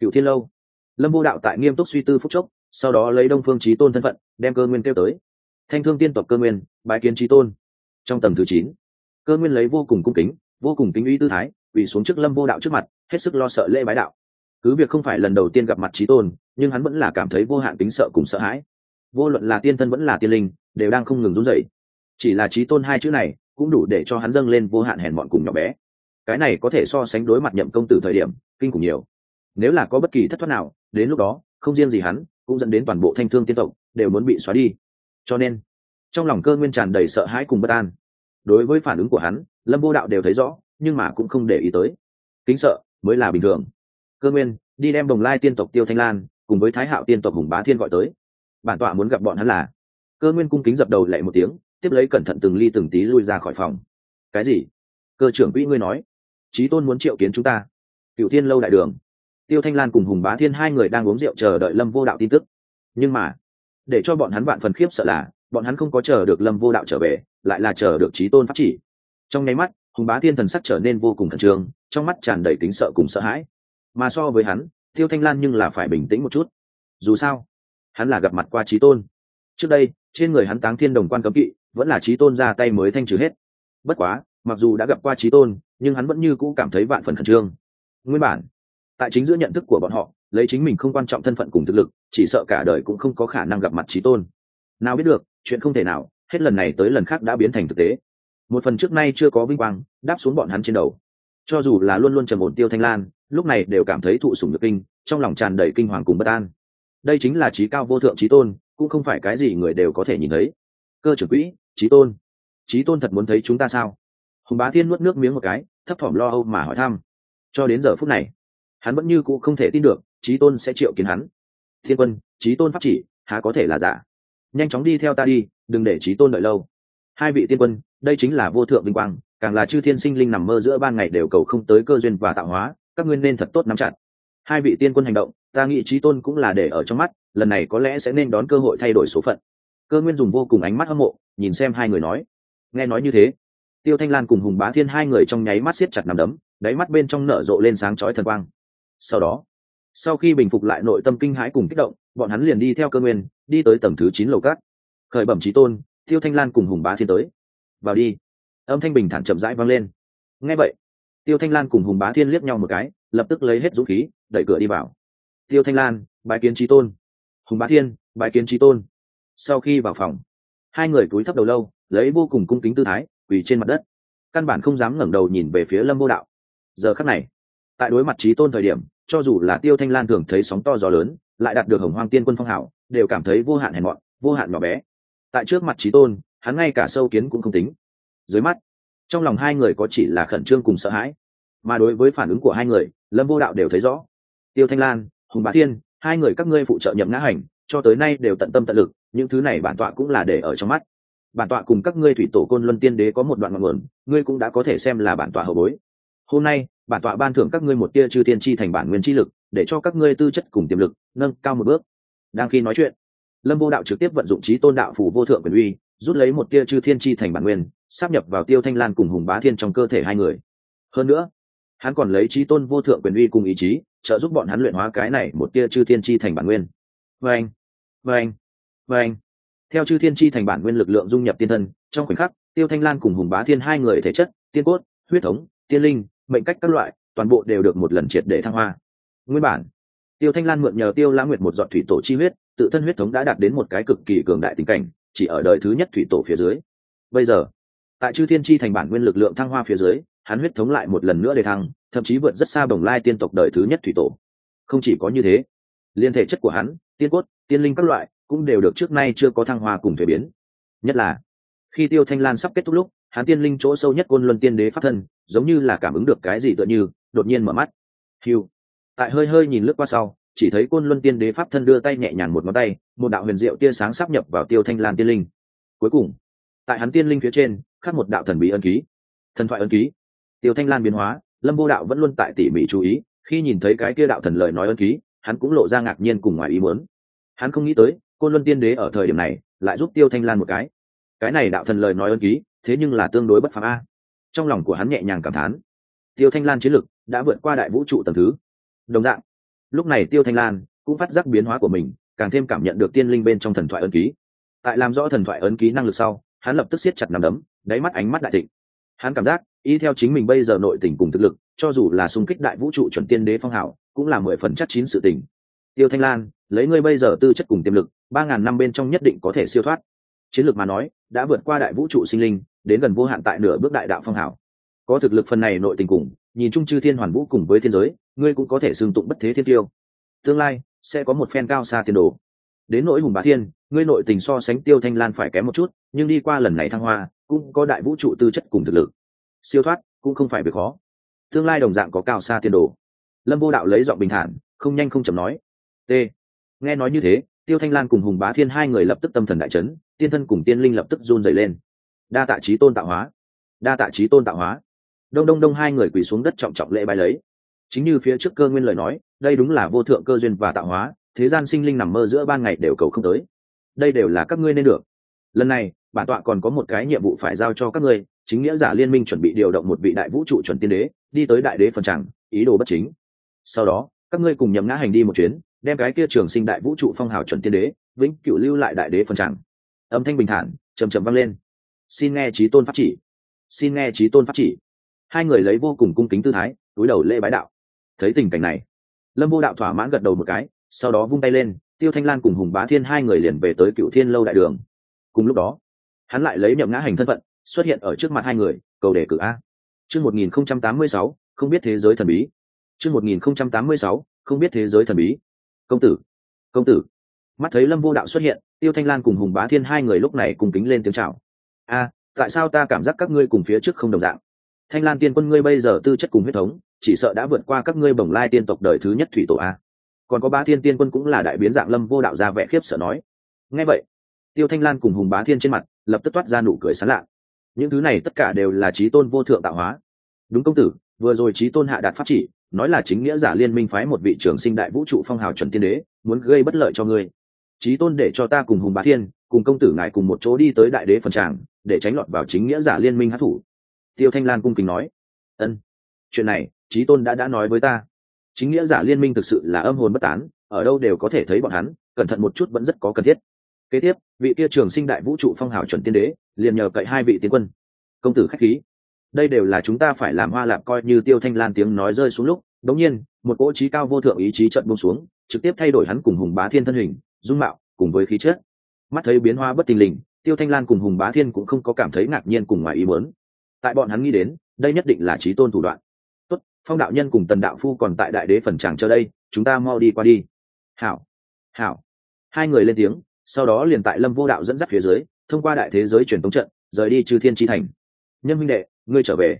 Cựu thiên lâu. Lâm vô đạo tại nghiêm túc suy tư phúc chốc, sau đó lấy đông phương trí tôn thân phận, đem cơ nguyên kêu tới. Thanh thương tiên tộc cơ nguyên, bái kiến trí tôn. Trong tầng thứ chín, cơ nguyên lấy vô cùng cung kính, vô cùng kính uy tư thái ủy xuống trước lâm vô đạo trước mặt, hết sức lo sợ lễ bái đạo. Cứ việc không phải lần đầu tiên gặp mặt trí tôn, nhưng hắn vẫn là cảm thấy vô hạn tính sợ cùng sợ hãi. Vô luận là tiên thân vẫn là tiên linh, đều đang không ngừng run rẩy. Chỉ là trí tôn hai chữ này, cũng đủ để cho hắn dâng lên vô hạn hèn mọn cùng nhỏ bé cái này có thể so sánh đối mặt nhậm công tử thời điểm, kinh khủng nhiều. Nếu là có bất kỳ thất thoát nào, đến lúc đó, không riêng gì hắn, cũng dẫn đến toàn bộ thanh thương tiên tộc đều muốn bị xóa đi. Cho nên, trong lòng cơ nguyên tràn đầy sợ hãi cùng bất an. Đối với phản ứng của hắn, lâm vô đạo đều thấy rõ, nhưng mà cũng không để ý tới. Kính sợ mới là bình thường. Cơ nguyên, đi đem đồng lai tiên tộc tiêu thanh lan cùng với thái hạo tiên tộc hùng bá thiên gọi tới. Bản tọa muốn gặp bọn hắn là. Cơ nguyên cung kính dập đầu lệ một tiếng, tiếp lấy cẩn thận từng ly từng tí lui ra khỏi phòng. Cái gì? Cơ trưởng quỹ ngươi nói trí tôn muốn triệu kiến chúng ta. Cựu thiên lâu đại đường. Tiêu thanh lan cùng hùng bá thiên hai người đang uống rượu chờ đợi lâm vô đạo tin tức. Nhưng mà, để cho bọn hắn vạn phần khiếp sợ là, bọn hắn không có chờ được lâm vô đạo trở về, lại là chờ được trí tôn pháp chỉ. Trong nháy mắt, hùng bá thiên thần sắc trở nên vô cùng khẩn trương, trong mắt tràn đầy tính sợ cùng sợ hãi. Mà so với hắn, tiêu thanh lan nhưng là phải bình tĩnh một chút. Dù sao, hắn là gặp mặt qua trí tôn. Trước đây, trên người hắn táng thiên đồng quan cấm kỵ, vẫn là trí tôn ra tay mới thanh trừ hết. Bất quá, mặc dù đã gặp qua trí tôn nhưng hắn vẫn như cũ cảm thấy vạn phần khẩn trương. Nguyên bản, tại chính giữa nhận thức của bọn họ, lấy chính mình không quan trọng thân phận cùng thực lực, chỉ sợ cả đời cũng không có khả năng gặp mặt trí tôn. Nào biết được, chuyện không thể nào, hết lần này tới lần khác đã biến thành thực tế. Một phần trước nay chưa có vinh quang, đáp xuống bọn hắn trên đầu. Cho dù là luôn luôn trầm ổn tiêu thanh lan, lúc này đều cảm thấy thụ sủng nhược kinh, trong lòng tràn đầy kinh hoàng cùng bất an. Đây chính là trí cao vô thượng trí tôn, cũng không phải cái gì người đều có thể nhìn thấy. Cơ trưởng quỹ trí tôn. Trí tôn thật muốn thấy chúng ta sao? Hùng bá thiên nuốt nước miếng một cái thấp thỏm lo âu mà hỏi thăm. Cho đến giờ phút này, hắn vẫn như cũ không thể tin được trí tôn sẽ triệu kiến hắn. Thiên quân trí tôn pháp chỉ, há có thể là giả? Nhanh chóng đi theo ta đi, đừng để trí tôn đợi lâu. Hai vị tiên quân, đây chính là vô thượng vinh quang, càng là chư thiên sinh linh nằm mơ giữa ban ngày đều cầu không tới cơ duyên và tạo hóa, các nguyên nên thật tốt nắm chặt. Hai vị tiên quân hành động, ta nghĩ trí tôn cũng là để ở trong mắt, lần này có lẽ sẽ nên đón cơ hội thay đổi số phận. Cơ nguyên dùng vô cùng ánh mắt hâm mộ, nhìn xem hai người nói. Nghe nói như thế tiêu thanh lan cùng hùng bá thiên hai người trong nháy mắt siết chặt nằm đấm, đáy mắt bên trong nở rộ lên sáng chói thần quang. Sau đó, sau khi bình phục lại nội tâm kinh hãi cùng kích động, bọn hắn liền đi theo cơ nguyên, đi tới tầng thứ chín lầu cát. Khởi bẩm trí tôn, tiêu thanh lan cùng hùng bá thiên tới. Vào đi. Âm thanh bình thản chậm rãi vang lên. Nghe vậy, tiêu thanh lan cùng hùng bá thiên liếc nhau một cái, lập tức lấy hết dũng khí, đẩy cửa đi vào. Tiêu thanh lan bài kiến trí tôn. Hùng bá thiên bài kiến trí tôn. Sau khi vào phòng, hai người cúi thấp đầu lâu, lấy vô cùng cung kính tư thái quỳ trên mặt đất. Căn bản không dám ngẩng đầu nhìn về phía lâm vô đạo. Giờ khắc này, tại đối mặt trí tôn thời điểm, cho dù là tiêu thanh lan thường thấy sóng to gió lớn, lại đạt được hồng hoang tiên quân phong hảo đều cảm thấy vô hạn hèn mọn, vô hạn nhỏ bé. Tại trước mặt trí tôn, hắn ngay cả sâu kiến cũng không tính. Dưới mắt, trong lòng hai người có chỉ là khẩn trương cùng sợ hãi. Mà đối với phản ứng của hai người, lâm vô đạo đều thấy rõ. Tiêu thanh lan, hùng bá thiên, hai người các ngươi phụ trợ nhậm ngã hành, cho tới nay đều tận tâm tận lực, những thứ này bản tọa cũng là để ở trong mắt bản tọa cùng các ngươi thủy tổ côn luân tiên đế có một đoạn ngọn nguồn, ngươi cũng đã có thể xem là bản tọa hậu bối. Hôm nay, bản tọa ban thưởng các ngươi một tia chư tiên chi thành bản nguyên chi lực, để cho các ngươi tư chất cùng tiềm lực nâng cao một bước. Đang khi nói chuyện, lâm vô đạo trực tiếp vận dụng trí tôn đạo phủ vô thượng quyền uy, rút lấy một tia chư thiên chi thành bản nguyên sắp nhập vào tiêu thanh lan cùng hùng bá thiên trong cơ thể hai người. Hơn nữa, hắn còn lấy trí tôn vô thượng quyền uy cùng ý chí, trợ giúp bọn hắn luyện hóa cái này một tia chư thiên chi thành bản nguyên. Vê anh vê anh vê anh theo chư thiên chi thành bản nguyên lực lượng dung nhập tiên thân, trong khoảnh khắc, tiêu thanh lan cùng hùng bá thiên hai người thể chất, tiên cốt, huyết thống, tiên linh, mệnh cách các loại, toàn bộ đều được một lần triệt để thăng hoa. Nguyên bản, tiêu thanh lan mượn nhờ tiêu lã nguyệt một dọn thủy tổ chi huyết, tự thân huyết thống đã đạt đến một cái cực kỳ cường đại tình cảnh, chỉ ở đời thứ nhất thủy tổ phía dưới. Bây giờ, tại chư thiên chi thành bản nguyên lực lượng thăng hoa phía dưới, hắn huyết thống lại một lần nữa để thăng, thậm chí vượt rất xa bồng lai tiên tộc đời thứ nhất thủy tổ. Không chỉ có như thế, liên thể chất của hắn, tiên cốt, tiên linh các loại cũng đều được trước nay chưa có thăng hoa cùng thuế biến. Nhất là, khi tiêu thanh lan sắp kết thúc lúc, hắn tiên linh chỗ sâu nhất côn luân tiên đế pháp thân, giống như là cảm ứng được cái gì tựa như, đột nhiên mở mắt. Hiu tại hơi hơi nhìn lướt qua sau, chỉ thấy côn luân tiên đế pháp thân đưa tay nhẹ nhàng một ngón tay, một đạo huyền diệu tia sáng sắp nhập vào tiêu thanh lan tiên linh. Cuối cùng, tại hắn tiên linh phía trên, khắc một đạo thần bí ân ký. Thần thoại ân ký. Tiêu thanh lan biến hóa, lâm vô đạo vẫn luôn tại tỉ mỉ chú ý, khi nhìn thấy cái kia đạo thần lời nói ân ký, hắn cũng lộ ra ngạc nhiên cùng ngoài ý muốn. Hắn không nghĩ tới côn luân tiên đế ở thời điểm này lại giúp tiêu thanh lan một cái. Cái này đạo thần lời nói ân ký, thế nhưng là tương đối bất phàm a. Trong lòng của hắn nhẹ nhàng cảm thán. Tiêu thanh lan chiến lực đã vượt qua đại vũ trụ tầm thứ. Đồng dạng, lúc này tiêu thanh lan cũng phát giác biến hóa của mình, càng thêm cảm nhận được tiên linh bên trong thần thoại ấn ký. Tại làm rõ thần thoại ấn ký năng lực sau, hắn lập tức siết chặt nằm đấm, đáy mắt ánh mắt đại thịnh. Hắn cảm giác, y theo chính mình bây giờ nội tình cùng thực lực, cho dù là xung kích đại vũ trụ chuẩn tiên đế phong hảo cũng là mười phần chắc chín sự tình. Tiêu thanh lan lấy ngươi bây giờ tư chất cùng tiềm lực, ba ngàn năm bên trong nhất định có thể siêu thoát. Chiến lược mà nói, đã vượt qua đại vũ trụ sinh linh, đến gần vô hạn tại nửa bước đại đạo phong hảo có thực lực phần này nội tình cùng, nhìn chung chư thiên hoàn vũ cùng với thiên giới, ngươi cũng có thể xưng tụng bất thế thiên tiêu. Tương lai, sẽ có một phen cao xa tiền đồ. Đến nỗi hùng bá thiên, ngươi nội tình so sánh tiêu thanh lan phải kém một chút, nhưng đi qua lần này thăng hoa, cũng có đại vũ trụ tư chất cùng thực lực. Siêu thoát, cũng không phải việc khó. Tương lai đồng dạng có cao xa tiền đồ. Lâm vô đạo lấy giọng bình thản, không nhanh không chậm nói. T nghe nói như thế, tiêu thanh lan cùng hùng bá thiên hai người lập tức tâm thần đại chấn, tiên thân cùng tiên linh lập tức run dày lên. Đa tạ trí tôn tạo hóa. Đa tạ trí tôn tạo hóa. Đông đông đông hai người quỳ xuống đất trọng trọng lễ bài lấy. Chính như phía trước cơ nguyên lời nói, đây đúng là vô thượng cơ duyên và tạo hóa, thế gian sinh linh nằm mơ giữa ban ngày đều cầu không tới. Đây đều là các ngươi nên được. Lần này, bản tọa còn có một cái nhiệm vụ phải giao cho các ngươi, chính nghĩa giả liên minh chuẩn bị điều động một vị đại vũ trụ chuẩn tiên đế, đi tới đại đế phần tràng, ý đồ bất chính. Sau đó, các ngươi cùng nhậm ngã hành đi một chuyến đem cái kia trường sinh đại vũ trụ phong hào chuẩn tiên đế, vĩnh cửu lưu lại đại đế phần tràng. Âm thanh bình thản trầm trầm vang lên. Xin nghe trí tôn pháp chỉ. Xin nghe trí tôn pháp chỉ. Hai người lấy vô cùng cung kính tư thái, túi đầu lễ bái đạo. Thấy tình cảnh này, lâm vô đạo thỏa mãn gật đầu một cái, sau đó vung tay lên, tiêu thanh lan cùng hùng bá thiên hai người liền về tới cựu thiên lâu đại đường. Cùng lúc đó, hắn lại lấy nhậm ngã hành thân phận, xuất hiện ở trước mặt hai người, cầu đề cử a. Chương một nghìn không trăm tám mươi sáu, không biết thế giới thần bí. Chương một nghìn không trăm tám mươi sáu, không biết thế giới thần bí công tử công tử. Mắt thấy lâm vô đạo xuất hiện, tiêu thanh lan cùng hùng bá thiên hai người lúc này cùng kính lên tiếng chào. A, tại sao ta cảm giác các ngươi cùng phía trước không đồng dạng? Thanh lan tiên quân ngươi bây giờ tư chất cùng huyết thống, chỉ sợ đã vượt qua các ngươi bồng lai tiên tộc đời thứ nhất thủy tổ a. Còn có bá thiên tiên quân cũng là đại biến dạng lâm vô đạo ra vẻ khiếp sợ nói. Nghe vậy, tiêu thanh lan cùng hùng bá thiên trên mặt lập tức toát ra nụ cười sán lạ. Những thứ này tất cả đều là trí tôn vô thượng tạo hóa. Đúng công tử, vừa rồi trí tôn hạ đạt pháp chỉ nói là chính nghĩa giả liên minh phái một vị trưởng sinh đại vũ trụ phong hào chuẩn tiên đế, muốn gây bất lợi cho ngươi. Trí tôn để cho ta cùng hùng bá thiên, cùng công tử ngài cùng một chỗ đi tới đại đế phần tràng, để tránh lọt vào chính nghĩa giả liên minh hát thủ. Tiêu thanh lan cung kính nói. Ân, chuyện này trí tôn đã đã nói với ta. Chính nghĩa giả liên minh thực sự là âm hồn bất tán, ở đâu đều có thể thấy bọn hắn, cẩn thận một chút vẫn rất có cần thiết. Kế tiếp, vị kia trường sinh đại vũ trụ phong hào chuẩn tiên đế, liền nhờ cậy hai vị tiến quân. Công tử khách khí đây đều là chúng ta phải làm hoa lạp coi như tiêu thanh lan tiếng nói rơi xuống lúc, đống nhiên, một cỗ trí cao vô thượng ý chí trận buông xuống, trực tiếp thay đổi hắn cùng hùng bá thiên thân hình, dung mạo, cùng với khí chất. Mắt thấy biến hoa bất tình lình, tiêu thanh lan cùng hùng bá thiên cũng không có cảm thấy ngạc nhiên cùng ngoài ý muốn. Tại bọn hắn nghĩ đến, đây nhất định là trí tôn thủ đoạn. Tốt, phong đạo nhân cùng tần đạo phu còn tại đại đế phần tràng chờ đây, chúng ta mau đi qua đi. Hảo hảo. Hai người lên tiếng, sau đó liền tại lâm vô đạo dẫn dắt phía dưới, thông qua đại thế giới truyền tống trận, rời đi trừ thiên tri thành. Nhân minh đệ ngươi trở về.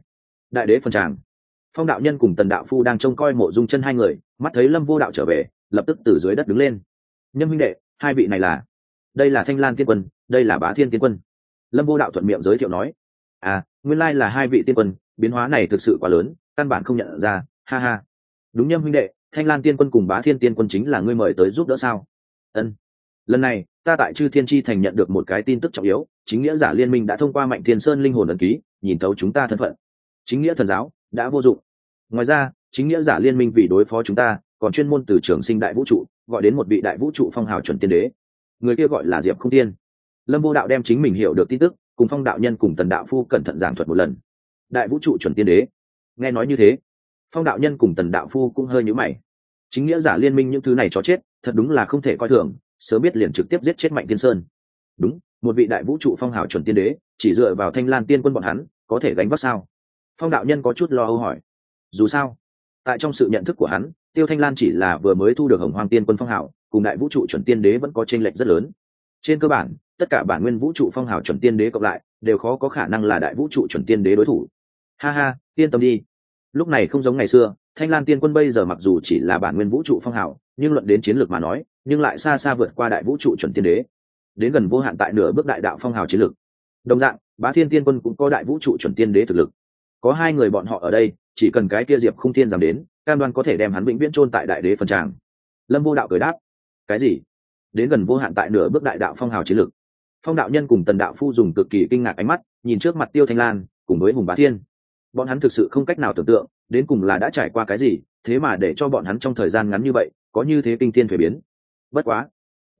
Đại đế phần tràng. Phong đạo nhân cùng tần đạo phu đang trông coi mộ dung chân hai người, mắt thấy lâm vô đạo trở về, lập tức từ dưới đất đứng lên. Nhân huynh đệ, hai vị này là? Đây là thanh lan tiên quân, đây là bá thiên tiên quân. Lâm vô đạo thuận miệng giới thiệu nói. À nguyên lai là hai vị tiên quân, biến hóa này thực sự quá lớn, căn bản không nhận ra, ha ha. Đúng nhâm huynh đệ, thanh lan tiên quân cùng bá thiên tiên quân chính là ngươi mời tới giúp đỡ sao? Ân. Lần này, ta tại chư thiên tri thành nhận được một cái tin tức trọng yếu, chính nghĩa giả liên minh đã thông qua mạnh thiên sơn linh hồn ẩn ký nhìn thấu chúng ta thân phận. Chính nghĩa thần giáo đã vô dụng. Ngoài ra, chính nghĩa giả liên minh vì đối phó chúng ta, còn chuyên môn từ trường sinh đại vũ trụ, gọi đến một vị đại vũ trụ phong hào chuẩn tiên đế. Người kia gọi là diệp không tiên. Lâm vô đạo đem chính mình hiểu được tin tức, cùng phong đạo nhân cùng tần đạo phu cẩn thận giảng thuật một lần. Đại vũ trụ chuẩn tiên đế. Nghe nói như thế, phong đạo nhân cùng tần đạo phu cũng hơi nhữ mày. Chính nghĩa giả liên minh những thứ này cho chết, thật đúng là không thể coi thường, sớm biết liền trực tiếp giết chết mạnh tiên sơn. Đúng một vị đại vũ trụ phong hào chuẩn tiên đế, chỉ dựa vào thanh lan tiên quân bọn hắn, có thể gánh vác sao? Phong đạo nhân có chút lo âu hỏi. Dù sao, tại trong sự nhận thức của hắn, tiêu thanh lan chỉ là vừa mới thu được hồng hoàng tiên quân phong hào, cùng đại vũ trụ chuẩn tiên đế vẫn có tranh lệch rất lớn. Trên cơ bản, tất cả bản nguyên vũ trụ phong hào chuẩn tiên đế cộng lại, đều khó có khả năng là đại vũ trụ chuẩn tiên đế đối thủ. Ha ha, yên tâm đi. Lúc này không giống ngày xưa, thanh lan tiên quân bây giờ mặc dù chỉ là bản nguyên vũ trụ phong hào, nhưng luận đến chiến lược mà nói, nhưng lại xa xa vượt qua đại vũ trụ chuẩn tiên đế đến gần vô hạn tại nửa bước đại đạo phong hào chiến lực. đồng dạng, bá thiên tiên quân cũng có đại vũ trụ chuẩn tiên đế thực lực. Có hai người bọn họ ở đây, chỉ cần cái kia diệp không thiên giảm đến, cam đoan có thể đem hắn vĩnh viễn chôn tại đại đế phần tràng. Lâm vô đạo cười đáp, cái gì? Đến gần vô hạn tại nửa bước đại đạo phong hào chiến lực. phong đạo nhân cùng tần đạo phu dùng cực kỳ kinh ngạc ánh mắt, nhìn trước mặt tiêu thanh lan, cùng với hùng bá thiên. Bọn hắn thực sự không cách nào tưởng tượng, đến cùng là đã trải qua cái gì, thế mà để cho bọn hắn trong thời gian ngắn như vậy, có như thế kinh thiên thuế biến. Bất quá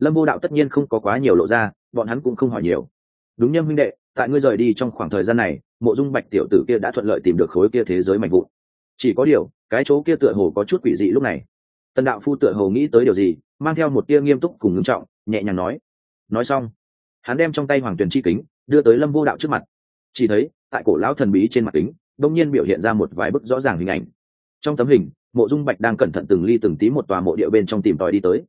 lâm vô đạo tất nhiên không có quá nhiều lộ ra, bọn hắn cũng không hỏi nhiều. Đúng nhâm huynh đệ, tại ngươi rời đi trong khoảng thời gian này, mộ dung bạch tiểu tử kia đã thuận lợi tìm được khối kia thế giới mạnh vụn. Chỉ có điều, cái chỗ kia tựa hồ có chút quỷ dị lúc này. Tần đạo phu tựa hồ nghĩ tới điều gì, mang theo một tia nghiêm túc cùng ngưng trọng, nhẹ nhàng nói. Nói xong, hắn đem trong tay hoàng tuyền chi kính, đưa tới lâm vô đạo trước mặt. Chỉ thấy, tại cổ lão thần bí trên mặt kính đông nhiên biểu hiện ra một vài bức rõ ràng hình ảnh. Trong tấm hình, mộ dung bạch đang cẩn thận từng ly từng tí một tòa mộ địa bên trong tìm tòi đi tới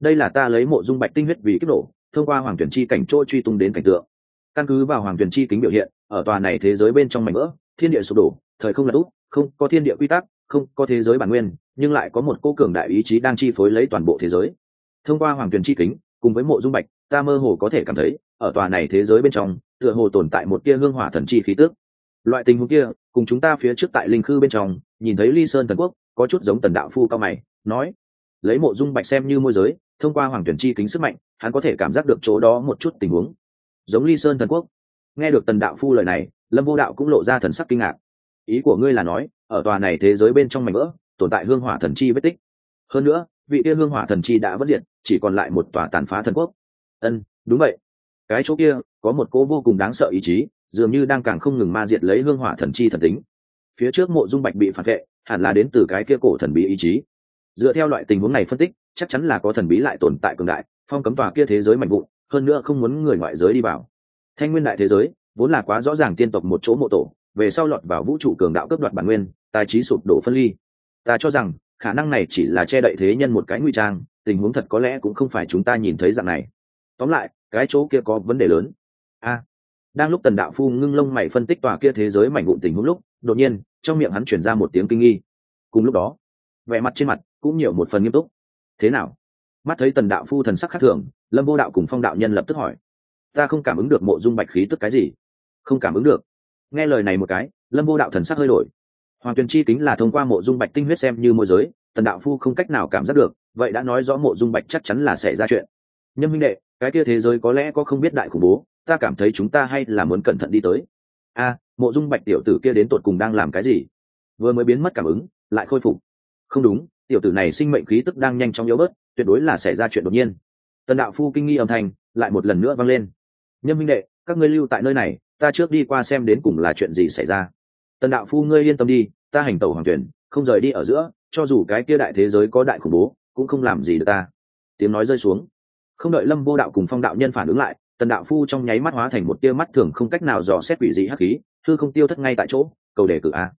đây là ta lấy mộ dung bạch tinh huyết vì kích nổ, thông qua hoàng tuyển chi cảnh trôi truy tung đến cảnh tượng. Căn cứ vào hoàng tuyển chi kính biểu hiện, ở tòa này thế giới bên trong mảnh vỡ, thiên địa sụp đổ, thời không là úp, không có thiên địa quy tắc, không có thế giới bản nguyên, nhưng lại có một cô cường đại ý chí đang chi phối lấy toàn bộ thế giới. Thông qua hoàng tuyển chi kính, cùng với mộ dung bạch, ta mơ hồ có thể cảm thấy, ở tòa này thế giới bên trong, tựa hồ tồn tại một tia hương hỏa thần chi khí tước loại tình huống kia, cùng chúng ta phía trước tại linh khư bên trong, nhìn thấy ly sơn thần quốc, có chút giống tần đạo phu cao mày, nói lấy mộ dung bạch xem như môi giới, thông qua hoàng tuyển chi kính sức mạnh, hắn có thể cảm giác được chỗ đó một chút tình huống. Giống ly sơn thần quốc. Nghe được tần đạo phu lời này, lâm vô đạo cũng lộ ra thần sắc kinh ngạc. Ý của ngươi là nói, ở tòa này thế giới bên trong mảnh vỡ, tồn tại hương hỏa thần chi vết tích. Hơn nữa, vị kia hương hỏa thần chi đã vất diệt, chỉ còn lại một tòa tàn phá thần quốc. Ân, đúng vậy. Cái chỗ kia, có một cô vô cùng đáng sợ ý chí, dường như đang càng không ngừng ma diệt lấy hương hỏa thần chi thần tính. Phía trước mộ dung bạch bị phản vệ, hẳn là đến từ cái kia cổ thần bí ý chí dựa theo loại tình huống này phân tích, chắc chắn là có thần bí lại tồn tại cường đại, phong cấm tòa kia thế giới mạnh vụn, hơn nữa không muốn người ngoại giới đi vào. Thanh nguyên đại thế giới, vốn là quá rõ ràng tiên tộc một chỗ mộ tổ, về sau lọt vào vũ trụ cường đạo cấp đoạt bản nguyên, tài trí sụp đổ phân ly. Ta cho rằng, khả năng này chỉ là che đậy thế nhân một cái nguy trang, tình huống thật có lẽ cũng không phải chúng ta nhìn thấy dạng này. Tóm lại, cái chỗ kia có vấn đề lớn. A. Đang lúc tần đạo phu ngưng lông mày phân tích tòa kia thế giới mảnh vụn tình huống lúc, đột nhiên, trong miệng hắn chuyển ra một tiếng kinh nghi. Cùng lúc đó, vẻ mặt trên mặt cũng nhiều một phần nghiêm túc. Thế nào? Mắt thấy tần đạo phu thần sắc khác thường, lâm vô đạo cùng phong đạo nhân lập tức hỏi. Ta không cảm ứng được mộ dung bạch khí tức cái gì? Không cảm ứng được. Nghe lời này một cái, lâm vô đạo thần sắc hơi đổi. Hoàng tuyền chi kính là thông qua mộ dung bạch tinh huyết xem như môi giới, tần đạo phu không cách nào cảm giác được, vậy đã nói rõ mộ dung bạch chắc chắn là sẽ ra chuyện. Nhâm minh đệ, cái kia thế giới có lẽ có không biết đại khủng bố, ta cảm thấy chúng ta hay là muốn cẩn thận đi tới. A, mộ dung bạch tiểu tử kia đến tột cùng đang làm cái gì? Vừa mới biến mất cảm ứng, lại khôi phục. Không đúng tiểu tử này sinh mệnh khí tức đang nhanh chóng yếu bớt, tuyệt đối là xảy ra chuyện đột nhiên. Tần đạo phu kinh nghi âm thanh lại một lần nữa vang lên. Nhâm minh đệ, các ngươi lưu tại nơi này, ta trước đi qua xem đến cùng là chuyện gì xảy ra. Tần đạo phu ngươi yên tâm đi, ta hành tẩu hoàng tuyển, không rời đi ở giữa, cho dù cái kia đại thế giới có đại khủng bố, cũng không làm gì được ta. Tiếng nói rơi xuống. Không đợi lâm vô đạo cùng phong đạo nhân phản ứng lại, tần đạo phu trong nháy mắt hóa thành một tia mắt thường không cách nào dò xét quỷ dị hắc khí thư không tiêu thất ngay tại chỗ, cầu đề cử a.